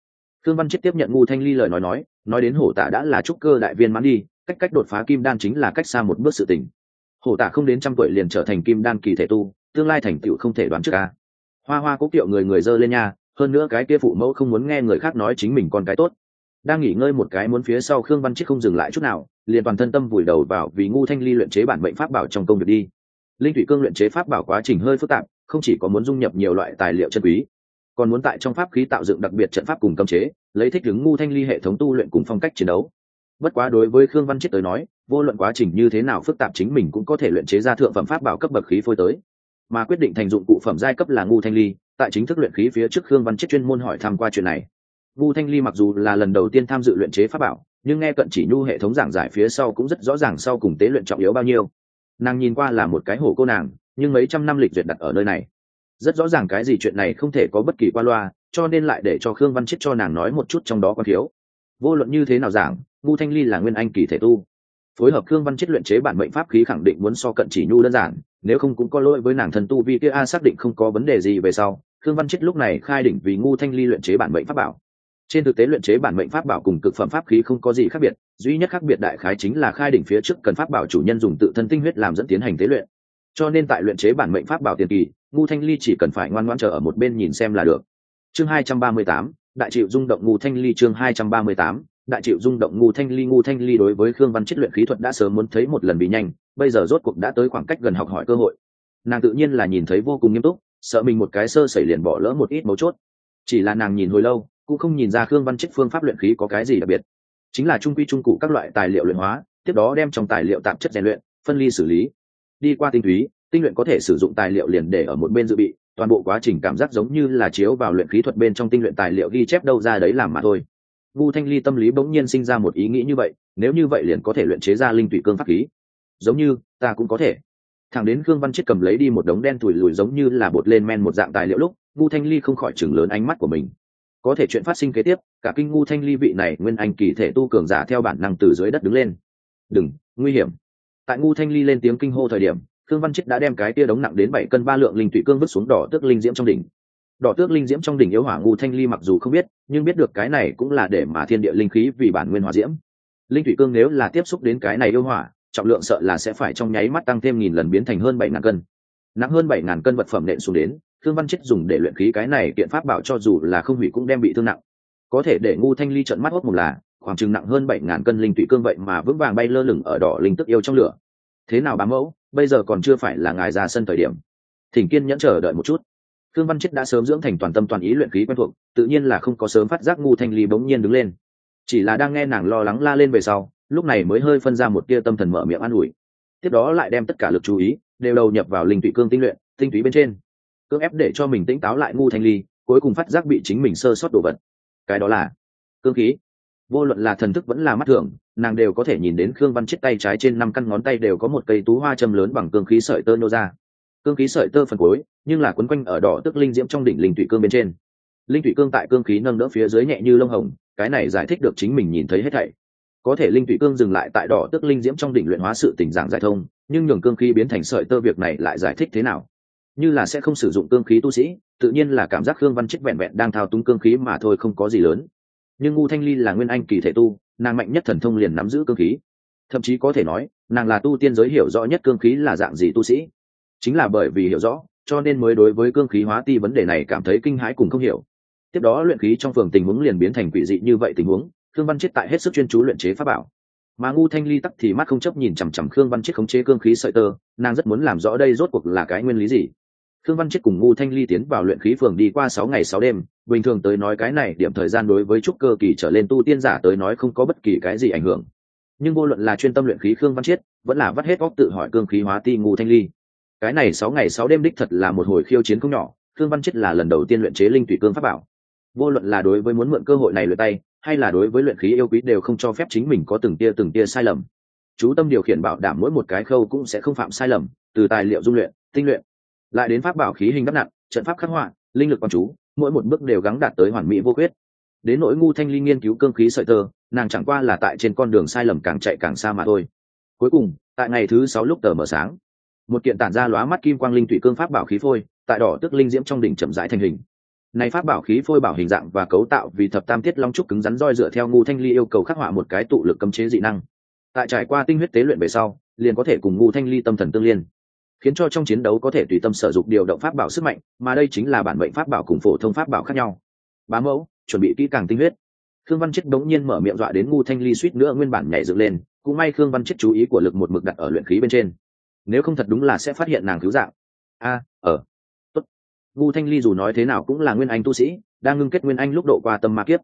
Thương văn chết tiếp nhận ngu thanh ly lời nói nói nói đến hổ tạ đã là trúc cơ đại viên mãn đi, cách cách đột phá kim đan chính là cách xa một bước sự tình. Hổ tạ không đến trăm tuổi liền trở thành kim đan kỳ thể tu, tương lai thành tựu không thể đoán trước ca hoa hoa cố kiệu người người dơ lên nha, hơn nữa cái kia phụ mẫu không muốn nghe người khác nói chính mình con cái tốt. Đang nghỉ ngơi một cái muốn phía sau khương văn chiết không dừng lại chút nào, liền toàn thân tâm vùi đầu vào vì ngu thanh ly luyện chế bản bệnh pháp bảo trong công việc đi. Linh thủy cương luyện chế pháp bảo quá trình hơi phức tạp không chỉ có muốn dung nhập nhiều loại tài liệu chân quý, còn muốn tại trong pháp khí tạo dựng đặc biệt trận pháp cùng cấm chế, lấy thích ứng ngu thanh ly hệ thống tu luyện cùng phong cách chiến đấu. Bất quá đối với khương văn chết tới nói, vô luận quá trình như thế nào phức tạp chính mình cũng có thể luyện chế ra thượng phẩm pháp bảo cấp bậc khí phôi tới. Mà quyết định thành dụng cụ phẩm giai cấp là ngu thanh ly, tại chính thức luyện khí phía trước khương văn chết chuyên môn hỏi tham qua chuyện này. Ngu thanh ly mặc dù là lần đầu tiên tham dự luyện chế pháp bảo, nhưng nghe cận chỉ nhu hệ thống giảng giải phía sau cũng rất rõ ràng sau cùng tế luyện trọng yếu bao nhiêu. Nàng nhìn qua là một cái hổ cô nàng nhưng mấy trăm năm lịch duyệt đặt ở nơi này. Rất rõ ràng cái gì chuyện này không thể có bất kỳ qua loa, cho nên lại để cho khương văn chết cho nàng nói một chút trong đó còn thiếu. Vô luận như thế nào giảng ngu thanh ly là nguyên anh kỳ thể tu. Phối hợp khương văn chết luyện chế bản mệnh pháp khí khẳng định muốn so cận chỉ nhu đơn giản, nếu không cũng có lỗi với nàng thần tu vì kia, a, xác định không có vấn đề gì về sau, khương văn chết lúc này khai đỉnh vì ngu thanh ly luyện chế bản mệnh pháp bảo. Trên thực tế luyện chế bản mệnh pháp bảo cùng cực phẩm pháp khí không có gì khác biệt, duy nhất khác biệt đại khái chính là khai đỉnh phía trước cần pháp bảo chủ nhân dùng tự thân tinh huyết làm dẫn tiến hành tế luyện cho nên tại luyện chế bản mệnh pháp bảo tiền kỳ, ngu thanh ly chỉ cần phải ngoan ngoãn chờ ở một bên nhìn xem là được. Chương hai trăm ba mươi tám, đại chịu rung động ngu thanh ly chương hai trăm ba mươi tám, đại chịu rung động ngu thanh ly, ngu thanh ly đối với khương văn chất luyện khí thuật đã sớm muốn thấy một lần bị nhanh, bây giờ rốt cuộc đã tới khoảng cách gần học hỏi cơ hội. Nàng tự nhiên là nhìn thấy vô cùng nghiêm túc, sợ mình một cái sơ xảy liền bỏ lỡ một ít mấu chốt. Chỉ là nàng nhìn hồi lâu, cũng không nhìn ra khương văn chất phương pháp luyện khí có cái gì đặc biệt. Chính là trung quy trung cụ các loại tài liệu luyện hóa, tiếp đó đem trong tài liệu tạp chất rèn luyện, phân ly xử lý đi qua tinh túy, tinh luyện có thể sử dụng tài liệu liền để ở một bên dự bị, toàn bộ quá trình cảm giác giống như là chiếu vào luyện khí thuật bên trong tinh luyện tài liệu ghi chép đâu ra đấy làm mà thôi. Vu thanh ly tâm lý bỗng nhiên sinh ra một ý nghĩ như vậy, nếu như vậy liền có thể luyện chế ra linh tụy cương pháp khí. Giống như, ta cũng có thể. Thẳng đến khương văn chết cầm lấy đi một đống đen thùi lùi giống như là bột lên men một dạng tài liệu lúc, vu thanh ly không khỏi chừng lớn ánh mắt của mình. Có thể chuyện phát sinh kế tiếp, cả kinh ngu thanh ly vị này nguyên anh kỳ thể tu cường giả theo bản năng từ dưới đất đứng lên. Đừng, nguy hiểm tại ngu thanh ly lên tiếng kinh hô thời điểm, khương văn chết đã đem cái tia đống nặng đến bảy cân ba lượng linh tụy cương vứt xuống đỏ tước linh diễm trong đỉnh. Đỏ tước linh diễm trong đỉnh yếu hỏa ngu thanh ly mặc dù không biết, nhưng biết được cái này cũng là để mà thiên địa linh khí vì bản nguyên hỏa diễm. Linh thủy cương nếu là tiếp xúc đến cái này yêu hỏa, trọng lượng sợ là sẽ phải trong nháy mắt tăng thêm nghìn lần biến thành hơn bảy ngàn cân. Nặng hơn bảy ngàn cân vật phẩm nện xuống đến thương văn chết dùng để luyện khí cái này kiện pháp bảo cho dù là không hủy cũng đem bị thương nặng. Có thể để ngu thanh ly trận mắt hốt một là khoảng chừng nặng hơn bảy ngàn cân linh tụy cương vậy mà vững vàng bay lơ lửng ở đỏ linh tức yêu trong lửa thế nào bám mẫu bây giờ còn chưa phải là ngài ra sân thời điểm thỉnh kiên nhẫn chờ đợi một chút Khương Văn Chết đã sớm dưỡng thành toàn tâm toàn ý luyện khí quen thuộc, tự nhiên là không có sớm phát giác ngu thanh ly bỗng nhiên đứng lên. Chỉ là đang nghe nàng lo lắng la lên về sau, lúc này mới hơi phân ra một tia tâm thần mở miệng an ủi. Tiếp đó lại đem tất cả lực chú ý đều đầu nhập vào linh tụy cương tinh luyện, tinh túy bên trên. Cưỡng ép để cho mình tỉnh táo lại ngu thanh ly, cuối cùng phát giác bị chính mình sơ sót đồ vật. Cái đó là cương khí. Vô luận là thần thức vẫn là mắt thường, nàng đều có thể nhìn đến Khương Văn Chết tay trái trên năm căn ngón tay đều có một cây tú hoa châm lớn bằng cương khí sợi tơ nô ra. Cương khí sợi tơ phần cuối nhưng là quấn quanh ở đỏ tức linh diễm trong đỉnh linh thủy cương bên trên. Linh thủy cương tại cương khí nâng đỡ phía dưới nhẹ như lông hồng cái này giải thích được chính mình nhìn thấy hết thảy. Có thể linh thủy cương dừng lại tại đỏ tức linh diễm trong đỉnh luyện hóa sự tình dạng giải thông nhưng nhường cương khí biến thành sợi tơ việc này lại giải thích thế nào? Như là sẽ không sử dụng cương khí tu sĩ tự nhiên là cảm giác khương văn chết vẹn vẹn đang thao túng cương khí mà thôi không có gì lớn nhưng ngu thanh ly là nguyên anh kỳ thể tu, nàng mạnh nhất thần thông liền nắm giữ cương khí. Thậm chí có thể nói, nàng là tu tiên giới hiểu rõ nhất cương khí là dạng gì tu sĩ. Chính là bởi vì hiểu rõ, cho nên mới đối với cương khí hóa ti vấn đề này cảm thấy kinh hãi cùng không hiểu. Tiếp đó luyện khí trong phường tình huống liền biến thành quỷ dị như vậy tình huống, khương văn chết tại hết sức chuyên chú luyện chế pháp bảo. Mà ngu thanh ly tắc thì mắt không chấp nhìn chằm chằm khương văn chết khống chế cương khí sợi tơ, nàng rất muốn làm rõ đây rốt cuộc là cái nguyên lý gì khương văn chết cùng Ngô thanh ly tiến vào luyện khí phường đi qua sáu ngày sáu đêm. Bình thường tới nói cái này điểm thời gian đối với trúc cơ kỳ trở lên tu tiên giả tới nói không có bất kỳ cái gì ảnh hưởng. Nhưng vô luận là chuyên tâm luyện khí khương văn chiết vẫn là vắt hết óc tự hỏi cương khí hóa ti Ngô thanh ly. Cái này sáu ngày sáu đêm đích thật là một hồi khiêu chiến không nhỏ, khương văn chiết là lần đầu tiên luyện chế linh tùy cương pháp bảo. Vô luận là đối với muốn mượn cơ hội này luyện tay, hay là đối với luyện khí yêu quý đều không cho phép chính mình có từng tia từng tia sai lầm. Chú tâm điều khiển bảo đảm mỗi một cái khâu cũng sẽ không phạm sai lầm, từ tài liệu dung luyện, tinh luyện lại đến pháp bảo khí hình đắp nặng trận pháp khắc họa, linh lực quan chú, mỗi một bước đều gắng đạt tới hoàn mỹ vô khuyết. Đến nỗi ngu thanh ly nghiên cứu cương khí sợi tơ, nàng chẳng qua là tại trên con đường sai lầm càng chạy càng xa mà thôi. Cuối cùng, tại ngày thứ sáu lúc tờ mờ sáng, một kiện tản ra lóa mắt kim quang linh thủy cương pháp bảo khí phôi, tại đỏ tức linh diễm trong đỉnh chậm rãi thành hình. Này pháp bảo khí phôi bảo hình dạng và cấu tạo vì thập tam tiết long trúc cứng rắn roi dựa theo ngu thanh ly yêu cầu khắc họa một cái tụ lực cấm chế dị năng. Tại trải qua tinh huyết tế luyện về sau, liền có thể cùng ngu thanh ly tâm thần tương liên khiến cho trong chiến đấu có thể tùy tâm sử dụng điều động pháp bảo sức mạnh, mà đây chính là bản mệnh pháp bảo cùng phổ thông pháp bảo khác nhau. Bá mẫu, chuẩn bị kỹ càng tinh huyết. Khương văn chết đống nhiên mở miệng dọa đến ngu thanh ly suýt nữa nguyên bản nhảy dựng lên, cũng may khương văn chết chú ý của lực một mực đặt ở luyện khí bên trên. Nếu không thật đúng là sẽ phát hiện nàng cứu dạng. A ở tốt. Ngu thanh ly dù nói thế nào cũng là nguyên anh tu sĩ, đang ngưng kết nguyên anh lúc độ qua tâm ma kiếp.